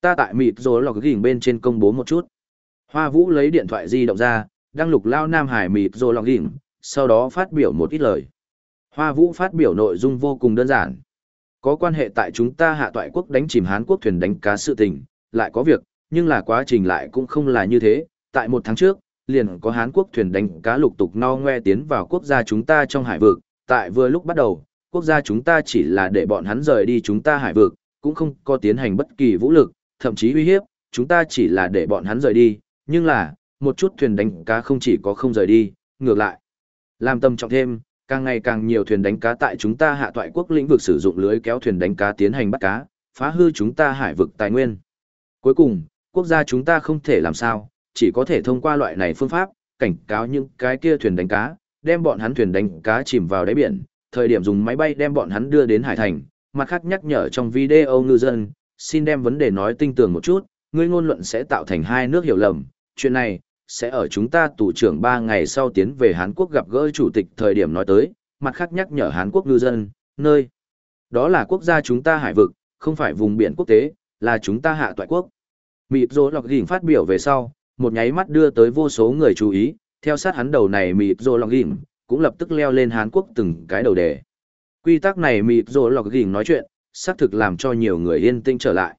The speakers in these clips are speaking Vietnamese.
Ta tại mịt rồi lọc gỉnh bên trên công bố một chút. Hoa Vũ lấy điện thoại di động ra, đăng lục lao Nam Hải mịt rồi lọc gỉnh, sau đó phát biểu một ít lời. Hoa Vũ phát biểu nội dung vô cùng đơn giản. Có quan hệ tại chúng ta hạ toại quốc đánh chìm Hán quốc thuyền đánh cá sự tình, lại có việc, nhưng là quá trình lại cũng không là như thế. Tại một tháng trước, liền có Hán quốc thuyền đánh cá lục tục no ngoe tiến vào quốc gia chúng ta trong hải vực. Tại vừa lúc bắt đầu, quốc gia chúng ta chỉ là để bọn hắn rời đi chúng ta hải vực, cũng không có tiến hành bất kỳ vũ lực, thậm chí uy hiếp, chúng ta chỉ là để bọn hắn rời đi, nhưng là, một chút thuyền đánh cá không chỉ có không rời đi, ngược lại. Làm tâm trọng thêm, càng ngày càng nhiều thuyền đánh cá tại chúng ta hạ toại quốc lĩnh vực sử dụng lưới kéo thuyền đánh cá tiến hành bắt cá, phá hư chúng ta hải vực tài nguyên. Cuối cùng, quốc gia chúng ta không thể làm sao, chỉ có thể thông qua loại này phương pháp, cảnh cáo những cái kia thuyền đánh cá, đem bọn hắn thuyền đánh cá chìm vào đáy biển, thời điểm dùng máy bay đem bọn hắn đưa đến hải thành, mặt khác nhắc nhở trong video ngư dân, xin đem vấn đề nói tinh tường một chút, ngươi ngôn luận sẽ tạo thành hai nước hiểu lầm, chuyện này sẽ ở chúng ta tù trưởng 3 ngày sau tiến về Hàn Quốc gặp gỡ chủ tịch thời điểm nói tới, mặt khác nhắc nhở Hàn Quốc ngư dân, nơi đó là quốc gia chúng ta hải vực, không phải vùng biển quốc tế, là chúng ta hạ toại quốc. Mịp rô lọc gỉnh phát biểu về sau, một nháy mắt đưa tới vô số người chú ý, theo sát hắn đầu này mịp rô lọc gỉnh, cũng lập tức leo lên Hàn Quốc từng cái đầu đề. Quy tắc này mịp rô lọc gỉnh nói chuyện, xác thực làm cho nhiều người yên tĩnh trở lại.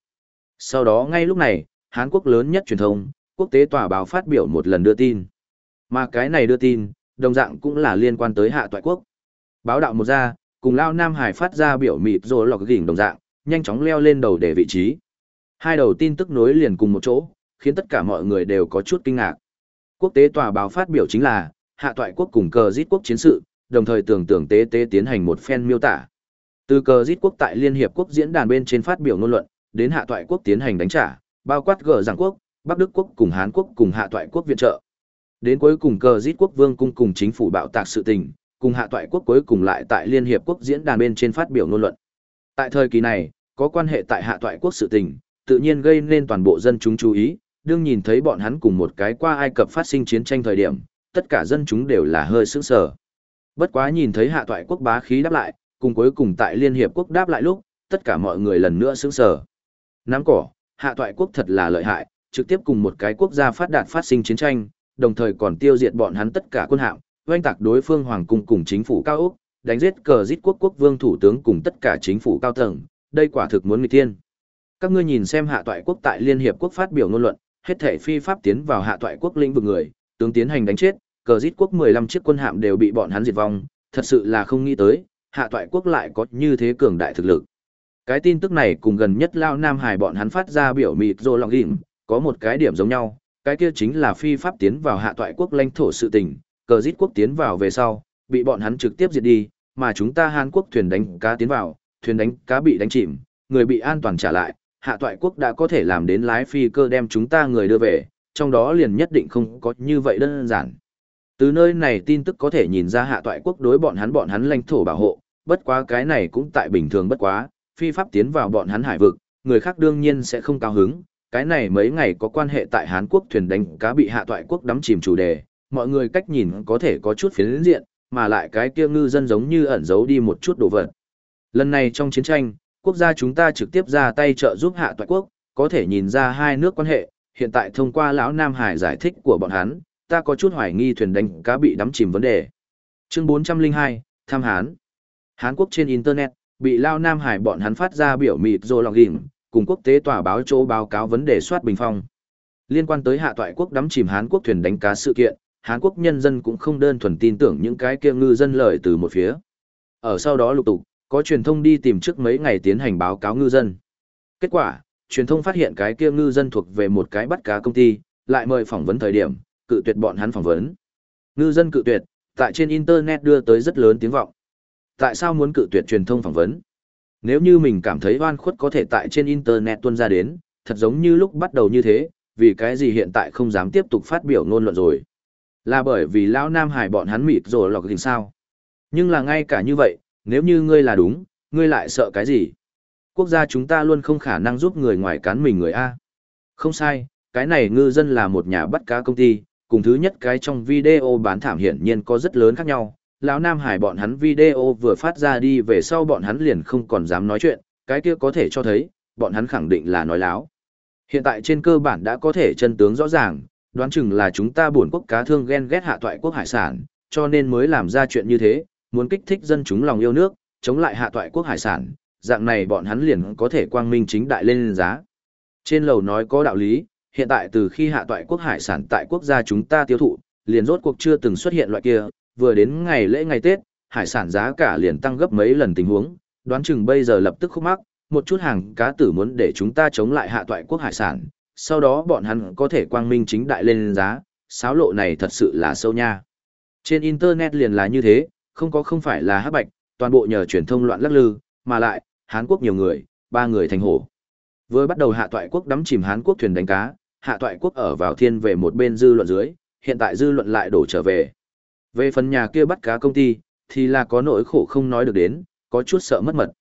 Sau đó ngay lúc này, Hàn Quốc lớn nhất truyền thông, quốc tế tòa báo phát biểu một lần đưa tin. Mà cái này đưa tin, đồng dạng cũng là liên quan tới hạ toại quốc. Báo đạo một ra, cùng Lao Nam Hải phát ra biểu mịt rồi lọc gỉnh đồng dạng, nhanh chóng leo lên đầu để vị trí. Hai đầu tin tức nối liền cùng một chỗ, khiến tất cả mọi người đều có chút kinh ngạc. Quốc tế tòa báo phát biểu chính là, hạ toại quốc cùng cờ giết quốc chiến sự, đồng thời tưởng tượng tế tế tiến hành một phen miêu tả. Từ cờ giết quốc tại Liên Hiệp Quốc diễn đàn bên trên phát biểu ngôn luận, đến hạ toại quốc tiến hành đánh trả, bao quát gờ giảng quốc, Bắc Đức quốc cùng Hán quốc cùng hạ toại quốc viện trợ. Đến cuối cùng cờ giết quốc vương cung cùng chính phủ bạo tạc sự tình, cùng hạ toại quốc cuối cùng lại tại Liên Hiệp Quốc diễn đàn bên trên phát biểu ngôn luận. Tại thời kỳ này, có quan hệ tại hạ toại quốc sự tình, tự nhiên gây nên toàn bộ dân chúng chú ý, đương nhìn thấy bọn hắn cùng một cái qua Ai Cập phát sinh chiến tranh thời điểm, tất cả dân chúng đều là hơi sững sờ. Bất quá nhìn thấy hạ toại quốc bá khí đáp lại, cùng cuối cùng tại Liên Hiệp Quốc đáp lại lúc, tất cả mọi người lần nữa sững sờ. Nắm cỏ, hạ toại quốc thật là lợi hại, trực tiếp cùng một cái quốc gia phát đạt phát sinh chiến tranh, đồng thời còn tiêu diệt bọn hắn tất cả quân hạm, oanh tạc đối phương hoàng cung cùng chính phủ cao ốc, đánh giết cờ giết quốc quốc vương thủ tướng cùng tất cả chính phủ cao tầng, đây quả thực muốn nghịch thiên. Các ngươi nhìn xem hạ toại quốc tại Liên hiệp quốc phát biểu ngôn luận, hết thể phi pháp tiến vào hạ toại quốc lĩnh vực người, tướng tiến hành đánh chết, cờ giết quốc 15 chiếc quân hạm đều bị bọn hắn diệt vong, thật sự là không nghĩ tới, hạ toại quốc lại có như thế cường đại thực lực. Cái tin tức này cùng gần nhất Lao Nam Hải bọn hắn phát ra biểu mịt rồ lòng đỉnh, có một cái điểm giống nhau, cái kia chính là phi pháp tiến vào hạ toại quốc lãnh thổ sự tình, cờ giết quốc tiến vào về sau, bị bọn hắn trực tiếp diệt đi, mà chúng ta Hàn Quốc thuyền đánh cá tiến vào, thuyền đánh cá bị đánh chìm, người bị an toàn trả lại, hạ toại quốc đã có thể làm đến lái phi cơ đem chúng ta người đưa về, trong đó liền nhất định không có như vậy đơn giản. Từ nơi này tin tức có thể nhìn ra hạ toại quốc đối bọn hắn bọn hắn lãnh thổ bảo hộ, bất quá cái này cũng tại bình thường bất quá, phi pháp tiến vào bọn hắn hải vực, người khác đương nhiên sẽ không cao hứng, cái này mấy ngày có quan hệ tại Hán Quốc thuyền đánh cá bị hạ toại quốc đắm chìm chủ đề, mọi người cách nhìn có thể có chút phiến diện, mà lại cái kia ngư dân giống như ẩn giấu đi một chút đồ vật. Lần này trong chiến tranh, quốc gia chúng ta trực tiếp ra tay trợ giúp hạ toại quốc, có thể nhìn ra hai nước quan hệ, hiện tại thông qua lão Nam Hải giải thích của bọn hắn, ta có chút hoài nghi thuyền đánh cá bị đắm chìm vấn đề. Chương 402, Tham Hán Hán Quốc trên Internet, bị Lao Nam Hải bọn hắn phát ra biểu mịt rô lòng ghiểm, cùng quốc tế tòa báo chỗ báo cáo vấn đề soát bình phong. Liên quan tới hạ toại quốc đắm chìm Hán quốc thuyền đánh cá sự kiện, Hán quốc nhân dân cũng không đơn thuần tin tưởng những cái kia ngư dân lời từ một phía. Ở sau đó lục tục, có truyền thông đi tìm trước mấy ngày tiến hành báo cáo ngư dân. Kết quả, truyền thông phát hiện cái kia ngư dân thuộc về một cái bắt cá công ty, lại mời phỏng vấn thời điểm, cự tuyệt bọn hắn phỏng vấn. Ngư dân cự tuyệt, tại trên internet đưa tới rất lớn tiếng vọng. Tại sao muốn cự tuyệt truyền thông phỏng vấn? Nếu như mình cảm thấy oan khuất có thể tại trên internet tuân ra đến, thật giống như lúc bắt đầu như thế, vì cái gì hiện tại không dám tiếp tục phát biểu ngôn luận rồi. Là bởi vì lão Nam Hải bọn hắn mịt rồi lọc hình sao. Nhưng là ngay cả như vậy, nếu như ngươi là đúng, ngươi lại sợ cái gì? Quốc gia chúng ta luôn không khả năng giúp người ngoài cán mình người A. Không sai, cái này ngư dân là một nhà bắt cá công ty, cùng thứ nhất cái trong video bán thảm hiển nhiên có rất lớn khác nhau, lão Nam Hải bọn hắn video vừa phát ra đi về sau bọn hắn liền không còn dám nói chuyện, cái kia có thể cho thấy, bọn hắn khẳng định là nói láo. Hiện tại trên cơ bản đã có thể chân tướng rõ ràng, đoán chừng là chúng ta buồn quốc cá thương ghen ghét hạ toại quốc hải sản, cho nên mới làm ra chuyện như thế, muốn kích thích dân chúng lòng yêu nước, chống lại hạ toại quốc hải sản, dạng này bọn hắn liền có thể quang minh chính đại lên giá. Trên lầu nói có đạo lý, hiện tại từ khi hạ toại quốc hải sản tại quốc gia chúng ta tiêu thụ, liền rốt cuộc chưa từng xuất hiện loại kia, vừa đến ngày lễ ngày Tết, hải sản giá cả liền tăng gấp mấy lần tình huống, đoán chừng bây giờ lập tức khúc mắc, một chút hàng cá tử muốn để chúng ta chống lại hạ toại quốc hải sản, sau đó bọn hắn có thể quang minh chính đại lên giá, sáo lộ này thật sự là sâu nha. Trên Internet liền là như thế, không có không phải là hắc bạch, toàn bộ nhờ truyền thông loạn lắc lư, mà lại, Hán Quốc nhiều người, ba người thành hổ. Vừa bắt đầu hạ toại quốc đắm chìm Hán Quốc thuyền đánh cá, hạ toại quốc ở vào thiên về một bên dư luận dưới, hiện tại dư luận lại đổ trở về. Về phần nhà kia bắt cá công ty, thì là có nỗi khổ không nói được đến, có chút sợ mất mật.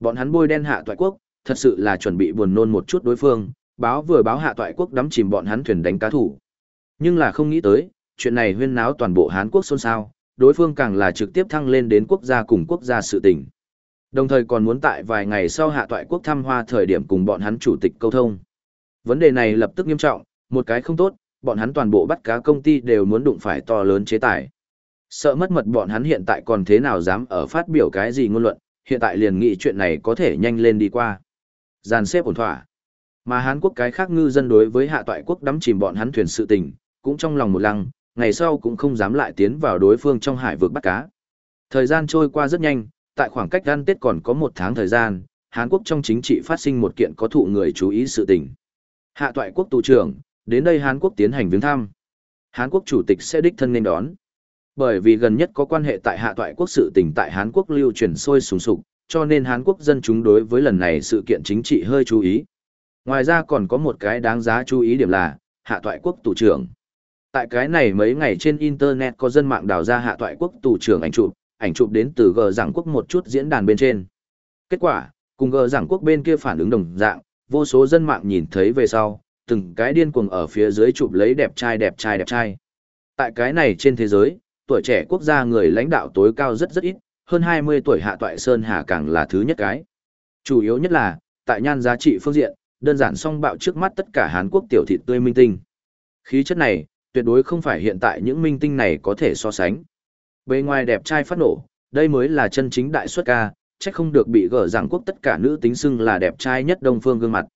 Bọn hắn bôi đen hạ toại quốc, thật sự là chuẩn bị buồn nôn một chút đối phương, báo vừa báo hạ toại quốc đắm chìm bọn hắn thuyền đánh cá thủ. Nhưng là không nghĩ tới, chuyện này huyên náo toàn bộ Hán quốc xôn xao, đối phương càng là trực tiếp thăng lên đến quốc gia cùng quốc gia sự tình. Đồng thời còn muốn tại vài ngày sau hạ toại quốc thăm hoa thời điểm cùng bọn hắn chủ tịch câu thông. Vấn đề này lập tức nghiêm trọng, một cái không tốt, bọn hắn toàn bộ bắt cá công ty đều muốn đụng phải to lớn chế tài. Sợ mất mật bọn hắn hiện tại còn thế nào dám ở phát biểu cái gì ngôn luận, hiện tại liền nghĩ chuyện này có thể nhanh lên đi qua. Giàn xếp ổn thỏa. Mà Hán Quốc cái khác ngư dân đối với hạ toại quốc đắm chìm bọn hắn thuyền sự tình, cũng trong lòng một lăng, ngày sau cũng không dám lại tiến vào đối phương trong hải vực bắt cá. Thời gian trôi qua rất nhanh, tại khoảng cách gian Tết còn có một tháng thời gian, Hán Quốc trong chính trị phát sinh một kiện có thụ người chú ý sự tình. Hạ toại quốc tù trưởng, đến đây Hán Quốc tiến hành viếng thăm. Hán Quốc chủ tịch sẽ đích thân nên đón. Bởi vì gần nhất có quan hệ tại hạ toại quốc sự tình tại Hán Quốc lưu truyền sôi sùng sục, cho nên Hán Quốc dân chúng đối với lần này sự kiện chính trị hơi chú ý. Ngoài ra còn có một cái đáng giá chú ý điểm là, hạ toại quốc tù trưởng. Tại cái này mấy ngày trên Internet có dân mạng đào ra hạ toại quốc tù trưởng ảnh chụp, ảnh chụp đến từ gờ giảng quốc một chút diễn đàn bên trên. Kết quả, cùng gờ giảng quốc bên kia phản ứng đồng dạng, vô số dân mạng nhìn thấy về sau, từng cái điên cuồng ở phía dưới chụp lấy đẹp trai đẹp trai đẹp trai. Tại cái này trên thế giới, tuổi trẻ quốc gia người lãnh đạo tối cao rất rất ít, hơn 20 tuổi hạ toại Sơn Hà càng là thứ nhất cái. Chủ yếu nhất là, tại nhan giá trị phương diện, đơn giản song bạo trước mắt tất cả Hàn Quốc tiểu thịt tươi minh tinh. Khí chất này, tuyệt đối không phải hiện tại những minh tinh này có thể so sánh. Bề ngoài đẹp trai phát nổ, đây mới là chân chính đại xuất ca, chắc không được bị gỡ rằng quốc tất cả nữ tính xưng là đẹp trai nhất đông phương gương mặt.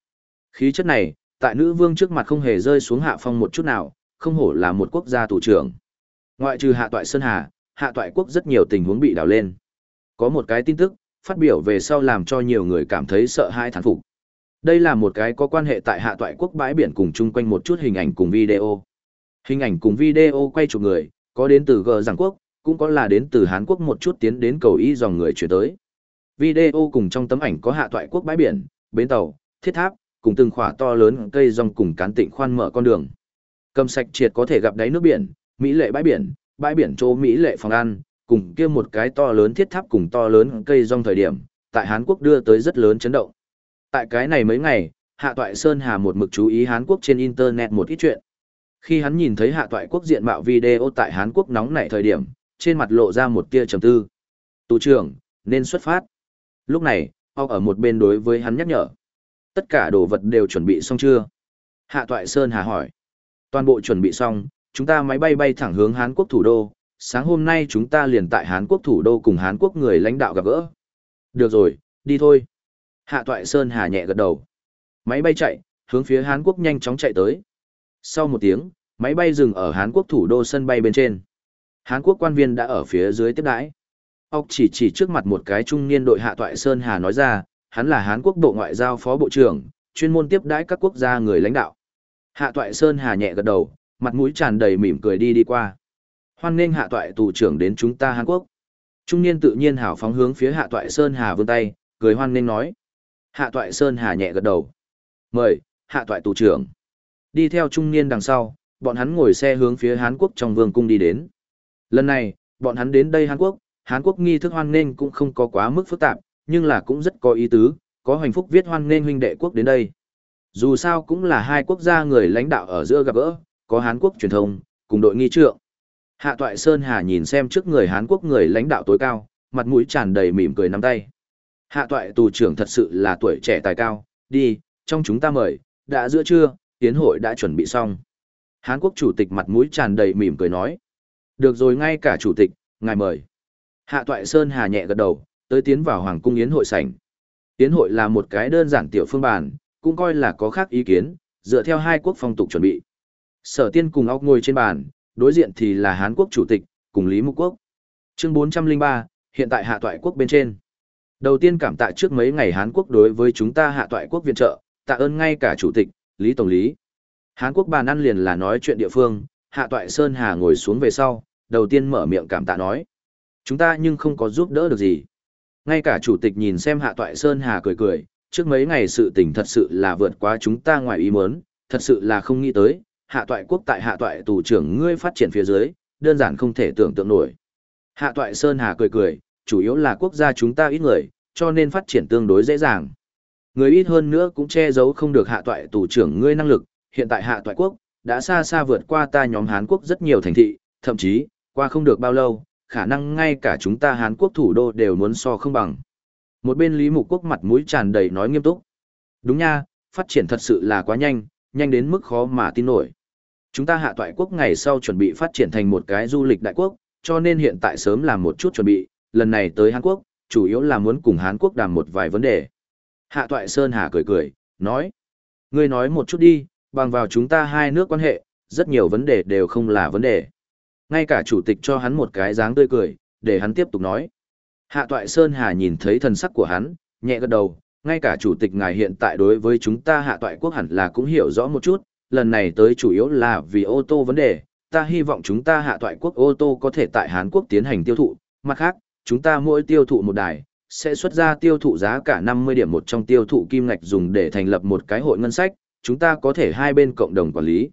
Khí chất này, tại nữ vương trước mặt không hề rơi xuống hạ phong một chút nào, không hổ là một quốc gia thủ trưởng. Ngoại trừ hạ toại Sơn Hà, hạ toại quốc rất nhiều tình huống bị đào lên. Có một cái tin tức, phát biểu về sau làm cho nhiều người cảm thấy sợ hãi thán phục. Đây là một cái có quan hệ tại hạ toại quốc bãi biển cùng chung quanh một chút hình ảnh cùng video. Hình ảnh cùng video quay chụp người, có đến từ G Giảng Quốc, cũng có là đến từ Hán Quốc một chút tiến đến cầu y dòng người chuyển tới. Video cùng trong tấm ảnh có hạ toại quốc bãi biển, bến tàu, thiết tháp, cùng từng khỏa to lớn cây rong cùng cán tịnh khoan mở con đường. Cầm sạch triệt có thể gặp đáy nước biển, mỹ lệ bãi biển, bãi biển chỗ mỹ lệ phòng ăn, cùng kia một cái to lớn thiết tháp cùng to lớn cây rong thời điểm, tại Hán Quốc đưa tới rất lớn chấn động. Tại cái này mấy ngày, Hạ Toại Sơn Hà một mực chú ý Hán Quốc trên Internet một ít chuyện. Khi hắn nhìn thấy Hạ Toại Quốc diện mạo video tại Hán Quốc nóng nảy thời điểm, trên mặt lộ ra một tia trầm tư. Tù trưởng, nên xuất phát. Lúc này, ông ở một bên đối với hắn nhắc nhở. Tất cả đồ vật đều chuẩn bị xong chưa? Hạ Toại Sơn Hà hỏi. Toàn bộ chuẩn bị xong, chúng ta máy bay bay thẳng hướng Hán Quốc thủ đô. Sáng hôm nay chúng ta liền tại Hán Quốc thủ đô cùng Hán Quốc người lãnh đạo gặp gỡ. Được rồi, đi thôi. Hạ Toại Sơn Hà nhẹ gật đầu. Máy bay chạy, hướng phía Hán Quốc nhanh chóng chạy tới. Sau một tiếng, máy bay dừng ở Hán Quốc thủ đô sân bay bên trên. Hán Quốc quan viên đã ở phía dưới tiếp đãi. Ốc chỉ chỉ trước mặt một cái trung niên đội Hạ Toại Sơn Hà nói ra, hắn là Hán Quốc Bộ Ngoại giao Phó Bộ trưởng, chuyên môn tiếp đãi các quốc gia người lãnh đạo. Hạ Toại Sơn Hà nhẹ gật đầu, mặt mũi tràn đầy mỉm cười đi đi qua. Hoan nghênh Hạ Toại tù trưởng đến chúng ta Hàn Quốc. Trung niên tự nhiên hảo phóng hướng phía Hạ Toại Sơn Hà vươn tay, cười hoan nghênh nói. Hạ Toại Sơn Hà nhẹ gật đầu. Mời, Hạ Toại tù trưởng. Đi theo trung niên đằng sau, bọn hắn ngồi xe hướng phía Hàn Quốc trong vương cung đi đến. Lần này, bọn hắn đến đây Hàn Quốc, Hàn Quốc nghi thức hoan nghênh cũng không có quá mức phức tạp, nhưng là cũng rất có ý tứ, có hoành phúc viết hoan nghênh huynh đệ quốc đến đây. Dù sao cũng là hai quốc gia người lãnh đạo ở giữa gặp gỡ, có Hán Quốc truyền thông, cùng đội nghi trượng. Hạ Toại Sơn Hà nhìn xem trước người Hán Quốc người lãnh đạo tối cao, mặt mũi tràn đầy mỉm cười nắm tay. Hạ Toại tù trưởng thật sự là tuổi trẻ tài cao, đi, trong chúng ta mời, đã giữa trưa, tiến hội đã chuẩn bị xong. Hán Quốc chủ tịch mặt mũi tràn đầy mỉm cười nói. Được rồi ngay cả chủ tịch, ngài mời. Hạ Toại Sơn hà nhẹ gật đầu, tới tiến vào Hoàng cung yến hội sảnh. Yến hội là một cái đơn giản tiểu phương bản, cũng coi là có khác ý kiến, dựa theo hai quốc phong tục chuẩn bị. Sở tiên cùng óc ngồi trên bàn, đối diện thì là Hán quốc chủ tịch, cùng Lý Mục Quốc. Chương 403, hiện tại hạ toại quốc bên trên. Đầu tiên cảm tạ trước mấy ngày Hán quốc đối với chúng ta hạ toại quốc viện trợ, tạ ơn ngay cả chủ tịch, Lý Tổng Lý. Hán quốc bàn ăn liền là nói chuyện địa phương, hạ toại Sơn Hà ngồi xuống về sau, đầu tiên mở miệng cảm tạ nói. Chúng ta nhưng không có giúp đỡ được gì. Ngay cả chủ tịch nhìn xem hạ toại Sơn Hà cười cười, trước mấy ngày sự tình thật sự là vượt quá chúng ta ngoài ý muốn, thật sự là không nghĩ tới, hạ toại quốc tại hạ toại tù trưởng ngươi phát triển phía dưới, đơn giản không thể tưởng tượng nổi. Hạ toại Sơn Hà cười cười, chủ yếu là quốc gia chúng ta ít người, cho nên phát triển tương đối dễ dàng. Người ít hơn nữa cũng che giấu không được hạ toại tù trưởng ngươi năng lực, hiện tại hạ toại quốc, đã xa xa vượt qua ta nhóm Hán Quốc rất nhiều thành thị, thậm chí, qua không được bao lâu, khả năng ngay cả chúng ta Hán Quốc thủ đô đều muốn so không bằng. Một bên Lý Mục Quốc mặt mũi tràn đầy nói nghiêm túc. Đúng nha, phát triển thật sự là quá nhanh, nhanh đến mức khó mà tin nổi. Chúng ta hạ toại quốc ngày sau chuẩn bị phát triển thành một cái du lịch đại quốc, cho nên hiện tại sớm làm một chút chuẩn bị, lần này tới Hàn Quốc, chủ yếu là muốn cùng Hàn Quốc đàm một vài vấn đề. Hạ toại Sơn Hà cười cười, nói. Ngươi nói một chút đi, bằng vào chúng ta hai nước quan hệ, rất nhiều vấn đề đều không là vấn đề. Ngay cả chủ tịch cho hắn một cái dáng tươi cười, để hắn tiếp tục nói. Hạ toại Sơn Hà nhìn thấy thần sắc của hắn, nhẹ gật đầu, ngay cả chủ tịch ngài hiện tại đối với chúng ta hạ toại quốc hẳn là cũng hiểu rõ một chút, lần này tới chủ yếu là vì ô tô vấn đề, ta hy vọng chúng ta hạ toại quốc ô tô có thể tại Hàn Quốc tiến hành tiêu thụ, mặt khác, chúng ta mỗi tiêu thụ một đài, sẽ xuất ra tiêu thụ giá cả 50 điểm một trong tiêu thụ kim ngạch dùng để thành lập một cái hội ngân sách, chúng ta có thể hai bên cộng đồng quản lý.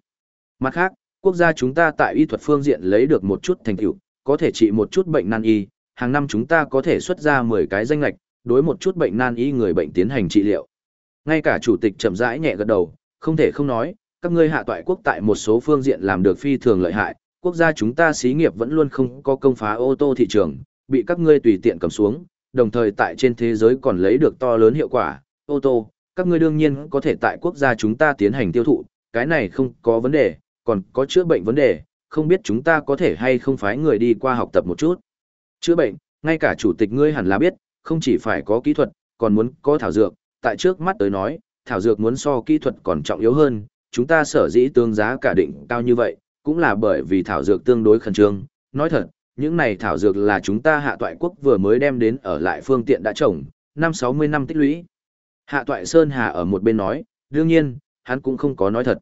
Mặt khác, quốc gia chúng ta tại y thuật phương diện lấy được một chút thành tựu, có thể trị một chút bệnh nan y, hàng năm chúng ta có thể xuất ra 10 cái danh ngạch, đối một chút bệnh nan y người bệnh tiến hành trị liệu. Ngay cả chủ tịch chậm rãi nhẹ gật đầu, không thể không nói, các ngươi hạ toại quốc tại một số phương diện làm được phi thường lợi hại, quốc gia chúng ta xí nghiệp vẫn luôn không có công phá ô tô thị trường, bị các ngươi tùy tiện cầm xuống, đồng thời tại trên thế giới còn lấy được to lớn hiệu quả, ô tô, các ngươi đương nhiên có thể tại quốc gia chúng ta tiến hành tiêu thụ, cái này không có vấn đề, còn có chữa bệnh vấn đề, không biết chúng ta có thể hay không phái người đi qua học tập một chút. Chữa bệnh, ngay cả chủ tịch ngươi hẳn là biết, không chỉ phải có kỹ thuật, còn muốn có thảo dược, tại trước mắt tới nói, thảo dược muốn so kỹ thuật còn trọng yếu hơn, chúng ta sở dĩ tương giá cả định cao như vậy, cũng là bởi vì thảo dược tương đối khẩn trương. Nói thật, những này thảo dược là chúng ta hạ toại quốc vừa mới đem đến ở lại phương tiện đã trồng, năm 60 năm tích lũy. Hạ toại Sơn Hà ở một bên nói, đương nhiên, hắn cũng không có nói thật.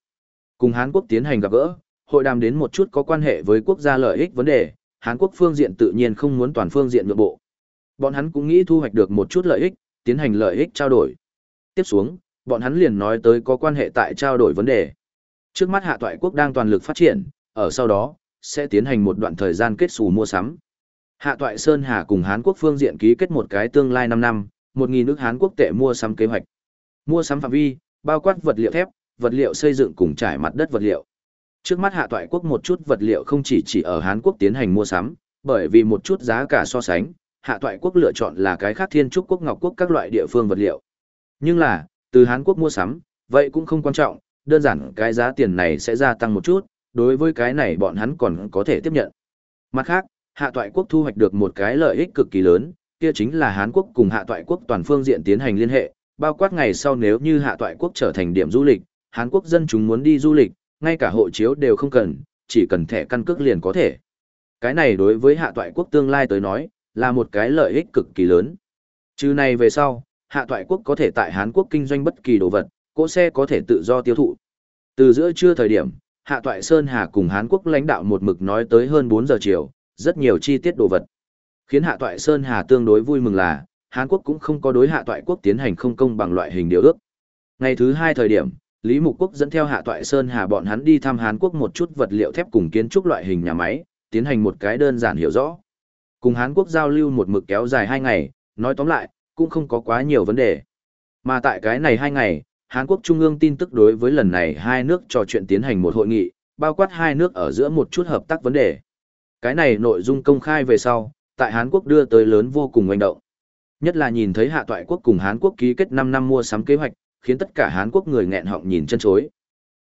Cùng Hán Quốc tiến hành gặp gỡ, hội đàm đến một chút có quan hệ với quốc gia lợi ích vấn đề, Hán Quốc phương diện tự nhiên không muốn toàn phương diện nhượng bộ. Bọn hắn cũng nghĩ thu hoạch được một chút lợi ích, tiến hành lợi ích trao đổi. Tiếp xuống, bọn hắn liền nói tới có quan hệ tại trao đổi vấn đề. Trước mắt hạ toại quốc đang toàn lực phát triển, ở sau đó, sẽ tiến hành một đoạn thời gian kết xù mua sắm. Hạ toại Sơn Hà cùng Hán Quốc phương diện ký kết một cái tương lai 5 năm, 1.000 nước Hán Quốc tệ mua sắm kế hoạch. Mua sắm phạm vi, bao quát vật liệu thép, vật liệu xây dựng cùng trải mặt đất vật liệu. Trước mắt hạ toại quốc một chút vật liệu không chỉ chỉ ở Hán Quốc tiến hành mua sắm, bởi vì một chút giá cả so sánh, hạ toại quốc lựa chọn là cái khác thiên trúc quốc ngọc quốc các loại địa phương vật liệu. Nhưng là, từ Hán Quốc mua sắm, vậy cũng không quan trọng, đơn giản cái giá tiền này sẽ gia tăng một chút, đối với cái này bọn hắn còn có thể tiếp nhận. Mặt khác, hạ toại quốc thu hoạch được một cái lợi ích cực kỳ lớn, kia chính là Hán Quốc cùng hạ toại quốc toàn phương diện tiến hành liên hệ, bao quát ngày sau nếu như hạ toại quốc trở thành điểm du lịch, Hán Quốc dân chúng muốn đi du lịch, ngay cả hộ chiếu đều không cần, chỉ cần thẻ căn cước liền có thể. Cái này đối với hạ toại quốc tương lai tới nói, là một cái lợi ích cực kỳ lớn. Trừ này về sau, hạ toại quốc có thể tại Hán Quốc kinh doanh bất kỳ đồ vật, cỗ xe có thể tự do tiêu thụ. Từ giữa trưa thời điểm, hạ toại Sơn Hà cùng Hán Quốc lãnh đạo một mực nói tới hơn 4 giờ chiều, rất nhiều chi tiết đồ vật. Khiến hạ toại Sơn Hà tương đối vui mừng là, Hán Quốc cũng không có đối hạ toại quốc tiến hành không công bằng loại hình điều ước. Ngày thứ hai thời điểm, Lý Mục Quốc dẫn theo hạ toại Sơn Hà bọn hắn đi thăm Hán Quốc một chút vật liệu thép cùng kiến trúc loại hình nhà máy, tiến hành một cái đơn giản hiểu rõ. Cùng Hán Quốc giao lưu một mực kéo dài hai ngày, nói tóm lại, cũng không có quá nhiều vấn đề. Mà tại cái này hai ngày, Hàn Quốc Trung ương tin tức đối với lần này hai nước trò chuyện tiến hành một hội nghị, bao quát hai nước ở giữa một chút hợp tác vấn đề. Cái này nội dung công khai về sau, tại Hàn Quốc đưa tới lớn vô cùng oanh động. Nhất là nhìn thấy hạ toại quốc cùng Hàn Quốc ký kết 5 năm mua sắm kế hoạch, khiến tất cả Hàn quốc người nghẹn họng nhìn chân chối.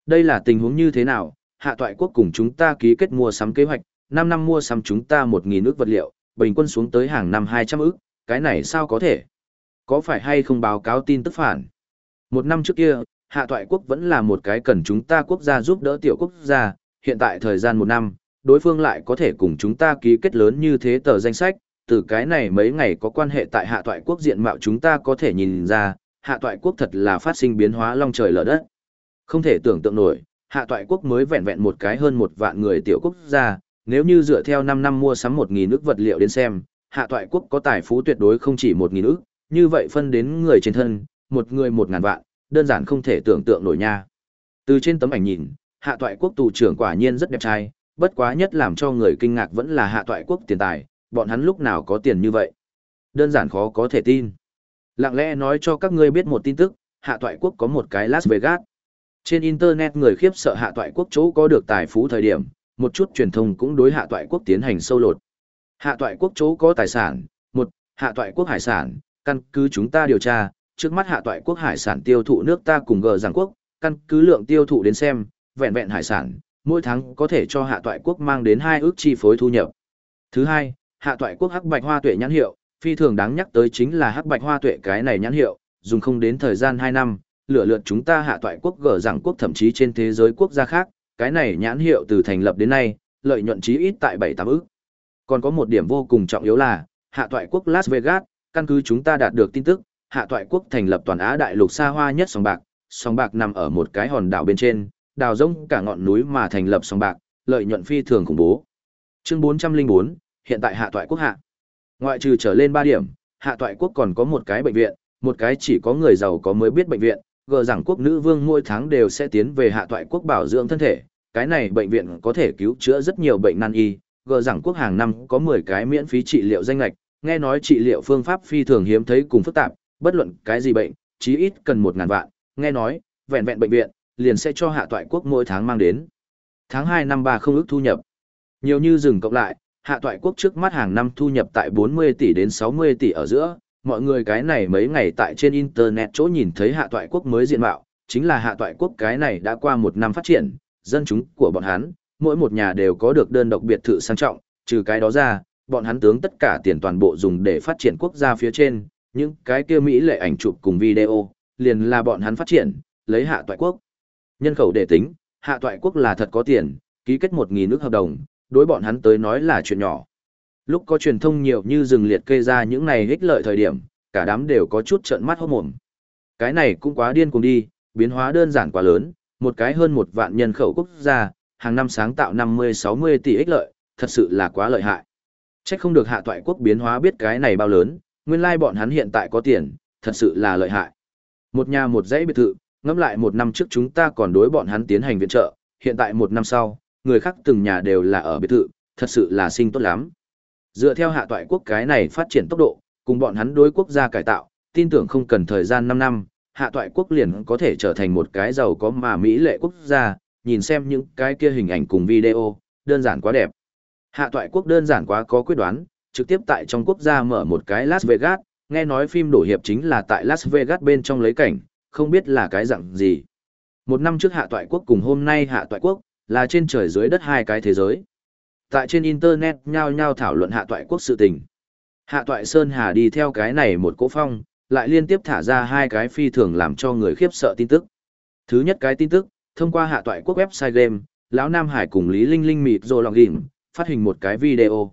Đây là tình huống như thế nào? Hạ toại quốc cùng chúng ta ký kết mua sắm kế hoạch, 5 năm mua sắm chúng ta 1.000 ước vật liệu, bình quân xuống tới hàng năm 200 ước, cái này sao có thể? Có phải hay không báo cáo tin tức phản? Một năm trước kia, hạ toại quốc vẫn là một cái cần chúng ta quốc gia giúp đỡ tiểu quốc gia, hiện tại thời gian một năm, đối phương lại có thể cùng chúng ta ký kết lớn như thế tờ danh sách, từ cái này mấy ngày có quan hệ tại hạ toại quốc diện mạo chúng ta có thể nhìn ra, hạ toại quốc thật là phát sinh biến hóa long trời lở đất. Không thể tưởng tượng nổi, hạ toại quốc mới vẹn vẹn một cái hơn một vạn người tiểu quốc gia, nếu như dựa theo 5 năm mua sắm 1.000 ức vật liệu đến xem, hạ toại quốc có tài phú tuyệt đối không chỉ 1.000 ức, như vậy phân đến người trên thân, một người một ngàn vạn, đơn giản không thể tưởng tượng nổi nha. Từ trên tấm ảnh nhìn, hạ toại quốc tù trưởng quả nhiên rất đẹp trai, bất quá nhất làm cho người kinh ngạc vẫn là hạ toại quốc tiền tài, bọn hắn lúc nào có tiền như vậy. Đơn giản khó có thể tin. Lặng lẽ nói cho các ngươi biết một tin tức, hạ toại quốc có một cái Las Vegas. Trên Internet người khiếp sợ hạ toại quốc chỗ có được tài phú thời điểm, một chút truyền thông cũng đối hạ toại quốc tiến hành sâu lột. Hạ toại quốc chỗ có tài sản, một, hạ toại quốc hải sản, căn cứ chúng ta điều tra, trước mắt hạ toại quốc hải sản tiêu thụ nước ta cùng gờ giảng quốc, căn cứ lượng tiêu thụ đến xem, vẹn vẹn hải sản, mỗi tháng có thể cho hạ toại quốc mang đến hai ước chi phối thu nhập. Thứ hai, hạ toại quốc hắc bạch hoa tuệ nhãn hiệu, phi thường đáng nhắc tới chính là hắc bạch hoa tuệ cái này nhãn hiệu, dùng không đến thời gian 2 năm, lựa lượt chúng ta hạ toại quốc gở giảng quốc thậm chí trên thế giới quốc gia khác, cái này nhãn hiệu từ thành lập đến nay, lợi nhuận chí ít tại 7-8 ức. Còn có một điểm vô cùng trọng yếu là, hạ toại quốc Las Vegas, căn cứ chúng ta đạt được tin tức, hạ toại quốc thành lập toàn Á đại lục xa hoa nhất sòng bạc, sòng bạc nằm ở một cái hòn đảo bên trên, đào rông cả ngọn núi mà thành lập sòng bạc, lợi nhuận phi thường khủng bố. Chương 404, hiện tại hạ toại quốc hạ. Ngoại trừ trở lên 3 điểm, hạ toại quốc còn có một cái bệnh viện, một cái chỉ có người giàu có mới biết bệnh viện, gờ rằng quốc nữ vương mỗi tháng đều sẽ tiến về hạ toại quốc bảo dưỡng thân thể, cái này bệnh viện có thể cứu chữa rất nhiều bệnh nan y, gờ rằng quốc hàng năm có 10 cái miễn phí trị liệu danh lạch, nghe nói trị liệu phương pháp phi thường hiếm thấy cùng phức tạp, bất luận cái gì bệnh, chí ít cần 1000 vạn, nghe nói, vẹn vẹn bệnh viện liền sẽ cho hạ toại quốc mỗi tháng mang đến. Tháng 2 năm 3 không ước thu nhập. Nhiều như rừng cộng lại, hạ toại quốc trước mắt hàng năm thu nhập tại 40 tỷ đến 60 tỷ ở giữa, mọi người cái này mấy ngày tại trên internet chỗ nhìn thấy hạ toại quốc mới diện mạo, chính là hạ toại quốc cái này đã qua một năm phát triển, dân chúng của bọn hắn, mỗi một nhà đều có được đơn độc biệt thự sang trọng, trừ cái đó ra, bọn hắn tướng tất cả tiền toàn bộ dùng để phát triển quốc gia phía trên, những cái kia Mỹ lệ ảnh chụp cùng video, liền là bọn hắn phát triển, lấy hạ toại quốc. Nhân khẩu để tính, hạ toại quốc là thật có tiền, ký kết 1.000 nước hợp đồng, đối bọn hắn tới nói là chuyện nhỏ. Lúc có truyền thông nhiều như rừng liệt kê ra những này ích lợi thời điểm, cả đám đều có chút trợn mắt hốt mồm. Cái này cũng quá điên cùng đi, biến hóa đơn giản quá lớn, một cái hơn một vạn nhân khẩu quốc gia, hàng năm sáng tạo 50-60 tỷ ích lợi, thật sự là quá lợi hại. Chắc không được hạ toại quốc biến hóa biết cái này bao lớn, nguyên lai bọn hắn hiện tại có tiền, thật sự là lợi hại. Một nhà một dãy biệt thự, ngẫm lại một năm trước chúng ta còn đối bọn hắn tiến hành viện trợ, hiện tại một năm sau, người khác từng nhà đều là ở biệt thự, thật sự là sinh tốt lắm. Dựa theo hạ toại quốc cái này phát triển tốc độ, cùng bọn hắn đối quốc gia cải tạo, tin tưởng không cần thời gian 5 năm, hạ toại quốc liền có thể trở thành một cái giàu có mà mỹ lệ quốc gia, nhìn xem những cái kia hình ảnh cùng video, đơn giản quá đẹp. Hạ toại quốc đơn giản quá có quyết đoán, trực tiếp tại trong quốc gia mở một cái Las Vegas, nghe nói phim đổ hiệp chính là tại Las Vegas bên trong lấy cảnh, không biết là cái dạng gì. Một năm trước hạ toại quốc cùng hôm nay hạ toại quốc, là trên trời dưới đất hai cái thế giới. Tại trên Internet nhao nhao thảo luận hạ toại quốc sự tình. Hạ toại Sơn Hà đi theo cái này một cỗ phong, lại liên tiếp thả ra hai cái phi thường làm cho người khiếp sợ tin tức. Thứ nhất cái tin tức, thông qua hạ toại quốc website game, lão Nam Hải cùng Lý Linh Linh mịt rồi lòng gìm phát hình một cái video.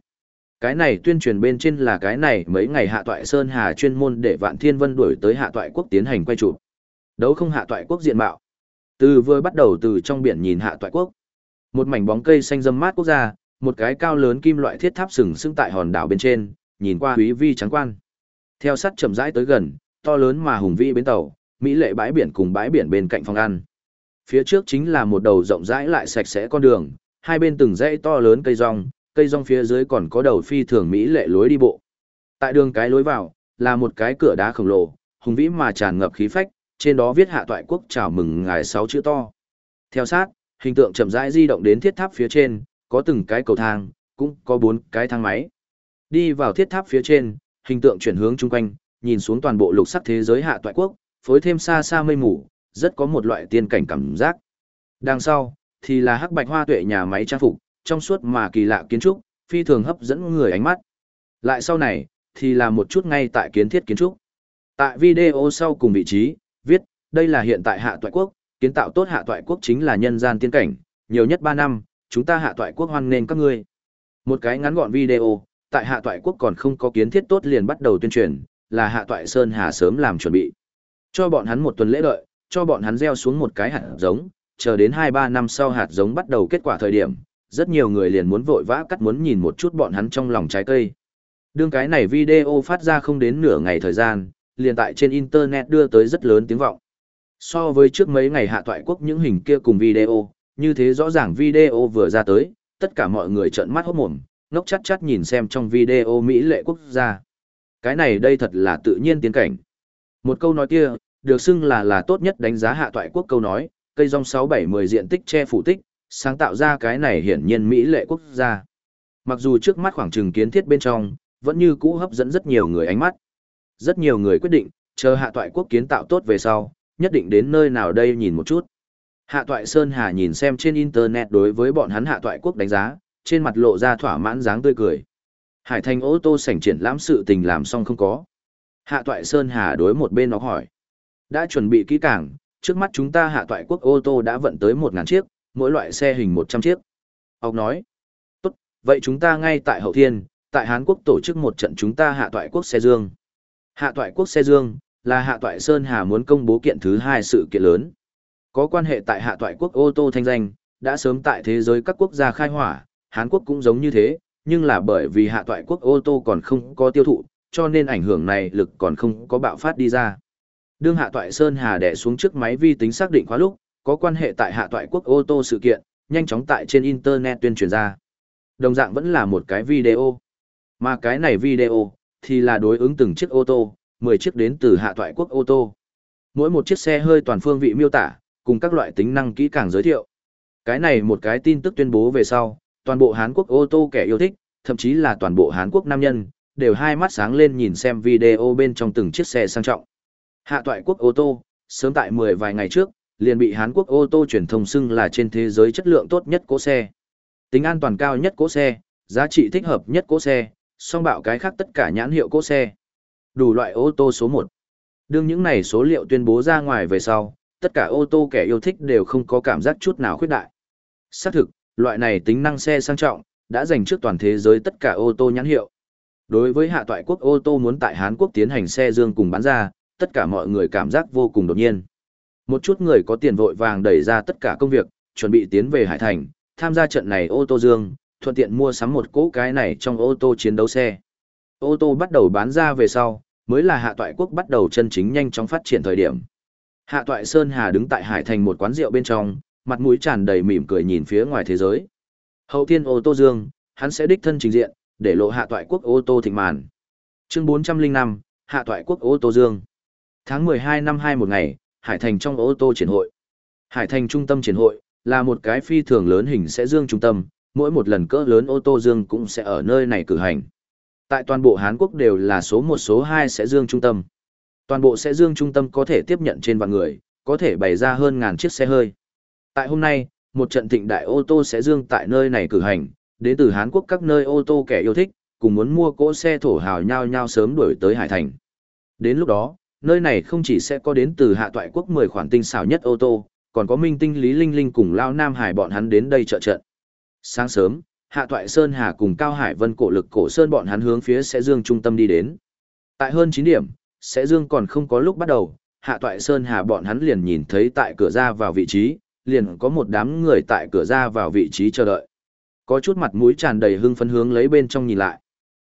Cái này tuyên truyền bên trên là cái này mấy ngày hạ toại Sơn Hà chuyên môn để Vạn Thiên Vân đuổi tới hạ toại quốc tiến hành quay chụp. Đấu không hạ toại quốc diện mạo. Từ vừa bắt đầu từ trong biển nhìn hạ toại quốc. Một mảnh bóng cây xanh râm mát quốc gia, một cái cao lớn kim loại thiết tháp sừng sững tại hòn đảo bên trên, nhìn qua quý vi trắng quan. Theo sắt chậm rãi tới gần, to lớn mà hùng vĩ bến tàu, mỹ lệ bãi biển cùng bãi biển bên cạnh phòng ăn. Phía trước chính là một đầu rộng rãi lại sạch sẽ con đường, hai bên từng dãy to lớn cây rong, cây rong phía dưới còn có đầu phi thường mỹ lệ lối đi bộ. Tại đường cái lối vào, là một cái cửa đá khổng lồ, hùng vĩ mà tràn ngập khí phách, trên đó viết hạ toại quốc chào mừng ngài sáu chữ to. Theo sát, hình tượng chậm rãi di động đến thiết tháp phía trên, có từng cái cầu thang, cũng có bốn cái thang máy. Đi vào thiết tháp phía trên, hình tượng chuyển hướng chung quanh, nhìn xuống toàn bộ lục sắc thế giới hạ toại quốc, phối thêm xa xa mây mù, rất có một loại tiên cảnh cảm giác. Đằng sau, thì là hắc bạch hoa tuệ nhà máy trang phục, trong suốt mà kỳ lạ kiến trúc, phi thường hấp dẫn người ánh mắt. Lại sau này, thì là một chút ngay tại kiến thiết kiến trúc. Tại video sau cùng vị trí, viết, đây là hiện tại hạ toại quốc, kiến tạo tốt hạ toại quốc chính là nhân gian tiên cảnh, nhiều nhất 3 năm, chúng ta hạ toại quốc hoan nghênh các ngươi. Một cái ngắn gọn video, tại hạ toại quốc còn không có kiến thiết tốt liền bắt đầu tuyên truyền, là hạ toại Sơn Hà sớm làm chuẩn bị. Cho bọn hắn một tuần lễ đợi, cho bọn hắn gieo xuống một cái hạt giống, chờ đến 2-3 năm sau hạt giống bắt đầu kết quả thời điểm, rất nhiều người liền muốn vội vã cắt muốn nhìn một chút bọn hắn trong lòng trái cây. Đương cái này video phát ra không đến nửa ngày thời gian, liền tại trên internet đưa tới rất lớn tiếng vọng. So với trước mấy ngày hạ toại quốc những hình kia cùng video, như thế rõ ràng video vừa ra tới, tất cả mọi người trợn mắt hốt mồm, ngốc chắt chắt nhìn xem trong video Mỹ lệ quốc gia. Cái này đây thật là tự nhiên tiến cảnh. Một câu nói kia, được xưng là là tốt nhất đánh giá hạ toại quốc câu nói, cây rong 6-7-10 diện tích che phủ tích, sáng tạo ra cái này hiển nhiên Mỹ lệ quốc gia. Mặc dù trước mắt khoảng trừng kiến thiết bên trong, vẫn như cũ hấp dẫn rất nhiều người ánh mắt. Rất nhiều người quyết định, chờ hạ toại quốc kiến tạo tốt về sau, nhất định đến nơi nào đây nhìn một chút. Hạ toại Sơn Hà nhìn xem trên internet đối với bọn hắn hạ toại quốc đánh giá, trên mặt lộ ra thỏa mãn dáng tươi cười. Hải thành ô tô sảnh triển lãm sự tình làm xong không có. Hạ toại Sơn Hà đối một bên nó hỏi. Đã chuẩn bị kỹ càng, trước mắt chúng ta hạ toại quốc ô tô đã vận tới 1.000 chiếc, mỗi loại xe hình 100 chiếc. Ông nói. Tốt, vậy chúng ta ngay tại Hậu Thiên, tại Hán Quốc tổ chức một trận chúng ta hạ toại quốc xe dương. Hạ toại quốc xe dương, là hạ toại Sơn Hà muốn công bố kiện thứ hai sự kiện lớn. Có quan hệ tại hạ toại quốc ô tô thanh danh, đã sớm tại thế giới các quốc gia khai hỏa, Hán Quốc cũng giống như thế, nhưng là bởi vì hạ toại quốc ô tô còn không có tiêu thụ, cho nên ảnh hưởng này lực còn không có bạo phát đi ra. Đương hạ toại Sơn Hà đẻ xuống trước máy vi tính xác định khóa lúc, có quan hệ tại hạ toại quốc ô tô sự kiện, nhanh chóng tại trên Internet tuyên truyền ra. Đồng dạng vẫn là một cái video. Mà cái này video, thì là đối ứng từng chiếc ô tô, 10 chiếc đến từ hạ toại quốc ô tô. Mỗi một chiếc xe hơi toàn phương vị miêu tả, cùng các loại tính năng kỹ càng giới thiệu. Cái này một cái tin tức tuyên bố về sau, toàn bộ Hán Quốc ô tô kẻ yêu thích, thậm chí là toàn bộ Hán Quốc nam nhân, đều hai mắt sáng lên nhìn xem video bên trong từng chiếc xe sang trọng. Hạ toại quốc ô tô, sớm tại 10 vài ngày trước, liền bị Hán Quốc ô tô truyền thông xưng là trên thế giới chất lượng tốt nhất cỗ xe. Tính an toàn cao nhất cỗ xe, giá trị thích hợp nhất cỗ xe, song bạo cái khác tất cả nhãn hiệu cỗ xe. Đủ loại ô tô số 1. Đương những này số liệu tuyên bố ra ngoài về sau, tất cả ô tô kẻ yêu thích đều không có cảm giác chút nào khuyết đại. Xác thực, loại này tính năng xe sang trọng, đã dành trước toàn thế giới tất cả ô tô nhãn hiệu. Đối với hạ toại quốc ô tô muốn tại Hán Quốc tiến hành xe dương cùng bán ra, tất cả mọi người cảm giác vô cùng đột nhiên. Một chút người có tiền vội vàng đẩy ra tất cả công việc, chuẩn bị tiến về Hải Thành, tham gia trận này ô tô dương, thuận tiện mua sắm một cỗ cái này trong ô tô chiến đấu xe. Ô tô bắt đầu bán ra về sau, mới là hạ toại quốc bắt đầu chân chính nhanh chóng phát triển thời điểm. Hạ toại Sơn Hà đứng tại Hải Thành một quán rượu bên trong, mặt mũi tràn đầy mỉm cười nhìn phía ngoài thế giới. Hậu thiên ô tô dương, hắn sẽ đích thân trình diện, để lộ hạ toại quốc ô tô thịnh màn. Chương 405, hạ toại quốc ô tô dương. Tháng 12 năm 2 một ngày, Hải Thành trong ô tô triển hội. Hải Thành trung tâm triển hội, là một cái phi thường lớn hình sẽ dương trung tâm, mỗi một lần cỡ lớn ô tô dương cũng sẽ ở nơi này cử hành. Tại toàn bộ Hán Quốc đều là số một số 2 sẽ dương trung tâm. Toàn bộ sẽ dương trung tâm có thể tiếp nhận trên vạn người, có thể bày ra hơn ngàn chiếc xe hơi. Tại hôm nay, một trận thịnh đại ô tô sẽ dương tại nơi này cử hành, đến từ Hán Quốc các nơi ô tô kẻ yêu thích, cùng muốn mua cỗ xe thổ hào nhau nhau sớm đuổi tới Hải Thành. Đến lúc đó, nơi này không chỉ sẽ có đến từ hạ toại quốc 10 khoản tinh xảo nhất ô tô, còn có minh tinh Lý Linh Linh cùng Lao Nam Hải bọn hắn đến đây trợ trận. Sáng sớm, hạ toại Sơn Hà cùng Cao Hải Vân cổ lực cổ Sơn bọn hắn hướng phía sẽ dương trung tâm đi đến. Tại hơn 9 điểm, sẽ dương còn không có lúc bắt đầu, hạ toại Sơn Hà bọn hắn liền nhìn thấy tại cửa ra vào vị trí, liền có một đám người tại cửa ra vào vị trí chờ đợi. Có chút mặt mũi tràn đầy hưng phấn hướng lấy bên trong nhìn lại.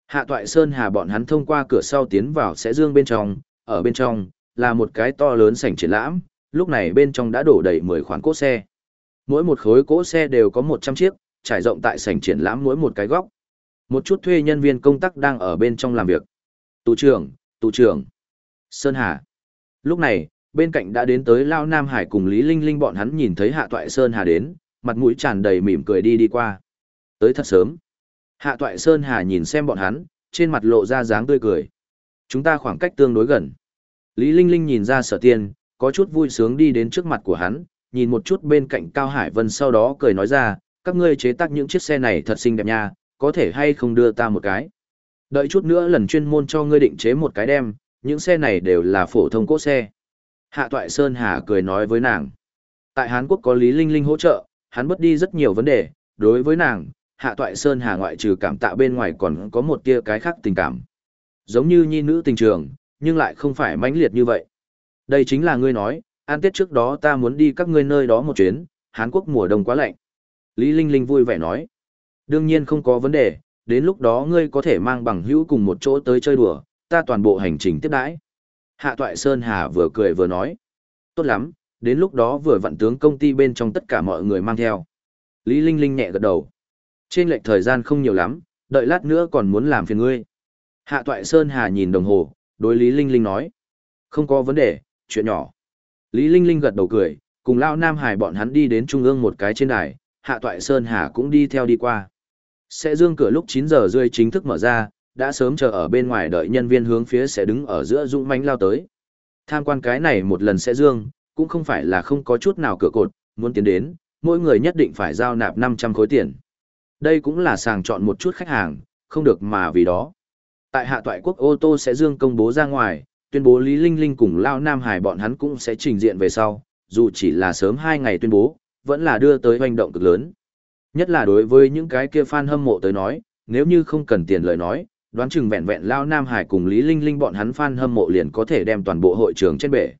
Hạ toại Sơn Hà bọn hắn thông qua cửa sau tiến vào sẽ dương bên trong, ở bên trong, là một cái to lớn sảnh triển lãm, lúc này bên trong đã đổ đầy 10 khoán cỗ xe. Mỗi một khối cỗ xe đều có 100 chiếc, trải rộng tại sảnh triển lãm mỗi một cái góc. Một chút thuê nhân viên công tác đang ở bên trong làm việc. Tù trưởng, tù trưởng. Sơn Hà. Lúc này, bên cạnh đã đến tới Lao Nam Hải cùng Lý Linh Linh bọn hắn nhìn thấy Hạ Toại Sơn Hà đến, mặt mũi tràn đầy mỉm cười đi đi qua. Tới thật sớm. Hạ Toại Sơn Hà nhìn xem bọn hắn, trên mặt lộ ra dáng tươi cười. Chúng ta khoảng cách tương đối gần. Lý Linh Linh nhìn ra sở tiên, có chút vui sướng đi đến trước mặt của hắn, nhìn một chút bên cạnh Cao Hải Vân sau đó cười nói ra, các ngươi chế tác những chiếc xe này thật xinh đẹp nha, có thể hay không đưa ta một cái. Đợi chút nữa lần chuyên môn cho ngươi định chế một cái đem, những xe này đều là phổ thông cỗ xe. Hạ Toại Sơn Hà cười nói với nàng. Tại Hàn Quốc có Lý Linh Linh hỗ trợ, hắn bớt đi rất nhiều vấn đề, đối với nàng, Hạ Toại Sơn Hà ngoại trừ cảm tạ bên ngoài còn có một tia cái khác tình cảm. Giống như nhi nữ tình trường, nhưng lại không phải mãnh liệt như vậy. Đây chính là ngươi nói, an tết trước đó ta muốn đi các ngươi nơi đó một chuyến, Hán Quốc mùa đông quá lạnh. Lý Linh Linh vui vẻ nói. Đương nhiên không có vấn đề, đến lúc đó ngươi có thể mang bằng hữu cùng một chỗ tới chơi đùa, ta toàn bộ hành trình tiếp đãi. Hạ Toại Sơn Hà vừa cười vừa nói. Tốt lắm, đến lúc đó vừa vặn tướng công ty bên trong tất cả mọi người mang theo. Lý Linh Linh nhẹ gật đầu. Trên lệch thời gian không nhiều lắm, đợi lát nữa còn muốn làm phiền ngươi. Hạ Toại Sơn Hà nhìn đồng hồ, đối Lý Linh Linh nói. Không có vấn đề, chuyện nhỏ. Lý Linh Linh gật đầu cười, cùng Lão Nam Hải bọn hắn đi đến trung ương một cái trên đài, Hạ Toại Sơn Hà cũng đi theo đi qua. Sẽ dương cửa lúc 9 giờ rưỡi chính thức mở ra, đã sớm chờ ở bên ngoài đợi nhân viên hướng phía sẽ đứng ở giữa dũng mãnh lao tới. Tham quan cái này một lần sẽ dương, cũng không phải là không có chút nào cửa cột, muốn tiến đến, mỗi người nhất định phải giao nạp 500 khối tiền. Đây cũng là sàng chọn một chút khách hàng, không được mà vì đó. Tại hạ toại quốc ô tô sẽ dương công bố ra ngoài, tuyên bố Lý Linh Linh cùng Lao Nam Hải bọn hắn cũng sẽ trình diện về sau, dù chỉ là sớm 2 ngày tuyên bố, vẫn là đưa tới hoành động cực lớn. Nhất là đối với những cái kia fan hâm mộ tới nói, nếu như không cần tiền lời nói, đoán chừng vẹn vẹn Lao Nam Hải cùng Lý Linh Linh bọn hắn fan hâm mộ liền có thể đem toàn bộ hội trường trên bể.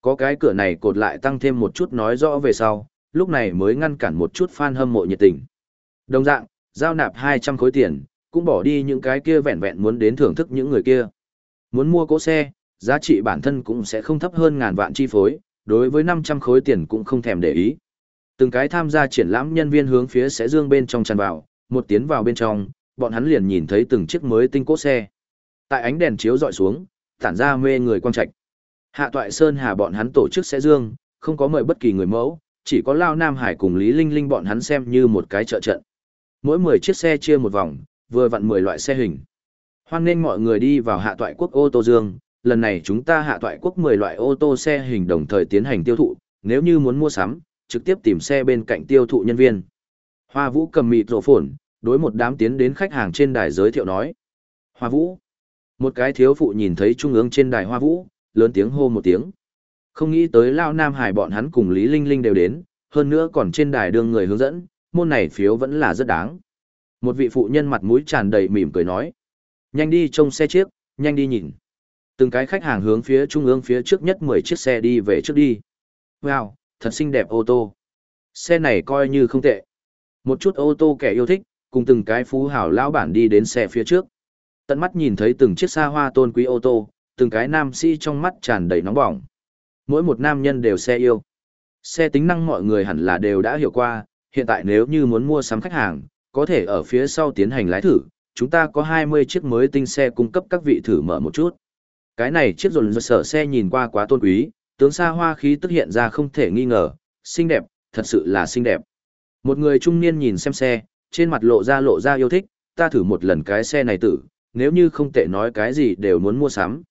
Có cái cửa này cột lại tăng thêm một chút nói rõ về sau, lúc này mới ngăn cản một chút fan hâm mộ nhiệt tình. Đồng dạng, giao nạp 200 khối tiền, cũng bỏ đi những cái kia vẹn vẹn muốn đến thưởng thức những người kia. Muốn mua cỗ xe, giá trị bản thân cũng sẽ không thấp hơn ngàn vạn chi phối, đối với 500 khối tiền cũng không thèm để ý. Từng cái tham gia triển lãm nhân viên hướng phía sẽ dương bên trong tràn vào, một tiến vào bên trong, bọn hắn liền nhìn thấy từng chiếc mới tinh cỗ xe. Tại ánh đèn chiếu dọi xuống, tản ra mê người quang trạch. Hạ Toại Sơn Hà bọn hắn tổ chức sẽ dương, không có mời bất kỳ người mẫu, chỉ có Lao Nam Hải cùng Lý Linh Linh bọn hắn xem như một cái trợ trận. Mỗi 10 chiếc xe chia một vòng, vừa vặn 10 loại xe hình. Hoan nên mọi người đi vào hạ toại quốc ô tô dương, lần này chúng ta hạ toại quốc 10 loại ô tô xe hình đồng thời tiến hành tiêu thụ, nếu như muốn mua sắm, trực tiếp tìm xe bên cạnh tiêu thụ nhân viên. Hoa Vũ cầm mịt rổ phồn, đối một đám tiến đến khách hàng trên đài giới thiệu nói. Hoa Vũ. Một cái thiếu phụ nhìn thấy trung ương trên đài Hoa Vũ, lớn tiếng hô một tiếng. Không nghĩ tới Lao Nam Hải bọn hắn cùng Lý Linh Linh đều đến, hơn nữa còn trên đài đương người hướng dẫn, môn này phiếu vẫn là rất đáng. Một vị phụ nhân mặt mũi tràn đầy mỉm cười nói. Nhanh đi trông xe chiếc, nhanh đi nhìn. Từng cái khách hàng hướng phía trung ương phía trước nhất 10 chiếc xe đi về trước đi. Wow, thật xinh đẹp ô tô. Xe này coi như không tệ. Một chút ô tô kẻ yêu thích, cùng từng cái phú hảo lão bản đi đến xe phía trước. Tận mắt nhìn thấy từng chiếc xa hoa tôn quý ô tô, từng cái nam sĩ trong mắt tràn đầy nóng bỏng. Mỗi một nam nhân đều xe yêu. Xe tính năng mọi người hẳn là đều đã hiểu qua, hiện tại nếu như muốn mua sắm khách hàng, có thể ở phía sau tiến hành lái thử, chúng ta có 20 chiếc mới tinh xe cung cấp các vị thử mở một chút. Cái này chiếc rồn sở xe nhìn qua quá tôn quý, tướng xa hoa khí tức hiện ra không thể nghi ngờ, xinh đẹp, thật sự là xinh đẹp. Một người trung niên nhìn xem xe, trên mặt lộ ra lộ ra yêu thích, ta thử một lần cái xe này tử, nếu như không tệ nói cái gì đều muốn mua sắm.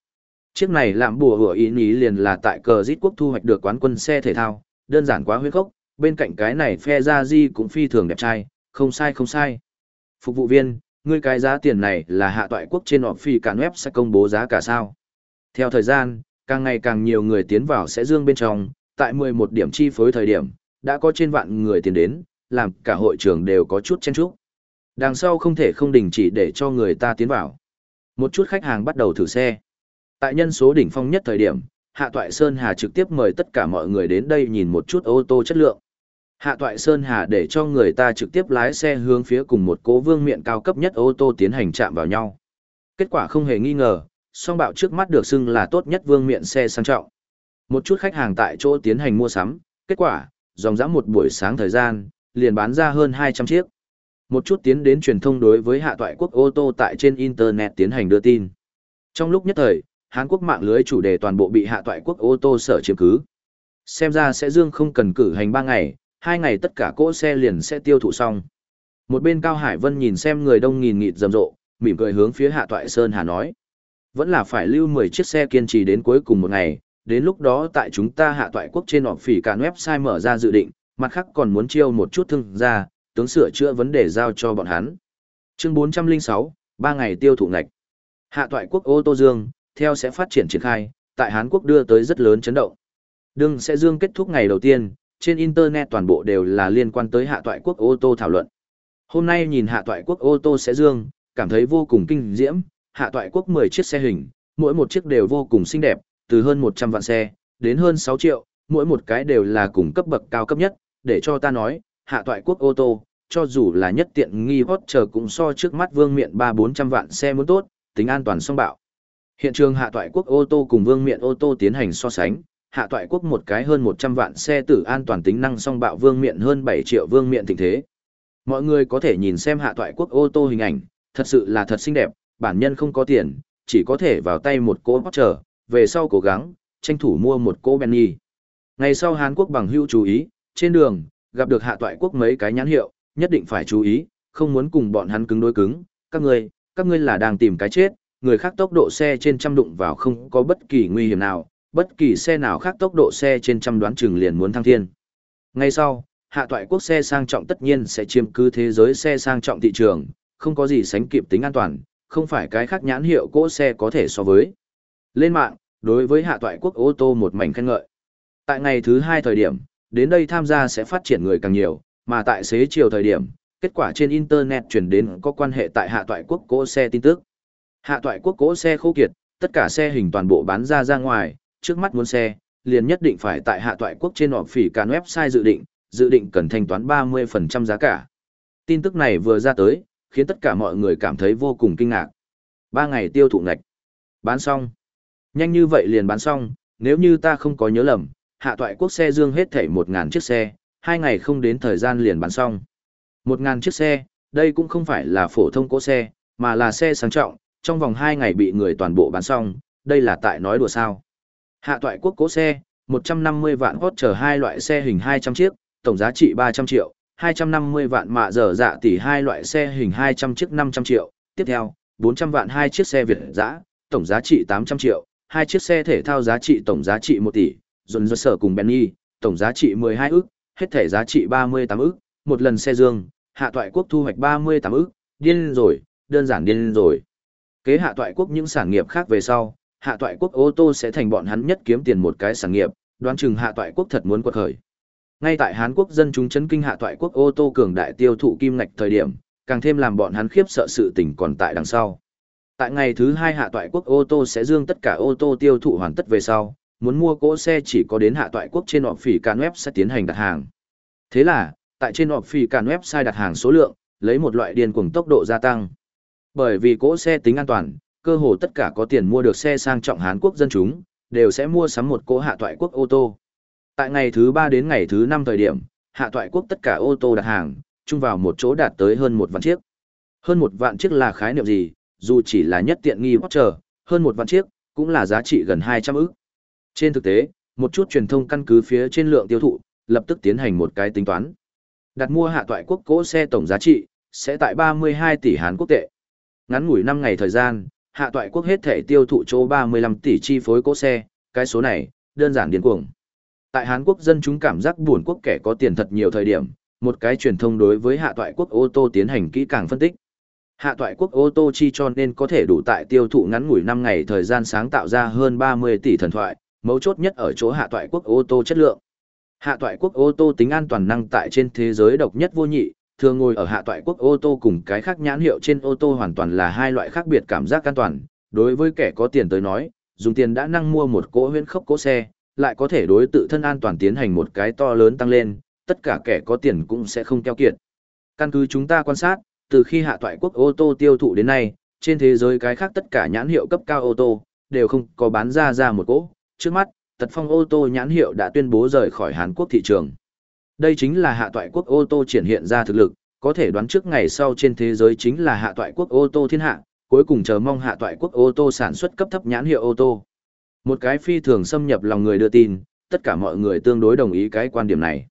Chiếc này làm bùa hủa ý ý liền là tại cờ giết quốc thu hoạch được quán quân xe thể thao, đơn giản quá huyết khốc, bên cạnh cái này phe ra di cũng phi thường đẹp trai, không sai không sai. Phục vụ viên, ngươi cái giá tiền này là hạ toại quốc trên họp phi cả web sẽ công bố giá cả sao. Theo thời gian, càng ngày càng nhiều người tiến vào sẽ dương bên trong, tại 11 điểm chi phối thời điểm, đã có trên vạn người tiến đến, làm cả hội trường đều có chút chen chúc. Đằng sau không thể không đình chỉ để cho người ta tiến vào. Một chút khách hàng bắt đầu thử xe. Tại nhân số đỉnh phong nhất thời điểm, Hạ Toại Sơn Hà trực tiếp mời tất cả mọi người đến đây nhìn một chút ô tô chất lượng. Hạ Toại Sơn Hà để cho người ta trực tiếp lái xe hướng phía cùng một cố vương miện cao cấp nhất ô tô tiến hành chạm vào nhau. Kết quả không hề nghi ngờ, song bạo trước mắt được xưng là tốt nhất vương miện xe sang trọng. Một chút khách hàng tại chỗ tiến hành mua sắm, kết quả, dòng dã một buổi sáng thời gian, liền bán ra hơn 200 chiếc. Một chút tiến đến truyền thông đối với hạ toại quốc ô tô tại trên Internet tiến hành đưa tin. Trong lúc nhất thời, Hàn Quốc mạng lưới chủ đề toàn bộ bị hạ toại quốc ô tô sở chiếm cứ. Xem ra sẽ dương không cần cử hành 3 ngày, hai ngày tất cả cỗ xe liền sẽ tiêu thụ xong. Một bên Cao Hải Vân nhìn xem người đông nghìn nghịt rầm rộ, mỉm cười hướng phía Hạ Toại Sơn Hà nói. Vẫn là phải lưu 10 chiếc xe kiên trì đến cuối cùng một ngày, đến lúc đó tại chúng ta hạ toại quốc trên họp phỉ cản website mở ra dự định, mặt khác còn muốn chiêu một chút thương gia, tướng sửa chữa vấn đề giao cho bọn hắn. Chương 406, 3 ngày tiêu thụ ngạch. Hạ toại quốc ô tô dương, theo sẽ phát triển triển khai, tại Hán Quốc đưa tới rất lớn chấn động. Đương sẽ dương kết thúc ngày đầu tiên, trên Internet toàn bộ đều là liên quan tới hạ toại quốc ô tô thảo luận. Hôm nay nhìn hạ toại quốc ô tô sẽ dương, cảm thấy vô cùng kinh diễm, hạ toại quốc 10 chiếc xe hình, mỗi một chiếc đều vô cùng xinh đẹp, từ hơn 100 vạn xe, đến hơn 6 triệu, mỗi một cái đều là cùng cấp bậc cao cấp nhất, để cho ta nói, hạ toại quốc ô tô, cho dù là nhất tiện nghi hot chờ cũng so trước mắt vương miện 3-400 vạn xe muốn tốt, tính an toàn song bạo. Hiện trường hạ toại quốc ô tô cùng vương miện ô tô tiến hành so sánh, hạ toại quốc một cái hơn 100 vạn xe tử an toàn tính năng song bạo vương miện hơn 7 triệu vương miện tình thế. Mọi người có thể nhìn xem hạ toại quốc ô tô hình ảnh, thật sự là thật xinh đẹp, bản nhân không có tiền, chỉ có thể vào tay một cỗ Porsche, về sau cố gắng, tranh thủ mua một cỗ Bentley. Ngày sau Hàn Quốc bằng hữu chú ý, trên đường, gặp được hạ toại quốc mấy cái nhãn hiệu, nhất định phải chú ý, không muốn cùng bọn hắn cứng đối cứng, các ngươi, các ngươi là đang tìm cái chết, người khác tốc độ xe trên trăm đụng vào không có bất kỳ nguy hiểm nào, bất kỳ xe nào khác tốc độ xe trên trăm đoán chừng liền muốn thăng thiên. Ngay sau, hạ toại quốc xe sang trọng tất nhiên sẽ chiếm cứ thế giới xe sang trọng thị trường, không có gì sánh kịp tính an toàn, không phải cái khác nhãn hiệu cỗ xe có thể so với. Lên mạng, đối với hạ toại quốc ô tô một mảnh khen ngợi. Tại ngày thứ hai thời điểm, đến đây tham gia sẽ phát triển người càng nhiều, mà tại xế chiều thời điểm, kết quả trên Internet chuyển đến có quan hệ tại hạ toại quốc cỗ xe tin tức. Hạ toại quốc cỗ xe khô kiệt, tất cả xe hình toàn bộ bán ra ra ngoài, trước mắt muốn xe, liền nhất định phải tại hạ toại quốc trên họp phỉ càn website dự định, dự định cần thanh toán 30% giá cả. Tin tức này vừa ra tới, khiến tất cả mọi người cảm thấy vô cùng kinh ngạc. Ba ngày tiêu thụ ngạch. Bán xong. Nhanh như vậy liền bán xong, nếu như ta không có nhớ lầm, hạ toại quốc xe dương hết thảy 1.000 chiếc xe, hai ngày không đến thời gian liền bán xong. 1.000 chiếc xe, đây cũng không phải là phổ thông cỗ xe, mà là xe sang trọng, trong vòng 2 ngày bị người toàn bộ bán xong, đây là tại nói đùa sao. Hạ toại quốc cỗ xe, 150 vạn hốt chở hai loại xe hình 200 chiếc, tổng giá trị 300 triệu, 250 vạn mạ dở dạ tỷ hai loại xe hình 200 chiếc 500 triệu, tiếp theo, 400 vạn hai chiếc xe Việt dã, tổng giá trị 800 triệu, hai chiếc xe thể thao giá trị tổng giá trị 1 tỷ, dồn dơ sở cùng Benny, tổng giá trị 12 ức, hết thể giá trị 38 ức, một lần xe dương, hạ toại quốc thu hoạch 38 ức, điên rồi, đơn giản điên rồi. Kế hạ toại quốc những sản nghiệp khác về sau, hạ toại quốc ô tô sẽ thành bọn hắn nhất kiếm tiền một cái sản nghiệp, đoán chừng hạ toại quốc thật muốn quật khởi. Ngay tại Hán Quốc dân chúng chấn kinh hạ toại quốc ô tô cường đại tiêu thụ kim ngạch thời điểm, càng thêm làm bọn hắn khiếp sợ sự tình còn tại đằng sau. Tại ngày thứ hai hạ toại quốc ô tô sẽ dương tất cả ô tô tiêu thụ hoàn tất về sau, muốn mua cỗ xe chỉ có đến hạ toại quốc trên họp phỉ can web sẽ tiến hành đặt hàng. Thế là, tại trên họp phỉ can website đặt hàng số lượng, lấy một loại điên cuồng tốc độ gia tăng. Bởi vì cỗ xe tính an toàn, cơ hồ tất cả có tiền mua được xe sang trọng Hán Quốc dân chúng, đều sẽ mua sắm một cỗ hạ toại quốc ô tô. Tại ngày thứ 3 đến ngày thứ 5 thời điểm, hạ toại quốc tất cả ô tô đặt hàng, chung vào một chỗ đạt tới hơn một vạn chiếc. Hơn một vạn chiếc là khái niệm gì, dù chỉ là nhất tiện nghi Porsche, hơn một vạn chiếc, cũng là giá trị gần 200 ức. Trên thực tế, một chút truyền thông căn cứ phía trên lượng tiêu thụ, lập tức tiến hành một cái tính toán. Đặt mua hạ toại quốc cỗ xe tổng giá trị, sẽ tại 32 tỷ Hán quốc tệ. Ngắn ngủi 5 ngày thời gian, hạ toại quốc hết thể tiêu thụ chỗ 35 tỷ chi phối cỗ xe, cái số này, đơn giản điên cuồng. Tại Hàn Quốc dân chúng cảm giác buồn quốc kẻ có tiền thật nhiều thời điểm, một cái truyền thông đối với hạ toại quốc ô tô tiến hành kỹ càng phân tích. Hạ toại quốc ô tô chi cho nên có thể đủ tại tiêu thụ ngắn ngủi 5 ngày thời gian sáng tạo ra hơn 30 tỷ thần thoại, mấu chốt nhất ở chỗ hạ toại quốc ô tô chất lượng. Hạ toại quốc ô tô tính an toàn năng tại trên thế giới độc nhất vô nhị, thường ngồi ở hạ toại quốc ô tô cùng cái khác nhãn hiệu trên ô tô hoàn toàn là hai loại khác biệt cảm giác an toàn. Đối với kẻ có tiền tới nói, dùng tiền đã năng mua một cỗ huyễn khốc cỗ xe, lại có thể đối tự thân an toàn tiến hành một cái to lớn tăng lên, tất cả kẻ có tiền cũng sẽ không keo kiệt. Căn cứ chúng ta quan sát, từ khi hạ toại quốc ô tô tiêu thụ đến nay, trên thế giới cái khác tất cả nhãn hiệu cấp cao ô tô, đều không có bán ra ra một cỗ. Trước mắt, tật phong ô tô nhãn hiệu đã tuyên bố rời khỏi Hàn Quốc thị trường. Đây chính là hạ toại quốc ô tô triển hiện ra thực lực, có thể đoán trước ngày sau trên thế giới chính là hạ toại quốc ô tô thiên hạ, cuối cùng chờ mong hạ toại quốc ô tô sản xuất cấp thấp nhãn hiệu ô tô. Một cái phi thường xâm nhập lòng người đưa tin, tất cả mọi người tương đối đồng ý cái quan điểm này.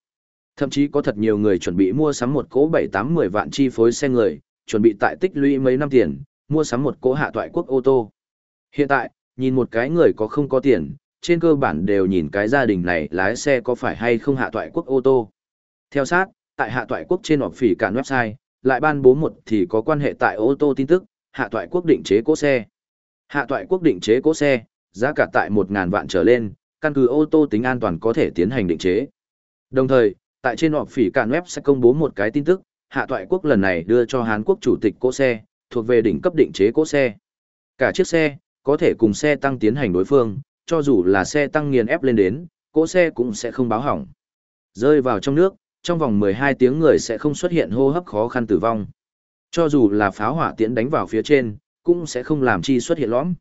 Thậm chí có thật nhiều người chuẩn bị mua sắm một cỗ 7-8-10 vạn chi phối xe người, chuẩn bị tại tích lũy mấy năm tiền, mua sắm một cỗ hạ toại quốc ô tô. Hiện tại, nhìn một cái người có không có tiền, trên cơ bản đều nhìn cái gia đình này lái xe có phải hay không hạ toại quốc ô tô. Theo sát, tại hạ toại quốc trên họp phỉ cả website, lại ban bố một thì có quan hệ tại ô tô tin tức, hạ toại quốc định chế cố xe. Hạ toại quốc định chế cố xe, giá cả tại 1.000 vạn trở lên, căn cứ ô tô tính an toàn có thể tiến hành định chế. Đồng thời, tại trên họp phỉ cả web sẽ công bố một cái tin tức, hạ toại quốc lần này đưa cho Hàn Quốc chủ tịch cố xe, thuộc về đỉnh cấp định chế cố xe. Cả chiếc xe, có thể cùng xe tăng tiến hành đối phương, cho dù là xe tăng nghiền ép lên đến, cỗ xe cũng sẽ không báo hỏng. Rơi vào trong nước, trong vòng 12 tiếng người sẽ không xuất hiện hô hấp khó khăn tử vong. Cho dù là pháo hỏa tiễn đánh vào phía trên, cũng sẽ không làm chi xuất hiện lõm.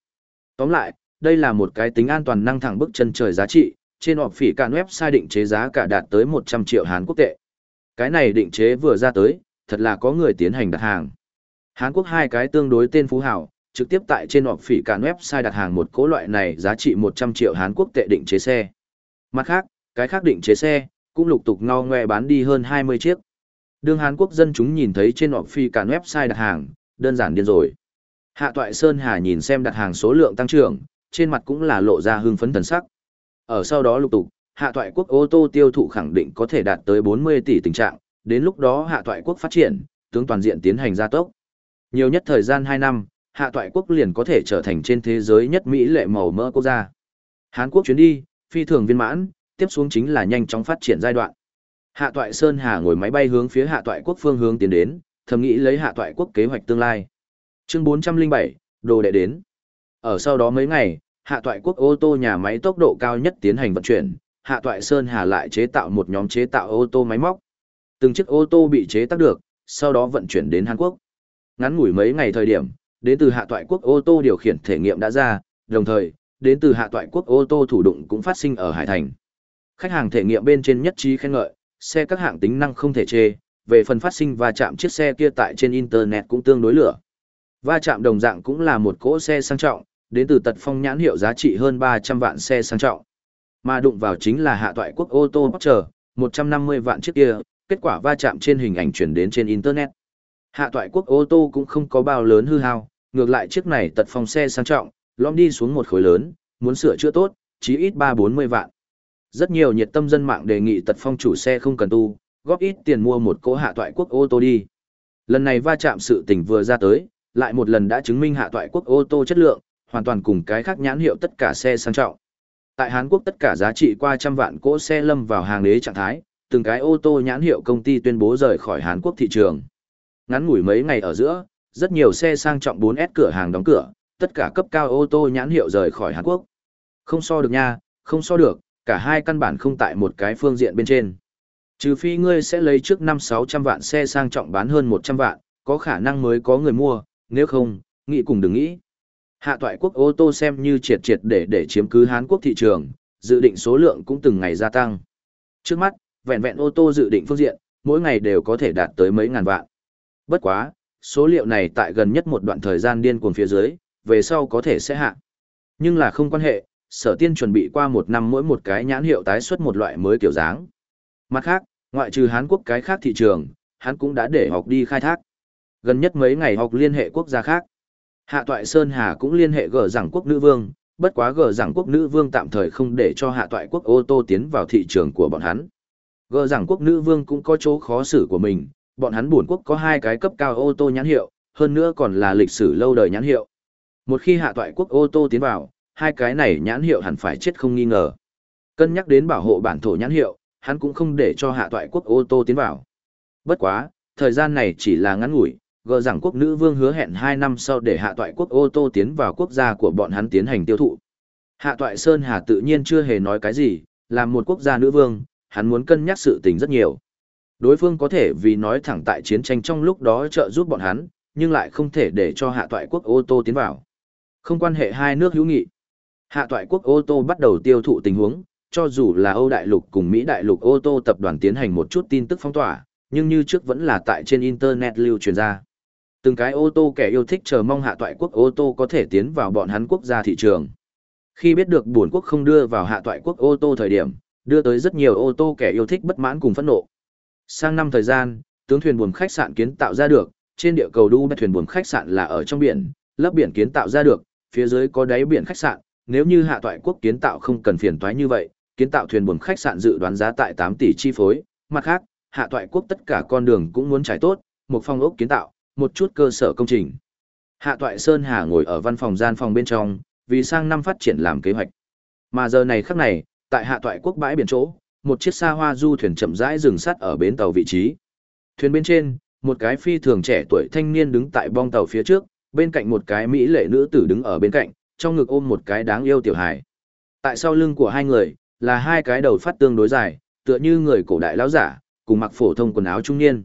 Tóm lại, đây là một cái tính an toàn năng thẳng bức chân trời giá trị, trên họp phỉ cạn website định chế giá cả đạt tới 100 triệu Hàn Quốc tệ. Cái này định chế vừa ra tới, thật là có người tiến hành đặt hàng. Hàn Quốc hai cái tương đối tên phú hảo, trực tiếp tại trên họp phỉ cạn website đặt hàng một cố loại này giá trị 100 triệu Hàn Quốc tệ định chế xe. Mặt khác, cái khác định chế xe, cũng lục tục ngao ngoe bán đi hơn 20 chiếc. Đương Hàn Quốc dân chúng nhìn thấy trên họp phi cả website đặt hàng, đơn giản điên rồi. Hạ Toại Sơn Hà nhìn xem đặt hàng số lượng tăng trưởng, trên mặt cũng là lộ ra hưng phấn thần sắc. Ở sau đó lục tục, Hạ Toại Quốc ô tô tiêu thụ khẳng định có thể đạt tới 40 tỷ tình trạng, đến lúc đó Hạ Toại Quốc phát triển, tướng toàn diện tiến hành gia tốc. Nhiều nhất thời gian 2 năm, hạ toại quốc liền có thể trở thành trên thế giới nhất Mỹ lệ màu mỡ quốc gia. Hán quốc chuyến đi, phi thường viên mãn, tiếp xuống chính là nhanh chóng phát triển giai đoạn. Hạ toại Sơn Hà ngồi máy bay hướng phía hạ toại quốc phương hướng tiến đến, thầm nghĩ lấy hạ toại quốc kế hoạch tương lai. Chương 407, đồ đệ đến. Ở sau đó mấy ngày, hạ toại quốc ô tô nhà máy tốc độ cao nhất tiến hành vận chuyển, hạ toại Sơn Hà lại chế tạo một nhóm chế tạo ô tô máy móc. Từng chiếc ô tô bị chế tác được, sau đó vận chuyển đến Hàn Quốc. Ngắn ngủi mấy ngày thời điểm, đến từ hạ toại quốc ô tô điều khiển thể nghiệm đã ra, đồng thời, đến từ hạ toại quốc ô tô thủ đụng cũng phát sinh ở Hải Thành. Khách hàng thể nghiệm bên trên nhất trí khen ngợi, xe các hạng tính năng không thể chê, về phần phát sinh và chạm chiếc xe kia tại trên internet cũng tương đối lửa. Va chạm đồng dạng cũng là một cỗ xe sang trọng, đến từ tật phong nhãn hiệu giá trị hơn 300 vạn xe sang trọng. Mà đụng vào chính là hạ toại quốc ô tô Porsche, 150 vạn chiếc kia, kết quả va chạm trên hình ảnh chuyển đến trên internet. Hạ toại quốc ô tô cũng không có bao lớn hư hao, ngược lại chiếc này tật phong xe sang trọng, lom đi xuống một khối lớn, muốn sửa chữa tốt, chí ít ba bốn mươi vạn. Rất nhiều nhiệt tâm dân mạng đề nghị tật phong chủ xe không cần tu, góp ít tiền mua một cỗ hạ toại quốc ô tô đi. Lần này va chạm sự tình vừa ra tới, lại một lần đã chứng minh hạ toại quốc ô tô chất lượng, hoàn toàn cùng cái khác nhãn hiệu tất cả xe sang trọng. Tại Hàn Quốc tất cả giá trị qua trăm vạn cỗ xe lâm vào hàng đế trạng thái, từng cái ô tô nhãn hiệu công ty tuyên bố rời khỏi Hàn Quốc thị trường. Ngắn ngủi mấy ngày ở giữa, rất nhiều xe sang trọng 4S cửa hàng đóng cửa, tất cả cấp cao ô tô nhãn hiệu rời khỏi Hàn Quốc. Không so được nha, không so được, cả hai căn bản không tại một cái phương diện bên trên. Trừ phi ngươi sẽ lấy trước 5-600 vạn xe sang trọng bán hơn 100 vạn, có khả năng mới có người mua, nếu không, nghĩ cùng đừng nghĩ. Hạ toại quốc ô tô xem như triệt triệt để để chiếm cứ Hán Quốc thị trường, dự định số lượng cũng từng ngày gia tăng. Trước mắt, vẹn vẹn ô tô dự định phương diện, mỗi ngày đều có thể đạt tới mấy ngàn vạn. Bất quá, số liệu này tại gần nhất một đoạn thời gian điên cuồng phía dưới, về sau có thể sẽ hạ. Nhưng là không quan hệ, sở tiên chuẩn bị qua một năm mỗi một cái nhãn hiệu tái xuất một loại mới kiểu dáng. Mặt khác, ngoại trừ Hán Quốc cái khác thị trường, hắn cũng đã để học đi khai thác. Gần nhất mấy ngày học liên hệ quốc gia khác. Hạ Toại Sơn Hà cũng liên hệ gở giảng quốc nữ vương, bất quá gở giảng quốc nữ vương tạm thời không để cho hạ toại quốc ô tô tiến vào thị trường của bọn hắn. Gở giảng quốc nữ vương cũng có chỗ khó xử của mình, bọn hắn buồn quốc có hai cái cấp cao ô tô nhãn hiệu, hơn nữa còn là lịch sử lâu đời nhãn hiệu. Một khi hạ toại quốc ô tô tiến vào, hai cái này nhãn hiệu hẳn phải chết không nghi ngờ. Cân nhắc đến bảo hộ bản thổ nhãn hiệu, hắn cũng không để cho hạ toại quốc ô tô tiến vào. Bất quá, thời gian này chỉ là ngắn ngủi, gờ rằng quốc nữ vương hứa hẹn 2 năm sau để hạ toại quốc ô tô tiến vào quốc gia của bọn hắn tiến hành tiêu thụ. Hạ toại Sơn Hà tự nhiên chưa hề nói cái gì, làm một quốc gia nữ vương, hắn muốn cân nhắc sự tình rất nhiều. Đối phương có thể vì nói thẳng tại chiến tranh trong lúc đó trợ giúp bọn hắn, nhưng lại không thể để cho hạ toại quốc ô tô tiến vào. Không quan hệ hai nước hữu nghị. Hạ toại quốc ô tô bắt đầu tiêu thụ tình huống, cho dù là Âu Đại Lục cùng Mỹ Đại Lục ô tô tập đoàn tiến hành một chút tin tức phong tỏa, nhưng như trước vẫn là tại trên Internet lưu truyền ra. Từng cái ô tô kẻ yêu thích chờ mong hạ toại quốc ô tô có thể tiến vào bọn hắn quốc gia thị trường. Khi biết được buồn quốc không đưa vào hạ toại quốc ô tô thời điểm, đưa tới rất nhiều ô tô kẻ yêu thích bất mãn cùng phẫn nộ. Sang năm thời gian, tướng thuyền buồm khách sạn kiến tạo ra được, trên địa cầu đu thuyền buồm khách sạn là ở trong biển, lấp biển kiến tạo ra được, phía dưới có đáy biển khách sạn, nếu như hạ toại quốc kiến tạo không cần phiền toái như vậy, kiến tạo thuyền buồm khách sạn dự đoán giá tại 8 tỷ chi phối, mặt khác, hạ toại quốc tất cả con đường cũng muốn trải tốt, một phong ốc kiến tạo, một chút cơ sở công trình. Hạ toại Sơn Hà ngồi ở văn phòng gian phòng bên trong, vì sang năm phát triển làm kế hoạch. Mà giờ này khắc này, tại hạ toại quốc bãi biển chỗ, một chiếc xa hoa du thuyền chậm rãi dừng sắt ở bến tàu vị trí. Thuyền bên trên, một cái phi thường trẻ tuổi thanh niên đứng tại bong tàu phía trước, bên cạnh một cái mỹ lệ nữ tử đứng ở bên cạnh, trong ngực ôm một cái đáng yêu tiểu hài. Tại sau lưng của hai người, là hai cái đầu phát tương đối dài, tựa như người cổ đại lão giả, cùng mặc phổ thông quần áo trung niên.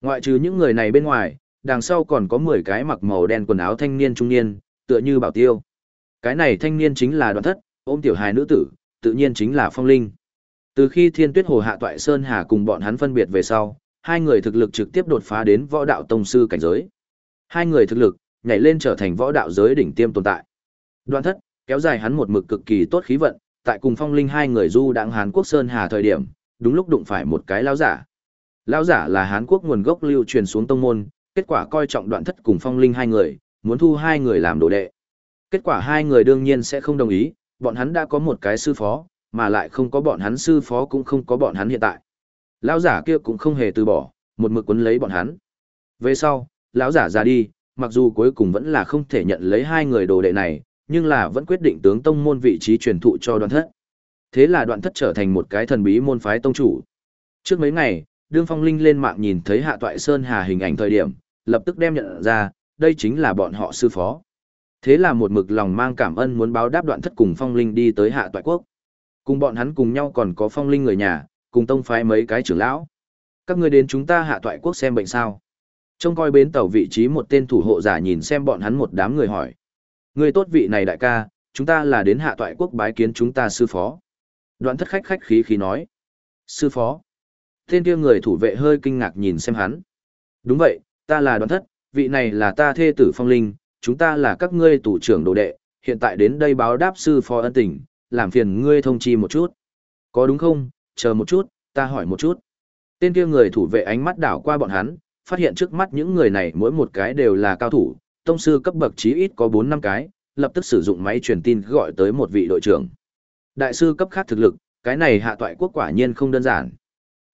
Ngoại trừ những người này bên ngoài, đằng sau còn có 10 cái mặc màu đen quần áo thanh niên trung niên, tựa như bảo tiêu. Cái này thanh niên chính là đoàn thất, ôm tiểu hài nữ tử, tự nhiên chính là phong linh. Từ khi Thiên Tuyết Hồ Hạ Toại Sơn Hà cùng bọn hắn phân biệt về sau, hai người thực lực trực tiếp đột phá đến võ đạo tông sư cảnh giới. Hai người thực lực nhảy lên trở thành võ đạo giới đỉnh tiêm tồn tại. Đoạn thất, kéo dài hắn một mực cực kỳ tốt khí vận, tại cùng phong linh hai người du đãng Hán Quốc Sơn Hà thời điểm, đúng lúc đụng phải một cái lão giả. Lão giả là Hán Quốc nguồn gốc lưu truyền xuống tông môn, kết quả coi trọng đoạn thất cùng phong linh hai người, muốn thu hai người làm đồ đệ. Kết quả hai người đương nhiên sẽ không đồng ý, bọn hắn đã có một cái sư phó, mà lại không có bọn hắn sư phó cũng không có bọn hắn hiện tại. Lão giả kia cũng không hề từ bỏ, một mực quấn lấy bọn hắn. Về sau, lão giả ra đi, mặc dù cuối cùng vẫn là không thể nhận lấy hai người đồ đệ này, nhưng là vẫn quyết định tướng tông môn vị trí truyền thụ cho đoạn thất. Thế là đoạn thất trở thành một cái thần bí môn phái tông chủ. Trước mấy ngày, đương phong linh lên mạng nhìn thấy hạ toại sơn hà hình ảnh thời điểm, lập tức đem nhận ra, đây chính là bọn họ sư phó. Thế là một mực lòng mang cảm ơn muốn báo đáp đoạn thất cùng phong linh đi tới hạ toại quốc. Cùng bọn hắn cùng nhau còn có phong linh người nhà, cùng tông phái mấy cái trưởng lão. Các người đến chúng ta hạ toại quốc xem bệnh sao. Trông coi bến tàu vị trí một tên thủ hộ giả nhìn xem bọn hắn một đám người hỏi. Người tốt vị này đại ca, chúng ta là đến hạ toại quốc bái kiến chúng ta sư phó. Đoạn thất khách khách khí khí nói. Sư phó. Tên kia người thủ vệ hơi kinh ngạc nhìn xem hắn. Đúng vậy, ta là đoạn thất, vị này là ta thê tử phong linh, chúng ta là các ngươi tủ trưởng đồ đệ, hiện tại đến đây báo đáp sư phó ân tình, làm phiền ngươi thông chi một chút. Có đúng không, chờ một chút, ta hỏi một chút. Tên kia người thủ vệ ánh mắt đảo qua bọn hắn, phát hiện trước mắt những người này mỗi một cái đều là cao thủ, tông sư cấp bậc chí ít có 4 năm cái, lập tức sử dụng máy truyền tin gọi tới một vị đội trưởng. Đại sư cấp khác thực lực, cái này hạ toại quốc quả nhiên không đơn giản.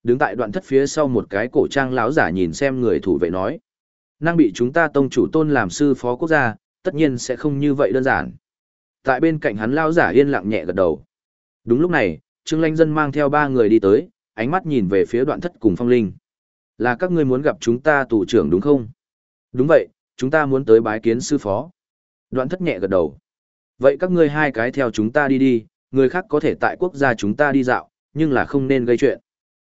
Đứng tại đoạn thất phía sau một cái cổ trang lão giả nhìn xem người thủ vệ nói. Năng bị chúng ta tông chủ tôn làm sư phó quốc gia, tất nhiên sẽ không như vậy đơn giản. Tại bên cạnh hắn lão giả yên lặng nhẹ gật đầu. Đúng lúc này, Trương Lanh Dân mang theo ba người đi tới, ánh mắt nhìn về phía đoạn thất cùng phong linh. Là các ngươi muốn gặp chúng ta tù trưởng đúng không? Đúng vậy, chúng ta muốn tới bái kiến sư phó. Đoạn thất nhẹ gật đầu. Vậy các ngươi hai cái theo chúng ta đi đi, người khác có thể tại quốc gia chúng ta đi dạo, nhưng là không nên gây chuyện.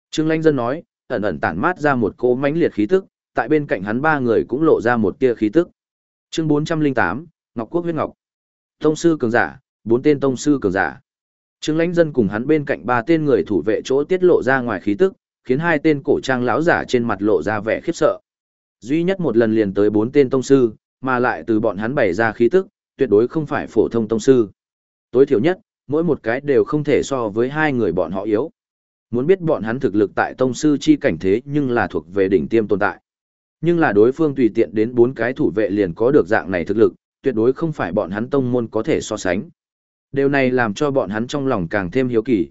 Trương Lanh Dân nói, ẩn ẩn tản mát ra một cỗ mãnh liệt khí tức, tại bên cạnh hắn ba người cũng lộ ra một tia khí tức. Chương 408, Ngọc Quốc huyết ngọc. Tông sư cường giả, bốn tên tông sư cường giả. Trương Lãnh Dân cùng hắn bên cạnh ba tên người thủ vệ chỗ tiết lộ ra ngoài khí tức, khiến hai tên cổ trang lão giả trên mặt lộ ra vẻ khiếp sợ. Duy nhất một lần liền tới bốn tên tông sư, mà lại từ bọn hắn bày ra khí tức, tuyệt đối không phải phổ thông tông sư. Tối thiểu nhất, mỗi một cái đều không thể so với hai người bọn họ yếu. Muốn biết bọn hắn thực lực tại tông sư chi cảnh thế nhưng là thuộc về đỉnh tiêm tồn tại. Nhưng là đối phương tùy tiện đến bốn cái thủ vệ liền có được dạng này thực lực, tuyệt đối không phải bọn hắn tông môn có thể so sánh. Điều này làm cho bọn hắn trong lòng càng thêm hiếu kỳ.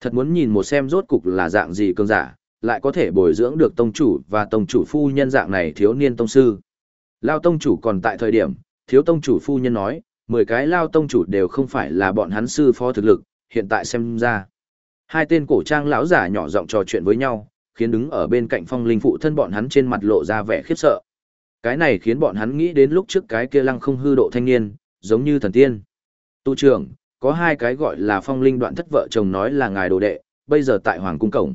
Thật muốn nhìn một xem rốt cục là dạng gì cường giả, lại có thể bồi dưỡng được tông chủ và tông chủ phu nhân dạng này thiếu niên tông sư. Lao tông chủ còn tại thời điểm, thiếu tông chủ phu nhân nói, 10 cái lao tông chủ đều không phải là bọn hắn sư phó thực lực, hiện tại xem ra. Hai tên cổ trang lão giả nhỏ giọng trò chuyện với nhau, khiến đứng ở bên cạnh phong linh phụ thân bọn hắn trên mặt lộ ra vẻ khiếp sợ. Cái này khiến bọn hắn nghĩ đến lúc trước cái kia lăng không hư độ thanh niên, giống như thần tiên. Tu trưởng, có hai cái gọi là phong linh đoạn thất vợ chồng nói là ngài đồ đệ, bây giờ tại Hoàng Cung Cổng.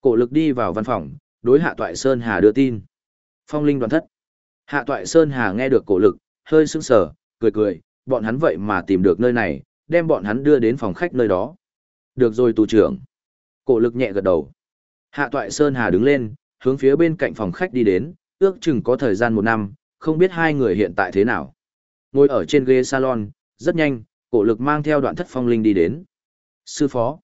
Cổ lực đi vào văn phòng, đối hạ toại Sơn Hà đưa tin. Phong linh đoạn thất. Hạ toại Sơn Hà nghe được cổ lực, hơi sững sờ, cười cười, bọn hắn vậy mà tìm được nơi này, đem bọn hắn đưa đến phòng khách nơi đó. Được rồi tù trưởng. Cổ lực nhẹ gật đầu. Hạ toại Sơn Hà đứng lên, hướng phía bên cạnh phòng khách đi đến, ước chừng có thời gian một năm, không biết hai người hiện tại thế nào. Ngồi ở trên ghế salon, rất nhanh, cổ lực mang theo đoạn thất phong linh đi đến. Sư phó.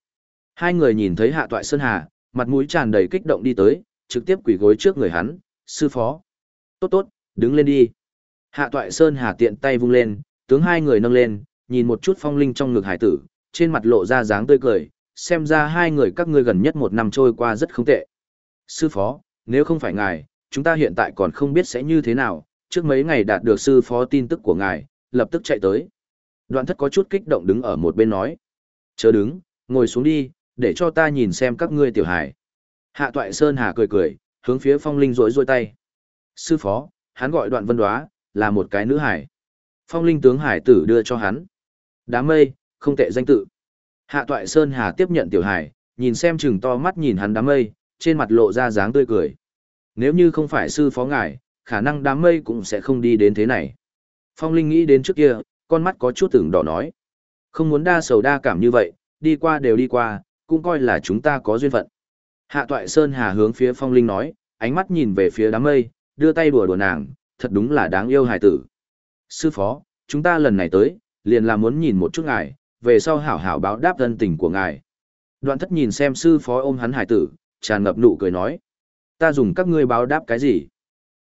Hai người nhìn thấy hạ toại Sơn Hà, mặt mũi tràn đầy kích động đi tới, trực tiếp quỳ gối trước người hắn, sư phó. Tốt tốt, đứng lên đi. Hạ toại Sơn Hà tiện tay vung lên, tướng hai người nâng lên, nhìn một chút phong linh trong ngực hải tử, trên mặt lộ ra dáng tươi cười, xem ra hai người các ngươi gần nhất một năm trôi qua rất không tệ. Sư phó, nếu không phải ngài, chúng ta hiện tại còn không biết sẽ như thế nào, trước mấy ngày đạt được sư phó tin tức của ngài, lập tức chạy tới. Đoạn thất có chút kích động đứng ở một bên nói. Chớ đứng, ngồi xuống đi, để cho ta nhìn xem các ngươi tiểu hải. Hạ toại Sơn Hà cười cười, hướng phía phong linh rối rối tay. Sư phó, hắn gọi đoạn vân đoá, là một cái nữ hải. Phong linh tướng hải tử đưa cho hắn. Đám mây, không tệ danh tự. Hạ toại Sơn Hà tiếp nhận tiểu hải, nhìn xem chừng to mắt nhìn hắn đám mây, trên mặt lộ ra dáng tươi cười. Nếu như không phải sư phó ngài, khả năng đám mây cũng sẽ không đi đến thế này. Phong Linh nghĩ đến trước kia, con mắt có chút tưởng đỏ nói. Không muốn đa sầu đa cảm như vậy, đi qua đều đi qua, cũng coi là chúng ta có duyên phận. Hạ toại Sơn Hà hướng phía Phong Linh nói, ánh mắt nhìn về phía đám mây, đưa tay đùa đùa nàng, thật đúng là đáng yêu hài tử. Sư phó, chúng ta lần này tới, liền là muốn nhìn một chút ngài, về sau hảo hảo báo đáp thân tình của ngài. Đoạn thất nhìn xem sư phó ôm hắn hải tử, tràn ngập nụ cười nói. Ta dùng các ngươi báo đáp cái gì?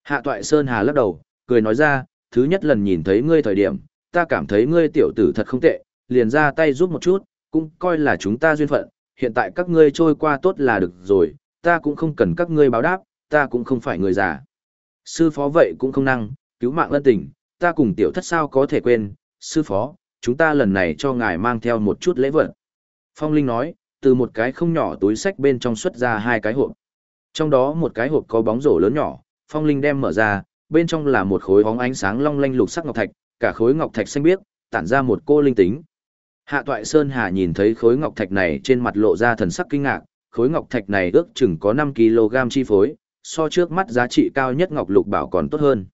Hạ toại Sơn Hà lắc đầu, cười nói ra, thứ nhất lần nhìn thấy ngươi thời điểm, ta cảm thấy ngươi tiểu tử thật không tệ, liền ra tay giúp một chút, cũng coi là chúng ta duyên phận, hiện tại các ngươi trôi qua tốt là được rồi, ta cũng không cần các ngươi báo đáp, ta cũng không phải người già. Sư phó vậy cũng không năng, cứu mạng ân tình, ta cùng tiểu thất sao có thể quên, sư phó, chúng ta lần này cho ngài mang theo một chút lễ vật. Phong Linh nói, từ một cái không nhỏ túi sách bên trong xuất ra hai cái hộp. Trong đó một cái hộp có bóng rổ lớn nhỏ, Phong Linh đem mở ra, bên trong là một khối bóng ánh sáng long lanh lục sắc ngọc thạch, cả khối ngọc thạch xanh biếc, tản ra một cô linh tính. Hạ Toại Sơn Hà nhìn thấy khối ngọc thạch này trên mặt lộ ra thần sắc kinh ngạc, khối ngọc thạch này ước chừng có 5 kg chi phối, so trước mắt giá trị cao nhất ngọc lục bảo còn tốt hơn.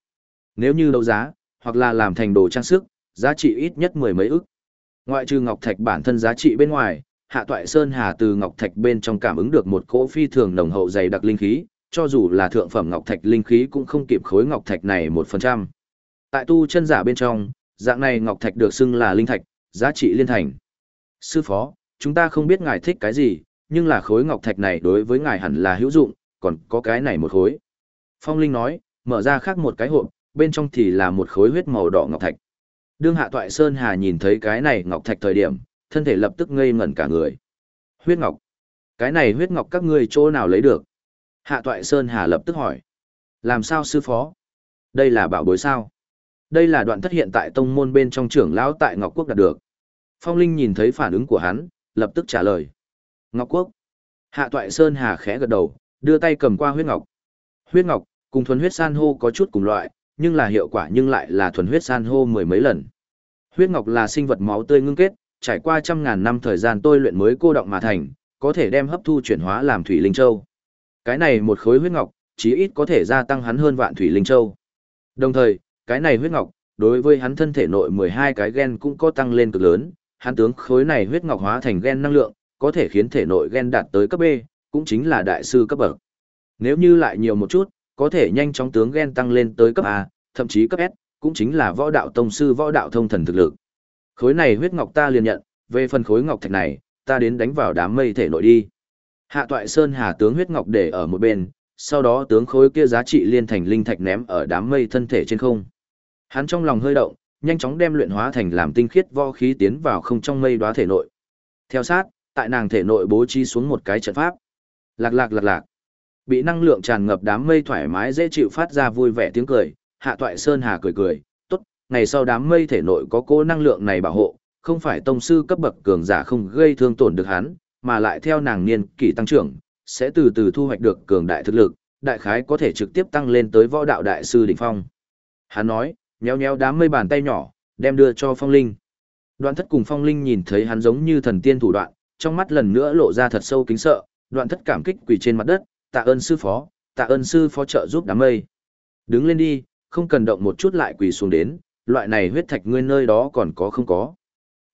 Nếu như đấu giá, hoặc là làm thành đồ trang sức, giá trị ít nhất mười mấy ức. Ngoại trừ ngọc thạch bản thân giá trị bên ngoài, Hạ Toại Sơn Hà từ ngọc thạch bên trong cảm ứng được một cỗ phi thường nồng hậu dày đặc linh khí, cho dù là thượng phẩm ngọc thạch linh khí cũng không kịp khối ngọc thạch này một phần trăm. Tại tu chân giả bên trong, dạng này ngọc thạch được xưng là linh thạch, giá trị liên thành. Sư phó, chúng ta không biết ngài thích cái gì, nhưng là khối ngọc thạch này đối với ngài hẳn là hữu dụng, còn có cái này một khối. Phong Linh nói, mở ra khác một cái hộp, bên trong thì là một khối huyết màu đỏ ngọc thạch. Đương Hạ Toại Sơn Hà nhìn thấy cái này ngọc thạch thời điểm, thân thể lập tức ngây ngẩn cả người. Huyết ngọc. Cái này huyết ngọc các ngươi chỗ nào lấy được? Hạ Toại Sơn Hà lập tức hỏi. Làm sao sư phó? Đây là bảo bối sao? Đây là đoạn thất hiện tại tông môn bên trong trưởng lão tại Ngọc Quốc đạt được. Phong Linh nhìn thấy phản ứng của hắn, lập tức trả lời. Ngọc Quốc. Hạ Toại Sơn Hà khẽ gật đầu, đưa tay cầm qua huyết ngọc. Huyết ngọc, cùng thuần huyết san hô có chút cùng loại, nhưng là hiệu quả nhưng lại là thuần huyết san hô mười mấy lần. Huyết ngọc là sinh vật máu tươi ngưng kết, trải qua trăm ngàn năm thời gian tôi luyện mới cô động mà thành, có thể đem hấp thu chuyển hóa làm thủy linh châu. Cái này một khối huyết ngọc, chí ít có thể gia tăng hắn hơn vạn thủy linh châu. Đồng thời, cái này huyết ngọc, đối với hắn thân thể nội 12 cái gen cũng có tăng lên cực lớn, hắn tướng khối này huyết ngọc hóa thành gen năng lượng, có thể khiến thể nội gen đạt tới cấp B, cũng chính là đại sư cấp bậc. Nếu như lại nhiều một chút, có thể nhanh chóng tướng gen tăng lên tới cấp A, thậm chí cấp S, cũng chính là võ đạo tông sư võ đạo thông thần thực lực. Khối này huyết ngọc ta liền nhận, về phần khối ngọc thạch này, ta đến đánh vào đám mây thể nội đi. Hạ toại sơn hà tướng huyết ngọc để ở một bên, sau đó tướng khối kia giá trị liên thành linh thạch ném ở đám mây thân thể trên không. Hắn trong lòng hơi động, nhanh chóng đem luyện hóa thành làm tinh khiết võ khí tiến vào không trong mây đóa thể nội. Theo sát, tại nàng thể nội bố trí xuống một cái trận pháp. Lạc lạc lạc lạc. Bị năng lượng tràn ngập đám mây thoải mái dễ chịu phát ra vui vẻ tiếng cười, Hạ Toại Sơn Hà cười cười, "Tốt, ngày sau đám mây thể nội có cố năng lượng này bảo hộ, không phải tông sư cấp bậc cường giả không gây thương tổn được hắn, mà lại theo nàng niên kỷ tăng trưởng, sẽ từ từ thu hoạch được cường đại thực lực, đại khái có thể trực tiếp tăng lên tới võ đạo đại sư đỉnh phong." Hắn nói, nhéo nhéo đám mây bàn tay nhỏ, đem đưa cho Phong Linh. Đoạn thất cùng Phong Linh nhìn thấy hắn giống như thần tiên thủ đoạn, trong mắt lần nữa lộ ra thật sâu kính sợ, đoạn thất cảm kích quỳ trên mặt đất, tạ ơn sư phó, tạ ơn sư phó trợ giúp đám mây. Đứng lên đi, không cần động một chút lại quỳ xuống đến, loại này huyết thạch ngươi nơi đó còn có không có.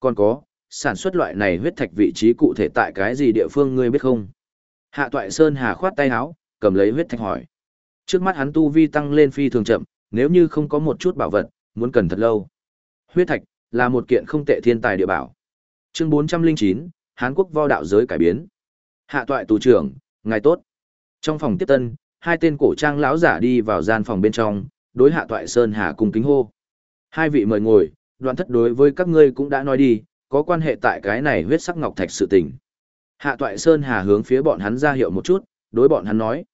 Còn có, sản xuất loại này huyết thạch vị trí cụ thể tại cái gì địa phương ngươi biết không? Hạ Toại Sơn Hà khoát tay áo, cầm lấy huyết thạch hỏi. Trước mắt hắn tu vi tăng lên phi thường chậm, nếu như không có một chút bảo vật, muốn cần thật lâu. Huyết thạch là một kiện không tệ thiên tài địa bảo. Chương 409, Hán quốc vo đạo giới cải biến. Hạ toại tù trưởng, ngài tốt. Trong phòng tiếp tân, hai tên cổ trang lão giả đi vào gian phòng bên trong, đối hạ toại sơn hà cùng kính hô. Hai vị mời ngồi, đoạn thất đối với các ngươi cũng đã nói đi, có quan hệ tại cái này huyết sắc ngọc thạch sự tình. Hạ toại Sơn Hà hướng phía bọn hắn ra hiệu một chút, đối bọn hắn nói.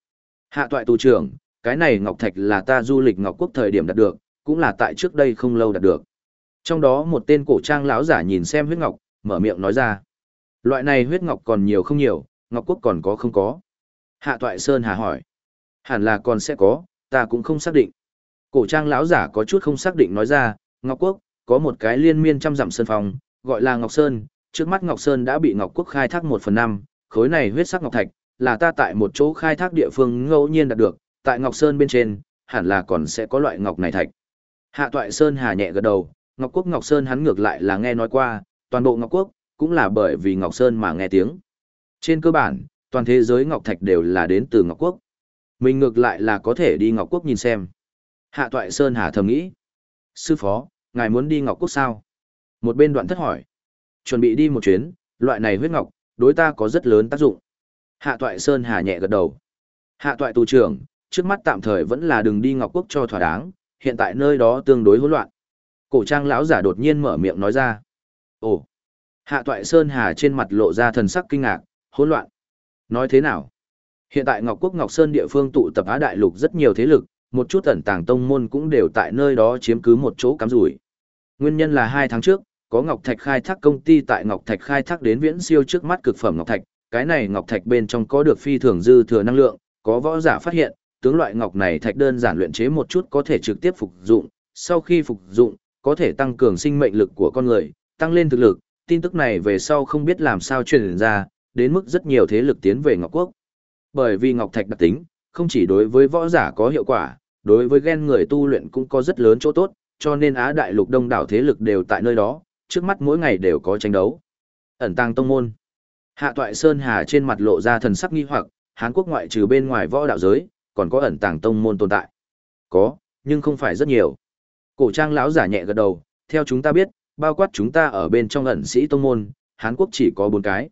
Hạ toại tù trưởng, cái này ngọc thạch là ta du lịch ngọc quốc thời điểm đạt được, cũng là tại trước đây không lâu đạt được. Trong đó một tên cổ trang lão giả nhìn xem huyết ngọc, mở miệng nói ra. Loại này huyết ngọc còn nhiều không nhiều, ngọc quốc còn có không có. Hạ toại Sơn Hà hỏi. Hẳn là còn sẽ có, ta cũng không xác định. Cổ trang lão giả có chút không xác định nói ra, Ngọc Quốc, có một cái liên miên trăm dặm sơn phòng, gọi là Ngọc Sơn, trước mắt Ngọc Sơn đã bị Ngọc Quốc khai thác một phần năm, khối này huyết sắc ngọc thạch, là ta tại một chỗ khai thác địa phương ngẫu nhiên đạt được, tại Ngọc Sơn bên trên, hẳn là còn sẽ có loại ngọc này thạch. Hạ Toại Sơn hà nhẹ gật đầu, Ngọc Quốc Ngọc Sơn hắn ngược lại là nghe nói qua, toàn bộ Ngọc Quốc, cũng là bởi vì Ngọc Sơn mà nghe tiếng. Trên cơ bản, toàn thế giới Ngọc Thạch đều là đến từ Ngọc Quốc. Mình ngược lại là có thể đi Ngọc Quốc nhìn xem. Hạ Toại Sơn hà thầm nghĩ. Sư phó, ngài muốn đi Ngọc Quốc sao? Một bên đoạn thất hỏi. Chuẩn bị đi một chuyến, loại này huyết ngọc, đối ta có rất lớn tác dụng. Hạ Toại Sơn hà nhẹ gật đầu. Hạ Toại tù trưởng, trước mắt tạm thời vẫn là đừng đi Ngọc Quốc cho thỏa đáng, hiện tại nơi đó tương đối hỗn loạn. Cổ trang lão giả đột nhiên mở miệng nói ra. Ồ! Hạ Toại Sơn hà trên mặt lộ ra thần sắc kinh ngạc, hỗn loạn. Nói thế nào? Hiện tại Ngọc Quốc Ngọc Sơn địa phương tụ tập Á Đại Lục rất nhiều thế lực, một chút ẩn tàng tông môn cũng đều tại nơi đó chiếm cứ một chỗ cắm rủi. Nguyên nhân là hai tháng trước, có Ngọc Thạch khai thác công ty tại Ngọc Thạch khai thác đến viễn siêu trước mắt cực phẩm Ngọc Thạch, cái này Ngọc Thạch bên trong có được phi thường dư thừa năng lượng, có võ giả phát hiện, tướng loại ngọc này thạch đơn giản luyện chế một chút có thể trực tiếp phục dụng, sau khi phục dụng, có thể tăng cường sinh mệnh lực của con người, tăng lên thực lực, tin tức này về sau không biết làm sao truyền ra, đến mức rất nhiều thế lực tiến về Ngọc Quốc. Bởi vì Ngọc Thạch đặc tính, không chỉ đối với võ giả có hiệu quả, đối với gen người tu luyện cũng có rất lớn chỗ tốt, cho nên Á Đại Lục đông đảo thế lực đều tại nơi đó, trước mắt mỗi ngày đều có tranh đấu. Ẩn tàng tông môn. Hạ Toại Sơn Hà trên mặt lộ ra thần sắc nghi hoặc, Hán Quốc ngoại trừ bên ngoài võ đạo giới, còn có ẩn tàng tông môn tồn tại. Có, nhưng không phải rất nhiều. Cổ trang lão giả nhẹ gật đầu, theo chúng ta biết, bao quát chúng ta ở bên trong ẩn sĩ tông môn, Hán Quốc chỉ có bốn cái.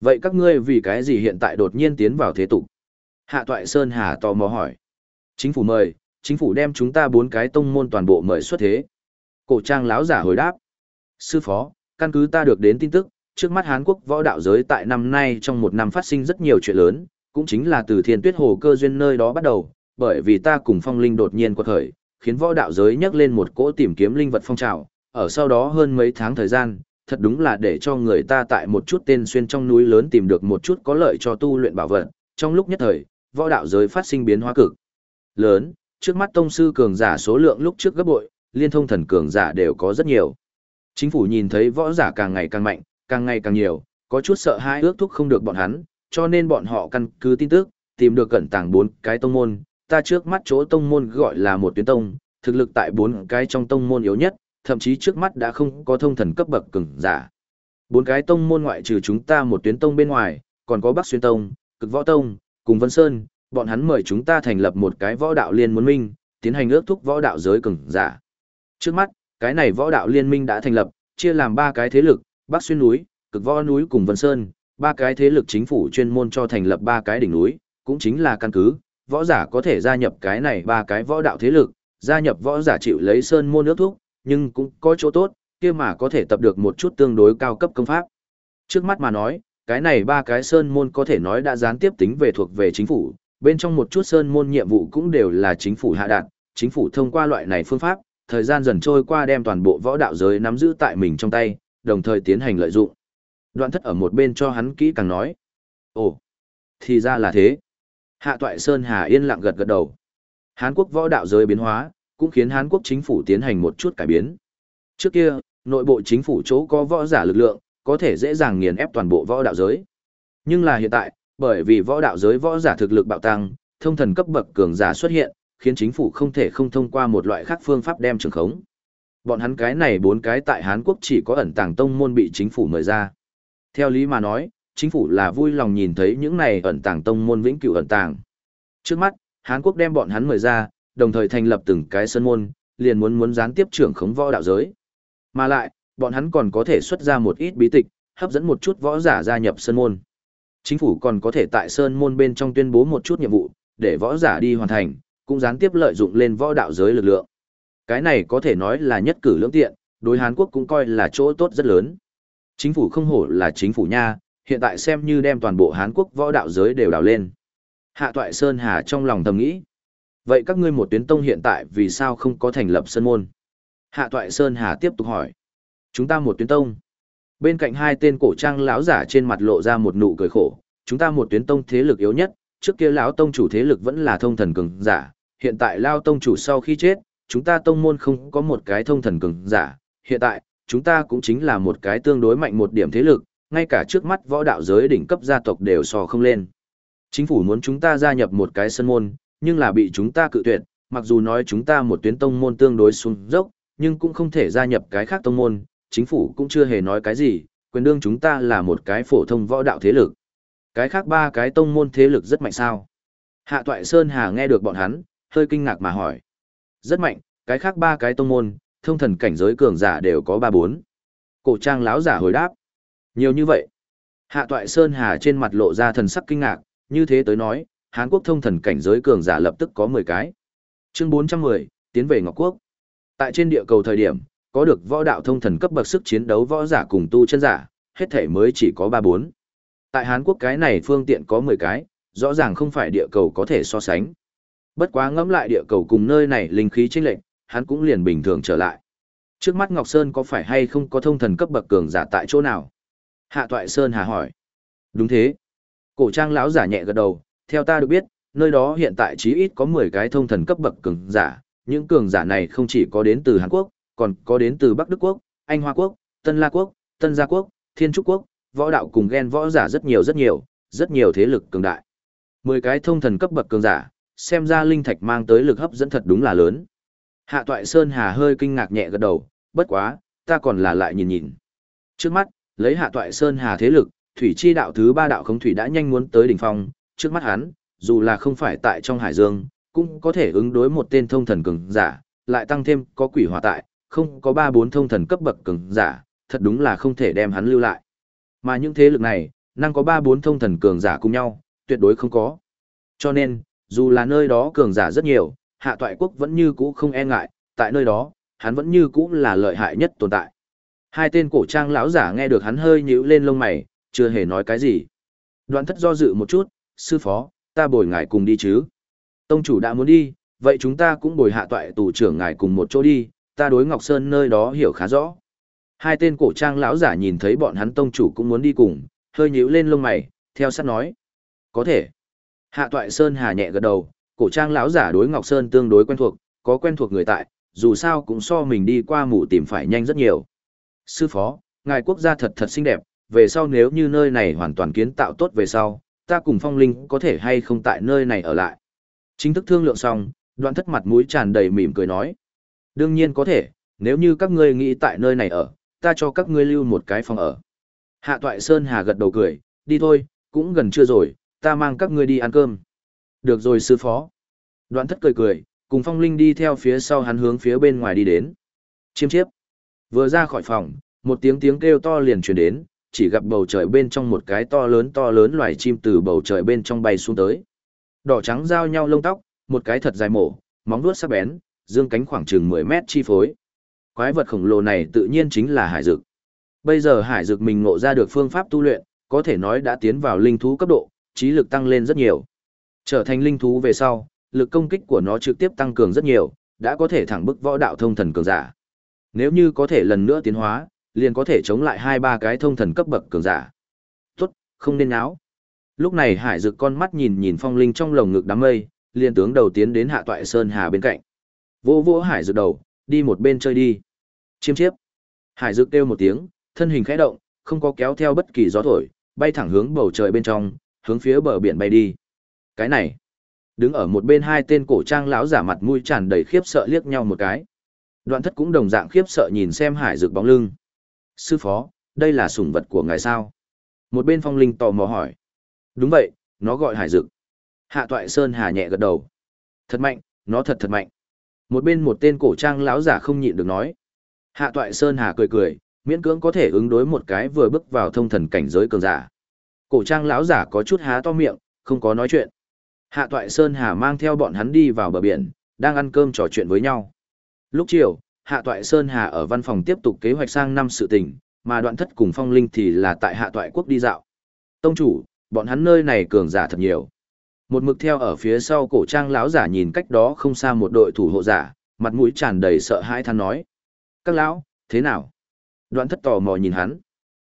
Vậy các ngươi vì cái gì hiện tại đột nhiên tiến vào thế tục? Hạ Toại Sơn Hà tò mò hỏi. Chính phủ mời, chính phủ đem chúng ta bốn cái tông môn toàn bộ mời xuất thế. Cổ trang lão giả hồi đáp. Sư phó, căn cứ ta được đến tin tức, trước mắt Hán Quốc võ đạo giới tại năm nay trong một năm phát sinh rất nhiều chuyện lớn, cũng chính là từ thiên tuyết hồ cơ duyên nơi đó bắt đầu, bởi vì ta cùng phong linh đột nhiên quật khởi, khiến võ đạo giới nhắc lên một cỗ tìm kiếm linh vật phong trào, ở sau đó hơn mấy tháng thời gian, thật đúng là để cho người ta tại một chút tên xuyên trong núi lớn tìm được một chút có lợi cho tu luyện bảo vật, trong lúc nhất thời, võ đạo giới phát sinh biến hóa cực lớn, trước mắt tông sư cường giả số lượng lúc trước gấp bội, liên thông thần cường giả đều có rất nhiều. Chính phủ nhìn thấy võ giả càng ngày càng mạnh, càng ngày càng nhiều, có chút sợ hai ước thúc không được bọn hắn, cho nên bọn họ căn cứ tin tức, tìm được cẩn tàng bốn cái tông môn, ta trước mắt chỗ tông môn gọi là một tuyến tông, thực lực tại bốn cái trong tông môn yếu nhất, thậm chí trước mắt đã không có thông thần cấp bậc cường giả. Bốn cái tông môn ngoại trừ chúng ta một tuyến tông bên ngoài, còn có Bắc Xuyên Tông, Cực Võ Tông, cùng Vân Sơn, bọn hắn mời chúng ta thành lập một cái võ đạo liên muốn minh, tiến hành ước thúc võ đạo giới cường giả. Trước mắt, cái này võ đạo liên minh đã thành lập, chia làm ba cái thế lực, Bắc Xuyên núi, Cực Võ núi cùng Vân Sơn, ba cái thế lực chính phủ chuyên môn cho thành lập ba cái đỉnh núi, cũng chính là căn cứ, võ giả có thể gia nhập cái này ba cái võ đạo thế lực, gia nhập võ giả chịu lấy sơn môn nước thuốc, nhưng cũng có chỗ tốt, kia mà có thể tập được một chút tương đối cao cấp công pháp. Trước mắt mà nói, cái này ba cái sơn môn có thể nói đã gián tiếp tính về thuộc về chính phủ, bên trong một chút sơn môn nhiệm vụ cũng đều là chính phủ hạ đạt, chính phủ thông qua loại này phương pháp, thời gian dần trôi qua đem toàn bộ võ đạo giới nắm giữ tại mình trong tay, đồng thời tiến hành lợi dụng. Đoạn thất ở một bên cho hắn kỹ càng nói. Ồ, thì ra là thế. Hạ toại Sơn Hà yên lặng gật gật đầu. Hán quốc võ đạo giới biến hóa, cũng khiến Hán quốc chính phủ tiến hành một chút cải biến. Trước kia, nội bộ chính phủ chỗ có võ giả lực lượng, có thể dễ dàng nghiền ép toàn bộ võ đạo giới. Nhưng là hiện tại, bởi vì võ đạo giới võ giả thực lực bạo tăng, thông thần cấp bậc cường giả xuất hiện, khiến chính phủ không thể không thông qua một loại khác phương pháp đem trường khống. Bọn hắn cái này bốn cái tại Hán Quốc chỉ có ẩn tàng tông môn bị chính phủ mời ra. Theo lý mà nói, chính phủ là vui lòng nhìn thấy những này ẩn tàng tông môn vĩnh cửu ẩn tàng. Trước mắt, Hán Quốc đem bọn hắn mời ra, đồng thời thành lập từng cái sân môn, liền muốn muốn gián tiếp trưởng khống võ đạo giới. Mà lại, bọn hắn còn có thể xuất ra một ít bí tịch, hấp dẫn một chút võ giả gia nhập sân môn. Chính phủ còn có thể tại sơn môn bên trong tuyên bố một chút nhiệm vụ, để võ giả đi hoàn thành, cũng gián tiếp lợi dụng lên võ đạo giới lực lượng. Cái này có thể nói là nhất cử lưỡng tiện, đối Hán Quốc cũng coi là chỗ tốt rất lớn. Chính phủ không hổ là chính phủ nha, hiện tại xem như đem toàn bộ Hán Quốc võ đạo giới đều đào lên. Hạ Toại Sơn Hà trong lòng thầm nghĩ. Vậy các ngươi một tuyến tông hiện tại vì sao không có thành lập sân môn? Hạ Toại Sơn Hà tiếp tục hỏi. Chúng ta một tuyến tông. Bên cạnh hai tên cổ trang lão giả trên mặt lộ ra một nụ cười khổ. Chúng ta một tuyến tông thế lực yếu nhất, trước kia lão tông chủ thế lực vẫn là thông thần cường giả, hiện tại lao tông chủ sau khi chết, chúng ta tông môn không có một cái thông thần cường giả, hiện tại, chúng ta cũng chính là một cái tương đối mạnh một điểm thế lực, ngay cả trước mắt võ đạo giới đỉnh cấp gia tộc đều sò không lên. Chính phủ muốn chúng ta gia nhập một cái sân môn, nhưng là bị chúng ta cự tuyệt, mặc dù nói chúng ta một tuyến tông môn tương đối xuống dốc, nhưng cũng không thể gia nhập cái khác tông môn, chính phủ cũng chưa hề nói cái gì, quyền đương chúng ta là một cái phổ thông võ đạo thế lực. Cái khác ba cái tông môn thế lực rất mạnh sao? Hạ Toại Sơn Hà nghe được bọn hắn, hơi kinh ngạc mà hỏi. Rất mạnh, cái khác ba cái tông môn, thông thần cảnh giới cường giả đều có ba bốn. Cổ trang lão giả hồi đáp. Nhiều như vậy. Hạ Toại Sơn Hà trên mặt lộ ra thần sắc kinh ngạc, như thế tới nói, Hán Quốc thông thần cảnh giới cường giả lập tức có 10 cái. Chương 410, tiến về Ngọc Quốc. Tại trên địa cầu thời điểm, có được võ đạo thông thần cấp bậc sức chiến đấu võ giả cùng tu chân giả, hết thể mới chỉ có 3-4. Tại Hán Quốc cái này phương tiện có 10 cái, rõ ràng không phải địa cầu có thể so sánh. Bất quá ngẫm lại địa cầu cùng nơi này linh khí chênh lệch, hắn cũng liền bình thường trở lại. Trước mắt Ngọc Sơn có phải hay không có thông thần cấp bậc cường giả tại chỗ nào? Hạ Toại Sơn hà hỏi. Đúng thế. Cổ trang lão giả nhẹ gật đầu, theo ta được biết, nơi đó hiện tại chí ít có 10 cái thông thần cấp bậc cường giả, những cường giả này không chỉ có đến từ Hàn Quốc, còn có đến từ Bắc Đức Quốc, Anh Hoa Quốc, Tân La Quốc, Tân Gia Quốc, Thiên Trúc Quốc, võ đạo cùng ghen võ giả rất nhiều rất nhiều, rất nhiều thế lực cường đại. 10 cái thông thần cấp bậc cường giả, xem ra linh thạch mang tới lực hấp dẫn thật đúng là lớn. Hạ Toại Sơn Hà hơi kinh ngạc nhẹ gật đầu, bất quá, ta còn là lại nhìn nhìn. Trước mắt, lấy Hạ Toại Sơn Hà thế lực, thủy chi đạo thứ ba đạo không thủy đã nhanh muốn tới đỉnh phong, trước mắt hắn, dù là không phải tại trong hải dương, cũng có thể ứng đối một tên thông thần cường giả, lại tăng thêm có quỷ hỏa tại, không có ba bốn thông thần cấp bậc cường giả, thật đúng là không thể đem hắn lưu lại. Mà những thế lực này, năng có ba bốn thông thần cường giả cùng nhau, tuyệt đối không có. Cho nên, dù là nơi đó cường giả rất nhiều, hạ toại quốc vẫn như cũ không e ngại, tại nơi đó, hắn vẫn như cũ là lợi hại nhất tồn tại. Hai tên cổ trang lão giả nghe được hắn hơi nhíu lên lông mày, chưa hề nói cái gì. Đoạn thất do dự một chút, sư phó, ta bồi ngài cùng đi chứ. Tông chủ đã muốn đi, vậy chúng ta cũng bồi hạ toại tù trưởng ngài cùng một chỗ đi, ta đối Ngọc Sơn nơi đó hiểu khá rõ. Hai tên cổ trang lão giả nhìn thấy bọn hắn tông chủ cũng muốn đi cùng, hơi nhíu lên lông mày, theo sát nói. Có thể. Hạ toại Sơn hà nhẹ gật đầu, cổ trang lão giả đối Ngọc Sơn tương đối quen thuộc, có quen thuộc người tại, dù sao cũng so mình đi qua mù tìm phải nhanh rất nhiều. Sư phó, ngài quốc gia thật thật xinh đẹp, về sau nếu như nơi này hoàn toàn kiến tạo tốt về sau, ta cùng phong linh có thể hay không tại nơi này ở lại. Chính thức thương lượng xong, đoạn thất mặt mũi tràn đầy mỉm cười nói. Đương nhiên có thể, nếu như các ngươi nghĩ tại nơi này ở, ta cho các ngươi lưu một cái phòng ở. Hạ toại Sơn Hà gật đầu cười, đi thôi, cũng gần trưa rồi, ta mang các ngươi đi ăn cơm. Được rồi sư phó. Đoạn thất cười cười, cùng phong linh đi theo phía sau hắn hướng phía bên ngoài đi đến. Chiêm chiếp. Vừa ra khỏi phòng, một tiếng tiếng kêu to liền truyền đến, chỉ gặp bầu trời bên trong một cái to lớn to lớn loài chim từ bầu trời bên trong bay xuống tới. Đỏ trắng giao nhau lông tóc, một cái thật dài mổ, móng vuốt sắc bén, dương cánh khoảng chừng 10 mét chi phối. Quái vật khổng lồ này tự nhiên chính là hải dực. Bây giờ hải dực mình ngộ ra được phương pháp tu luyện, có thể nói đã tiến vào linh thú cấp độ, trí lực tăng lên rất nhiều. Trở thành linh thú về sau, lực công kích của nó trực tiếp tăng cường rất nhiều, đã có thể thẳng bức võ đạo thông thần cường giả. Nếu như có thể lần nữa tiến hóa, liền có thể chống lại hai ba cái thông thần cấp bậc cường giả. Tốt, không nên áo. Lúc này Hải Dực con mắt nhìn nhìn phong linh trong lồng ngực đám mây, liền tướng đầu tiến đến Hạ Toại Sơn Hà bên cạnh. Vô vô Hải Dực đầu, đi một bên chơi đi. Chiêm chiếp. Hải Dực kêu một tiếng, thân hình khẽ động, không có kéo theo bất kỳ gió thổi, bay thẳng hướng bầu trời bên trong, hướng phía bờ biển bay đi. Cái này, đứng ở một bên hai tên cổ trang lão giả mặt mũi tràn đầy khiếp sợ liếc nhau một cái. Đoạn thất cũng đồng dạng khiếp sợ nhìn xem hải dược bóng lưng. Sư phó, đây là sủng vật của ngài sao? Một bên phong linh tò mò hỏi. Đúng vậy, nó gọi hải dược. Hạ toại sơn hà nhẹ gật đầu. Thật mạnh, nó thật thật mạnh. Một bên một tên cổ trang lão giả không nhịn được nói. Hạ toại sơn hà cười cười, miễn cưỡng có thể ứng đối một cái vừa bước vào thông thần cảnh giới cường giả. Cổ trang lão giả có chút há to miệng, không có nói chuyện. Hạ Toại Sơn Hà mang theo bọn hắn đi vào bờ biển, đang ăn cơm trò chuyện với nhau. Lúc chiều, Hạ Toại Sơn Hà ở văn phòng tiếp tục kế hoạch sang năm sự tình, mà đoạn thất cùng phong linh thì là tại Hạ Toại Quốc đi dạo. Tông chủ, bọn hắn nơi này cường giả thật nhiều. Một mực theo ở phía sau cổ trang lão giả nhìn cách đó không xa một đội thủ hộ giả, mặt mũi tràn đầy sợ hãi than nói. Các lão, thế nào? Đoạn thất tò mò nhìn hắn.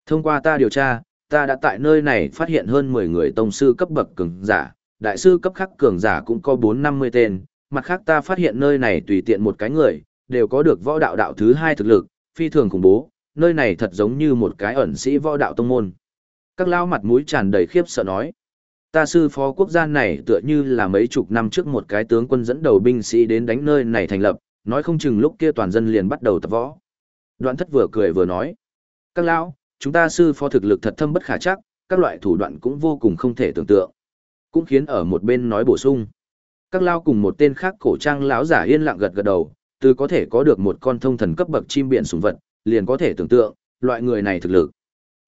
Thông qua ta điều tra, ta đã tại nơi này phát hiện hơn 10 người tông sư cấp bậc cường giả, đại sư cấp khắc cường giả cũng có 4-50 tên, mặt khác ta phát hiện nơi này tùy tiện một cái người, đều có được võ đạo đạo thứ hai thực lực, phi thường khủng bố, nơi này thật giống như một cái ẩn sĩ võ đạo tông môn. Các lao mặt mũi tràn đầy khiếp sợ nói. Ta sư phó quốc gia này tựa như là mấy chục năm trước một cái tướng quân dẫn đầu binh sĩ đến đánh nơi này thành lập, nói không chừng lúc kia toàn dân liền bắt đầu tập võ. Đoạn thất vừa cười vừa nói. Các lão, chúng ta sư phó thực lực thật thâm bất khả chắc, các loại thủ đoạn cũng vô cùng không thể tưởng tượng. Cũng khiến ở một bên nói bổ sung. Các lao cùng một tên khác cổ trang lão giả yên lặng gật gật đầu, từ có thể có được một con thông thần cấp bậc chim biển sùng vật, liền có thể tưởng tượng, loại người này thực lực.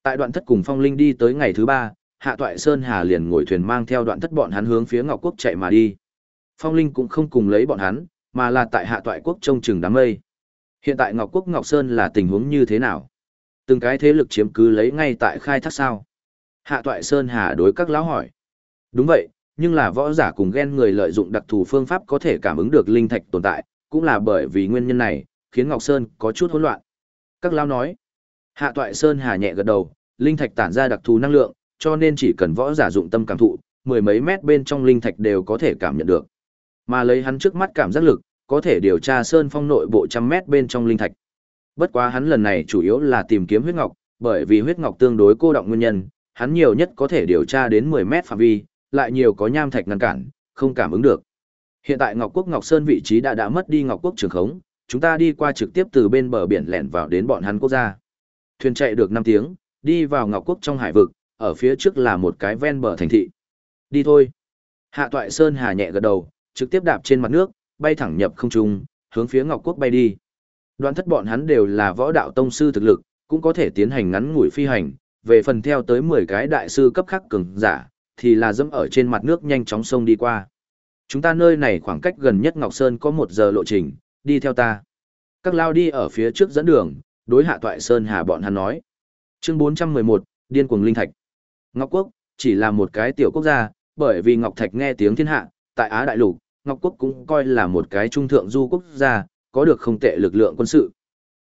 Tại đoạn thất cùng phong linh đi tới ngày thứ ba, hạ toại Sơn Hà liền ngồi thuyền mang theo đoạn thất bọn hắn hướng phía Ngọc Quốc chạy mà đi. Phong linh cũng không cùng lấy bọn hắn, mà là tại hạ toại quốc trông chừng đám mây. Hiện tại Ngọc Quốc Ngọc Sơn là tình huống như thế nào? Từng cái thế lực chiếm cứ lấy ngay tại khai thác sao? Hạ toại Sơn Hà đối các lão hỏi. Đúng vậy, nhưng là võ giả cùng ghen người lợi dụng đặc thù phương pháp có thể cảm ứng được linh thạch tồn tại, cũng là bởi vì nguyên nhân này, khiến Ngọc Sơn có chút hỗn loạn. Các lão nói. Hạ toại Sơn Hà nhẹ gật đầu, linh thạch tản ra đặc thù năng lượng, cho nên chỉ cần võ giả dụng tâm cảm thụ, mười mấy mét bên trong linh thạch đều có thể cảm nhận được. Mà lấy hắn trước mắt cảm giác lực, có thể điều tra sơn phong nội bộ trăm mét bên trong linh thạch. Bất quá hắn lần này chủ yếu là tìm kiếm huyết ngọc, bởi vì huyết ngọc tương đối cô động nguyên nhân, hắn nhiều nhất có thể điều tra đến 10 mét phạm vi, lại nhiều có nham thạch ngăn cản, không cảm ứng được. Hiện tại Ngọc Quốc Ngọc Sơn vị trí đã đã mất đi Ngọc Quốc trường khống, chúng ta đi qua trực tiếp từ bên bờ biển lẻn vào đến bọn hắn quốc gia. Thuyền chạy được 5 tiếng, đi vào Ngọc Quốc trong hải vực, ở phía trước là một cái ven bờ thành thị. Đi thôi. Hạ Toại Sơn hà nhẹ gật đầu, trực tiếp đạp trên mặt nước, bay thẳng nhập không trung, hướng phía Ngọc Quốc bay đi. Đoạn thất bọn hắn đều là võ đạo tông sư thực lực, cũng có thể tiến hành ngắn ngủi phi hành, về phần theo tới 10 cái đại sư cấp khắc cường giả, thì là dẫm ở trên mặt nước nhanh chóng sông đi qua. Chúng ta nơi này khoảng cách gần nhất Ngọc Sơn có một giờ lộ trình, đi theo ta. Các lao đi ở phía trước dẫn đường, đối hạ toại Sơn Hà bọn hắn nói. Chương 411, Điên cuồng Linh Thạch. Ngọc Quốc, chỉ là một cái tiểu quốc gia, bởi vì Ngọc Thạch nghe tiếng thiên hạ, tại Á Đại Lục, Ngọc Quốc cũng coi là một cái trung thượng du quốc gia, có được không tệ lực lượng quân sự.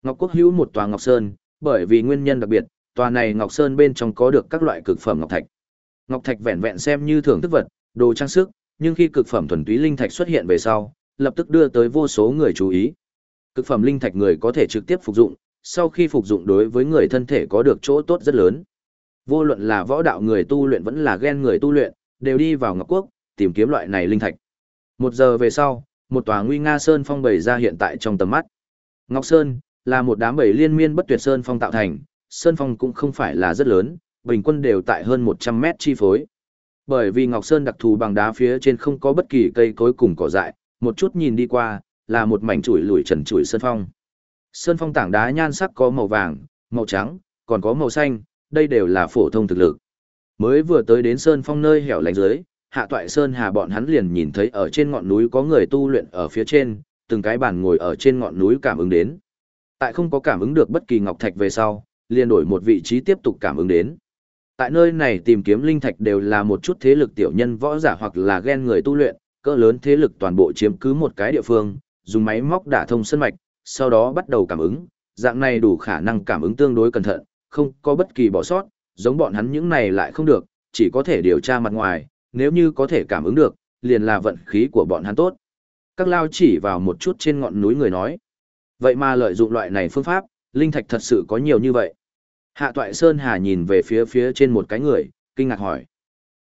Ngọc Quốc hữu một tòa Ngọc Sơn, bởi vì nguyên nhân đặc biệt, tòa này Ngọc Sơn bên trong có được các loại cực phẩm Ngọc Thạch. Ngọc Thạch vẹn vẹn xem như thưởng thức vật, đồ trang sức, nhưng khi cực phẩm thuần túy linh thạch xuất hiện về sau, lập tức đưa tới vô số người chú ý. Cực phẩm linh thạch người có thể trực tiếp phục dụng, sau khi phục dụng đối với người thân thể có được chỗ tốt rất lớn. Vô luận là võ đạo người tu luyện vẫn là ghen người tu luyện, đều đi vào Ngọc Quốc, tìm kiếm loại này linh thạch. Một giờ về sau, một tòa nguy nga sơn phong bày ra hiện tại trong tầm mắt. Ngọc Sơn là một đám bầy liên miên bất tuyệt sơn phong tạo thành, sơn phong cũng không phải là rất lớn, bình quân đều tại hơn 100 mét chi phối. Bởi vì Ngọc Sơn đặc thù bằng đá phía trên không có bất kỳ cây cối cùng cỏ dại, một chút nhìn đi qua, là một mảnh chuỗi lùi trần chuỗi sơn phong. Sơn phong tảng đá nhan sắc có màu vàng, màu trắng, còn có màu xanh, đây đều là phổ thông thực lực. Mới vừa tới đến sơn phong nơi hẻo lánh dưới, hạ toại sơn hà bọn hắn liền nhìn thấy ở trên ngọn núi có người tu luyện ở phía trên, từng cái bàn ngồi ở trên ngọn núi cảm ứng đến. Tại không có cảm ứng được bất kỳ ngọc thạch về sau, liền đổi một vị trí tiếp tục cảm ứng đến. Tại nơi này tìm kiếm linh thạch đều là một chút thế lực tiểu nhân võ giả hoặc là ghen người tu luyện, cỡ lớn thế lực toàn bộ chiếm cứ một cái địa phương, dùng máy móc đả thông sân mạch, sau đó bắt đầu cảm ứng, dạng này đủ khả năng cảm ứng tương đối cẩn thận, không có bất kỳ bỏ sót, giống bọn hắn những này lại không được, chỉ có thể điều tra mặt ngoài, nếu như có thể cảm ứng được, liền là vận khí của bọn hắn tốt. Các lao chỉ vào một chút trên ngọn núi người nói. Vậy mà lợi dụng loại này phương pháp, linh thạch thật sự có nhiều như vậy. Hạ Toại Sơn Hà nhìn về phía phía trên một cái người, kinh ngạc hỏi.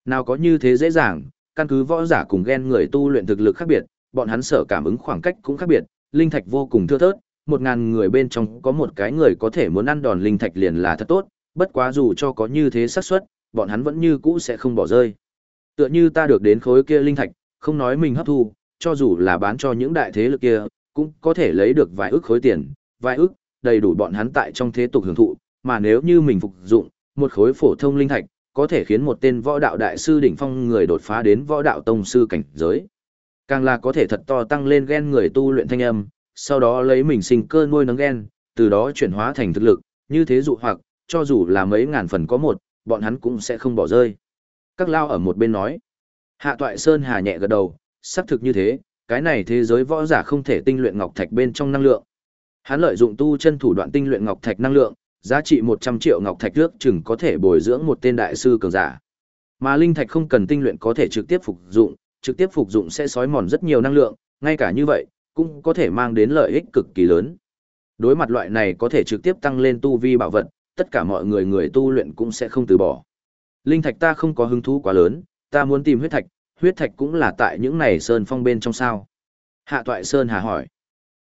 Nào có như thế dễ dàng, căn cứ võ giả cùng ghen người tu luyện thực lực khác biệt, bọn hắn sở cảm ứng khoảng cách cũng khác biệt, linh thạch vô cùng thưa thớt, một ngàn người bên trong có một cái người có thể muốn ăn đòn linh thạch liền là thật tốt, bất quá dù cho có như thế xác suất, bọn hắn vẫn như cũ sẽ không bỏ rơi. Tựa như ta được đến khối kia linh thạch, không nói mình hấp thu, cho dù là bán cho những đại thế lực kia, cũng có thể lấy được vài ức khối tiền, vài ức, đầy đủ bọn hắn tại trong thế tục hưởng thụ, mà nếu như mình phục dụng một khối phổ thông linh thạch, có thể khiến một tên võ đạo đại sư đỉnh phong người đột phá đến võ đạo tông sư cảnh giới. Càng là có thể thật to tăng lên gen người tu luyện thanh âm, sau đó lấy mình sinh cơ nuôi nấng ghen, từ đó chuyển hóa thành thực lực, như thế dụ hoặc, cho dù là mấy ngàn phần có một, bọn hắn cũng sẽ không bỏ rơi. Các lao ở một bên nói. Hạ toại Sơn Hà nhẹ gật đầu, xác thực như thế, cái này thế giới võ giả không thể tinh luyện ngọc thạch bên trong năng lượng. Hắn lợi dụng tu chân thủ đoạn tinh luyện ngọc thạch năng lượng, giá trị 100 triệu ngọc thạch ước chừng có thể bồi dưỡng một tên đại sư cường giả. Mà linh thạch không cần tinh luyện có thể trực tiếp phục dụng, trực tiếp phục dụng sẽ xói mòn rất nhiều năng lượng, ngay cả như vậy, cũng có thể mang đến lợi ích cực kỳ lớn. Đối mặt loại này có thể trực tiếp tăng lên tu vi bảo vật, tất cả mọi người người tu luyện cũng sẽ không từ bỏ. Linh thạch ta không có hứng thú quá lớn, ta muốn tìm huyết thạch, huyết thạch cũng là tại những này sơn phong bên trong sao. Hạ toại sơn hà hỏi.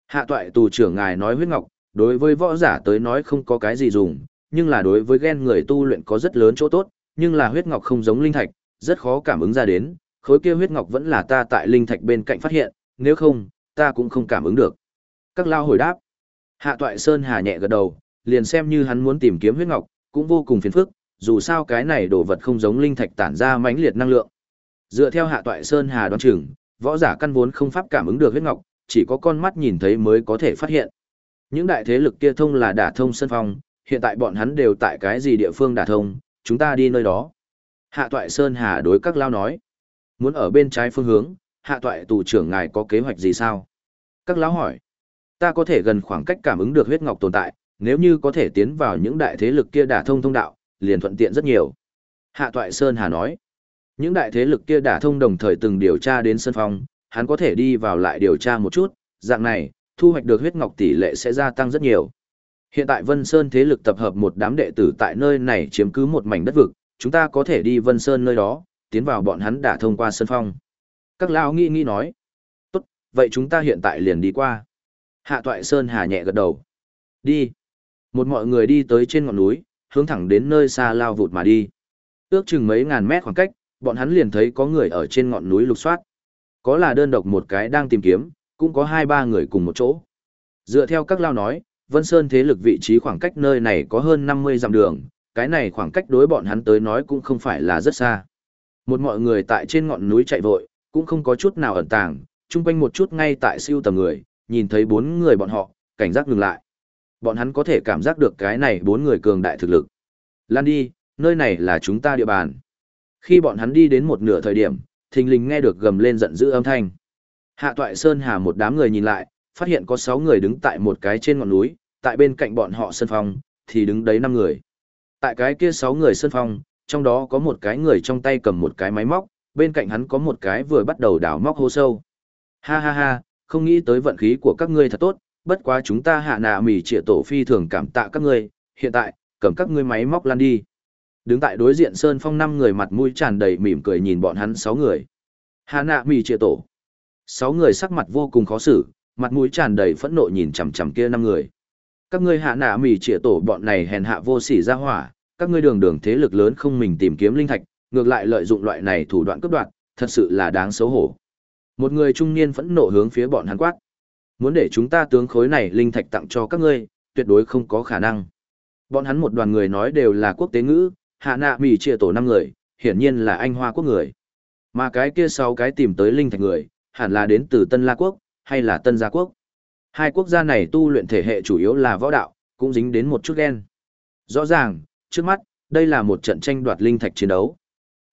Hạ toại tù trưởng ngài nói huyết ngọc, đối với võ giả tới nói không có cái gì dùng, nhưng là đối với ghen người tu luyện có rất lớn chỗ tốt, nhưng là huyết ngọc không giống linh thạch, rất khó cảm ứng ra đến, khối kia huyết ngọc vẫn là ta tại linh thạch bên cạnh phát hiện, nếu không, ta cũng không cảm ứng được. Các lao hồi đáp. Hạ toại Sơn Hà nhẹ gật đầu, liền xem như hắn muốn tìm kiếm huyết ngọc, cũng vô cùng phiền phức, dù sao cái này đồ vật không giống linh thạch tản ra mãnh liệt năng lượng. Dựa theo Hạ toại Sơn Hà đoán chừng, võ giả căn vốn không pháp cảm ứng được huyết ngọc, chỉ có con mắt nhìn thấy mới có thể phát hiện. Những đại thế lực kia thông là đả thông sân phong, hiện tại bọn hắn đều tại cái gì địa phương đả thông, chúng ta đi nơi đó. Hạ toại Sơn Hà đối các lao nói. Muốn ở bên trái phương hướng, hạ toại tù trưởng ngài có kế hoạch gì sao? Các lão hỏi. Ta có thể gần khoảng cách cảm ứng được huyết ngọc tồn tại, nếu như có thể tiến vào những đại thế lực kia đả thông thông đạo, liền thuận tiện rất nhiều. Hạ toại Sơn Hà nói. Những đại thế lực kia đả thông đồng thời từng điều tra đến sân phong, hắn có thể đi vào lại điều tra một chút, dạng này, thu hoạch được huyết ngọc tỷ lệ sẽ gia tăng rất nhiều. Hiện tại Vân Sơn thế lực tập hợp một đám đệ tử tại nơi này chiếm cứ một mảnh đất vực, chúng ta có thể đi Vân Sơn nơi đó, tiến vào bọn hắn đã thông qua sân phong. Các lão nghĩ nghĩ nói. Tốt, vậy chúng ta hiện tại liền đi qua. Hạ Toại Sơn hà nhẹ gật đầu. Đi. Một mọi người đi tới trên ngọn núi, hướng thẳng đến nơi xa lao vụt mà đi. Ước chừng mấy ngàn mét khoảng cách, bọn hắn liền thấy có người ở trên ngọn núi lục soát. Có là đơn độc một cái đang tìm kiếm, cũng có hai ba người cùng một chỗ. Dựa theo các lao nói, Vân Sơn thế lực vị trí khoảng cách nơi này có hơn 50 dặm đường, cái này khoảng cách đối bọn hắn tới nói cũng không phải là rất xa. Một mọi người tại trên ngọn núi chạy vội, cũng không có chút nào ẩn tàng, chung quanh một chút ngay tại siêu tầm người, nhìn thấy bốn người bọn họ, cảnh giác ngừng lại. Bọn hắn có thể cảm giác được cái này bốn người cường đại thực lực. Lan đi, nơi này là chúng ta địa bàn. Khi bọn hắn đi đến một nửa thời điểm, thình lình nghe được gầm lên giận dữ âm thanh. Hạ toại Sơn Hà một đám người nhìn lại, phát hiện có 6 người đứng tại một cái trên ngọn núi, tại bên cạnh bọn họ Sơn phong, thì đứng đấy 5 người. Tại cái kia 6 người Sơn phong, trong đó có một cái người trong tay cầm một cái máy móc, bên cạnh hắn có một cái vừa bắt đầu đào móc hô sâu. Ha ha ha, không nghĩ tới vận khí của các ngươi thật tốt, bất quá chúng ta hạ nạ mỉ trịa tổ phi thường cảm tạ các ngươi, hiện tại, cầm các ngươi máy móc lan đi. Đứng tại đối diện Sơn Phong năm người mặt mũi tràn đầy mỉm cười nhìn bọn hắn sáu người. Hạ nạ mỉ trịa tổ. Sáu người sắc mặt vô cùng khó xử, mặt mũi tràn đầy phẫn nộ nhìn chằm chằm kia năm người. Các ngươi hạ nạ mỉ trịa tổ bọn này hèn hạ vô sỉ ra hỏa, các ngươi đường đường thế lực lớn không mình tìm kiếm linh thạch, ngược lại lợi dụng loại này thủ đoạn cướp đoạt, thật sự là đáng xấu hổ. Một người trung niên phẫn nộ hướng phía bọn hắn quát. Muốn để chúng ta tướng khối này linh thạch tặng cho các ngươi, tuyệt đối không có khả năng. Bọn hắn một đoàn người nói đều là quốc tế ngữ, hạ nạ mỉ chia tổ năm người, hiển nhiên là anh hoa quốc người. Mà cái kia sáu cái tìm tới linh thạch người, hẳn là đến từ Tân La Quốc, hay là Tân Gia Quốc. Hai quốc gia này tu luyện thể hệ chủ yếu là võ đạo, cũng dính đến một chút ghen. Rõ ràng, trước mắt, đây là một trận tranh đoạt linh thạch chiến đấu.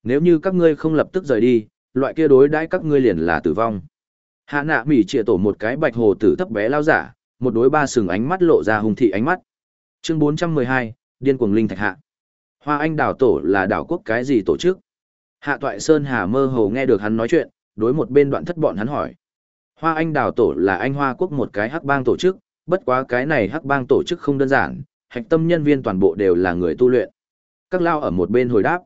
Nếu như các ngươi không lập tức rời đi, loại kia đối đãi các ngươi liền là tử vong. Hạ nạ mỉ trịa tổ một cái bạch hồ tử thấp bé lao giả, một đối ba sừng ánh mắt lộ ra hung thị ánh mắt. Chương 412, Điên cuồng linh thạch hạ. Hoa Anh đảo tổ là đảo quốc cái gì tổ chức? Hạ Toại Sơn Hà mơ hồ nghe được hắn nói chuyện, đối một bên đoạn thất bọn hắn hỏi. Hoa Anh đào tổ là Anh Hoa quốc một cái hắc bang tổ chức, bất quá cái này hắc bang tổ chức không đơn giản, hạch tâm nhân viên toàn bộ đều là người tu luyện. Các lao ở một bên hồi đáp.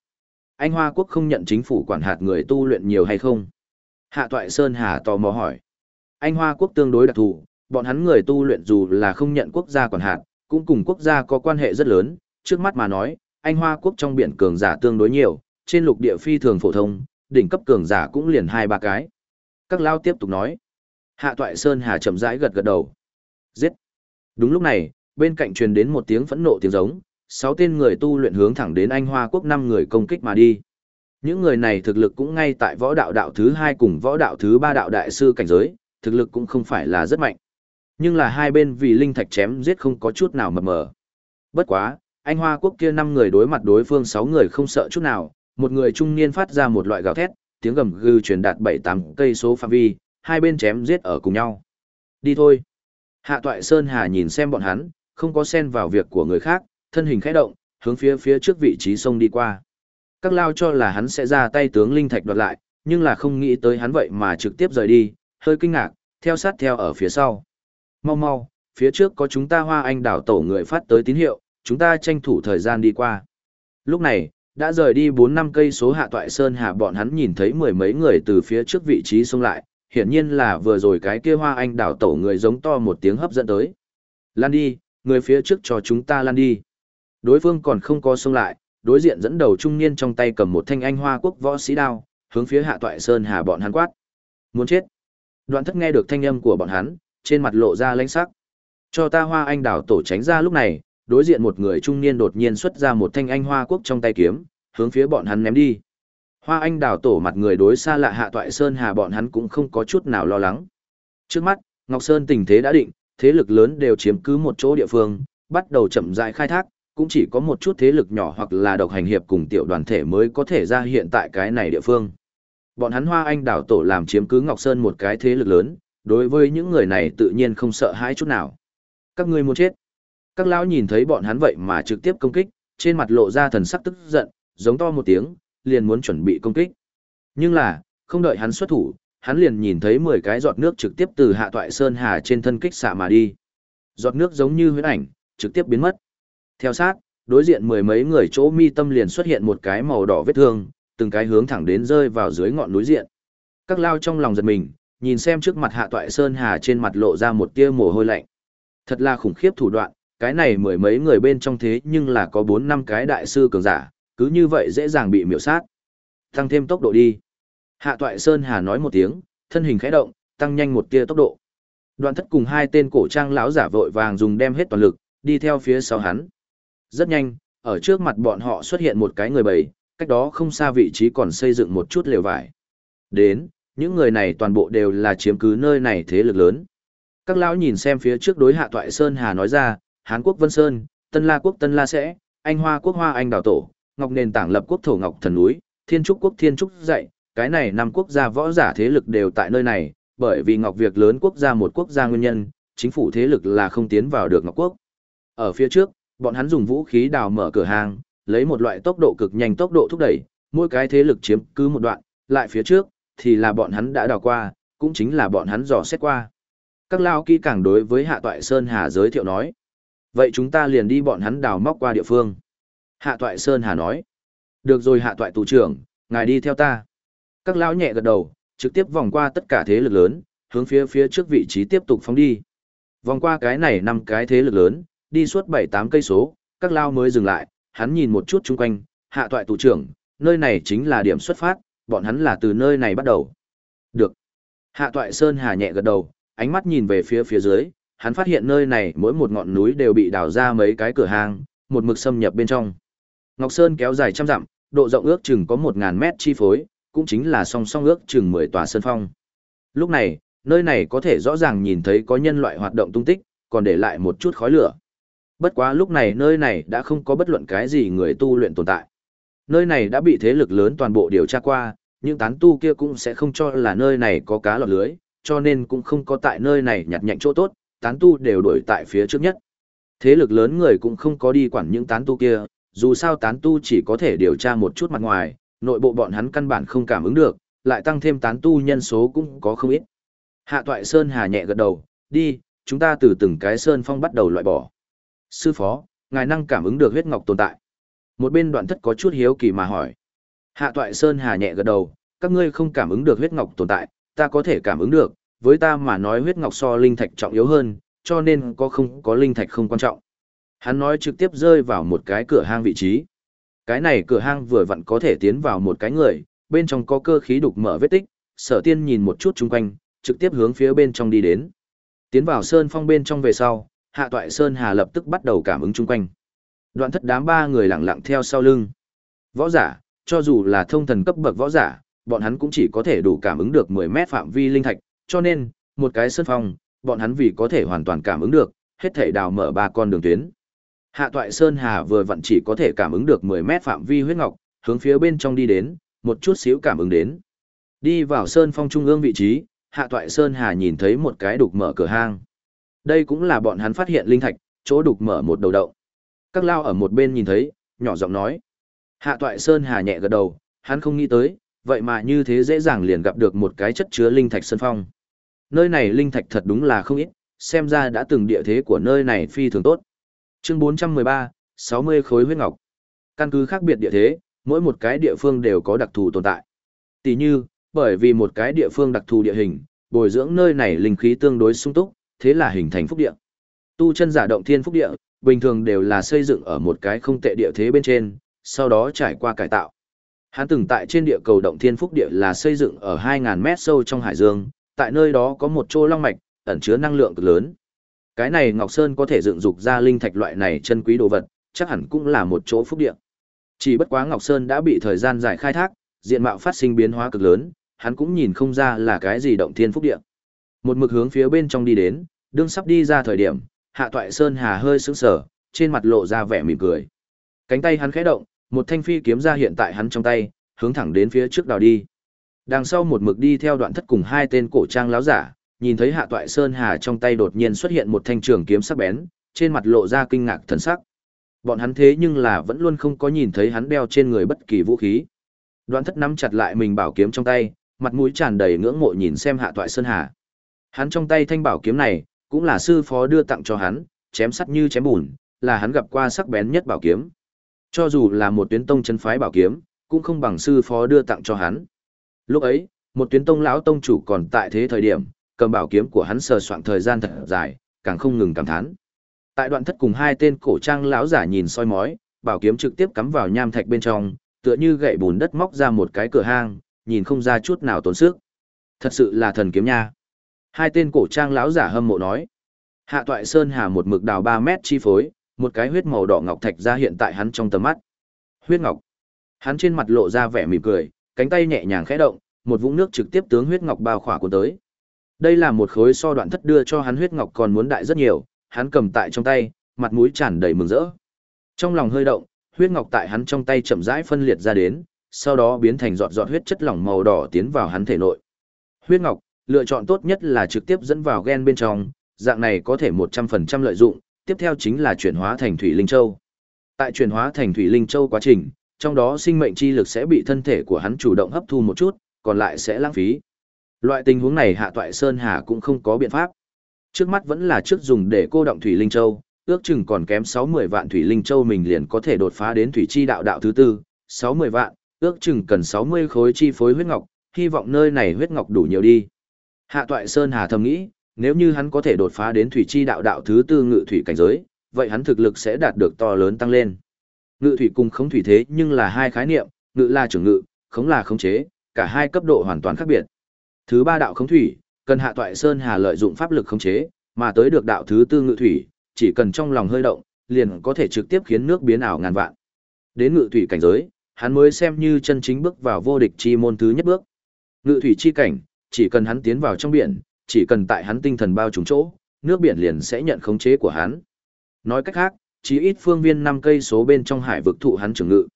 Anh Hoa quốc không nhận chính phủ quản hạt người tu luyện nhiều hay không? Hạ Toại Sơn Hà tò mò hỏi. Anh Hoa quốc tương đối đặc thù, bọn hắn người tu luyện dù là không nhận quốc gia quản hạt, cũng cùng quốc gia có quan hệ rất lớn, trước mắt mà nói, Anh Hoa quốc trong biển cường giả tương đối nhiều, trên lục địa phi thường phổ thông, đỉnh cấp cường giả cũng liền hai ba cái. Các lao tiếp tục nói. Hạ Toại Sơn Hà chậm rãi gật gật đầu. Giết. Đúng lúc này, bên cạnh truyền đến một tiếng phẫn nộ tiếng giống, sáu tên người tu luyện hướng thẳng đến Anh Hoa quốc năm người công kích mà đi. Những người này thực lực cũng ngay tại võ đạo đạo thứ hai cùng võ đạo thứ ba đạo đại sư cảnh giới, thực lực cũng không phải là rất mạnh. Nhưng là hai bên vì linh thạch chém giết không có chút nào mập mờ. Bất quá, anh Hoa quốc kia năm người đối mặt đối phương sáu người không sợ chút nào, một người trung niên phát ra một loại gào thét, tiếng gầm gừ truyền đạt bảy tám cây số phạm vi, hai bên chém giết ở cùng nhau. Đi thôi. Hạ Toại Sơn Hà nhìn xem bọn hắn, không có xen vào việc của người khác, thân hình khẽ động, hướng phía phía trước vị trí sông đi qua. Các lao cho là hắn sẽ ra tay tướng linh thạch đoạt lại, nhưng là không nghĩ tới hắn vậy mà trực tiếp rời đi, hơi kinh ngạc, theo sát theo ở phía sau. Mau mau, phía trước có chúng ta hoa anh đảo tổ người phát tới tín hiệu, chúng ta tranh thủ thời gian đi qua. Lúc này, đã rời đi 4 năm cây số hạ toại sơn hạ bọn hắn nhìn thấy mười mấy người từ phía trước vị trí xông lại, hiển nhiên là vừa rồi cái kia hoa anh đảo tổ người giống to một tiếng hấp dẫn tới. Lan đi, người phía trước cho chúng ta lan đi. Đối phương còn không có xông lại, đối diện dẫn đầu trung niên trong tay cầm một thanh anh hoa quốc võ sĩ đao, hướng phía hạ toại sơn hà bọn hắn quát. Muốn chết. Đoạn thất nghe được thanh âm của bọn hắn, trên mặt lộ ra lãnh sắc. Cho ta hoa anh đảo tổ tránh ra lúc này, đối diện một người trung niên đột nhiên xuất ra một thanh anh hoa quốc trong tay kiếm, hướng phía bọn hắn ném đi. Hoa anh đảo tổ mặt người đối xa lạ hạ toại sơn hà bọn hắn cũng không có chút nào lo lắng. Trước mắt, Ngọc Sơn tình thế đã định, thế lực lớn đều chiếm cứ một chỗ địa phương, bắt đầu chậm rãi khai thác, cũng chỉ có một chút thế lực nhỏ hoặc là độc hành hiệp cùng tiểu đoàn thể mới có thể ra hiện tại cái này địa phương. Bọn hắn Hoa Anh đảo tổ làm chiếm cứ Ngọc Sơn một cái thế lực lớn, đối với những người này tự nhiên không sợ hãi chút nào. Các ngươi muốn chết. Các lão nhìn thấy bọn hắn vậy mà trực tiếp công kích, trên mặt lộ ra thần sắc tức giận, giống to một tiếng, liền muốn chuẩn bị công kích. Nhưng là, không đợi hắn xuất thủ, hắn liền nhìn thấy 10 cái giọt nước trực tiếp từ hạ toại sơn hà trên thân kích xạ mà đi. Giọt nước giống như huyễn ảnh, trực tiếp biến mất. Theo sát, đối diện mười mấy người chỗ mi tâm liền xuất hiện một cái màu đỏ vết thương, từng cái hướng thẳng đến rơi vào dưới ngọn núi diện. Các lao trong lòng giật mình, nhìn xem trước mặt hạ toại sơn hà trên mặt lộ ra một tia mồ hôi lạnh. Thật là khủng khiếp thủ đoạn, cái này mười mấy người bên trong thế nhưng là có bốn năm cái đại sư cường giả, cứ như vậy dễ dàng bị miểu sát. Tăng thêm tốc độ đi. Hạ toại sơn hà nói một tiếng, thân hình khẽ động, tăng nhanh một tia tốc độ. Đoạn thất cùng hai tên cổ trang lão giả vội vàng dùng đem hết toàn lực, đi theo phía sau hắn. Rất nhanh, ở trước mặt bọn họ xuất hiện một cái người bầy, cách đó không xa vị trí còn xây dựng một chút lều vải. Đến, những người này toàn bộ đều là chiếm cứ nơi này thế lực lớn. Các lão nhìn xem phía trước đối hạ toại Sơn Hà nói ra, Hán quốc Vân Sơn, Tân La quốc Tân La Sẽ, Anh Hoa quốc Hoa Anh Đào Tổ, Ngọc Nền Tảng Lập quốc Thổ Ngọc Thần Núi, Thiên Trúc quốc Thiên Trúc dạy, cái này năm quốc gia võ giả thế lực đều tại nơi này, bởi vì Ngọc Việc lớn quốc gia một quốc gia nguyên nhân, chính phủ thế lực là không tiến vào được Ngọc quốc. Ở phía trước, bọn hắn dùng vũ khí đào mở cửa hàng, lấy một loại tốc độ cực nhanh tốc độ thúc đẩy, mỗi cái thế lực chiếm cứ một đoạn, lại phía trước thì là bọn hắn đã đào qua, cũng chính là bọn hắn dò xét qua. Các lao kỹ càng đối với Hạ Toại Sơn Hà giới thiệu nói. Vậy chúng ta liền đi bọn hắn đào móc qua địa phương. Hạ Toại Sơn Hà nói. Được rồi Hạ Toại tù trưởng, ngài đi theo ta. Các lão nhẹ gật đầu, trực tiếp vòng qua tất cả thế lực lớn, hướng phía phía trước vị trí tiếp tục phóng đi. Vòng qua cái này năm cái thế lực lớn, đi suốt 7-8 cây số, các lao mới dừng lại, hắn nhìn một chút chung quanh, hạ toại tù trưởng, nơi này chính là điểm xuất phát, bọn hắn là từ nơi này bắt đầu. Được. Hạ toại Sơn Hà nhẹ gật đầu, ánh mắt nhìn về phía phía dưới, hắn phát hiện nơi này mỗi một ngọn núi đều bị đào ra mấy cái cửa hàng, một mực xâm nhập bên trong. Ngọc Sơn kéo dài trăm dặm, độ rộng ước chừng có 1000 mét chi phối, cũng chính là song song ước chừng 10 tòa sơn phong. Lúc này, nơi này có thể rõ ràng nhìn thấy có nhân loại hoạt động tung tích, còn để lại một chút khói lửa. Bất quá lúc này nơi này đã không có bất luận cái gì người tu luyện tồn tại. Nơi này đã bị thế lực lớn toàn bộ điều tra qua, những tán tu kia cũng sẽ không cho là nơi này có cá lọt lưới, cho nên cũng không có tại nơi này nhặt nhạnh chỗ tốt, tán tu đều đuổi tại phía trước nhất. Thế lực lớn người cũng không có đi quản những tán tu kia, dù sao tán tu chỉ có thể điều tra một chút mặt ngoài, nội bộ bọn hắn căn bản không cảm ứng được, lại tăng thêm tán tu nhân số cũng có không ít. Hạ Toại Sơn hà nhẹ gật đầu, đi, chúng ta từ từng cái sơn phong bắt đầu loại bỏ. Sư phó, ngài năng cảm ứng được huyết ngọc tồn tại. Một bên đoạn thất có chút hiếu kỳ mà hỏi. Hạ Toại Sơn hà nhẹ gật đầu, các ngươi không cảm ứng được huyết ngọc tồn tại, ta có thể cảm ứng được, với ta mà nói huyết ngọc so linh thạch trọng yếu hơn, cho nên có không có linh thạch không quan trọng. Hắn nói trực tiếp rơi vào một cái cửa hang vị trí. Cái này cửa hang vừa vặn có thể tiến vào một cái người, bên trong có cơ khí đục mở vết tích, sở tiên nhìn một chút chung quanh, trực tiếp hướng phía bên trong đi đến. Tiến vào sơn phong bên trong về sau, hạ toại sơn hà lập tức bắt đầu cảm ứng chung quanh. Đoạn thất đám ba người lặng lặng theo sau lưng. Võ giả, cho dù là thông thần cấp bậc võ giả, bọn hắn cũng chỉ có thể đủ cảm ứng được 10 mét phạm vi linh thạch, cho nên, một cái sơn phong, bọn hắn vì có thể hoàn toàn cảm ứng được, hết thể đào mở ba con đường tuyến. Hạ Toại Sơn Hà vừa vặn chỉ có thể cảm ứng được 10 mét phạm vi huyết ngọc, hướng phía bên trong đi đến, một chút xíu cảm ứng đến. Đi vào sơn phong trung ương vị trí, Hạ Toại Sơn Hà nhìn thấy một cái đục mở cửa hang. Đây cũng là bọn hắn phát hiện linh thạch, chỗ đục mở một đầu động. Các lao ở một bên nhìn thấy, nhỏ giọng nói. Hạ Toại Sơn Hà nhẹ gật đầu, hắn không nghĩ tới, vậy mà như thế dễ dàng liền gặp được một cái chất chứa linh thạch sơn phong. Nơi này linh thạch thật đúng là không ít, xem ra đã từng địa thế của nơi này phi thường tốt. Chương 413, 60 khối huyết ngọc. Căn cứ khác biệt địa thế, mỗi một cái địa phương đều có đặc thù tồn tại. Tỷ như, bởi vì một cái địa phương đặc thù địa hình, bồi dưỡng nơi này linh khí tương đối sung túc, thế là hình thành phúc địa. Tu chân giả động thiên phúc địa, bình thường đều là xây dựng ở một cái không tệ địa thế bên trên, sau đó trải qua cải tạo. Hắn từng tại trên địa cầu động thiên phúc địa là xây dựng ở 2.000 mét sâu trong hải dương, tại nơi đó có một chỗ long mạch, ẩn chứa năng lượng cực lớn. Cái này Ngọc Sơn có thể dựng dục ra linh thạch loại này chân quý đồ vật, chắc hẳn cũng là một chỗ phúc địa. Chỉ bất quá Ngọc Sơn đã bị thời gian dài khai thác, diện mạo phát sinh biến hóa cực lớn, hắn cũng nhìn không ra là cái gì động thiên phúc địa. Một mực hướng phía bên trong đi đến, đương sắp đi ra thời điểm, Hạ Toại Sơn Hà hơi sững sờ, trên mặt lộ ra vẻ mỉm cười. Cánh tay hắn khẽ động, một thanh phi kiếm ra hiện tại hắn trong tay, hướng thẳng đến phía trước đào đi. Đằng sau một mực đi theo đoạn thất cùng hai tên cổ trang láo giả, nhìn thấy Hạ Toại Sơn Hà trong tay đột nhiên xuất hiện một thanh trường kiếm sắc bén, trên mặt lộ ra kinh ngạc thần sắc. Bọn hắn thế nhưng là vẫn luôn không có nhìn thấy hắn đeo trên người bất kỳ vũ khí. Đoạn thất nắm chặt lại mình bảo kiếm trong tay, mặt mũi tràn đầy ngưỡng mộ nhìn xem Hạ Toại Sơn Hà. Hắn trong tay thanh bảo kiếm này, cũng là sư phó đưa tặng cho hắn, chém sắt như chém bùn, là hắn gặp qua sắc bén nhất bảo kiếm. Cho dù là một tuyến tông chân phái bảo kiếm, cũng không bằng sư phó đưa tặng cho hắn. Lúc ấy, một tuyến tông lão tông chủ còn tại thế thời điểm, cầm bảo kiếm của hắn sờ soạn thời gian thật dài, càng không ngừng cảm thán. Tại đoạn thất cùng hai tên cổ trang lão giả nhìn soi mói, bảo kiếm trực tiếp cắm vào nham thạch bên trong, tựa như gậy bùn đất móc ra một cái cửa hang, nhìn không ra chút nào tốn sức. Thật sự là thần kiếm nha. Hai tên cổ trang lão giả hâm mộ nói. Hạ toại sơn hà một mực đào 3 mét chi phối, một cái huyết màu đỏ ngọc thạch ra hiện tại hắn trong tầm mắt. Huyết ngọc. Hắn trên mặt lộ ra vẻ mỉm cười, cánh tay nhẹ nhàng khẽ động, một vũng nước trực tiếp tướng huyết ngọc bao khỏa cuốn tới. Đây là một khối so đoạn thất đưa cho hắn huyết ngọc còn muốn đại rất nhiều, hắn cầm tại trong tay, mặt mũi tràn đầy mừng rỡ. Trong lòng hơi động, huyết ngọc tại hắn trong tay chậm rãi phân liệt ra đến, sau đó biến thành giọt giọt huyết chất lỏng màu đỏ tiến vào hắn thể nội. Huyết ngọc, lựa chọn tốt nhất là trực tiếp dẫn vào gen bên trong, dạng này có thể 100% lợi dụng, tiếp theo chính là chuyển hóa thành thủy linh châu. Tại chuyển hóa thành thủy linh châu quá trình, trong đó sinh mệnh chi lực sẽ bị thân thể của hắn chủ động hấp thu một chút, còn lại sẽ lãng phí. Loại tình huống này Hạ Toại Sơn Hà cũng không có biện pháp. Trước mắt vẫn là trước dùng để cô động thủy linh châu, ước chừng còn kém 60 vạn thủy linh châu mình liền có thể đột phá đến thủy chi đạo đạo thứ tư, 60 vạn, ước chừng cần 60 khối chi phối huyết ngọc, hy vọng nơi này huyết ngọc đủ nhiều đi. Hạ Toại Sơn Hà thầm nghĩ, nếu như hắn có thể đột phá đến thủy chi đạo đạo thứ tư ngự thủy cảnh giới, vậy hắn thực lực sẽ đạt được to lớn tăng lên. Ngự thủy cùng khống thủy thế nhưng là hai khái niệm, ngự là trưởng ngự, khống là khống chế, cả hai cấp độ hoàn toàn khác biệt. Thứ ba đạo khống thủy, cần hạ toại sơn hà lợi dụng pháp lực khống chế, mà tới được đạo thứ tư ngự thủy, chỉ cần trong lòng hơi động, liền có thể trực tiếp khiến nước biến ảo ngàn vạn. Đến ngự thủy cảnh giới, hắn mới xem như chân chính bước vào vô địch chi môn thứ nhất bước. Ngự thủy chi cảnh, chỉ cần hắn tiến vào trong biển, chỉ cần tại hắn tinh thần bao trùm chỗ, nước biển liền sẽ nhận khống chế của hắn. Nói cách khác, chỉ ít phương viên 5 cây số bên trong hải vực thụ hắn trưởng ngự.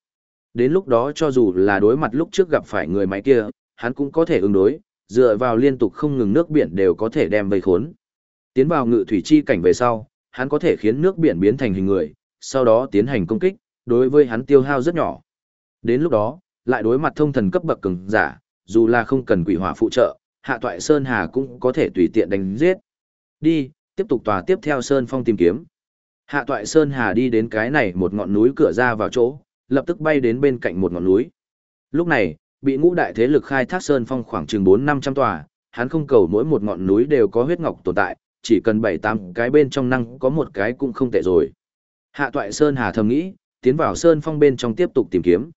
Đến lúc đó cho dù là đối mặt lúc trước gặp phải người máy kia, hắn cũng có thể ứng đối, dựa vào liên tục không ngừng nước biển đều có thể đem vây khốn. Tiến vào ngự thủy chi cảnh về sau, hắn có thể khiến nước biển biến thành hình người, sau đó tiến hành công kích, đối với hắn tiêu hao rất nhỏ. Đến lúc đó, lại đối mặt thông thần cấp bậc cường giả, dù là không cần quỷ hỏa phụ trợ, hạ toại Sơn Hà cũng có thể tùy tiện đánh giết. Đi, tiếp tục tòa tiếp theo Sơn Phong tìm kiếm. Hạ toại Sơn Hà đi đến cái này một ngọn núi cửa ra vào chỗ, lập tức bay đến bên cạnh một ngọn núi. Lúc này, bị ngũ đại thế lực khai thác Sơn Phong khoảng chừng 4-500 tòa, hắn không cầu mỗi một ngọn núi đều có huyết ngọc tồn tại, chỉ cần 7-8 cái bên trong năng có một cái cũng không tệ rồi. Hạ toại Sơn Hà thầm nghĩ, tiến vào Sơn Phong bên trong tiếp tục tìm kiếm.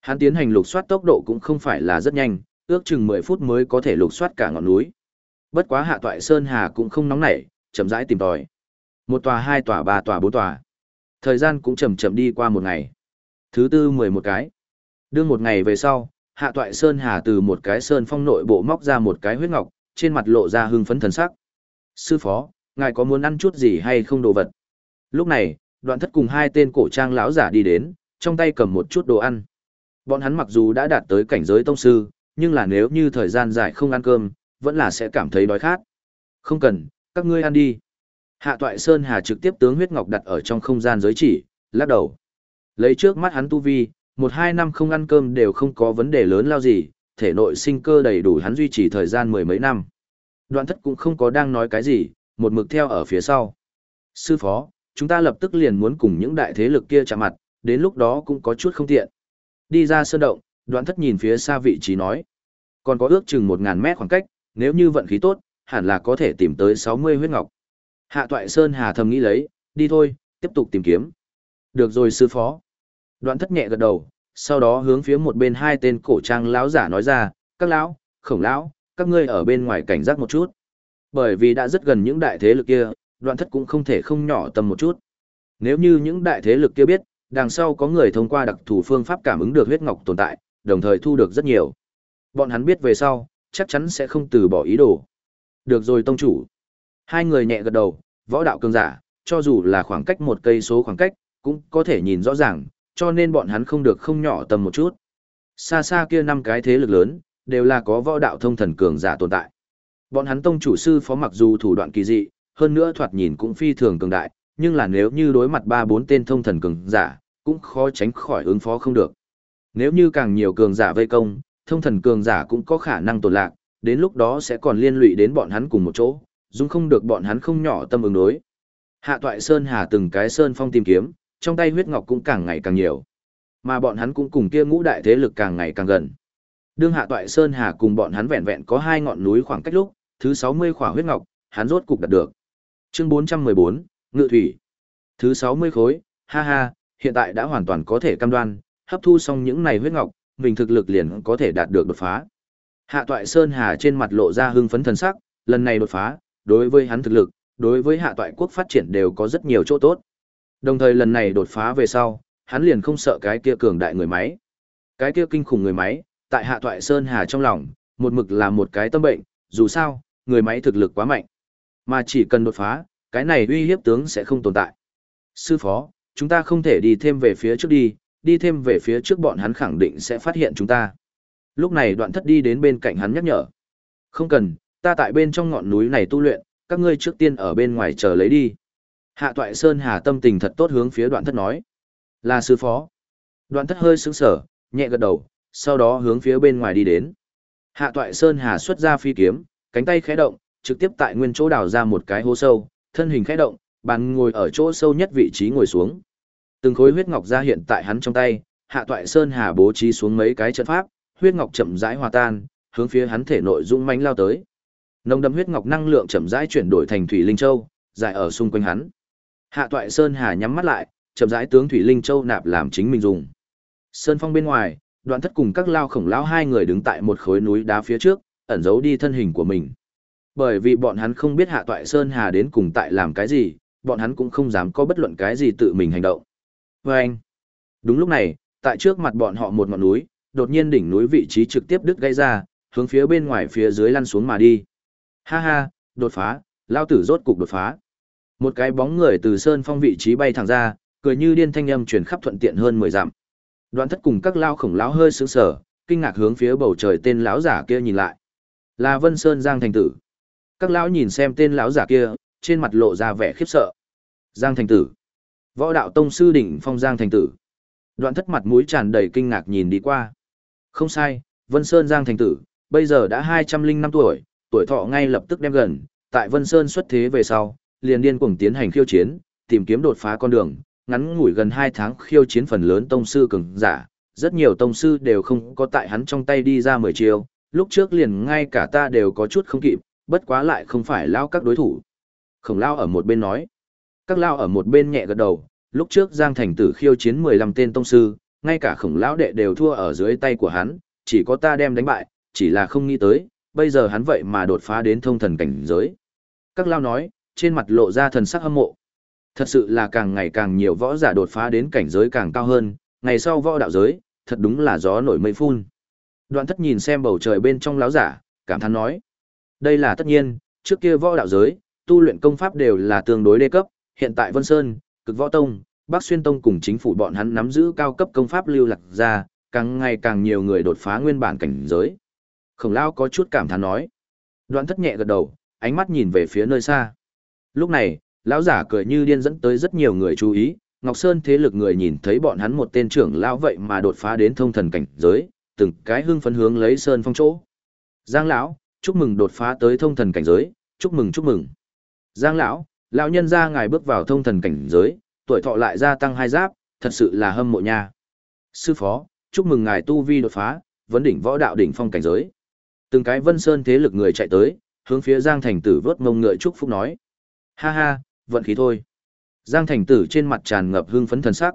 Hắn tiến hành lục soát tốc độ cũng không phải là rất nhanh, ước chừng 10 phút mới có thể lục soát cả ngọn núi. Bất quá Hạ toại Sơn Hà cũng không nóng nảy, chậm rãi tìm tòi. Một tòa, hai tòa, ba tòa, bốn tòa. Thời gian cũng chậm chậm đi qua một ngày. Thứ tư mười một cái. Đương một ngày về sau, Hạ Toại Sơn Hà từ một cái sơn phong nội bộ móc ra một cái huyết ngọc, trên mặt lộ ra hưng phấn thần sắc. Sư phó, ngài có muốn ăn chút gì hay không đồ vật? Lúc này, đoạn thất cùng hai tên cổ trang lão giả đi đến, trong tay cầm một chút đồ ăn. Bọn hắn mặc dù đã đạt tới cảnh giới tông sư, nhưng là nếu như thời gian dài không ăn cơm, vẫn là sẽ cảm thấy đói khát. Không cần, các ngươi ăn đi. Hạ Toại Sơn Hà trực tiếp tướng huyết ngọc đặt ở trong không gian giới chỉ, lắc đầu. Lấy trước mắt hắn tu vi, một hai năm không ăn cơm đều không có vấn đề lớn lao gì, thể nội sinh cơ đầy đủ hắn duy trì thời gian mười mấy năm. Đoạn thất cũng không có đang nói cái gì, một mực theo ở phía sau. Sư phó, chúng ta lập tức liền muốn cùng những đại thế lực kia chạm mặt, đến lúc đó cũng có chút không tiện. Đi ra sơn động, đoạn thất nhìn phía xa vị trí nói. Còn có ước chừng một ngàn mét khoảng cách, nếu như vận khí tốt, hẳn là có thể tìm tới sáu mươi huyết ngọc. Hạ toại sơn hà thầm nghĩ lấy, đi thôi, tiếp tục tìm kiếm. Được rồi sư phó. Đoạn thất nhẹ gật đầu, sau đó hướng phía một bên hai tên cổ trang lão giả nói ra, các lão, khổng lão, các ngươi ở bên ngoài cảnh giác một chút. Bởi vì đã rất gần những đại thế lực kia, đoạn thất cũng không thể không nhỏ tầm một chút. Nếu như những đại thế lực kia biết, đằng sau có người thông qua đặc thù phương pháp cảm ứng được huyết ngọc tồn tại, đồng thời thu được rất nhiều. Bọn hắn biết về sau, chắc chắn sẽ không từ bỏ ý đồ. Được rồi tông chủ. Hai người nhẹ gật đầu, võ đạo cường giả, cho dù là khoảng cách một cây số khoảng cách, cũng có thể nhìn rõ ràng, cho nên bọn hắn không được không nhỏ tầm một chút. Xa xa kia năm cái thế lực lớn, đều là có võ đạo thông thần cường giả tồn tại. Bọn hắn tông chủ sư phó mặc dù thủ đoạn kỳ dị, hơn nữa thoạt nhìn cũng phi thường cường đại, nhưng là nếu như đối mặt ba bốn tên thông thần cường giả, cũng khó tránh khỏi ứng phó không được. Nếu như càng nhiều cường giả vây công, thông thần cường giả cũng có khả năng tổn lạc, đến lúc đó sẽ còn liên lụy đến bọn hắn cùng một chỗ, dung không được bọn hắn không nhỏ tâm ứng đối. Hạ toại sơn hà từng cái sơn phong tìm kiếm, trong tay huyết ngọc cũng càng ngày càng nhiều. Mà bọn hắn cũng cùng kia ngũ đại thế lực càng ngày càng gần. Đương hạ toại sơn hà cùng bọn hắn vẹn vẹn có hai ngọn núi khoảng cách lúc, thứ 60 khỏa huyết ngọc, hắn rốt cục đạt được. Chương 414, Ngự thủy. Thứ 60 khối, ha ha, hiện tại đã hoàn toàn có thể cam đoan, hấp thu xong những này huyết ngọc, mình thực lực liền có thể đạt được đột phá. Hạ toại Sơn Hà trên mặt lộ ra hưng phấn thần sắc, lần này đột phá, đối với hắn thực lực, đối với hạ toại quốc phát triển đều có rất nhiều chỗ tốt. Đồng thời lần này đột phá về sau, hắn liền không sợ cái kia cường đại người máy. Cái kia kinh khủng người máy, tại hạ toại Sơn Hà trong lòng, một mực là một cái tâm bệnh, dù sao, người máy thực lực quá mạnh. Mà chỉ cần đột phá, cái này uy hiếp tướng sẽ không tồn tại. Sư phó, chúng ta không thể đi thêm về phía trước đi, đi thêm về phía trước bọn hắn khẳng định sẽ phát hiện chúng ta. Lúc này đoạn thất đi đến bên cạnh hắn nhắc nhở. Không cần, ta tại bên trong ngọn núi này tu luyện, các ngươi trước tiên ở bên ngoài chờ lấy đi. Hạ toại Sơn Hà tâm tình thật tốt hướng phía đoạn thất nói. Là sư phó. Đoạn thất hơi sững sở, nhẹ gật đầu, sau đó hướng phía bên ngoài đi đến. Hạ toại Sơn Hà xuất ra phi kiếm, cánh tay khẽ động, trực tiếp tại nguyên chỗ đào ra một cái hố sâu, thân hình khẽ động, bàn ngồi ở chỗ sâu nhất vị trí ngồi xuống. Từng khối huyết ngọc ra hiện tại hắn trong tay, Hạ Toại Sơn Hà bố trí xuống mấy cái trận pháp, huyết ngọc chậm rãi hòa tan, hướng phía hắn thể nội dũng mãnh lao tới. Nồng đậm huyết ngọc năng lượng chậm rãi chuyển đổi thành thủy linh châu, dài ở xung quanh hắn. Hạ Toại Sơn Hà nhắm mắt lại, chậm rãi tướng thủy linh châu nạp làm chính mình dùng. Sơn phong bên ngoài, Đoạn Thất cùng các lao khổng lão hai người đứng tại một khối núi đá phía trước, ẩn giấu đi thân hình của mình. Bởi vì bọn hắn không biết Hạ Toại Sơn Hà đến cùng tại làm cái gì, bọn hắn cũng không dám có bất luận cái gì tự mình hành động. Và anh, đúng lúc này, tại trước mặt bọn họ một ngọn núi, đột nhiên đỉnh núi vị trí trực tiếp đứt gây ra, hướng phía bên ngoài phía dưới lăn xuống mà đi. Ha ha, đột phá, lao tử rốt cục đột phá. Một cái bóng người từ sơn phong vị trí bay thẳng ra, cười như điên thanh âm truyền khắp thuận tiện hơn 10 dặm. Đoạn thất cùng các lao khổng lão hơi sướng sở, kinh ngạc hướng phía bầu trời tên lão giả kia nhìn lại. Là Vân Sơn Giang Thành Tử. Các lão nhìn xem tên lão giả kia, trên mặt lộ ra vẻ khiếp sợ. Giang Thành Tử. Võ đạo tông sư đỉnh phong Giang Thành Tử. Đoạn thất mặt mũi tràn đầy kinh ngạc nhìn đi qua. Không sai, Vân Sơn Giang Thành Tử, bây giờ đã 205 tuổi, tuổi thọ ngay lập tức đem gần, tại Vân Sơn xuất thế về sau, liền điên cuồng tiến hành khiêu chiến, tìm kiếm đột phá con đường, ngắn ngủi gần 2 tháng khiêu chiến phần lớn tông sư cường giả, rất nhiều tông sư đều không có tại hắn trong tay đi ra 10 chiêu, lúc trước liền ngay cả ta đều có chút không kịp, bất quá lại không phải lao các đối thủ. Khổng lao ở một bên nói, các lao ở một bên nhẹ gật đầu, lúc trước Giang Thành Tử khiêu chiến 15 tên tông sư, ngay cả khổng lão đệ đều thua ở dưới tay của hắn, chỉ có ta đem đánh bại, chỉ là không nghĩ tới, bây giờ hắn vậy mà đột phá đến thông thần cảnh giới. Các lao nói, trên mặt lộ ra thần sắc hâm mộ. Thật sự là càng ngày càng nhiều võ giả đột phá đến cảnh giới càng cao hơn, ngày sau võ đạo giới, thật đúng là gió nổi mây phun. Đoạn thất nhìn xem bầu trời bên trong láo giả, cảm thán nói. Đây là tất nhiên, trước kia võ đạo giới, tu luyện công pháp đều là tương đối đê cấp, hiện tại Vân Sơn, Cực Võ Tông, Bắc Xuyên Tông cùng chính phủ bọn hắn nắm giữ cao cấp công pháp lưu lạc ra, càng ngày càng nhiều người đột phá nguyên bản cảnh giới. Khổng Lao có chút cảm thán nói. Đoạn thất nhẹ gật đầu, ánh mắt nhìn về phía nơi xa. Lúc này, lão giả cười như điên dẫn tới rất nhiều người chú ý, Ngọc Sơn thế lực người nhìn thấy bọn hắn một tên trưởng lão vậy mà đột phá đến thông thần cảnh giới, từng cái hưng phấn hướng lấy sơn phong chỗ. Giang lão, chúc mừng đột phá tới thông thần cảnh giới, chúc mừng chúc mừng. Giang lão, lão nhân gia ngài bước vào thông thần cảnh giới, tuổi thọ lại gia tăng hai giáp, thật sự là hâm mộ nha. Sư phó, chúc mừng ngài tu vi đột phá, vấn đỉnh võ đạo đỉnh phong cảnh giới. Từng cái Vân Sơn thế lực người chạy tới, hướng phía Giang Thành Tử vớt mông ngựa chúc phúc nói: "Ha ha, vận khí thôi." Giang Thành Tử trên mặt tràn ngập hưng phấn thần sắc.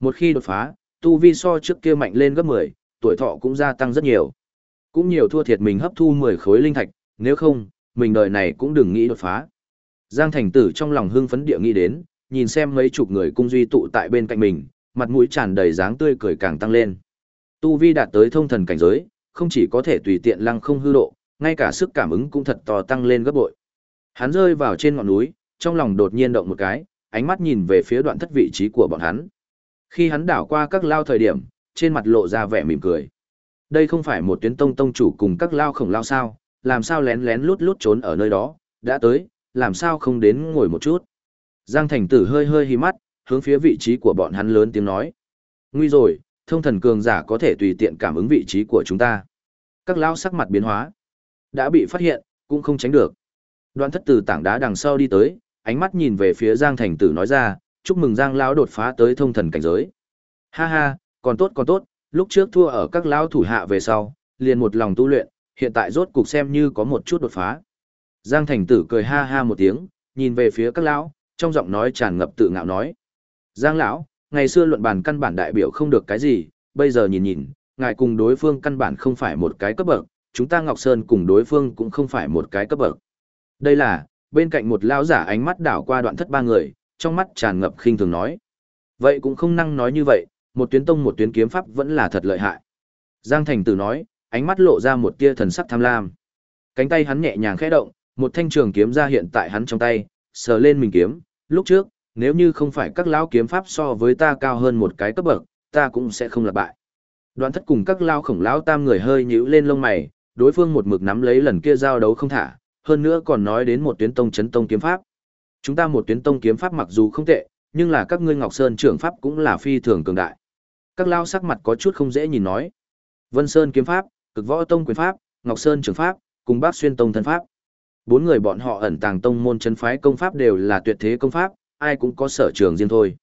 Một khi đột phá, tu vi so trước kia mạnh lên gấp 10, tuổi thọ cũng gia tăng rất nhiều. Cũng nhiều thua thiệt mình hấp thu 10 khối linh thạch, nếu không, mình đời này cũng đừng nghĩ đột phá. Giang Thành Tử trong lòng hưng phấn địa nghĩ đến, nhìn xem mấy chục người cung duy tụ tại bên cạnh mình, mặt mũi tràn đầy dáng tươi cười càng tăng lên. Tu vi đạt tới thông thần cảnh giới, không chỉ có thể tùy tiện lăng không hư độ, ngay cả sức cảm ứng cũng thật to tăng lên gấp bội. Hắn rơi vào trên ngọn núi, trong lòng đột nhiên động một cái, ánh mắt nhìn về phía đoạn thất vị trí của bọn hắn. Khi hắn đảo qua các lao thời điểm, trên mặt lộ ra vẻ mỉm cười. Đây không phải một tuyến tông tông chủ cùng các lao khổng lao sao, làm sao lén lén lút lút trốn ở nơi đó, đã tới, làm sao không đến ngồi một chút. Giang thành tử hơi hơi hí mắt, hướng phía vị trí của bọn hắn lớn tiếng nói. Nguy rồi, thông thần cường giả có thể tùy tiện cảm ứng vị trí của chúng ta. Các lão sắc mặt biến hóa. Đã bị phát hiện, cũng không tránh được. Đoạn thất từ tảng đá đằng sau đi tới, ánh mắt nhìn về phía Giang Thành Tử nói ra, chúc mừng Giang lão đột phá tới thông thần cảnh giới. Ha ha, còn tốt còn tốt, lúc trước thua ở các lão thủ hạ về sau, liền một lòng tu luyện, hiện tại rốt cục xem như có một chút đột phá. Giang Thành Tử cười ha ha một tiếng, nhìn về phía các lão, trong giọng nói tràn ngập tự ngạo nói: "Giang lão, ngày xưa luận bàn căn bản đại biểu không được cái gì, bây giờ nhìn nhìn, ngài cùng đối phương căn bản không phải một cái cấp bậc, chúng ta Ngọc Sơn cùng đối phương cũng không phải một cái cấp bậc." Đây là, bên cạnh một lão giả ánh mắt đảo qua đoạn thất ba người, trong mắt tràn ngập khinh thường nói: "Vậy cũng không năng nói như vậy, một tuyến tông một tuyến kiếm pháp vẫn là thật lợi hại." Giang Thành Tử nói, ánh mắt lộ ra một tia thần sắc tham lam. Cánh tay hắn nhẹ nhàng khẽ động, một thanh trường kiếm ra hiện tại hắn trong tay, sờ lên mình kiếm, lúc trước, nếu như không phải các lão kiếm pháp so với ta cao hơn một cái cấp bậc, ta cũng sẽ không lặp bại. Đoạn thất cùng các lao khổng lão tam người hơi nhíu lên lông mày, đối phương một mực nắm lấy lần kia giao đấu không thả, hơn nữa còn nói đến một tuyến tông chấn tông kiếm pháp. Chúng ta một tuyến tông kiếm pháp mặc dù không tệ, nhưng là các ngươi Ngọc Sơn trưởng pháp cũng là phi thường cường đại. Các lao sắc mặt có chút không dễ nhìn nói. Vân Sơn kiếm pháp, Cực Võ tông quyền pháp, Ngọc Sơn trưởng pháp, cùng Bác Xuyên tông thân pháp. Bốn người bọn họ ẩn tàng tông môn chân phái công pháp đều là tuyệt thế công pháp, ai cũng có sở trường riêng thôi.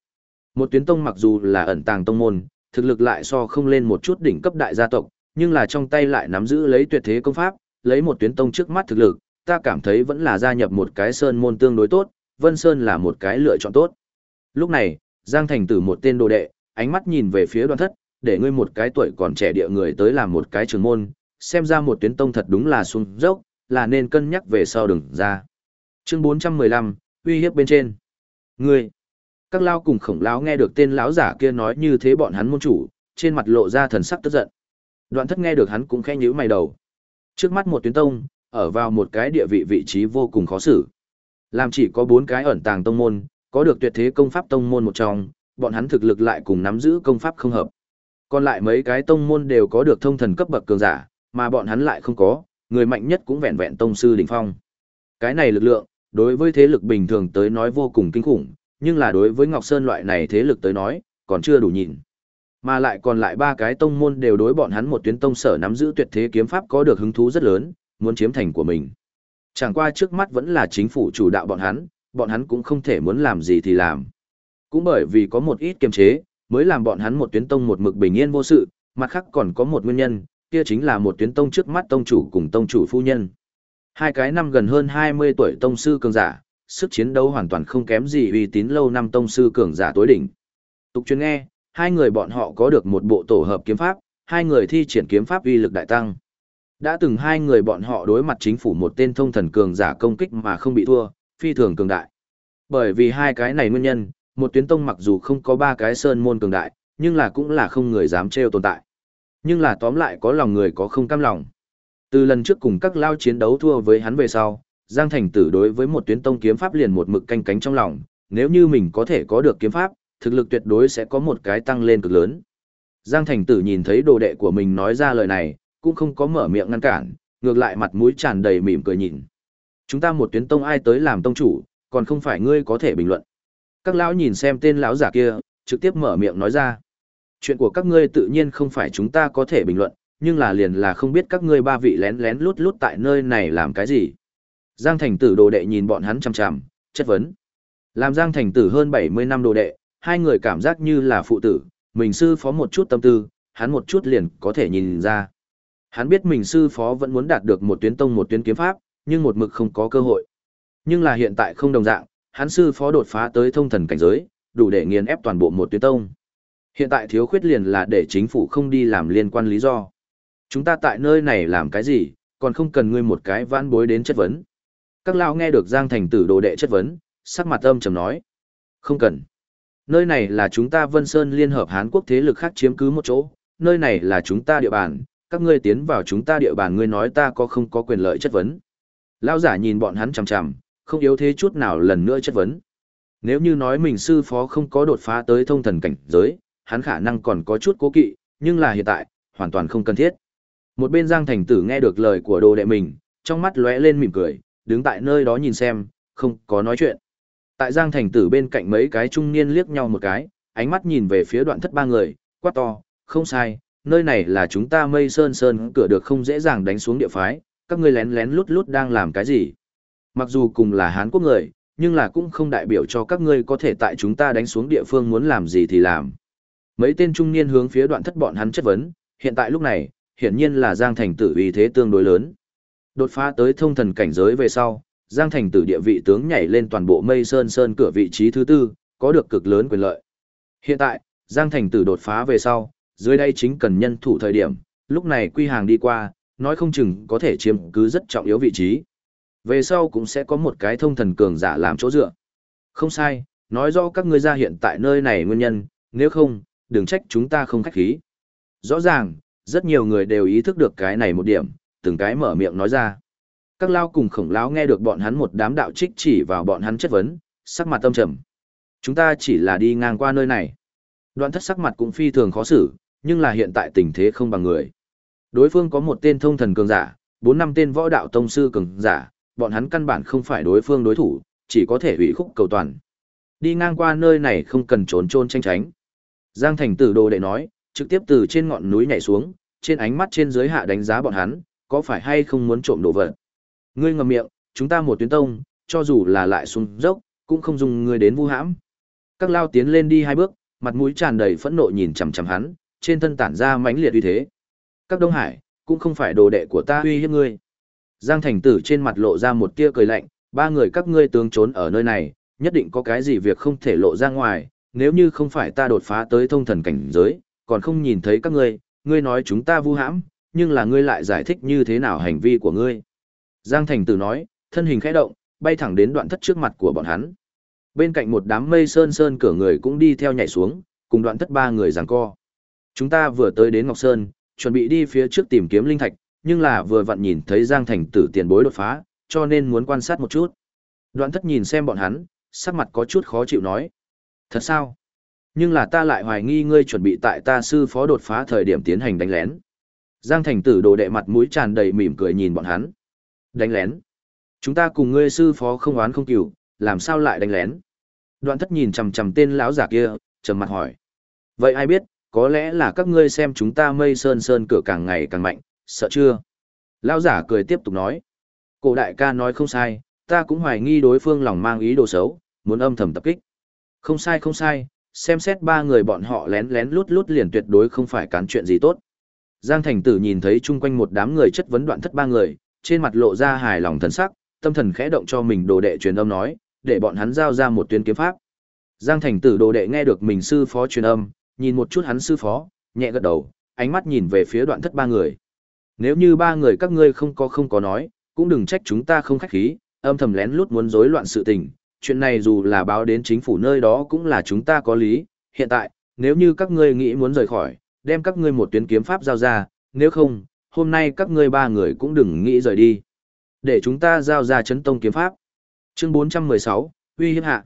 Một tuyến tông mặc dù là ẩn tàng tông môn, thực lực lại so không lên một chút đỉnh cấp đại gia tộc, nhưng là trong tay lại nắm giữ lấy tuyệt thế công pháp, lấy một tuyến tông trước mắt thực lực, ta cảm thấy vẫn là gia nhập một cái sơn môn tương đối tốt, Vân Sơn là một cái lựa chọn tốt. Lúc này, Giang Thành Tử một tên đồ đệ, ánh mắt nhìn về phía đoàn thất, để ngươi một cái tuổi còn trẻ địa người tới làm một cái trường môn, xem ra một tuyến tông thật đúng là xuống dốc, là nên cân nhắc về sau đừng ra. Chương 415, uy hiếp bên trên. Ngươi, các lao cùng khổng lão nghe được tên lão giả kia nói như thế bọn hắn môn chủ, trên mặt lộ ra thần sắc tức giận. Đoạn thất nghe được hắn cũng khẽ nhíu mày đầu. Trước mắt một tuyến tông, ở vào một cái địa vị vị trí vô cùng khó xử. Làm chỉ có bốn cái ẩn tàng tông môn, có được tuyệt thế công pháp tông môn một trong, bọn hắn thực lực lại cùng nắm giữ công pháp không hợp. Còn lại mấy cái tông môn đều có được thông thần cấp bậc cường giả, mà bọn hắn lại không có, người mạnh nhất cũng vẹn vẹn tông sư đỉnh phong. Cái này lực lượng, đối với thế lực bình thường tới nói vô cùng kinh khủng, nhưng là đối với Ngọc Sơn loại này thế lực tới nói, còn chưa đủ nhìn. Mà lại còn lại ba cái tông môn đều đối bọn hắn một tuyến tông sở nắm giữ tuyệt thế kiếm pháp có được hứng thú rất lớn, muốn chiếm thành của mình. Chẳng qua trước mắt vẫn là chính phủ chủ đạo bọn hắn, bọn hắn cũng không thể muốn làm gì thì làm. Cũng bởi vì có một ít kiềm chế, mới làm bọn hắn một tuyến tông một mực bình yên vô sự, mặt khác còn có một nguyên nhân, kia chính là một tuyến tông trước mắt tông chủ cùng tông chủ phu nhân. Hai cái năm gần hơn 20 tuổi tông sư cường giả, sức chiến đấu hoàn toàn không kém gì uy tín lâu năm tông sư cường giả tối đỉnh. Tục chuyên nghe, hai người bọn họ có được một bộ tổ hợp kiếm pháp, hai người thi triển kiếm pháp uy lực đại tăng. Đã từng hai người bọn họ đối mặt chính phủ một tên thông thần cường giả công kích mà không bị thua, phi thường cường đại. Bởi vì hai cái này nguyên nhân, một tuyến tông mặc dù không có ba cái sơn môn cường đại, nhưng là cũng là không người dám trêu tồn tại. Nhưng là tóm lại có lòng người có không cam lòng. Từ lần trước cùng các lao chiến đấu thua với hắn về sau, Giang Thành Tử đối với một tuyến tông kiếm pháp liền một mực canh cánh trong lòng, nếu như mình có thể có được kiếm pháp, thực lực tuyệt đối sẽ có một cái tăng lên cực lớn. Giang Thành Tử nhìn thấy đồ đệ của mình nói ra lời này, cũng không có mở miệng ngăn cản, ngược lại mặt mũi tràn đầy mỉm cười nhìn. Chúng ta một tuyến tông ai tới làm tông chủ, còn không phải ngươi có thể bình luận. Các lão nhìn xem tên lão giả kia, trực tiếp mở miệng nói ra. Chuyện của các ngươi tự nhiên không phải chúng ta có thể bình luận, nhưng là liền là không biết các ngươi ba vị lén lén lút lút tại nơi này làm cái gì. Giang Thành Tử đồ đệ nhìn bọn hắn chằm chằm, chất vấn. Làm Giang Thành Tử hơn 70 năm đồ đệ, hai người cảm giác như là phụ tử, mình sư phó một chút tâm tư, hắn một chút liền có thể nhìn ra. Hắn biết mình sư phó vẫn muốn đạt được một tuyến tông một tuyến kiếm pháp, nhưng một mực không có cơ hội. Nhưng là hiện tại không đồng dạng, hắn sư phó đột phá tới thông thần cảnh giới, đủ để nghiền ép toàn bộ một tuyến tông. Hiện tại thiếu khuyết liền là để chính phủ không đi làm liên quan lý do. Chúng ta tại nơi này làm cái gì, còn không cần ngươi một cái vãn bối đến chất vấn. Các lao nghe được Giang Thành tử đồ đệ chất vấn, sắc mặt âm trầm nói. Không cần. Nơi này là chúng ta Vân Sơn Liên Hợp Hán Quốc thế lực khác chiếm cứ một chỗ, nơi này là chúng ta địa bàn, các ngươi tiến vào chúng ta địa bàn ngươi nói ta có không có quyền lợi chất vấn. Lao giả nhìn bọn hắn chằm chằm, không yếu thế chút nào lần nữa chất vấn. Nếu như nói mình sư phó không có đột phá tới thông thần cảnh giới, hắn khả năng còn có chút cố kỵ, nhưng là hiện tại, hoàn toàn không cần thiết. Một bên Giang Thành Tử nghe được lời của đồ đệ mình, trong mắt lóe lên mỉm cười, đứng tại nơi đó nhìn xem, không có nói chuyện. Tại Giang Thành Tử bên cạnh mấy cái trung niên liếc nhau một cái, ánh mắt nhìn về phía đoạn thất ba người, quát to, không sai, nơi này là chúng ta mây sơn sơn cửa được không dễ dàng đánh xuống địa phái, các ngươi lén lén lút lút đang làm cái gì. Mặc dù cùng là Hán quốc người, nhưng là cũng không đại biểu cho các ngươi có thể tại chúng ta đánh xuống địa phương muốn làm gì thì làm. Mấy tên trung niên hướng phía đoạn thất bọn hắn chất vấn, hiện tại lúc này, hiển nhiên là Giang Thành Tử uy thế tương đối lớn. Đột phá tới thông thần cảnh giới về sau, Giang Thành Tử địa vị tướng nhảy lên toàn bộ Mây Sơn Sơn cửa vị trí thứ tư, có được cực lớn quyền lợi. Hiện tại, Giang Thành Tử đột phá về sau, dưới đây chính cần nhân thủ thời điểm, lúc này quy hàng đi qua, nói không chừng có thể chiếm cứ rất trọng yếu vị trí. Về sau cũng sẽ có một cái thông thần cường giả làm chỗ dựa. Không sai, nói rõ các ngươi ra hiện tại nơi này nguyên nhân, nếu không, đừng trách chúng ta không khách khí. Rõ ràng, rất nhiều người đều ý thức được cái này một điểm, từng cái mở miệng nói ra. Các lao cùng khổng lão nghe được bọn hắn một đám đạo trích chỉ vào bọn hắn chất vấn, sắc mặt tâm trầm. Chúng ta chỉ là đi ngang qua nơi này. Đoạn thất sắc mặt cũng phi thường khó xử, nhưng là hiện tại tình thế không bằng người. Đối phương có một tên thông thần cường giả, bốn năm tên võ đạo tông sư cường giả, bọn hắn căn bản không phải đối phương đối thủ, chỉ có thể hủy khúc cầu toàn. Đi ngang qua nơi này không cần trốn trôn tranh tránh. Giang thành tử đồ đệ nói, trực tiếp từ trên ngọn núi nhảy xuống, trên ánh mắt trên dưới hạ đánh giá bọn hắn, có phải hay không muốn trộm đồ vật. Ngươi ngậm miệng, chúng ta một tuyến tông, cho dù là lại xuống dốc, cũng không dùng ngươi đến vu hãm. Các lao tiến lên đi hai bước, mặt mũi tràn đầy phẫn nộ nhìn chằm chằm hắn, trên thân tản ra mãnh liệt uy thế. Các Đông Hải, cũng không phải đồ đệ của ta uy hiếp ngươi. Giang Thành Tử trên mặt lộ ra một tia cười lạnh, ba người các ngươi tướng trốn ở nơi này, nhất định có cái gì việc không thể lộ ra ngoài, nếu như không phải ta đột phá tới thông thần cảnh giới, còn không nhìn thấy các ngươi, ngươi nói chúng ta vu hãm, nhưng là ngươi lại giải thích như thế nào hành vi của ngươi. Giang Thành Tử nói, thân hình khẽ động, bay thẳng đến đoạn thất trước mặt của bọn hắn. Bên cạnh một đám mây sơn sơn cửa người cũng đi theo nhảy xuống, cùng đoạn thất ba người giằng co. Chúng ta vừa tới đến Ngọc Sơn, chuẩn bị đi phía trước tìm kiếm linh thạch, nhưng là vừa vặn nhìn thấy Giang Thành Tử tiền bối đột phá, cho nên muốn quan sát một chút. Đoạn thất nhìn xem bọn hắn, sắc mặt có chút khó chịu nói. Thật sao? Nhưng là ta lại hoài nghi ngươi chuẩn bị tại ta sư phó đột phá thời điểm tiến hành đánh lén. Giang Thành Tử đồ đệ mặt mũi tràn đầy mỉm cười nhìn bọn hắn. Đánh lén? Chúng ta cùng ngươi sư phó không oán không cừu, làm sao lại đánh lén? Đoạn thất nhìn chằm chằm tên lão giả kia, trầm mặt hỏi. Vậy ai biết, có lẽ là các ngươi xem chúng ta mây sơn sơn cửa càng ngày càng mạnh, sợ chưa? Lão giả cười tiếp tục nói. Cổ đại ca nói không sai, ta cũng hoài nghi đối phương lòng mang ý đồ xấu, muốn âm thầm tập kích. Không sai không sai, xem xét ba người bọn họ lén lén lút lút liền tuyệt đối không phải cán chuyện gì tốt. Giang Thành Tử nhìn thấy chung quanh một đám người chất vấn đoạn thất ba người, trên mặt lộ ra hài lòng thần sắc, tâm thần khẽ động cho mình đồ đệ truyền âm nói, để bọn hắn giao ra một tuyến kiếm pháp. Giang Thành Tử đồ đệ nghe được mình sư phó truyền âm, nhìn một chút hắn sư phó, nhẹ gật đầu, ánh mắt nhìn về phía đoạn thất ba người. Nếu như ba người các ngươi không có không có nói, cũng đừng trách chúng ta không khách khí, âm thầm lén lút muốn rối loạn sự tình. Chuyện này dù là báo đến chính phủ nơi đó cũng là chúng ta có lý. Hiện tại, nếu như các ngươi nghĩ muốn rời khỏi, đem các ngươi một tuyến kiếm pháp giao ra, nếu không, hôm nay các ngươi ba người cũng đừng nghĩ rời đi. Để chúng ta giao ra chấn tông kiếm pháp. Chương 416, uy hiếp hạ.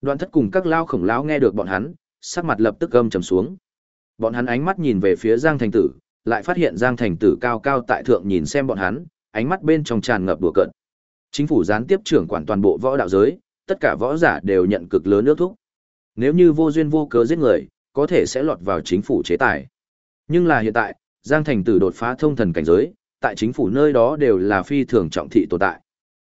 Đoạn thất cùng các lao khổng lão nghe được bọn hắn, sắc mặt lập tức gầm trầm xuống. Bọn hắn ánh mắt nhìn về phía Giang Thành Tử, lại phát hiện Giang Thành Tử cao cao tại thượng nhìn xem bọn hắn, ánh mắt bên trong tràn ngập đùa cợt. Chính phủ gián tiếp trưởng quản toàn bộ võ đạo giới, tất cả võ giả đều nhận cực lớn nước thúc. Nếu như vô duyên vô cớ giết người, có thể sẽ lọt vào chính phủ chế tài. Nhưng là hiện tại, Giang Thành Tử đột phá thông thần cảnh giới, tại chính phủ nơi đó đều là phi thường trọng thị tồn tại.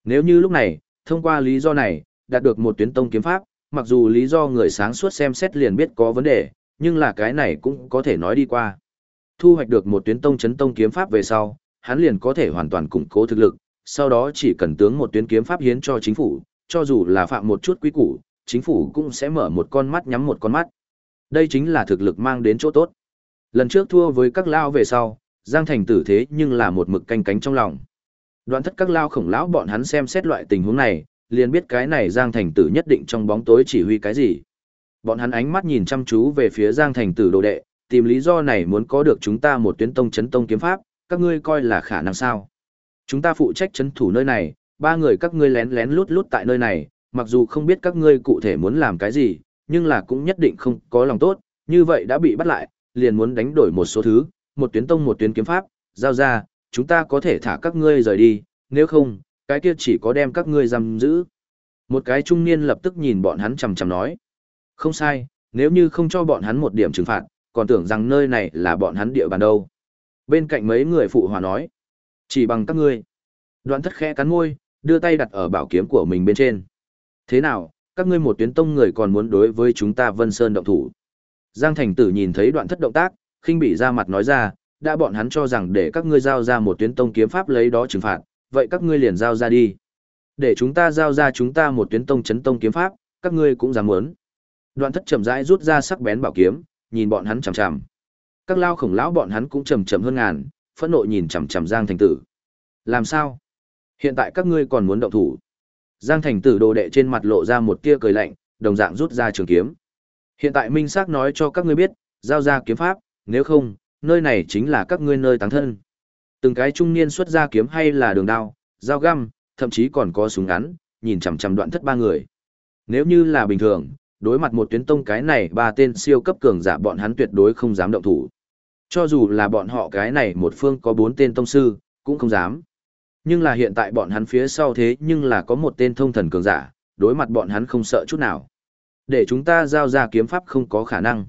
Nếu như lúc này, thông qua lý do này, đạt được một tuyến tông kiếm pháp, mặc dù lý do người sáng suốt xem xét liền biết có vấn đề, nhưng là cái này cũng có thể nói đi qua. Thu hoạch được một tuyến tông chấn tông kiếm pháp về sau, hắn liền có thể hoàn toàn củng cố thực lực, sau đó chỉ cần tướng một tuyến kiếm pháp hiến cho chính phủ, cho dù là phạm một chút quý củ, chính phủ cũng sẽ mở một con mắt nhắm một con mắt. Đây chính là thực lực mang đến chỗ tốt. Lần trước thua với các lao về sau, Giang Thành tử thế nhưng là một mực canh cánh trong lòng. Đoạn thất các lao khổng lão bọn hắn xem xét loại tình huống này, liền biết cái này Giang Thành tử nhất định trong bóng tối chỉ huy cái gì. Bọn hắn ánh mắt nhìn chăm chú về phía Giang Thành tử đồ đệ, tìm lý do này muốn có được chúng ta một tuyến tông chấn tông kiếm pháp, các ngươi coi là khả năng sao. Chúng ta phụ trách chấn thủ nơi này, ba người các ngươi lén lén lút lút tại nơi này, mặc dù không biết các ngươi cụ thể muốn làm cái gì, nhưng là cũng nhất định không có lòng tốt, như vậy đã bị bắt lại, liền muốn đánh đổi một số thứ, một tuyến tông một tuyến kiếm pháp, giao ra, chúng ta có thể thả các ngươi rời đi, nếu không, cái kia chỉ có đem các ngươi giam giữ. Một cái trung niên lập tức nhìn bọn hắn chằm chằm nói. Không sai, nếu như không cho bọn hắn một điểm trừng phạt, còn tưởng rằng nơi này là bọn hắn địa bàn đâu. Bên cạnh mấy người phụ hòa nói. Chỉ bằng các ngươi. Đoạn thất khẽ cắn môi, đưa tay đặt ở bảo kiếm của mình bên trên. Thế nào, các ngươi một tuyến tông người còn muốn đối với chúng ta Vân Sơn động thủ. Giang Thành Tử nhìn thấy đoạn thất động tác, khinh bị ra mặt nói ra, đã bọn hắn cho rằng để các ngươi giao ra một tuyến tông kiếm pháp lấy đó trừng phạt, vậy các ngươi liền giao ra đi. Để chúng ta giao ra chúng ta một tuyến tông chấn tông kiếm pháp, các ngươi cũng dám muốn. Đoạn thất chậm rãi rút ra sắc bén bảo kiếm, nhìn bọn hắn chằm chằm. Các lao khổng lão bọn hắn cũng chầm chậm hơn ngàn, phẫn nộ nhìn chằm chằm Giang Thành Tử. Làm sao? Hiện tại các ngươi còn muốn động thủ. Giang Thành Tử đồ đệ trên mặt lộ ra một tia cười lạnh, đồng dạng rút ra trường kiếm. Hiện tại Minh Xác nói cho các ngươi biết, giao ra kiếm pháp, nếu không, nơi này chính là các ngươi nơi táng thân. Từng cái trung niên xuất ra kiếm hay là đường đao, dao găm, thậm chí còn có súng ngắn, nhìn chằm chằm đoạn thất ba người. Nếu như là bình thường, đối mặt một tuyến tông cái này ba tên siêu cấp cường giả bọn hắn tuyệt đối không dám động thủ. Cho dù là bọn họ cái này một phương có bốn tên tông sư, cũng không dám. Nhưng là hiện tại bọn hắn phía sau thế nhưng là có một tên thông thần cường giả, đối mặt bọn hắn không sợ chút nào. Để chúng ta giao ra kiếm pháp không có khả năng.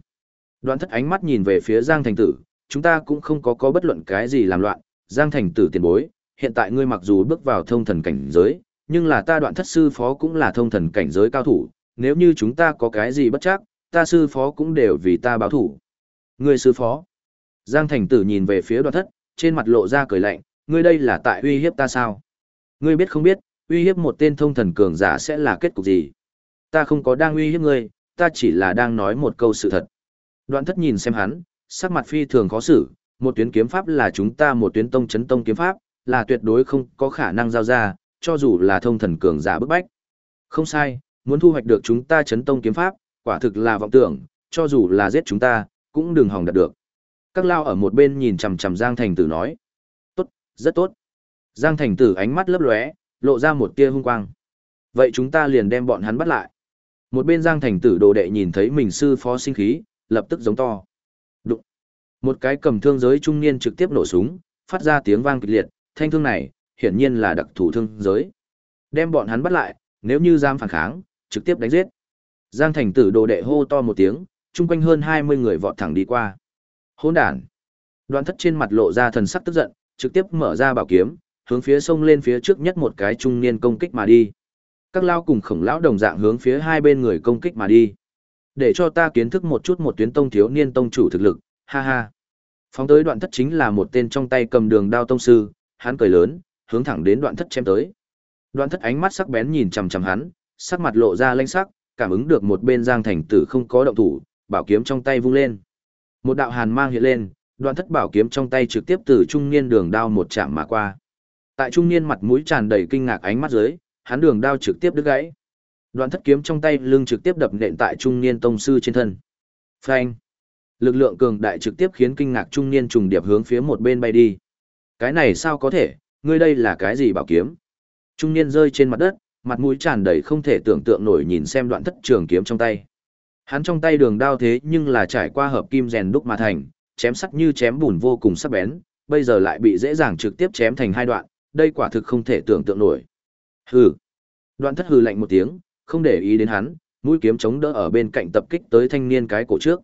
Đoạn thất ánh mắt nhìn về phía Giang Thành Tử, chúng ta cũng không có có bất luận cái gì làm loạn. Giang Thành Tử tiền bối, hiện tại ngươi mặc dù bước vào thông thần cảnh giới, nhưng là ta đoạn thất sư phó cũng là thông thần cảnh giới cao thủ, nếu như chúng ta có cái gì bất chắc, ta sư phó cũng đều vì ta báo thủ. Ngươi sư phó. Giang Thành Tử nhìn về phía đoạn thất, trên mặt lộ ra cười lạnh, ngươi đây là tại uy hiếp ta sao? Ngươi biết không biết, uy hiếp một tên thông thần cường giả sẽ là kết cục gì? Ta không có đang uy hiếp ngươi, ta chỉ là đang nói một câu sự thật. Đoạn thất nhìn xem hắn, sắc mặt phi thường khó xử, một tuyến kiếm pháp là chúng ta một tuyến tông chấn tông kiếm pháp, là tuyệt đối không có khả năng giao ra, cho dù là thông thần cường giả bức bách. Không sai, muốn thu hoạch được chúng ta chấn tông kiếm pháp, quả thực là vọng tưởng, cho dù là giết chúng ta, cũng đừng hòng đạt được. Các lao ở một bên nhìn chằm chằm Giang Thành Tử nói. Rất tốt. Giang Thành Tử ánh mắt lấp lóe, lộ ra một tia hung quang. Vậy chúng ta liền đem bọn hắn bắt lại. Một bên Giang Thành Tử đồ đệ nhìn thấy mình sư phó sinh khí, lập tức giống to. Đụng. Một cái cầm thương giới trung niên trực tiếp nổ súng, phát ra tiếng vang kịch liệt, thanh thương này, hiển nhiên là đặc thủ thương giới. Đem bọn hắn bắt lại, nếu như dám phản kháng, trực tiếp đánh giết. Giang Thành Tử đồ đệ hô to một tiếng, chung quanh hơn 20 người vọt thẳng đi qua. Hỗn đản. Đoạn thất trên mặt lộ ra thần sắc tức giận, trực tiếp mở ra bảo kiếm, hướng phía sông lên phía trước nhất một cái trung niên công kích mà đi. Các lao cùng khổng lão đồng dạng hướng phía hai bên người công kích mà đi. Để cho ta kiến thức một chút một tuyến tông thiếu niên tông chủ thực lực, ha ha. Phóng tới đoạn thất chính là một tên trong tay cầm đường đao tông sư, hắn cười lớn, hướng thẳng đến đoạn thất chém tới. Đoạn thất ánh mắt sắc bén nhìn chằm chằm hắn, sắc mặt lộ ra lanh sắc, cảm ứng được một bên Giang Thành Tử không có động thủ, bảo kiếm trong tay vung lên. Một đạo hàn mang hiện lên, đoạn thất bảo kiếm trong tay trực tiếp từ trung niên đường đao một chạm mà qua. Tại trung niên mặt mũi tràn đầy kinh ngạc ánh mắt dưới, hắn đường đao trực tiếp đứt gãy. Đoạn thất kiếm trong tay lưng trực tiếp đập nện tại trung niên tông sư trên thân. Phanh! Lực lượng cường đại trực tiếp khiến kinh ngạc trung niên trùng điệp hướng phía một bên bay đi. Cái này sao có thể, ngươi đây là cái gì bảo kiếm? Trung niên rơi trên mặt đất, mặt mũi tràn đầy không thể tưởng tượng nổi nhìn xem đoạn thất trường kiếm trong tay. Hắn trong tay đường đao thế nhưng là trải qua hợp kim rèn đúc mà thành, chém sắc như chém bùn vô cùng sắc bén, bây giờ lại bị dễ dàng trực tiếp chém thành hai đoạn, đây quả thực không thể tưởng tượng nổi. Hừ. Đoạn thất hừ lạnh một tiếng, không để ý đến hắn, mũi kiếm chống đỡ ở bên cạnh tập kích tới thanh niên cái cổ trước.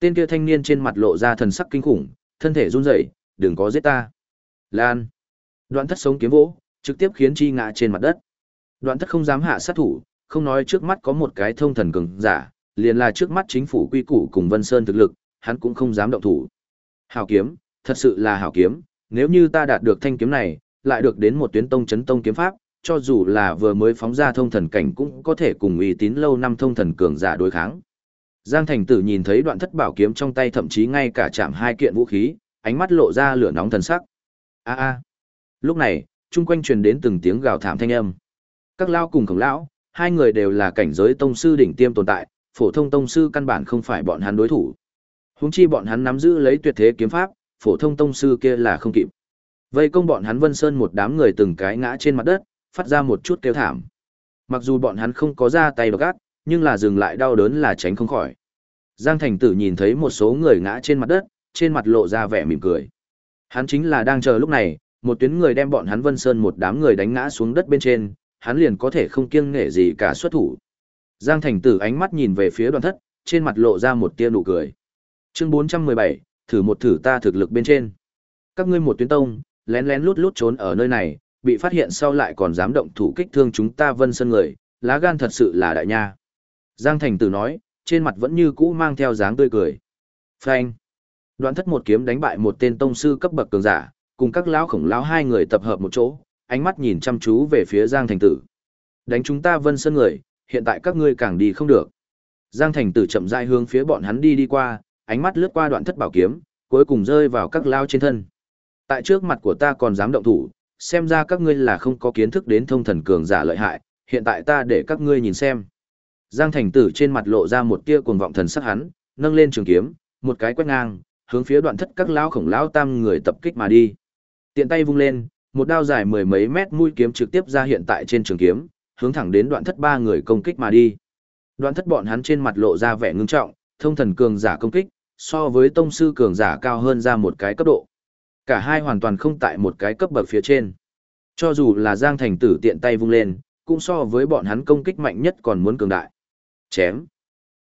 Tên kia thanh niên trên mặt lộ ra thần sắc kinh khủng, thân thể run rẩy, đừng có giết ta. Lan. Đoạn thất sống kiếm vỗ, trực tiếp khiến chi ngã trên mặt đất. Đoạn thất không dám hạ sát thủ, không nói trước mắt có một cái thông thần cường giả, liền là trước mắt chính phủ quy củ cùng Vân Sơn thực lực, hắn cũng không dám động thủ. Hảo kiếm, thật sự là hảo kiếm, nếu như ta đạt được thanh kiếm này, lại được đến một tuyến tông chấn tông kiếm pháp, cho dù là vừa mới phóng ra thông thần cảnh cũng có thể cùng uy tín lâu năm thông thần cường giả đối kháng. Giang Thành Tử nhìn thấy đoạn thất bảo kiếm trong tay thậm chí ngay cả chạm hai kiện vũ khí, ánh mắt lộ ra lửa nóng thần sắc. A a. Lúc này, chung quanh truyền đến từng tiếng gào thảm thanh âm. Các lao cùng khổng lão, hai người đều là cảnh giới tông sư đỉnh tiêm tồn tại, phổ thông tông sư căn bản không phải bọn hắn đối thủ. Huống chi bọn hắn nắm giữ lấy tuyệt thế kiếm pháp, phổ thông tông sư kia là không kịp. Vây công bọn hắn Vân Sơn một đám người từng cái ngã trên mặt đất, phát ra một chút kêu thảm. Mặc dù bọn hắn không có ra tay độc ác, nhưng là dừng lại đau đớn là tránh không khỏi. Giang Thành Tử nhìn thấy một số người ngã trên mặt đất, trên mặt lộ ra vẻ mỉm cười. Hắn chính là đang chờ lúc này, một tuyến người đem bọn hắn Vân Sơn một đám người đánh ngã xuống đất bên trên, hắn liền có thể không kiêng nể gì cả xuất thủ. Giang Thành Tử ánh mắt nhìn về phía đoàn thất, trên mặt lộ ra một tia nụ cười. Chương 417, thử một thử ta thực lực bên trên. Các ngươi một tuyến tông, lén lén lút lút trốn ở nơi này, bị phát hiện sau lại còn dám động thủ kích thương chúng ta Vân Sơn người, lá gan thật sự là đại nha. Giang Thành Tử nói, trên mặt vẫn như cũ mang theo dáng tươi cười. Phanh. Đoạn thất một kiếm đánh bại một tên tông sư cấp bậc cường giả, cùng các lão khổng lão hai người tập hợp một chỗ, ánh mắt nhìn chăm chú về phía Giang Thành Tử. Đánh chúng ta vân sơn người, hiện tại các ngươi càng đi không được. Giang Thành Tử chậm rãi hướng phía bọn hắn đi đi qua, ánh mắt lướt qua đoạn thất bảo kiếm, cuối cùng rơi vào các lao trên thân. Tại trước mặt của ta còn dám động thủ, xem ra các ngươi là không có kiến thức đến thông thần cường giả lợi hại, hiện tại ta để các ngươi nhìn xem. Giang Thành Tử trên mặt lộ ra một tia cuồng vọng thần sắc hắn, nâng lên trường kiếm, một cái quét ngang, hướng phía đoạn thất các lão khổng lão tam người tập kích mà đi. Tiện tay vung lên, một đao dài mười mấy mét mũi kiếm trực tiếp ra hiện tại trên trường kiếm, hướng thẳng đến đoạn thất ba người công kích mà đi. Đoạn thất bọn hắn trên mặt lộ ra vẻ ngưng trọng, thông thần cường giả công kích, so với tông sư cường giả cao hơn ra một cái cấp độ. Cả hai hoàn toàn không tại một cái cấp bậc phía trên. Cho dù là Giang Thành Tử tiện tay vung lên, cũng so với bọn hắn công kích mạnh nhất còn muốn cường đại. Chém.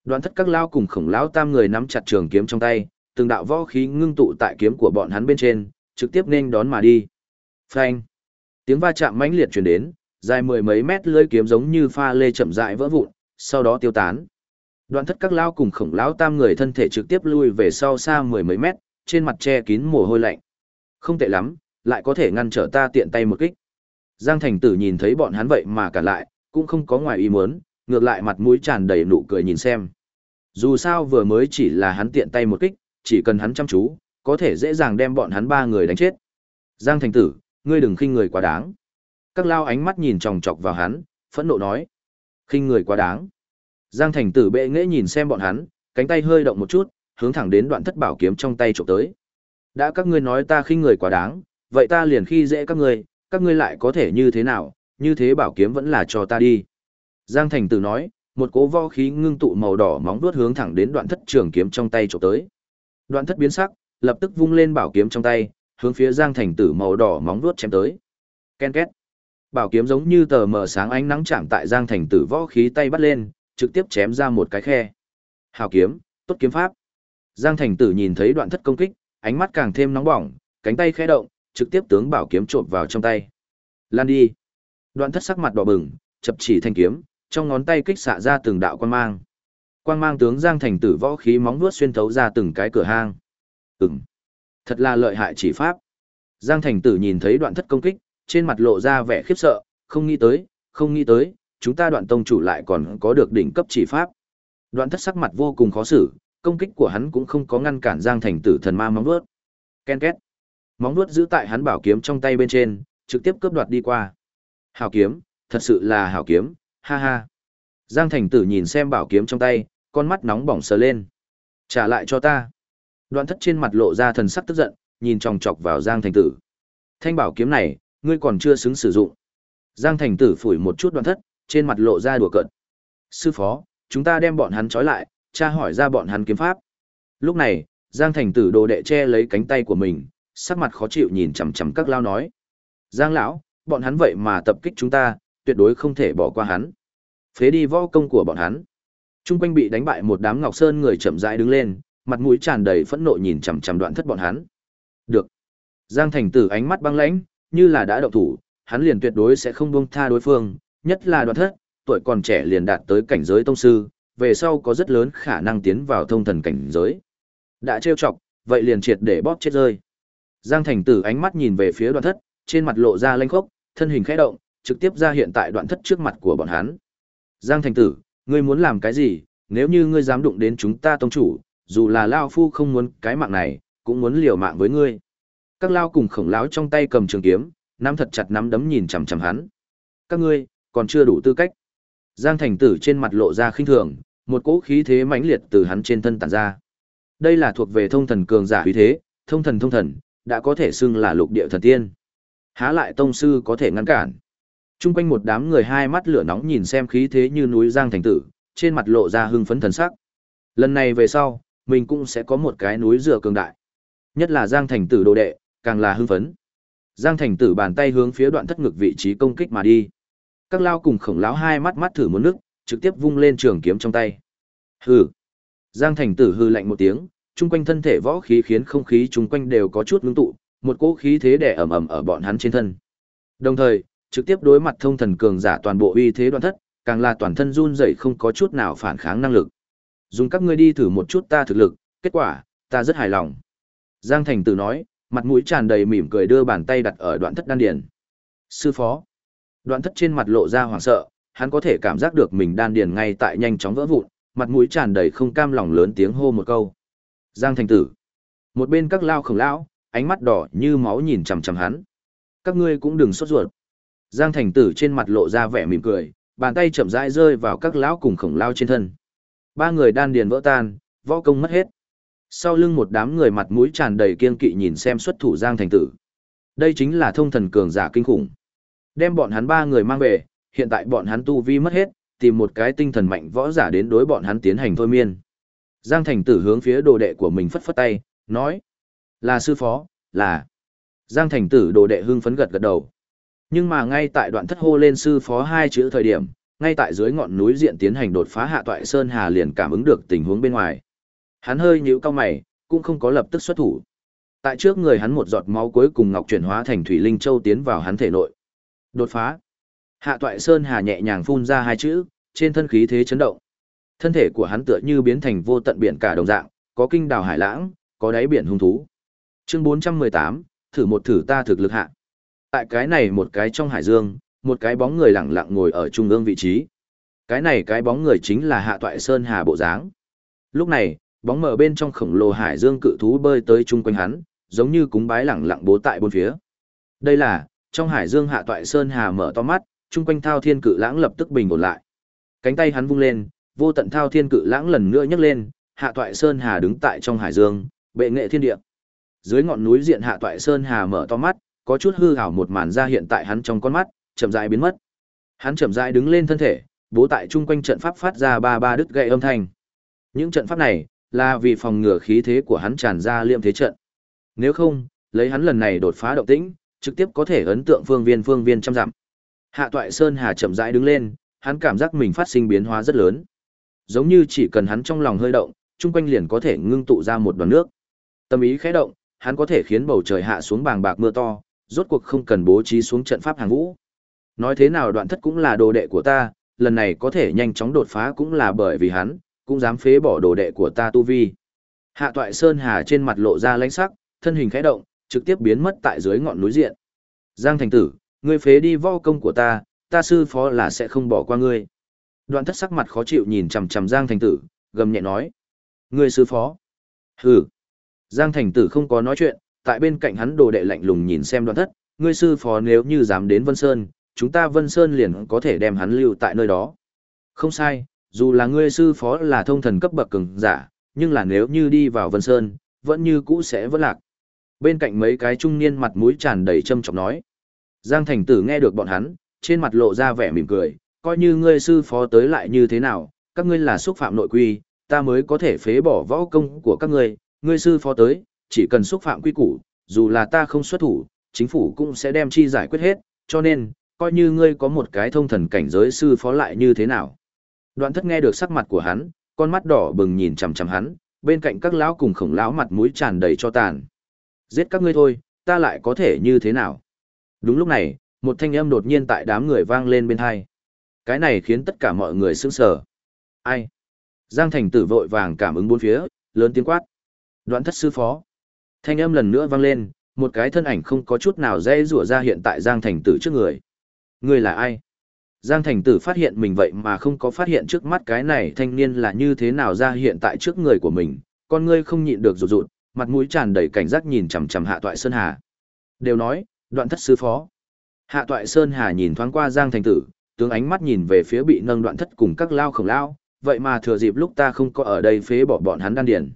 Đoạn thất các lao cùng khổng lão tam người nắm chặt trường kiếm trong tay, từng đạo võ khí ngưng tụ tại kiếm của bọn hắn bên trên, trực tiếp nên đón mà đi. Phanh. Tiếng va chạm mãnh liệt truyền đến, dài mười mấy mét lưỡi kiếm giống như pha lê chậm rãi vỡ vụn, sau đó tiêu tán. Đoạn thất các lao cùng khổng lão tam người thân thể trực tiếp lui về sau xa mười mấy mét, trên mặt che kín mồ hôi lạnh. Không tệ lắm, lại có thể ngăn trở ta tiện tay một kích. Giang Thành Tử nhìn thấy bọn hắn vậy mà cả lại, cũng không có ngoài ý muốn, ngược lại mặt mũi tràn đầy nụ cười nhìn xem. Dù sao vừa mới chỉ là hắn tiện tay một kích, chỉ cần hắn chăm chú, có thể dễ dàng đem bọn hắn ba người đánh chết. Giang Thành Tử, ngươi đừng khinh người quá đáng. Các lao ánh mắt nhìn chòng chọc vào hắn, phẫn nộ nói. Khinh người quá đáng. Giang Thành Tử bệ nghệ nhìn xem bọn hắn, cánh tay hơi động một chút, hướng thẳng đến đoạn thất bảo kiếm trong tay chụp tới. Đã các ngươi nói ta khinh người quá đáng, vậy ta liền khi dễ các ngươi, các ngươi lại có thể như thế nào, như thế bảo kiếm vẫn là cho ta đi. Giang Thành Tử nói, một cỗ võ khí ngưng tụ màu đỏ móng vuốt hướng thẳng đến đoạn thất trường kiếm trong tay chụp tới. Đoạn thất biến sắc, lập tức vung lên bảo kiếm trong tay, hướng phía Giang Thành Tử màu đỏ móng vuốt chém tới. Ken két. Bảo kiếm giống như tờ mờ sáng ánh nắng chạm tại Giang Thành Tử võ khí tay bắt lên, trực tiếp chém ra một cái khe. Hào kiếm, tốt kiếm pháp. Giang Thành Tử nhìn thấy đoạn thất công kích, ánh mắt càng thêm nóng bỏng, cánh tay khẽ động, trực tiếp tướng bảo kiếm trộn vào trong tay. Lan đi. Đoạn thất sắc mặt đỏ bừng, chập chỉ thanh kiếm, trong ngón tay kích xạ ra từng đạo quan mang. Quang mang tướng Giang Thành Tử võ khí móng vuốt xuyên thấu ra từng cái cửa hang. Ừm, thật là lợi hại chỉ pháp. Giang Thành Tử nhìn thấy đoạn thất công kích, trên mặt lộ ra vẻ khiếp sợ, không nghĩ tới, không nghĩ tới, chúng ta đoạn tông chủ lại còn có được đỉnh cấp chỉ pháp. Đoạn thất sắc mặt vô cùng khó xử, công kích của hắn cũng không có ngăn cản Giang Thành Tử thần ma móng vuốt. Ken két. Móng vuốt giữ tại hắn bảo kiếm trong tay bên trên, trực tiếp cướp đoạt đi qua. Hảo kiếm, thật sự là hảo kiếm, ha ha. Giang Thành Tử nhìn xem bảo kiếm trong tay, con mắt nóng bỏng sờ lên. Trả lại cho ta. Đoạn thất trên mặt lộ ra thần sắc tức giận, nhìn chòng chọc vào Giang Thành Tử. Thanh bảo kiếm này, ngươi còn chưa xứng sử dụng. Giang thành tử phủi một chút đoạn thất, trên mặt lộ ra đùa cợt. Sư phó, chúng ta đem bọn hắn trói lại, tra hỏi ra bọn hắn kiếm pháp. Lúc này, Giang thành tử đồ đệ che lấy cánh tay của mình, sắc mặt khó chịu nhìn chằm chằm các lao nói. Giang lão, bọn hắn vậy mà tập kích chúng ta, tuyệt đối không thể bỏ qua hắn. Phế đi võ công của bọn hắn. Trung quanh bị đánh bại một đám Ngọc Sơn người chậm rãi đứng lên, mặt mũi tràn đầy phẫn nộ nhìn chằm chằm đoạn thất bọn hắn. Được. Giang Thành Tử ánh mắt băng lãnh, như là đã động thủ, hắn liền tuyệt đối sẽ không buông tha đối phương, nhất là đoạn thất, tuổi còn trẻ liền đạt tới cảnh giới tông sư, về sau có rất lớn khả năng tiến vào thông thần cảnh giới. Đã trêu chọc, vậy liền triệt để bóp chết rơi. Giang Thành Tử ánh mắt nhìn về phía đoạn thất, trên mặt lộ ra lanh khốc, thân hình khẽ động, trực tiếp ra hiện tại đoạn thất trước mặt của bọn hắn. Giang Thành Tử, ngươi muốn làm cái gì, nếu như ngươi dám đụng đến chúng ta tông chủ, dù là Lao Phu không muốn cái mạng này, cũng muốn liều mạng với ngươi. Các Lao cùng khổng lão trong tay cầm trường kiếm, nắm thật chặt nắm đấm nhìn chằm chằm hắn. Các ngươi, còn chưa đủ tư cách. Giang Thành Tử trên mặt lộ ra khinh thường, một cỗ khí thế mãnh liệt từ hắn trên thân tản ra. Đây là thuộc về thông thần cường giả uy thế, thông thần thông thần, đã có thể xưng là lục địa thần tiên. Há lại tông sư có thể ngăn cản. Trung quanh một đám người hai mắt lửa nóng nhìn xem khí thế như núi Giang Thành Tử, trên mặt lộ ra hưng phấn thần sắc. Lần này về sau, mình cũng sẽ có một cái núi dựa cường đại. Nhất là Giang Thành Tử đồ đệ, càng là hưng phấn. Giang Thành Tử bàn tay hướng phía đoạn thất ngực vị trí công kích mà đi. Các lao cùng khổng lão hai mắt mắt thử muốn nước, trực tiếp vung lên trường kiếm trong tay. Hừ. Giang Thành Tử hừ lạnh một tiếng, trung quanh thân thể võ khí khiến không khí trung quanh đều có chút ngưng tụ, một cỗ khí thế đè ầm ầm ở bọn hắn trên thân. Đồng thời, trực tiếp đối mặt thông thần cường giả toàn bộ uy thế đoạn thất, càng là toàn thân run rẩy không có chút nào phản kháng năng lực. Dùng các ngươi đi thử một chút ta thực lực, kết quả, ta rất hài lòng. Giang Thành Tử nói, mặt mũi tràn đầy mỉm cười đưa bàn tay đặt ở đoạn thất đan điền. Sư phó. Đoạn thất trên mặt lộ ra hoảng sợ, hắn có thể cảm giác được mình đan điền ngay tại nhanh chóng vỡ vụn, mặt mũi tràn đầy không cam lòng lớn tiếng hô một câu. Giang Thành Tử. Một bên các lao khổng lão, ánh mắt đỏ như máu nhìn chằm chằm hắn. Các ngươi cũng đừng sốt ruột. Giang Thành Tử trên mặt lộ ra vẻ mỉm cười, bàn tay chậm rãi rơi vào các lão cùng khổng lao trên thân. Ba người đan điền vỡ tan, võ công mất hết. Sau lưng một đám người mặt mũi tràn đầy kiên kỵ nhìn xem xuất thủ Giang Thành Tử. Đây chính là thông thần cường giả kinh khủng. Đem bọn hắn ba người mang về, hiện tại bọn hắn tu vi mất hết, tìm một cái tinh thần mạnh võ giả đến đối bọn hắn tiến hành thôi miên. Giang Thành Tử hướng phía đồ đệ của mình phất phất tay, nói. Là sư phó, là. Giang Thành Tử đồ đệ hưng phấn gật gật đầu. Nhưng mà ngay tại đoạn thất hô lên sư phó hai chữ thời điểm, ngay tại dưới ngọn núi diện tiến hành đột phá hạ toại Sơn Hà liền cảm ứng được tình huống bên ngoài. Hắn hơi nhíu cao mày, cũng không có lập tức xuất thủ. Tại trước người hắn một giọt máu cuối cùng ngọc chuyển hóa thành thủy linh châu tiến vào hắn thể nội. Đột phá. Hạ toại Sơn Hà nhẹ nhàng phun ra hai chữ, trên thân khí thế chấn động. Thân thể của hắn tựa như biến thành vô tận biển cả đồng dạng, có kinh đào hải lãng, có đáy biển hung thú. Chương 418, thử một thử ta thực lực hạ. Tại cái này một cái trong hải dương, một cái bóng người lặng lặng ngồi ở trung ương vị trí. Cái này cái bóng người chính là Hạ Toại Sơn Hà bộ dáng. Lúc này, bóng mở bên trong khổng lồ hải dương cự thú bơi tới chung quanh hắn, giống như cúng bái lẳng lặng bố tại bốn phía. Đây là, trong hải dương Hạ Toại Sơn Hà mở to mắt, chung quanh thao thiên cự lãng lập tức bình ổn lại. Cánh tay hắn vung lên, vô tận thao thiên cự lãng lần nữa nhấc lên, Hạ Toại Sơn Hà đứng tại trong hải dương, bệ nghệ thiên địa. Dưới ngọn núi diện Hạ Toại Sơn Hà mở to mắt, có chút hư ảo một màn ra hiện tại hắn trong con mắt, chậm rãi biến mất. Hắn chậm rãi đứng lên thân thể, bố tại chung quanh trận pháp phát ra ba ba đứt gãy âm thanh. Những trận pháp này là vì phòng ngừa khí thế của hắn tràn ra liệm thế trận. Nếu không, lấy hắn lần này đột phá động tĩnh, trực tiếp có thể ấn tượng phương viên phương viên trăm dặm. Hạ Toại Sơn Hà chậm rãi đứng lên, hắn cảm giác mình phát sinh biến hóa rất lớn. Giống như chỉ cần hắn trong lòng hơi động, chung quanh liền có thể ngưng tụ ra một đoàn nước. Tâm ý khẽ động, hắn có thể khiến bầu trời hạ xuống bàng bạc mưa to, rốt cuộc không cần bố trí xuống trận pháp hàng vũ. Nói thế nào đoạn thất cũng là đồ đệ của ta, lần này có thể nhanh chóng đột phá cũng là bởi vì hắn, cũng dám phế bỏ đồ đệ của ta tu vi. Hạ toại Sơn Hà trên mặt lộ ra lãnh sắc, thân hình khẽ động, trực tiếp biến mất tại dưới ngọn núi diện. Giang thành tử, ngươi phế đi võ công của ta, ta sư phó là sẽ không bỏ qua ngươi. Đoạn thất sắc mặt khó chịu nhìn chằm chằm Giang thành tử, gầm nhẹ nói. Ngươi sư phó. Hừ. Giang thành tử không có nói chuyện, tại bên cạnh hắn đồ đệ lạnh lùng nhìn xem đoạn thất, ngươi sư phó nếu như dám đến Vân Sơn, chúng ta Vân Sơn liền có thể đem hắn lưu tại nơi đó. Không sai, dù là ngươi sư phó là thông thần cấp bậc cường giả, nhưng là nếu như đi vào Vân Sơn, vẫn như cũ sẽ vẫn lạc. Bên cạnh mấy cái trung niên mặt mũi tràn đầy châm trọng nói. Giang Thành Tử nghe được bọn hắn, trên mặt lộ ra vẻ mỉm cười, coi như ngươi sư phó tới lại như thế nào, các ngươi là xúc phạm nội quy, ta mới có thể phế bỏ võ công của các ngươi, ngươi sư phó tới, chỉ cần xúc phạm quy củ, dù là ta không xuất thủ, chính phủ cũng sẽ đem chi giải quyết hết, cho nên, coi như ngươi có một cái thông thần cảnh giới sư phó lại như thế nào. Đoạn thất nghe được sắc mặt của hắn, con mắt đỏ bừng nhìn chằm chằm hắn, bên cạnh các lão cùng khổng lão mặt mũi tràn đầy cho tàn. Giết các ngươi thôi, ta lại có thể như thế nào? Đúng lúc này, một thanh âm đột nhiên tại đám người vang lên bên hai. Cái này khiến tất cả mọi người sững sờ. Ai? Giang Thành Tử vội vàng cảm ứng bốn phía, lớn tiếng quát. Đoạn thất sư phó. Thanh âm lần nữa vang lên, một cái thân ảnh không có chút nào dễ rủa ra hiện tại Giang Thành Tử trước người. Người là ai? Giang Thành Tử phát hiện mình vậy mà không có phát hiện trước mắt cái này thanh niên là như thế nào ra hiện tại trước người của mình, con ngươi không nhịn được rụt rụt, mặt mũi tràn đầy cảnh giác nhìn chằm chằm Hạ Toại Sơn Hà. Đều nói, đoạn thất sư phó. Hạ Toại Sơn Hà nhìn thoáng qua Giang Thành Tử, tướng ánh mắt nhìn về phía bị nâng đoạn thất cùng các lao khổng lao, vậy mà thừa dịp lúc ta không có ở đây phế bỏ bọn hắn đan điền.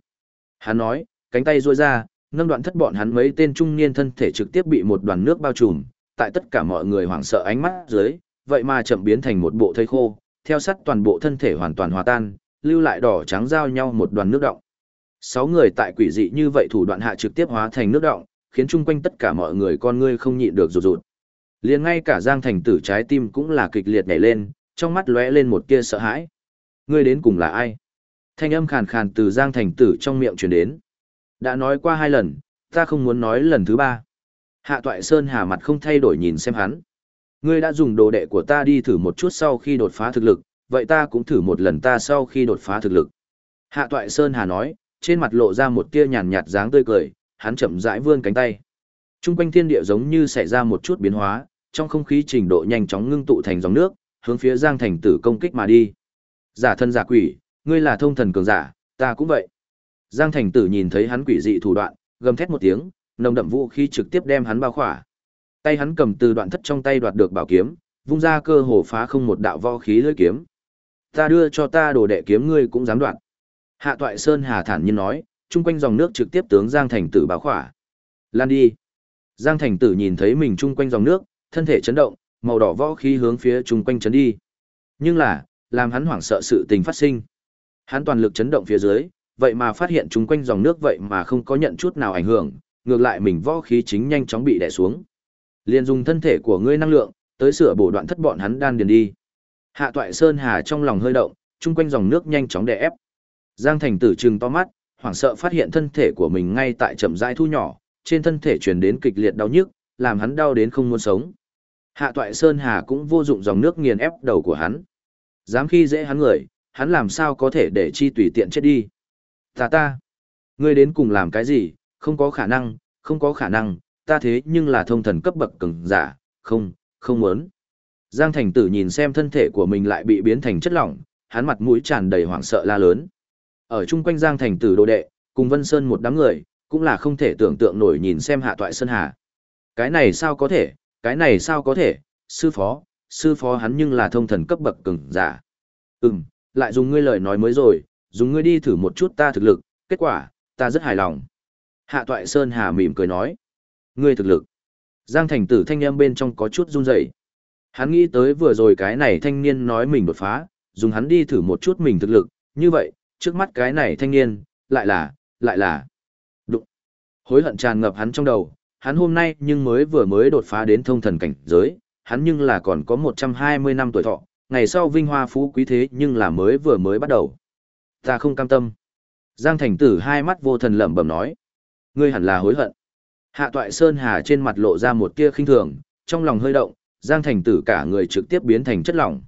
Hắn nói, cánh tay duỗi ra, nâng đoạn thất bọn hắn mấy tên trung niên thân thể trực tiếp bị một đoàn nước bao trùm, tại tất cả mọi người hoảng sợ ánh mắt dưới, vậy mà chậm biến thành một bộ thây khô, theo sát toàn bộ thân thể hoàn toàn hòa tan, lưu lại đỏ trắng giao nhau một đoàn nước động. Sáu người tại quỷ dị như vậy thủ đoạn hạ trực tiếp hóa thành nước động, khiến chung quanh tất cả mọi người con ngươi không nhịn được rụt rụt. Liền ngay cả Giang Thành Tử trái tim cũng là kịch liệt nhảy lên, trong mắt lóe lên một tia sợ hãi. Ngươi đến cùng là ai? Thanh âm khàn khàn từ Giang Thành Tử trong miệng truyền đến. Đã nói qua hai lần, ta không muốn nói lần thứ ba. Hạ Toại Sơn hà mặt không thay đổi nhìn xem hắn. Ngươi đã dùng đồ đệ của ta đi thử một chút sau khi đột phá thực lực, vậy ta cũng thử một lần ta sau khi đột phá thực lực. Hạ Toại Sơn hà nói, trên mặt lộ ra một tia nhàn nhạt dáng tươi cười, hắn chậm rãi vươn cánh tay. Trung quanh thiên địa giống như xảy ra một chút biến hóa, trong không khí trình độ nhanh chóng ngưng tụ thành dòng nước, hướng phía Giang Thành Tử công kích mà đi. Giả thân giả quỷ, ngươi là thông thần cường giả, ta cũng vậy. Giang Thành Tử nhìn thấy hắn quỷ dị thủ đoạn, gầm thét một tiếng, nồng đậm vũ khí trực tiếp đem hắn bao khỏa. Tay hắn cầm từ đoạn thất trong tay đoạt được bảo kiếm, vung ra cơ hồ phá không một đạo võ khí lưỡi kiếm. Ta đưa cho ta đồ đệ kiếm ngươi cũng dám đoạn. Hạ Toại Sơn Hà thản nhiên nói, chung quanh dòng nước trực tiếp tướng Giang Thành Tử báo khỏa. Lan đi. Giang Thành Tử nhìn thấy mình chung quanh dòng nước, thân thể chấn động, màu đỏ võ khí hướng phía chung quanh chấn đi. Nhưng là, làm hắn hoảng sợ sự tình phát sinh. Hắn toàn lực chấn động phía dưới, vậy mà phát hiện chung quanh dòng nước vậy mà không có nhận chút nào ảnh hưởng, ngược lại mình võ khí chính nhanh chóng bị đè xuống. Liên dùng thân thể của ngươi năng lượng, tới sửa bổ đoạn thất bọn hắn đan điền đi. Hạ Toại Sơn Hà trong lòng hơi động, chung quanh dòng nước nhanh chóng đè ép. Giang Thành Tử trừng to mắt, hoảng sợ phát hiện thân thể của mình ngay tại chậm rãi thu nhỏ, trên thân thể truyền đến kịch liệt đau nhức, làm hắn đau đến không muốn sống. Hạ Toại Sơn Hà cũng vô dụng dòng nước nghiền ép đầu của hắn. Dám khi dễ hắn người, hắn làm sao có thể để chi tùy tiện chết đi. Ta ta, ngươi đến cùng làm cái gì, không có khả năng, không có khả năng, ta thế nhưng là thông thần cấp bậc cường giả, không, không muốn. Giang Thành Tử nhìn xem thân thể của mình lại bị biến thành chất lỏng, hắn mặt mũi tràn đầy hoảng sợ la lớn. Ở chung quanh Giang Thành Tử đồ đệ, cùng Vân Sơn một đám người, cũng là không thể tưởng tượng nổi nhìn xem hạ toại Sơn Hà. Cái này sao có thể, cái này sao có thể, sư phó, sư phó hắn nhưng là thông thần cấp bậc cường giả. Ừm, lại dùng ngươi lời nói mới rồi, dùng ngươi đi thử một chút ta thực lực, kết quả, ta rất hài lòng. Hạ toại Sơn Hà mỉm cười nói. Ngươi thực lực. Giang thành tử thanh em bên trong có chút run rẩy. Hắn nghĩ tới vừa rồi cái này thanh niên nói mình đột phá, dùng hắn đi thử một chút mình thực lực, như vậy, trước mắt cái này thanh niên, lại là, lại là. Đụng. Hối hận tràn ngập hắn trong đầu, hắn hôm nay nhưng mới vừa mới đột phá đến thông thần cảnh giới, hắn nhưng là còn có 120 năm tuổi thọ, ngày sau vinh hoa phú quý thế nhưng là mới vừa mới bắt đầu. Ta không cam tâm. Giang thành tử hai mắt vô thần lẩm bẩm nói. Ngươi hẳn là hối hận. Hạ toại Sơn Hà trên mặt lộ ra một tia khinh thường, trong lòng hơi động, Giang thành tử cả người trực tiếp biến thành chất lỏng.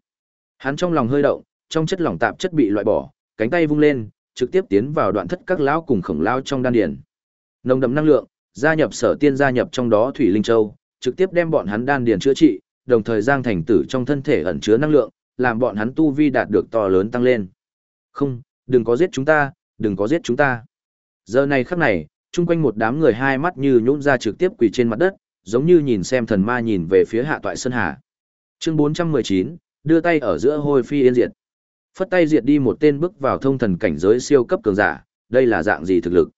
Hắn trong lòng hơi động, trong chất lỏng tạp chất bị loại bỏ, cánh tay vung lên, trực tiếp tiến vào đoạn thất các lão cùng khổng lao trong đan điền. Nồng đậm năng lượng, gia nhập sở tiên gia nhập trong đó thủy linh châu, trực tiếp đem bọn hắn đan điền chữa trị, đồng thời Giang Thành Tử trong thân thể ẩn chứa năng lượng, làm bọn hắn tu vi đạt được to lớn tăng lên. Không, đừng có giết chúng ta, đừng có giết chúng ta. Giờ này khắc này, chung quanh một đám người hai mắt như nhũn ra trực tiếp quỳ trên mặt đất, giống như nhìn xem thần ma nhìn về phía hạ toại sơn hà. Chương 419, đưa tay ở giữa hôi phi yên diệt. Phất tay diệt đi một tên bước vào thông thần cảnh giới siêu cấp cường giả, đây là dạng gì thực lực?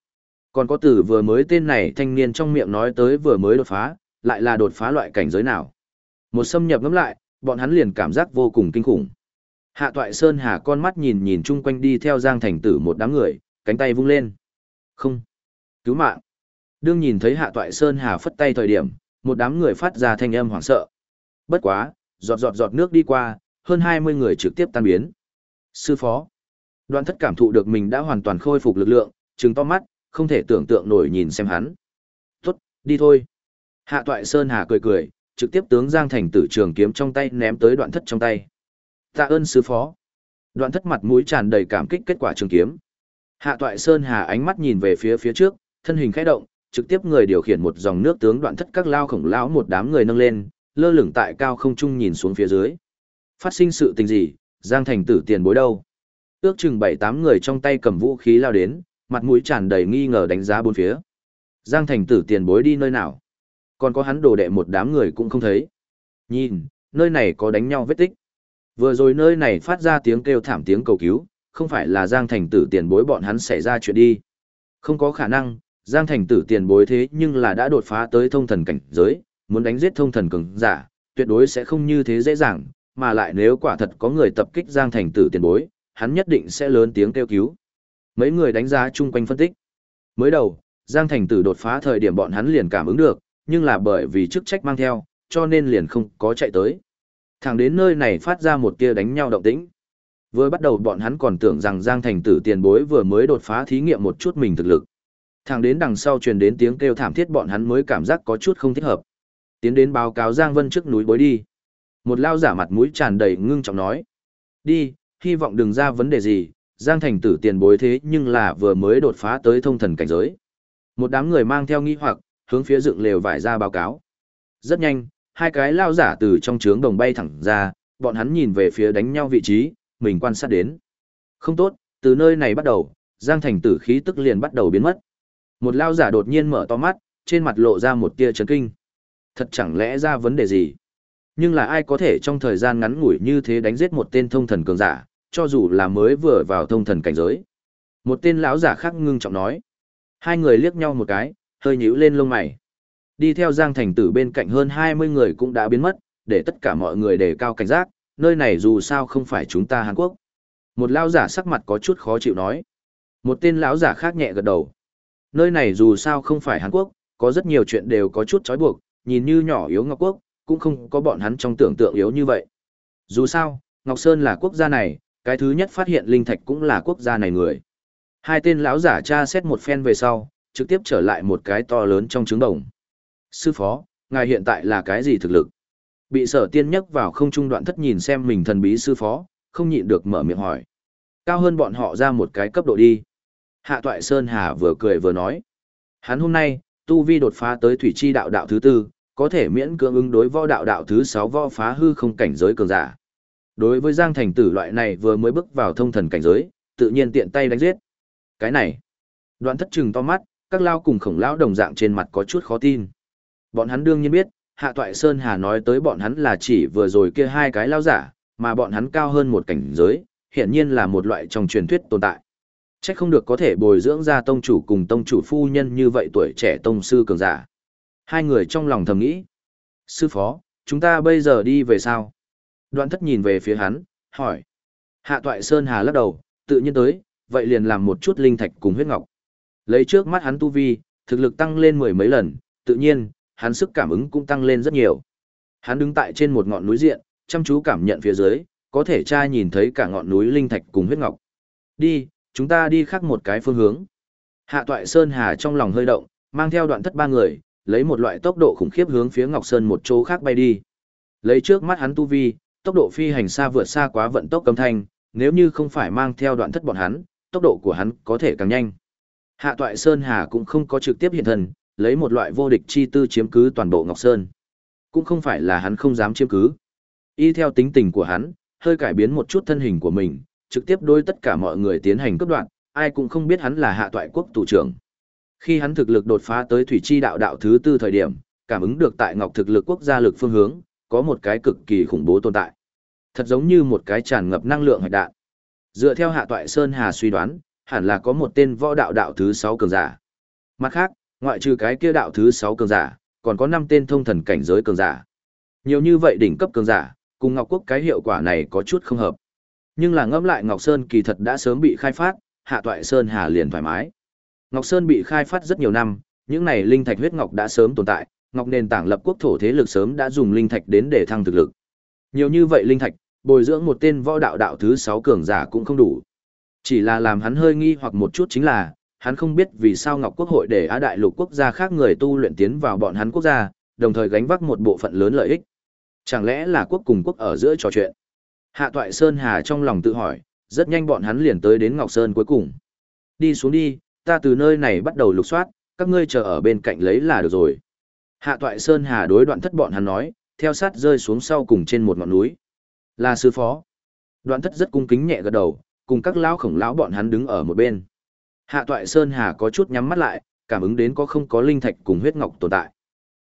Còn có từ vừa mới tên này thanh niên trong miệng nói tới vừa mới đột phá, lại là đột phá loại cảnh giới nào. Một xâm nhập ngắm lại, bọn hắn liền cảm giác vô cùng kinh khủng. Hạ Toại Sơn Hà con mắt nhìn nhìn chung quanh đi theo Giang Thành Tử một đám người, cánh tay vung lên. Không. Cứu mạng. Đương nhìn thấy Hạ Toại Sơn Hà phất tay thời điểm, một đám người phát ra thanh âm hoảng sợ. Bất quá, giọt giọt giọt nước đi qua, hơn 20 người trực tiếp tan biến. Sư phó. Đoạn thất cảm thụ được mình đã hoàn toàn khôi phục lực lượng, trừng to mắt, không thể tưởng tượng nổi nhìn xem hắn. Tốt, đi thôi. Hạ Toại Sơn Hà cười cười, trực tiếp tướng Giang Thành tử trường kiếm trong tay ném tới đoạn thất trong tay. Tạ ơn sư phó. Đoạn thất mặt mũi tràn đầy cảm kích kết quả trường kiếm. Hạ Toại Sơn Hà ánh mắt nhìn về phía phía trước, thân hình khẽ động, trực tiếp người điều khiển một dòng nước tướng đoạn thất các lao khổng lão một đám người nâng lên, lơ lửng tại cao không trung nhìn xuống phía dưới. Phát sinh sự tình gì, Giang Thành tử tiền bối đâu? Ước chừng bảy tám người trong tay cầm vũ khí lao đến, mặt mũi tràn đầy nghi ngờ đánh giá bốn phía. Giang Thành tử tiền bối đi nơi nào? Còn có hắn đồ đệ một đám người cũng không thấy. Nhìn, nơi này có đánh nhau vết tích. Vừa rồi nơi này phát ra tiếng kêu thảm tiếng cầu cứu, không phải là Giang Thành tử tiền bối bọn hắn xảy ra chuyện đi. Không có khả năng, Giang Thành tử tiền bối thế nhưng là đã đột phá tới thông thần cảnh giới, muốn đánh giết thông thần cường giả, tuyệt đối sẽ không như thế dễ dàng, mà lại nếu quả thật có người tập kích Giang Thành tử tiền bối, hắn nhất định sẽ lớn tiếng kêu cứu. Mấy người đánh giá chung quanh phân tích. Mới đầu, Giang Thành tử đột phá thời điểm bọn hắn liền cảm ứng được, nhưng là bởi vì chức trách mang theo, cho nên liền không có chạy tới. Thẳng đến nơi này phát ra một tia đánh nhau động tĩnh. Vừa bắt đầu bọn hắn còn tưởng rằng Giang Thành tử tiền bối vừa mới đột phá thí nghiệm một chút mình thực lực. Thẳng đến đằng sau truyền đến tiếng kêu thảm thiết bọn hắn mới cảm giác có chút không thích hợp. Tiến đến báo cáo Giang Vân trước núi bối đi. Một lao giả mặt mũi tràn đầy ngưng trọng nói. Đi, hy vọng đừng ra vấn đề gì, Giang Thành tử tiền bối thế nhưng là vừa mới đột phá tới thông thần cảnh giới. Một đám người mang theo nghi hoặc, hướng phía dựng lều vải ra báo cáo. Rất nhanh, hai cái lao giả từ trong trướng đồng bay thẳng ra, bọn hắn nhìn về phía đánh nhau vị trí, mình quan sát đến. Không tốt, từ nơi này bắt đầu, Giang Thành tử khí tức liền bắt đầu biến mất. Một lao giả đột nhiên mở to mắt, trên mặt lộ ra một tia chấn kinh. Thật chẳng lẽ ra vấn đề gì? Nhưng là ai có thể trong thời gian ngắn ngủi như thế đánh giết một tên thông thần cường giả, cho dù là mới vừa vào thông thần cảnh giới. Một tên lão giả khác ngưng trọng nói. Hai người liếc nhau một cái, hơi nhíu lên lông mày. Đi theo Giang Thành Tử bên cạnh hơn 20 người cũng đã biến mất, để tất cả mọi người đề cao cảnh giác, nơi này dù sao không phải chúng ta Hàn Quốc. Một lão giả sắc mặt có chút khó chịu nói. Một tên lão giả khác nhẹ gật đầu. Nơi này dù sao không phải Hàn Quốc, có rất nhiều chuyện đều có chút trói buộc, nhìn như nhỏ yếu Ngọc Quốc, cũng không có bọn hắn trong tưởng tượng yếu như vậy. Dù sao, Ngọc Sơn là quốc gia này, cái thứ nhất phát hiện linh thạch cũng là quốc gia này người. Hai tên lão giả tra xét một phen về sau, trực tiếp trở lại một cái to lớn trong trứng đồng. Sư phó, ngài hiện tại là cái gì thực lực? Bị sở tiên nhấc vào không trung đoạn thất nhìn xem mình thần bí sư phó, không nhịn được mở miệng hỏi. Cao hơn bọn họ ra một cái cấp độ đi. Hạ toại Sơn Hà vừa cười vừa nói. Hắn hôm nay, tu vi đột phá tới thủy chi đạo đạo thứ tư, có thể miễn cưỡng ứng đối võ đạo đạo thứ sáu võ phá hư không cảnh giới cường giả. Đối với Giang Thành Tử loại này vừa mới bước vào thông thần cảnh giới, tự nhiên tiện tay đánh giết. Cái này, đoạn thất trừng to mắt, các lao cùng khổng lão đồng dạng trên mặt có chút khó tin. Bọn hắn đương nhiên biết, Hạ Toại Sơn Hà nói tới bọn hắn là chỉ vừa rồi kia hai cái lao giả, mà bọn hắn cao hơn một cảnh giới, hiển nhiên là một loại trong truyền thuyết tồn tại. Chắc không được có thể bồi dưỡng ra tông chủ cùng tông chủ phu nhân như vậy tuổi trẻ tông sư cường giả. Hai người trong lòng thầm nghĩ. Sư phó, chúng ta bây giờ đi về sao? Đoạn thất nhìn về phía hắn, hỏi. Hạ toại Sơn Hà lắc đầu, tự nhiên tới, vậy liền làm một chút linh thạch cùng huyết ngọc. Lấy trước mắt hắn tu vi, thực lực tăng lên mười mấy lần, tự nhiên, hắn sức cảm ứng cũng tăng lên rất nhiều. Hắn đứng tại trên một ngọn núi diện, chăm chú cảm nhận phía dưới, có thể trai nhìn thấy cả ngọn núi linh thạch cùng huyết ngọc. Đi, chúng ta đi khác một cái phương hướng. Hạ toại Sơn Hà trong lòng hơi động, mang theo đoạn thất ba người, lấy một loại tốc độ khủng khiếp hướng phía Ngọc Sơn một chỗ khác bay đi. Lấy trước mắt hắn tu vi, tốc độ phi hành xa vượt xa quá vận tốc cấm thanh, nếu như không phải mang theo đoạn thất bọn hắn, tốc độ của hắn có thể càng nhanh. Hạ toại Sơn Hà cũng không có trực tiếp hiện thân, lấy một loại vô địch chi tư chiếm cứ toàn bộ Ngọc Sơn. Cũng không phải là hắn không dám chiếm cứ. Y theo tính tình của hắn, hơi cải biến một chút thân hình của mình, trực tiếp đối tất cả mọi người tiến hành cấp đoạn, ai cũng không biết hắn là hạ toại quốc tù trưởng. Khi hắn thực lực đột phá tới thủy chi đạo đạo thứ tư thời điểm, cảm ứng được tại ngọc thực lực quốc gia lực phương hướng, có một cái cực kỳ khủng bố tồn tại. Thật giống như một cái tràn ngập năng lượng hạch đạn. Dựa theo hạ toại Sơn Hà suy đoán, hẳn là có một tên võ đạo đạo thứ sáu cường giả. Mặt khác, ngoại trừ cái kia đạo thứ sáu cường giả, còn có năm tên thông thần cảnh giới cường giả. Nhiều như vậy đỉnh cấp cường giả, cùng Ngọc Quốc cái hiệu quả này có chút không hợp. Nhưng là ngẫm lại Ngọc Sơn kỳ thật đã sớm bị khai phát, Hạ Toại Sơn Hà liền thoải mái. Ngọc Sơn bị khai phát rất nhiều năm, những này linh thạch huyết ngọc đã sớm tồn tại, ngọc nền tảng lập quốc thổ thế lực sớm đã dùng linh thạch đến để thăng thực lực. Nhiều như vậy linh thạch, bồi dưỡng một tên võ đạo đạo thứ 6 cường giả cũng không đủ. Chỉ là làm hắn hơi nghi hoặc một chút chính là, hắn không biết vì sao Ngọc Quốc hội để Á Đại lục quốc gia khác người tu luyện tiến vào bọn hắn quốc gia, đồng thời gánh vác một bộ phận lớn lợi ích. Chẳng lẽ là quốc cùng quốc ở giữa trò chuyện? Hạ Toại Sơn Hà trong lòng tự hỏi, rất nhanh bọn hắn liền tới đến Ngọc Sơn cuối cùng. Đi xuống đi, ta từ nơi này bắt đầu lục soát, các ngươi chờ ở bên cạnh lấy là được rồi. Hạ Toại Sơn Hà đối đoạn thất bọn hắn nói, theo sát rơi xuống sau cùng trên một ngọn núi. Là sư phó. Đoạn thất rất cung kính nhẹ gật đầu, cùng các lão khổng lão bọn hắn đứng ở một bên. Hạ Toại Sơn Hà có chút nhắm mắt lại, cảm ứng đến có không có linh thạch cùng huyết ngọc tồn tại.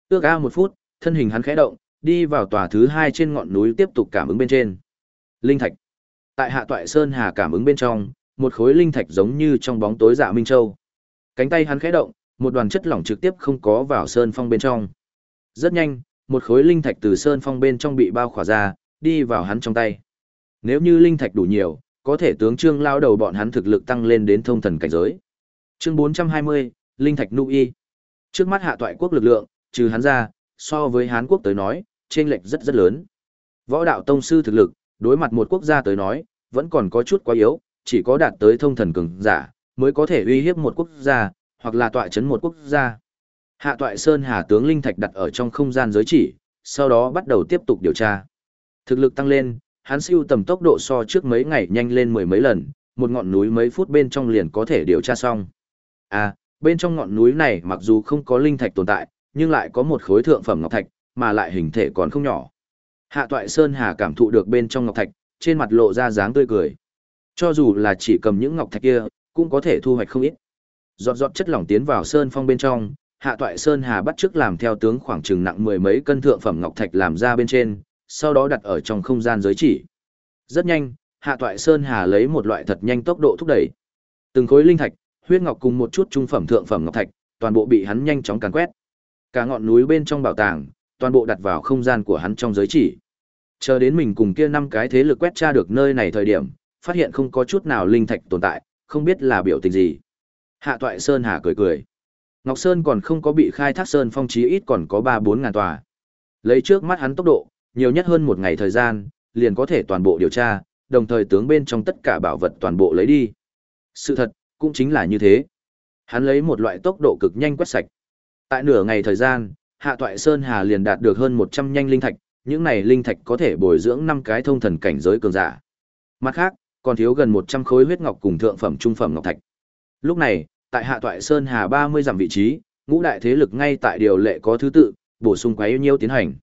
Ước a một phút, thân hình hắn khẽ động, đi vào tòa thứ hai trên ngọn núi tiếp tục cảm ứng bên trên. Linh thạch. Tại Hạ Toại Sơn Hà cảm ứng bên trong, một khối linh thạch giống như trong bóng tối dạ minh châu. Cánh tay hắn khẽ động, một đoàn chất lỏng trực tiếp không có vào sơn phong bên trong. Rất nhanh, một khối linh thạch từ sơn phong bên trong bị bao khỏa ra, đi vào hắn trong tay. Nếu như linh thạch đủ nhiều, có thể tướng trương lao đầu bọn hắn thực lực tăng lên đến thông thần cảnh giới. Chương 420, Linh Thạch Nụ Y. Trước mắt hạ toại quốc lực lượng, trừ hắn ra, so với Hán quốc tới nói, chênh lệch rất rất lớn. Võ đạo tông sư thực lực, đối mặt một quốc gia tới nói, vẫn còn có chút quá yếu, chỉ có đạt tới thông thần cường giả, mới có thể uy hiếp một quốc gia, hoặc là tọa chấn một quốc gia. Hạ toại Sơn Hà tướng Linh Thạch đặt ở trong không gian giới chỉ, sau đó bắt đầu tiếp tục điều tra. Thực lực tăng lên, hắn siêu tầm tốc độ so trước mấy ngày nhanh lên mười mấy lần, một ngọn núi mấy phút bên trong liền có thể điều tra xong. À, bên trong ngọn núi này mặc dù không có linh thạch tồn tại, nhưng lại có một khối thượng phẩm ngọc thạch, mà lại hình thể còn không nhỏ. Hạ Toại Sơn Hà cảm thụ được bên trong ngọc thạch, trên mặt lộ ra dáng tươi cười. Cho dù là chỉ cầm những ngọc thạch kia, cũng có thể thu hoạch không ít. Giọt giọt chất lỏng tiến vào sơn phong bên trong, Hạ Toại Sơn Hà bắt chước làm theo tướng khoảng chừng nặng mười mấy cân thượng phẩm ngọc thạch làm ra bên trên, sau đó đặt ở trong không gian giới chỉ. Rất nhanh, Hạ Toại Sơn Hà lấy một loại thật nhanh tốc độ thúc đẩy. Từng khối linh thạch, huyết ngọc cùng một chút trung phẩm thượng phẩm ngọc thạch, toàn bộ bị hắn nhanh chóng càn quét. Cả ngọn núi bên trong bảo tàng, toàn bộ đặt vào không gian của hắn trong giới chỉ. Chờ đến mình cùng kia năm cái thế lực quét tra được nơi này thời điểm, phát hiện không có chút nào linh thạch tồn tại, không biết là biểu tình gì. Hạ Toại Sơn Hà cười cười. Ngọc Sơn còn không có bị khai thác sơn phong trí ít còn có 3-4 ngàn tòa. Lấy trước mắt hắn tốc độ, nhiều nhất hơn một ngày thời gian, liền có thể toàn bộ điều tra, đồng thời tướng bên trong tất cả bảo vật toàn bộ lấy đi. Sự thật, cũng chính là như thế. Hắn lấy một loại tốc độ cực nhanh quét sạch. Tại nửa ngày thời gian, Hạ Toại Sơn Hà liền đạt được hơn 100 nhanh linh thạch, những này linh thạch có thể bồi dưỡng 5 cái thông thần cảnh giới cường giả. Mặt khác, còn thiếu gần 100 khối huyết ngọc cùng thượng phẩm trung phẩm ngọc thạch. Lúc này, tại Hạ Toại Sơn Hà 30 dặm vị trí, ngũ đại thế lực ngay tại điều lệ có thứ tự, bổ sung quấy nhiêu tiến hành.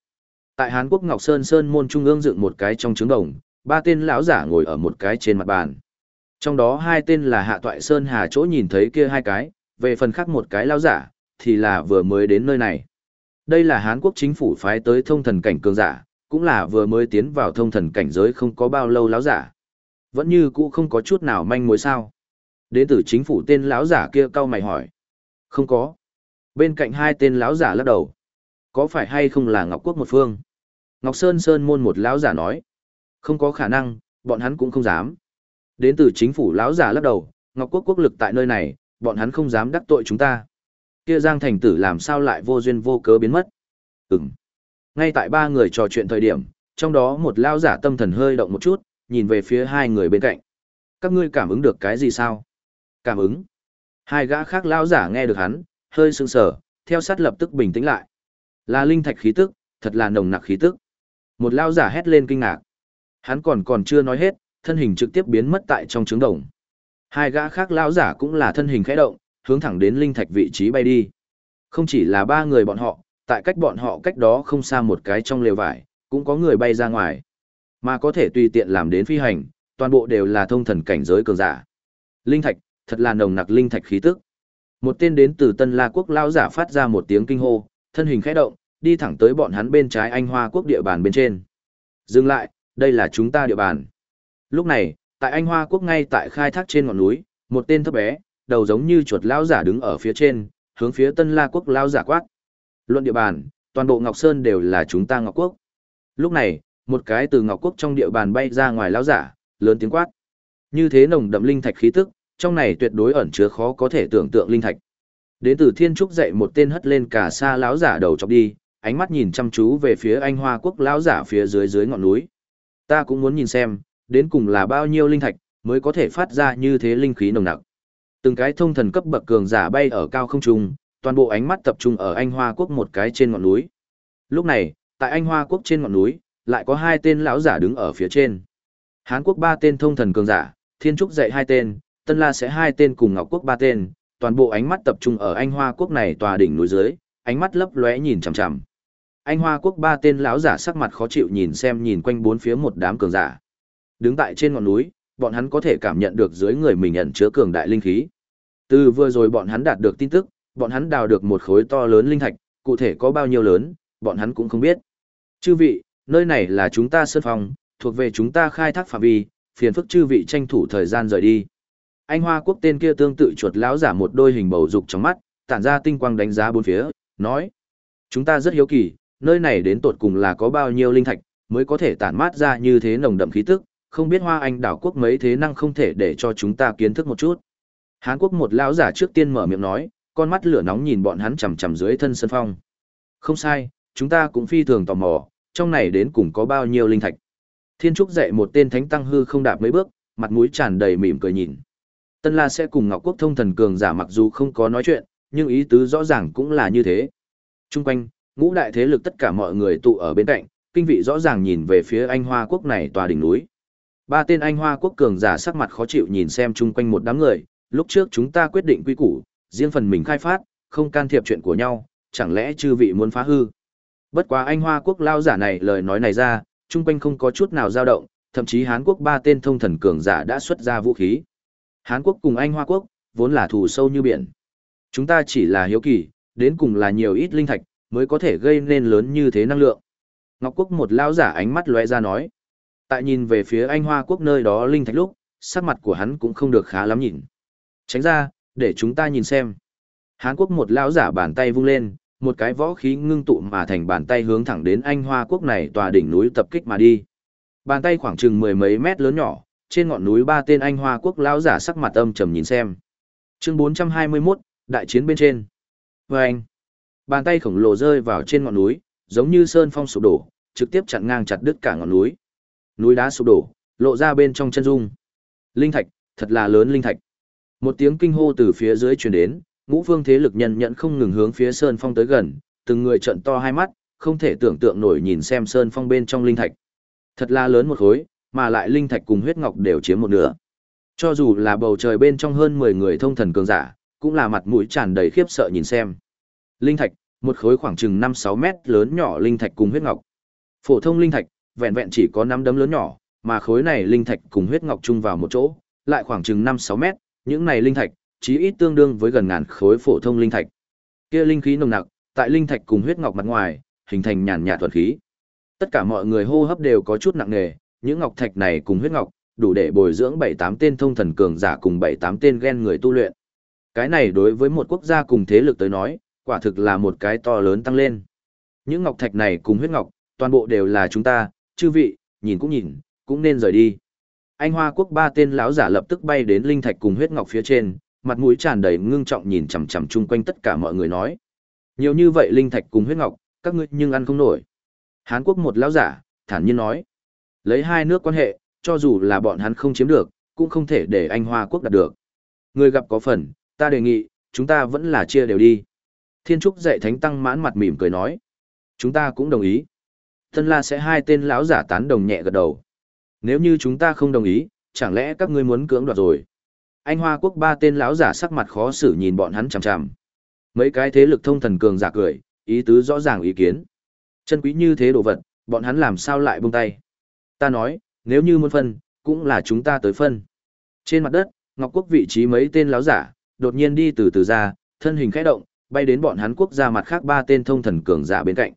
Tại Hán Quốc Ngọc Sơn Sơn môn trung ương dựng một cái trong trứng đồng, ba tên lão giả ngồi ở một cái trên mặt bàn. Trong đó hai tên là Hạ Toại Sơn Hà chỗ nhìn thấy kia hai cái, về phần khác một cái lão giả, thì là vừa mới đến nơi này. Đây là Hán Quốc chính phủ phái tới thông thần cảnh cường giả, cũng là vừa mới tiến vào thông thần cảnh giới không có bao lâu lão giả. Vẫn như cũ không có chút nào manh mối sao. Đến từ chính phủ tên lão giả kia cau mày hỏi. Không có. Bên cạnh hai tên lão giả lắc đầu. Có phải hay không là Ngọc Quốc một phương? Ngọc Sơn Sơn môn một lão giả nói. Không có khả năng, bọn hắn cũng không dám. Đến từ chính phủ lão giả lắc đầu, Ngọc Quốc quốc lực tại nơi này, bọn hắn không dám đắc tội chúng ta. Kia Giang Thành Tử làm sao lại vô duyên vô cớ biến mất? Ừm. Ngay tại ba người trò chuyện thời điểm, trong đó một lão giả tâm thần hơi động một chút, nhìn về phía hai người bên cạnh. Các ngươi cảm ứng được cái gì sao? Cảm ứng. Hai gã khác lão giả nghe được hắn, hơi sững sờ, theo sát lập tức bình tĩnh lại. Là linh thạch khí tức, thật là nồng nặc khí tức. Một lao giả hét lên kinh ngạc. Hắn còn còn chưa nói hết, thân hình trực tiếp biến mất tại trong trứng đồng. Hai gã khác lao giả cũng là thân hình khẽ động, hướng thẳng đến linh thạch vị trí bay đi. Không chỉ là ba người bọn họ, tại cách bọn họ cách đó không xa một cái trong lều vải, cũng có người bay ra ngoài. Mà có thể tùy tiện làm đến phi hành, toàn bộ đều là thông thần cảnh giới cường giả. Linh thạch, thật là nồng nặc linh thạch khí tức. Một tên đến từ Tân La quốc Lão giả phát ra một tiếng kinh hô, thân hình khẽ động, đi thẳng tới bọn hắn bên trái Anh Hoa quốc địa bàn bên trên. Dừng lại, đây là chúng ta địa bàn. Lúc này, tại Anh Hoa quốc ngay tại khai thác trên ngọn núi, một tên thấp bé, đầu giống như chuột lão giả đứng ở phía trên, hướng phía Tân La quốc lão giả quát. Luận địa bàn, toàn bộ Ngọc Sơn đều là chúng ta Ngọc Quốc. Lúc này, một cái từ Ngọc Quốc trong địa bàn bay ra ngoài lão giả, lớn tiếng quát. Như thế nồng đậm linh thạch khí tức, trong này tuyệt đối ẩn chứa khó có thể tưởng tượng linh thạch. Đến từ Thiên Trúc dậy một tên hất lên cả xa lão giả đầu chọc đi, ánh mắt nhìn chăm chú về phía anh Hoa Quốc lão giả phía dưới dưới ngọn núi. Ta cũng muốn nhìn xem, đến cùng là bao nhiêu linh thạch mới có thể phát ra như thế linh khí nồng nặc. Từng cái thông thần cấp bậc cường giả bay ở cao không trung, toàn bộ ánh mắt tập trung ở anh Hoa Quốc một cái trên ngọn núi. Lúc này, tại anh Hoa Quốc trên ngọn núi, lại có hai tên lão giả đứng ở phía trên. Hán Quốc ba tên thông thần cường giả, Thiên Trúc dạy hai tên, Tân La sẽ hai tên cùng Ngọc Quốc ba tên, toàn bộ ánh mắt tập trung ở anh Hoa Quốc này tòa đỉnh núi dưới, ánh mắt lấp lóe nhìn chằm chằm. Anh Hoa Quốc ba tên lão giả sắc mặt khó chịu nhìn xem nhìn quanh bốn phía một đám cường giả. Đứng tại trên ngọn núi, bọn hắn có thể cảm nhận được dưới người mình ẩn chứa cường đại linh khí. Từ vừa rồi bọn hắn đạt được tin tức, bọn hắn đào được một khối to lớn linh thạch, cụ thể có bao nhiêu lớn, bọn hắn cũng không biết. Chư vị, nơi này là chúng ta sơn phòng, thuộc về chúng ta khai thác phạm vi, phiền phức chư vị tranh thủ thời gian rời đi. Anh Hoa Quốc tên kia tương tự chuột lão giả một đôi hình bầu dục trong mắt, tản ra tinh quang đánh giá bốn phía, nói: "Chúng ta rất hiếu kỳ, nơi này đến tột cùng là có bao nhiêu linh thạch mới có thể tản mát ra như thế nồng đậm khí tức, không biết Hoa Anh đảo quốc mấy thế năng không thể để cho chúng ta kiến thức một chút." Hán Quốc một lão giả trước tiên mở miệng nói, con mắt lửa nóng nhìn bọn hắn chằm chằm dưới thân sân phong. Không sai, chúng ta cũng phi thường tò mò, trong này đến cùng có bao nhiêu linh thạch. Thiên Trúc dạy một tên thánh tăng hư không đạp mấy bước, mặt mũi tràn đầy mỉm cười nhìn. Tân La sẽ cùng Ngọc Quốc thông thần cường giả mặc dù không có nói chuyện, nhưng ý tứ rõ ràng cũng là như thế. Trung quanh, ngũ đại thế lực tất cả mọi người tụ ở bên cạnh, kinh vị rõ ràng nhìn về phía anh Hoa Quốc này tòa đỉnh núi. Ba tên anh Hoa Quốc cường giả sắc mặt khó chịu nhìn xem chung quanh một đám người, lúc trước chúng ta quyết định quy củ, riêng phần mình khai phát, không can thiệp chuyện của nhau, chẳng lẽ chư vị muốn phá hư. Bất quá anh Hoa quốc lao giả này lời nói này ra, trung quanh không có chút nào dao động, thậm chí Hán quốc ba tên thông thần cường giả đã xuất ra vũ khí. Hán quốc cùng anh Hoa quốc, vốn là thù sâu như biển. Chúng ta chỉ là hiếu kỳ, đến cùng là nhiều ít linh thạch, mới có thể gây nên lớn như thế năng lượng. Ngọc quốc một lao giả ánh mắt lóe ra nói. Tại nhìn về phía anh Hoa quốc nơi đó linh thạch lúc, sắc mặt của hắn cũng không được khá lắm nhìn. Tránh ra, để chúng ta nhìn xem. Hán quốc một lão giả bàn tay vung lên, một cái võ khí ngưng tụ mà thành bàn tay hướng thẳng đến anh hoa quốc này tòa đỉnh núi tập kích mà đi. Bàn tay khoảng chừng mười mấy mét lớn nhỏ, trên ngọn núi ba tên anh hoa quốc lão giả sắc mặt âm trầm nhìn xem. Chương 421, đại chiến bên trên. vê anh, bàn tay khổng lồ rơi vào trên ngọn núi, giống như sơn phong sụp đổ, trực tiếp chặn ngang chặt đứt cả ngọn núi. Núi đá sụp đổ, lộ ra bên trong chân dung. Linh thạch, thật là lớn linh thạch. Một tiếng kinh hô từ phía dưới truyền đến, ngũ phương thế lực nhân nhận không ngừng hướng phía Sơn Phong tới gần, từng người trận to hai mắt, không thể tưởng tượng nổi nhìn xem Sơn Phong bên trong linh thạch. Thật là lớn một khối, mà lại linh thạch cùng huyết ngọc đều chiếm một nửa. Cho dù là bầu trời bên trong hơn 10 người thông thần cường giả, cũng là mặt mũi tràn đầy khiếp sợ nhìn xem. Linh thạch, một khối khoảng chừng 5-6 mét lớn nhỏ linh thạch cùng huyết ngọc. Phổ thông linh thạch, vẹn vẹn chỉ có 5 đấm lớn nhỏ, mà khối này linh thạch cùng huyết ngọc chung vào một chỗ, lại khoảng chừng 5-6 mét, những này linh thạch, chí ít tương đương với gần ngàn khối phổ thông linh thạch. Kia linh khí nồng nặc, tại linh thạch cùng huyết ngọc mặt ngoài, hình thành nhàn nhạt thuần khí. Tất cả mọi người hô hấp đều có chút nặng nề, những ngọc thạch này cùng huyết ngọc, đủ để bồi dưỡng 7-8 tên thông thần cường giả cùng 7-8 tên gen người tu luyện. Cái này đối với một quốc gia cùng thế lực tới nói, quả thực là một cái to lớn tăng lên. Những ngọc thạch này cùng huyết ngọc, toàn bộ đều là chúng ta, chư vị, nhìn cũng nhìn, cũng nên rời đi anh hoa quốc ba tên lão giả lập tức bay đến linh thạch cùng huyết ngọc phía trên mặt mũi tràn đầy ngưng trọng nhìn chằm chằm chung quanh tất cả mọi người nói. Nhiều như vậy linh thạch cùng huyết ngọc các ngươi nhưng ăn không nổi. Hán quốc một lão giả thản nhiên nói. Lấy hai nước quan hệ cho dù là bọn hắn không chiếm được cũng không thể để anh hoa quốc đạt được. Người gặp có phần ta đề nghị chúng ta vẫn là chia đều đi. Thiên trúc dạy thánh tăng mãn mặt mỉm cười nói. Chúng ta cũng đồng ý. Thân la sẽ hai tên lão giả tán đồng nhẹ gật đầu. Nếu như chúng ta không đồng ý, chẳng lẽ các ngươi muốn cưỡng đoạt rồi? Anh Hoa Quốc ba tên lão giả sắc mặt khó xử nhìn bọn hắn chằm chằm. Mấy cái thế lực thông thần cường giả cười, ý tứ rõ ràng ý kiến. Chân quý như thế đồ vật, bọn hắn làm sao lại buông tay? Ta nói, nếu như muốn phân, cũng là chúng ta tới phân. Trên mặt đất, Ngọc Quốc vị trí mấy tên lão giả, đột nhiên đi từ từ ra, thân hình khẽ động, bay đến bọn hắn quốc gia mặt khác ba tên thông thần cường giả bên cạnh.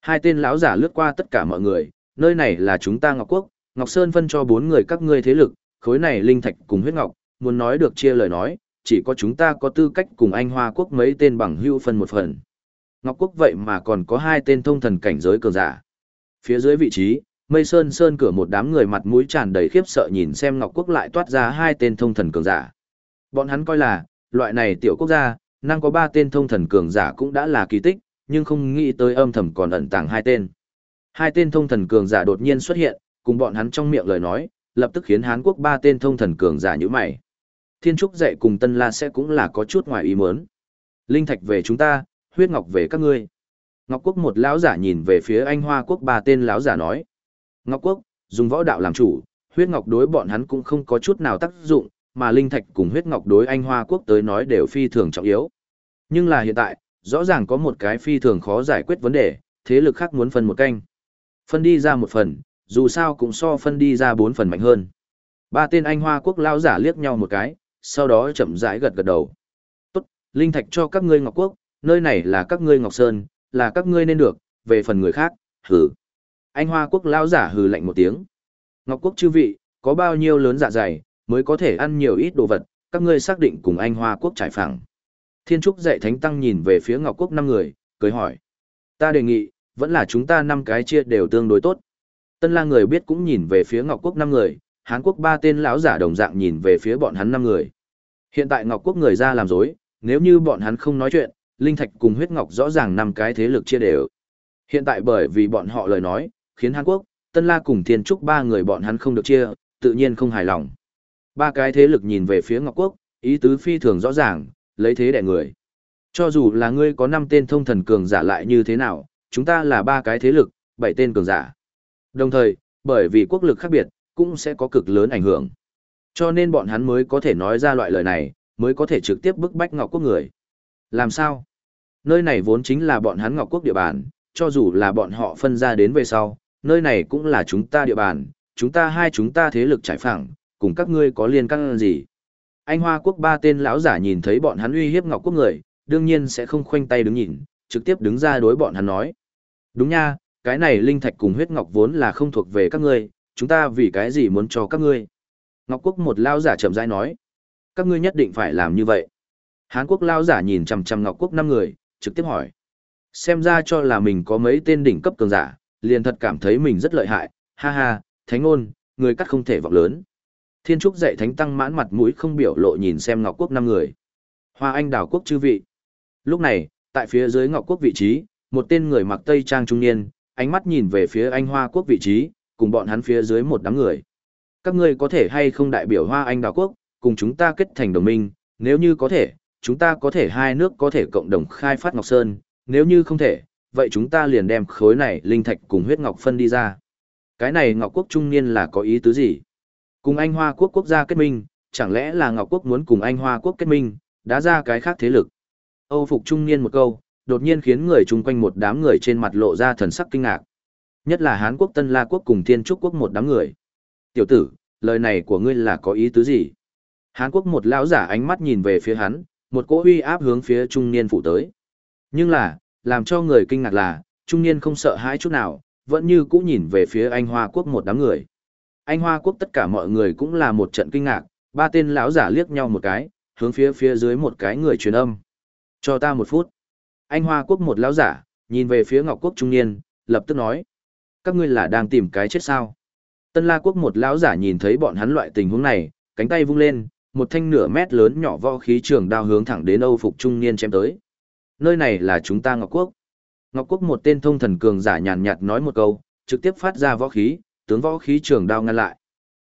Hai tên lão giả lướt qua tất cả mọi người, nơi này là chúng ta Ngọc Quốc, Ngọc Sơn phân cho bốn người các ngươi thế lực, khối này linh thạch cùng huyết ngọc, muốn nói được chia lời nói, chỉ có chúng ta có tư cách cùng anh Hoa Quốc mấy tên bằng hưu phân một phần. Ngọc Quốc vậy mà còn có hai tên thông thần cảnh giới cường giả. Phía dưới vị trí, Mây Sơn Sơn cửa một đám người mặt mũi tràn đầy khiếp sợ nhìn xem Ngọc Quốc lại toát ra hai tên thông thần cường giả. Bọn hắn coi là, loại này tiểu quốc gia, năng có ba tên thông thần cường giả cũng đã là kỳ tích, nhưng không nghĩ tới âm thầm còn ẩn tàng hai tên. Hai tên thông thần cường giả đột nhiên xuất hiện, cùng bọn hắn trong miệng lời nói, lập tức khiến Hán quốc ba tên thông thần cường giả như mày. Thiên Trúc dạy cùng Tân La sẽ cũng là có chút ngoài ý muốn. Linh thạch về chúng ta, huyết ngọc về các ngươi. Ngọc Quốc một lão giả nhìn về phía Anh Hoa Quốc ba tên lão giả nói. Ngọc Quốc, dùng võ đạo làm chủ, huyết ngọc đối bọn hắn cũng không có chút nào tác dụng, mà linh thạch cùng huyết ngọc đối Anh Hoa Quốc tới nói đều phi thường trọng yếu. Nhưng là hiện tại, rõ ràng có một cái phi thường khó giải quyết vấn đề, thế lực khác muốn phân một canh. Phân đi ra một phần, dù sao cũng so phân đi ra bốn phần mạnh hơn. Ba tên Anh Hoa Quốc lão giả liếc nhau một cái, sau đó chậm rãi gật gật đầu. Tốt, linh thạch cho các ngươi Ngọc Quốc, nơi này là các ngươi Ngọc Sơn, là các ngươi nên được, về phần người khác, hừ. Anh Hoa Quốc lao giả hừ lạnh một tiếng. Ngọc Quốc chư vị, có bao nhiêu lớn dạ dày, mới có thể ăn nhiều ít đồ vật, các ngươi xác định cùng Anh Hoa Quốc trải phẳng. Thiên Trúc dạy Thánh Tăng nhìn về phía Ngọc Quốc năm người, cười hỏi. Ta đề nghị, vẫn là chúng ta năm cái chia đều tương đối tốt. Tân la người biết cũng nhìn về phía Ngọc Quốc năm người, Hán Quốc ba tên lão giả đồng dạng nhìn về phía bọn hắn năm người. Hiện tại Ngọc Quốc người ra làm dối, nếu như bọn hắn không nói chuyện, Linh Thạch cùng huyết ngọc rõ ràng năm cái thế lực chia đều. Hiện tại bởi vì bọn họ lời nói, khiến Hàn Quốc, Tân La cùng Thiên Trúc ba người bọn hắn không được chia, tự nhiên không hài lòng. Ba cái thế lực nhìn về phía Ngọc Quốc, ý tứ phi thường rõ ràng, lấy thế để người. Cho dù là ngươi có năm tên thông thần cường giả lại như thế nào, chúng ta là ba cái thế lực, bảy tên cường giả. Đồng thời, bởi vì quốc lực khác biệt, cũng sẽ có cực lớn ảnh hưởng. Cho nên bọn hắn mới có thể nói ra loại lời này, mới có thể trực tiếp bức bách Ngọc Quốc người. Làm sao? Nơi này vốn chính là bọn hắn Ngọc Quốc địa bàn, cho dù là bọn họ phân ra đến về sau, nơi này cũng là chúng ta địa bàn, chúng ta hai chúng ta thế lực trải phẳng, cùng các ngươi có liên căn gì. Anh Hoa Quốc ba tên lão giả nhìn thấy bọn hắn uy hiếp Ngọc Quốc người, đương nhiên sẽ không khoanh tay đứng nhìn, trực tiếp đứng ra đối bọn hắn nói. Đúng nha, cái này linh thạch cùng huyết ngọc vốn là không thuộc về các ngươi, chúng ta vì cái gì muốn cho các ngươi. Ngọc Quốc một lao giả chậm rãi nói. Các ngươi nhất định phải làm như vậy. Hán Quốc lao giả nhìn chằm chằm Ngọc Quốc năm người, trực tiếp hỏi. Xem ra cho là mình có mấy tên đỉnh cấp cường giả, liền thật cảm thấy mình rất lợi hại, ha ha, thánh ngôn, người cắt không thể vọng lớn. Thiên Trúc dạy thánh tăng mãn mặt mũi không biểu lộ nhìn xem Ngọc Quốc năm người. Hoa Anh đảo quốc chư vị. Lúc này, tại phía dưới Ngọc Quốc vị trí, một tên người mặc tây trang trung niên, ánh mắt nhìn về phía Anh Hoa Quốc vị trí, cùng bọn hắn phía dưới một đám người. Các ngươi có thể hay không đại biểu Hoa Anh đảo quốc, cùng chúng ta kết thành đồng minh, nếu như có thể, chúng ta có thể hai nước có thể cộng đồng khai phát Ngọc Sơn, nếu như không thể, vậy chúng ta liền đem khối này linh thạch cùng huyết ngọc phân đi ra. Cái này Ngọc Quốc trung niên là có ý tứ gì? Cùng Anh Hoa Quốc quốc gia kết minh, chẳng lẽ là Ngọc Quốc muốn cùng Anh Hoa Quốc kết minh, đã ra cái khác thế lực? Âu phục trung niên một câu, đột nhiên khiến người chung quanh một đám người trên mặt lộ ra thần sắc kinh ngạc. Nhất là Hán Quốc Tân La Quốc cùng Thiên Trúc Quốc một đám người. Tiểu tử, lời này của ngươi là có ý tứ gì? Hán Quốc một lão giả ánh mắt nhìn về phía hắn, một cỗ uy áp hướng phía trung niên phụ tới. Nhưng là, làm cho người kinh ngạc là, trung niên không sợ hãi chút nào, vẫn như cũ nhìn về phía anh Hoa Quốc một đám người. Anh Hoa Quốc tất cả mọi người cũng là một trận kinh ngạc, ba tên lão giả liếc nhau một cái, hướng phía phía dưới một cái người truyền âm. Cho ta một phút. Anh Hoa Quốc một lão giả, nhìn về phía Ngọc Quốc trung niên, lập tức nói. Các ngươi là đang tìm cái chết sao? Tân La Quốc một lão giả nhìn thấy bọn hắn loại tình huống này, cánh tay vung lên, một thanh nửa mét lớn nhỏ võ khí trường đao hướng thẳng đến Âu phục trung niên chém tới. Nơi này là chúng ta Ngọc Quốc. Ngọc Quốc một tên thông thần cường giả nhàn nhạt nói một câu, trực tiếp phát ra võ khí, tướng võ khí trường đao ngăn lại.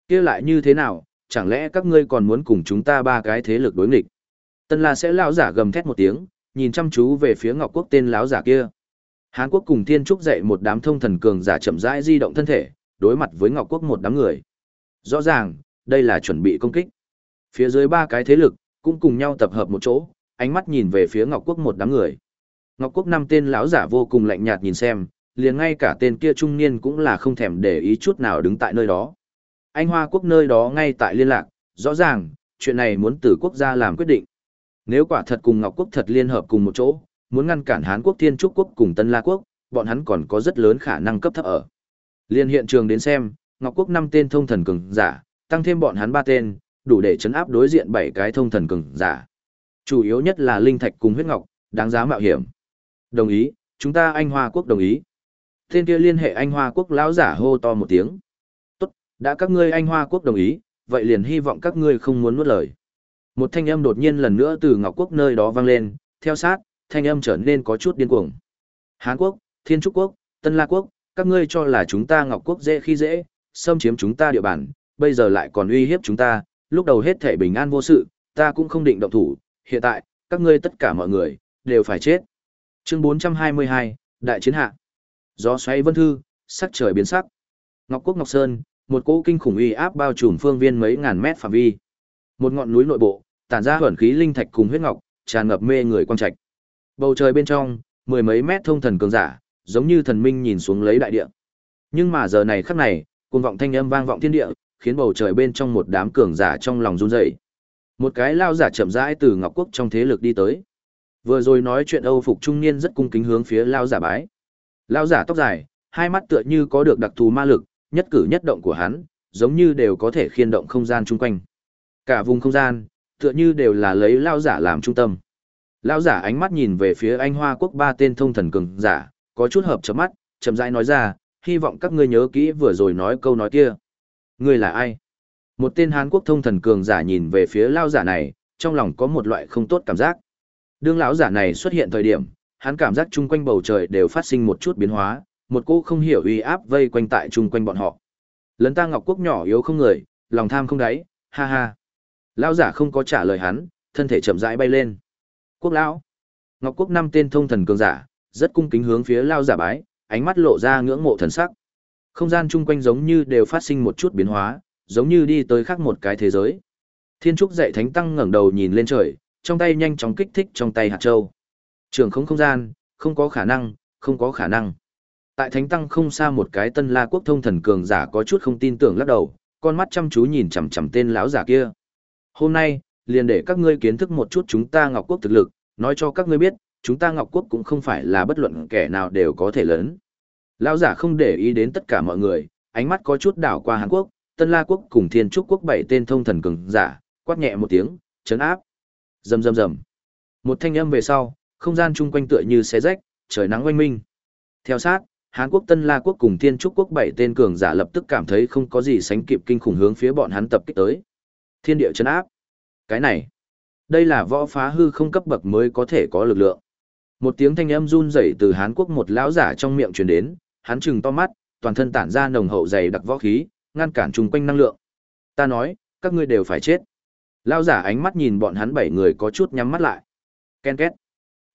kia lại như thế nào, chẳng lẽ các ngươi còn muốn cùng chúng ta ba cái thế lực đối nghịch? Tân La sẽ lão giả gầm thét một tiếng, nhìn chăm chú về phía Ngọc Quốc tên lão giả kia. Hán Quốc cùng Thiên Trúc dạy một đám thông thần cường giả chậm rãi di động thân thể, đối mặt với Ngọc Quốc một đám người. Rõ ràng, đây là chuẩn bị công kích. Phía dưới ba cái thế lực cũng cùng nhau tập hợp một chỗ, ánh mắt nhìn về phía Ngọc Quốc một đám người. Ngọc Quốc năm tên lão giả vô cùng lạnh nhạt nhìn xem, liền ngay cả tên kia trung niên cũng là không thèm để ý chút nào đứng tại nơi đó. Anh Hoa Quốc nơi đó ngay tại liên lạc, rõ ràng, chuyện này muốn từ quốc gia làm quyết định. Nếu quả thật cùng Ngọc Quốc thật liên hợp cùng một chỗ, muốn ngăn cản Hán Quốc Thiên Trúc Quốc cùng Tân La Quốc, bọn hắn còn có rất lớn khả năng cấp thấp ở. Liên hiện trường đến xem, Ngọc Quốc năm tên thông thần cường giả, tăng thêm bọn hắn ba tên, đủ để chấn áp đối diện bảy cái thông thần cường giả. Chủ yếu nhất là linh thạch cùng huyết ngọc, đáng giá mạo hiểm. Đồng ý, chúng ta Anh Hoa Quốc đồng ý. Tên kia liên hệ Anh Hoa Quốc lão giả hô to một tiếng. Tốt, đã các ngươi Anh Hoa Quốc đồng ý, vậy liền hy vọng các ngươi không muốn nuốt lời. Một thanh âm đột nhiên lần nữa từ Ngọc Quốc nơi đó vang lên, theo sát, thanh âm trở nên có chút điên cuồng. Hán Quốc, Thiên Trúc Quốc, Tân La Quốc, các ngươi cho là chúng ta Ngọc Quốc dễ khi dễ, xâm chiếm chúng ta địa bàn, bây giờ lại còn uy hiếp chúng ta, lúc đầu hết thể bình an vô sự, ta cũng không định động thủ, hiện tại, các ngươi tất cả mọi người, đều phải chết. Chương 422, Đại chiến hạ. Gió xoáy vân thư, sắc trời biến sắc. Ngọc Quốc Ngọc Sơn, một cỗ kinh khủng uy áp bao trùm phương viên mấy ngàn mét phạm vi. Một ngọn núi nội bộ, tản ra huyền khí linh thạch cùng huyết ngọc, tràn ngập mê người quang trạch. Bầu trời bên trong, mười mấy mét thông thần cường giả, giống như thần minh nhìn xuống lấy đại địa. Nhưng mà giờ này khắc này, cuồng vọng thanh âm vang vọng thiên địa, khiến bầu trời bên trong một đám cường giả trong lòng run rẩy. Một cái lao giả chậm rãi từ Ngọc Quốc trong thế lực đi tới. Vừa rồi nói chuyện Âu phục trung niên rất cung kính hướng phía lao giả bái. Lao giả tóc dài, hai mắt tựa như có được đặc thù ma lực, nhất cử nhất động của hắn, giống như đều có thể khiên động không gian chung quanh. Cả vùng không gian, tựa như đều là lấy lao giả làm trung tâm. Lão giả ánh mắt nhìn về phía anh Hoa Quốc ba tên thông thần cường giả, có chút hợp chấm mắt, chậm rãi nói ra, hy vọng các ngươi nhớ kỹ vừa rồi nói câu nói kia. Ngươi là ai? Một tên Hán Quốc thông thần cường giả nhìn về phía lao giả này, trong lòng có một loại không tốt cảm giác. Đương lão giả này xuất hiện thời điểm, hắn cảm giác chung quanh bầu trời đều phát sinh một chút biến hóa, một cô không hiểu uy áp vây quanh tại chung quanh bọn họ. Lấn ta Ngọc Quốc nhỏ yếu không người, lòng tham không đáy, ha ha. Lão giả không có trả lời hắn, thân thể chậm rãi bay lên. Quốc lão. Ngọc Quốc năm tên thông thần cường giả, rất cung kính hướng phía lão giả bái, ánh mắt lộ ra ngưỡng mộ thần sắc. Không gian chung quanh giống như đều phát sinh một chút biến hóa, giống như đi tới khác một cái thế giới. Thiên trúc dạy thánh tăng ngẩng đầu nhìn lên trời, trong tay nhanh chóng kích thích trong tay hạt châu. Trường không không gian, không có khả năng, không có khả năng. Tại thánh tăng không xa một cái tân la quốc thông thần cường giả có chút không tin tưởng lắc đầu, con mắt chăm chú nhìn chằm chằm tên lão giả kia. Hôm nay, liền để các ngươi kiến thức một chút chúng ta Ngọc Quốc thực lực, nói cho các ngươi biết, chúng ta Ngọc Quốc cũng không phải là bất luận kẻ nào đều có thể lớn. Lão giả không để ý đến tất cả mọi người, ánh mắt có chút đảo qua Hàn Quốc, Tân La Quốc cùng Thiên Trúc Quốc bảy tên thông thần cường giả, quát nhẹ một tiếng, chấn áp. Rầm rầm rầm. Một thanh âm về sau, không gian chung quanh tựa như xé rách, trời nắng oanh minh. Theo sát, Hàn Quốc Tân La Quốc cùng Thiên Trúc Quốc bảy tên cường giả lập tức cảm thấy không có gì sánh kịp kinh khủng hướng phía bọn hắn tập kích tới. Thiên địa chấn áp. Cái này, đây là võ phá hư không cấp bậc mới có thể có lực lượng. Một tiếng thanh âm run rẩy từ Hán Quốc một lão giả trong miệng truyền đến, hắn trừng to mắt, toàn thân tản ra nồng hậu dày đặc võ khí, ngăn cản chung quanh năng lượng. Ta nói, các ngươi đều phải chết. Lão giả ánh mắt nhìn bọn hắn bảy người có chút nhắm mắt lại. Ken két.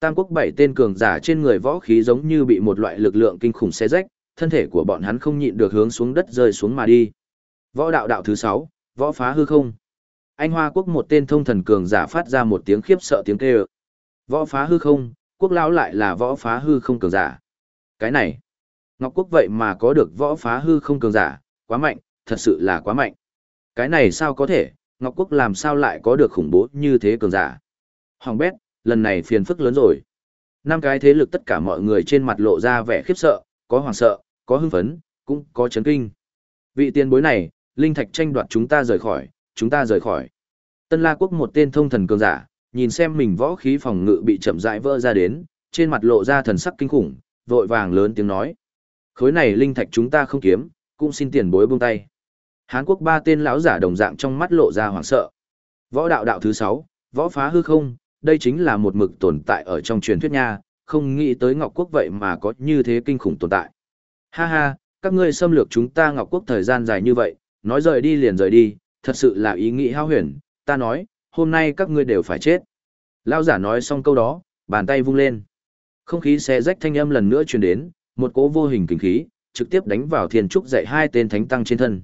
Tam quốc bảy tên cường giả trên người võ khí giống như bị một loại lực lượng kinh khủng xé rách, thân thể của bọn hắn không nhịn được hướng xuống đất rơi xuống mà đi. Võ đạo đạo thứ sáu, võ phá hư không. Anh Hoa quốc một tên thông thần cường giả phát ra một tiếng khiếp sợ tiếng kêu. Võ phá hư không, quốc lão lại là võ phá hư không cường giả. Cái này, Ngọc quốc vậy mà có được võ phá hư không cường giả, quá mạnh, thật sự là quá mạnh. Cái này sao có thể, Ngọc quốc làm sao lại có được khủng bố như thế cường giả. Hoàng bét, lần này phiền phức lớn rồi. Năm cái thế lực tất cả mọi người trên mặt lộ ra vẻ khiếp sợ, có hoảng sợ, có hưng phấn, cũng có chấn kinh. Vị tiền bối này, linh thạch tranh đoạt chúng ta rời khỏi, chúng ta rời khỏi. Tân La quốc một tên thông thần cường giả, nhìn xem mình võ khí phòng ngự bị chậm rãi vỡ ra đến, trên mặt lộ ra thần sắc kinh khủng, vội vàng lớn tiếng nói: "Khối này linh thạch chúng ta không kiếm, cũng xin tiền bối buông tay." Hán quốc ba tên lão giả đồng dạng trong mắt lộ ra hoảng sợ. Võ đạo đạo thứ 6, võ phá hư không, đây chính là một mực tồn tại ở trong truyền thuyết nha, không nghĩ tới Ngọc quốc vậy mà có như thế kinh khủng tồn tại. Ha ha, các ngươi xâm lược chúng ta Ngọc quốc thời gian dài như vậy, nói rời đi liền rời đi, thật sự là ý nghĩ hao huyền, ta nói, hôm nay các ngươi đều phải chết. Lao giả nói xong câu đó, bàn tay vung lên. Không khí xé rách thanh âm lần nữa truyền đến, một cỗ vô hình kinh khí, trực tiếp đánh vào thiên trúc dạy hai tên thánh tăng trên thân.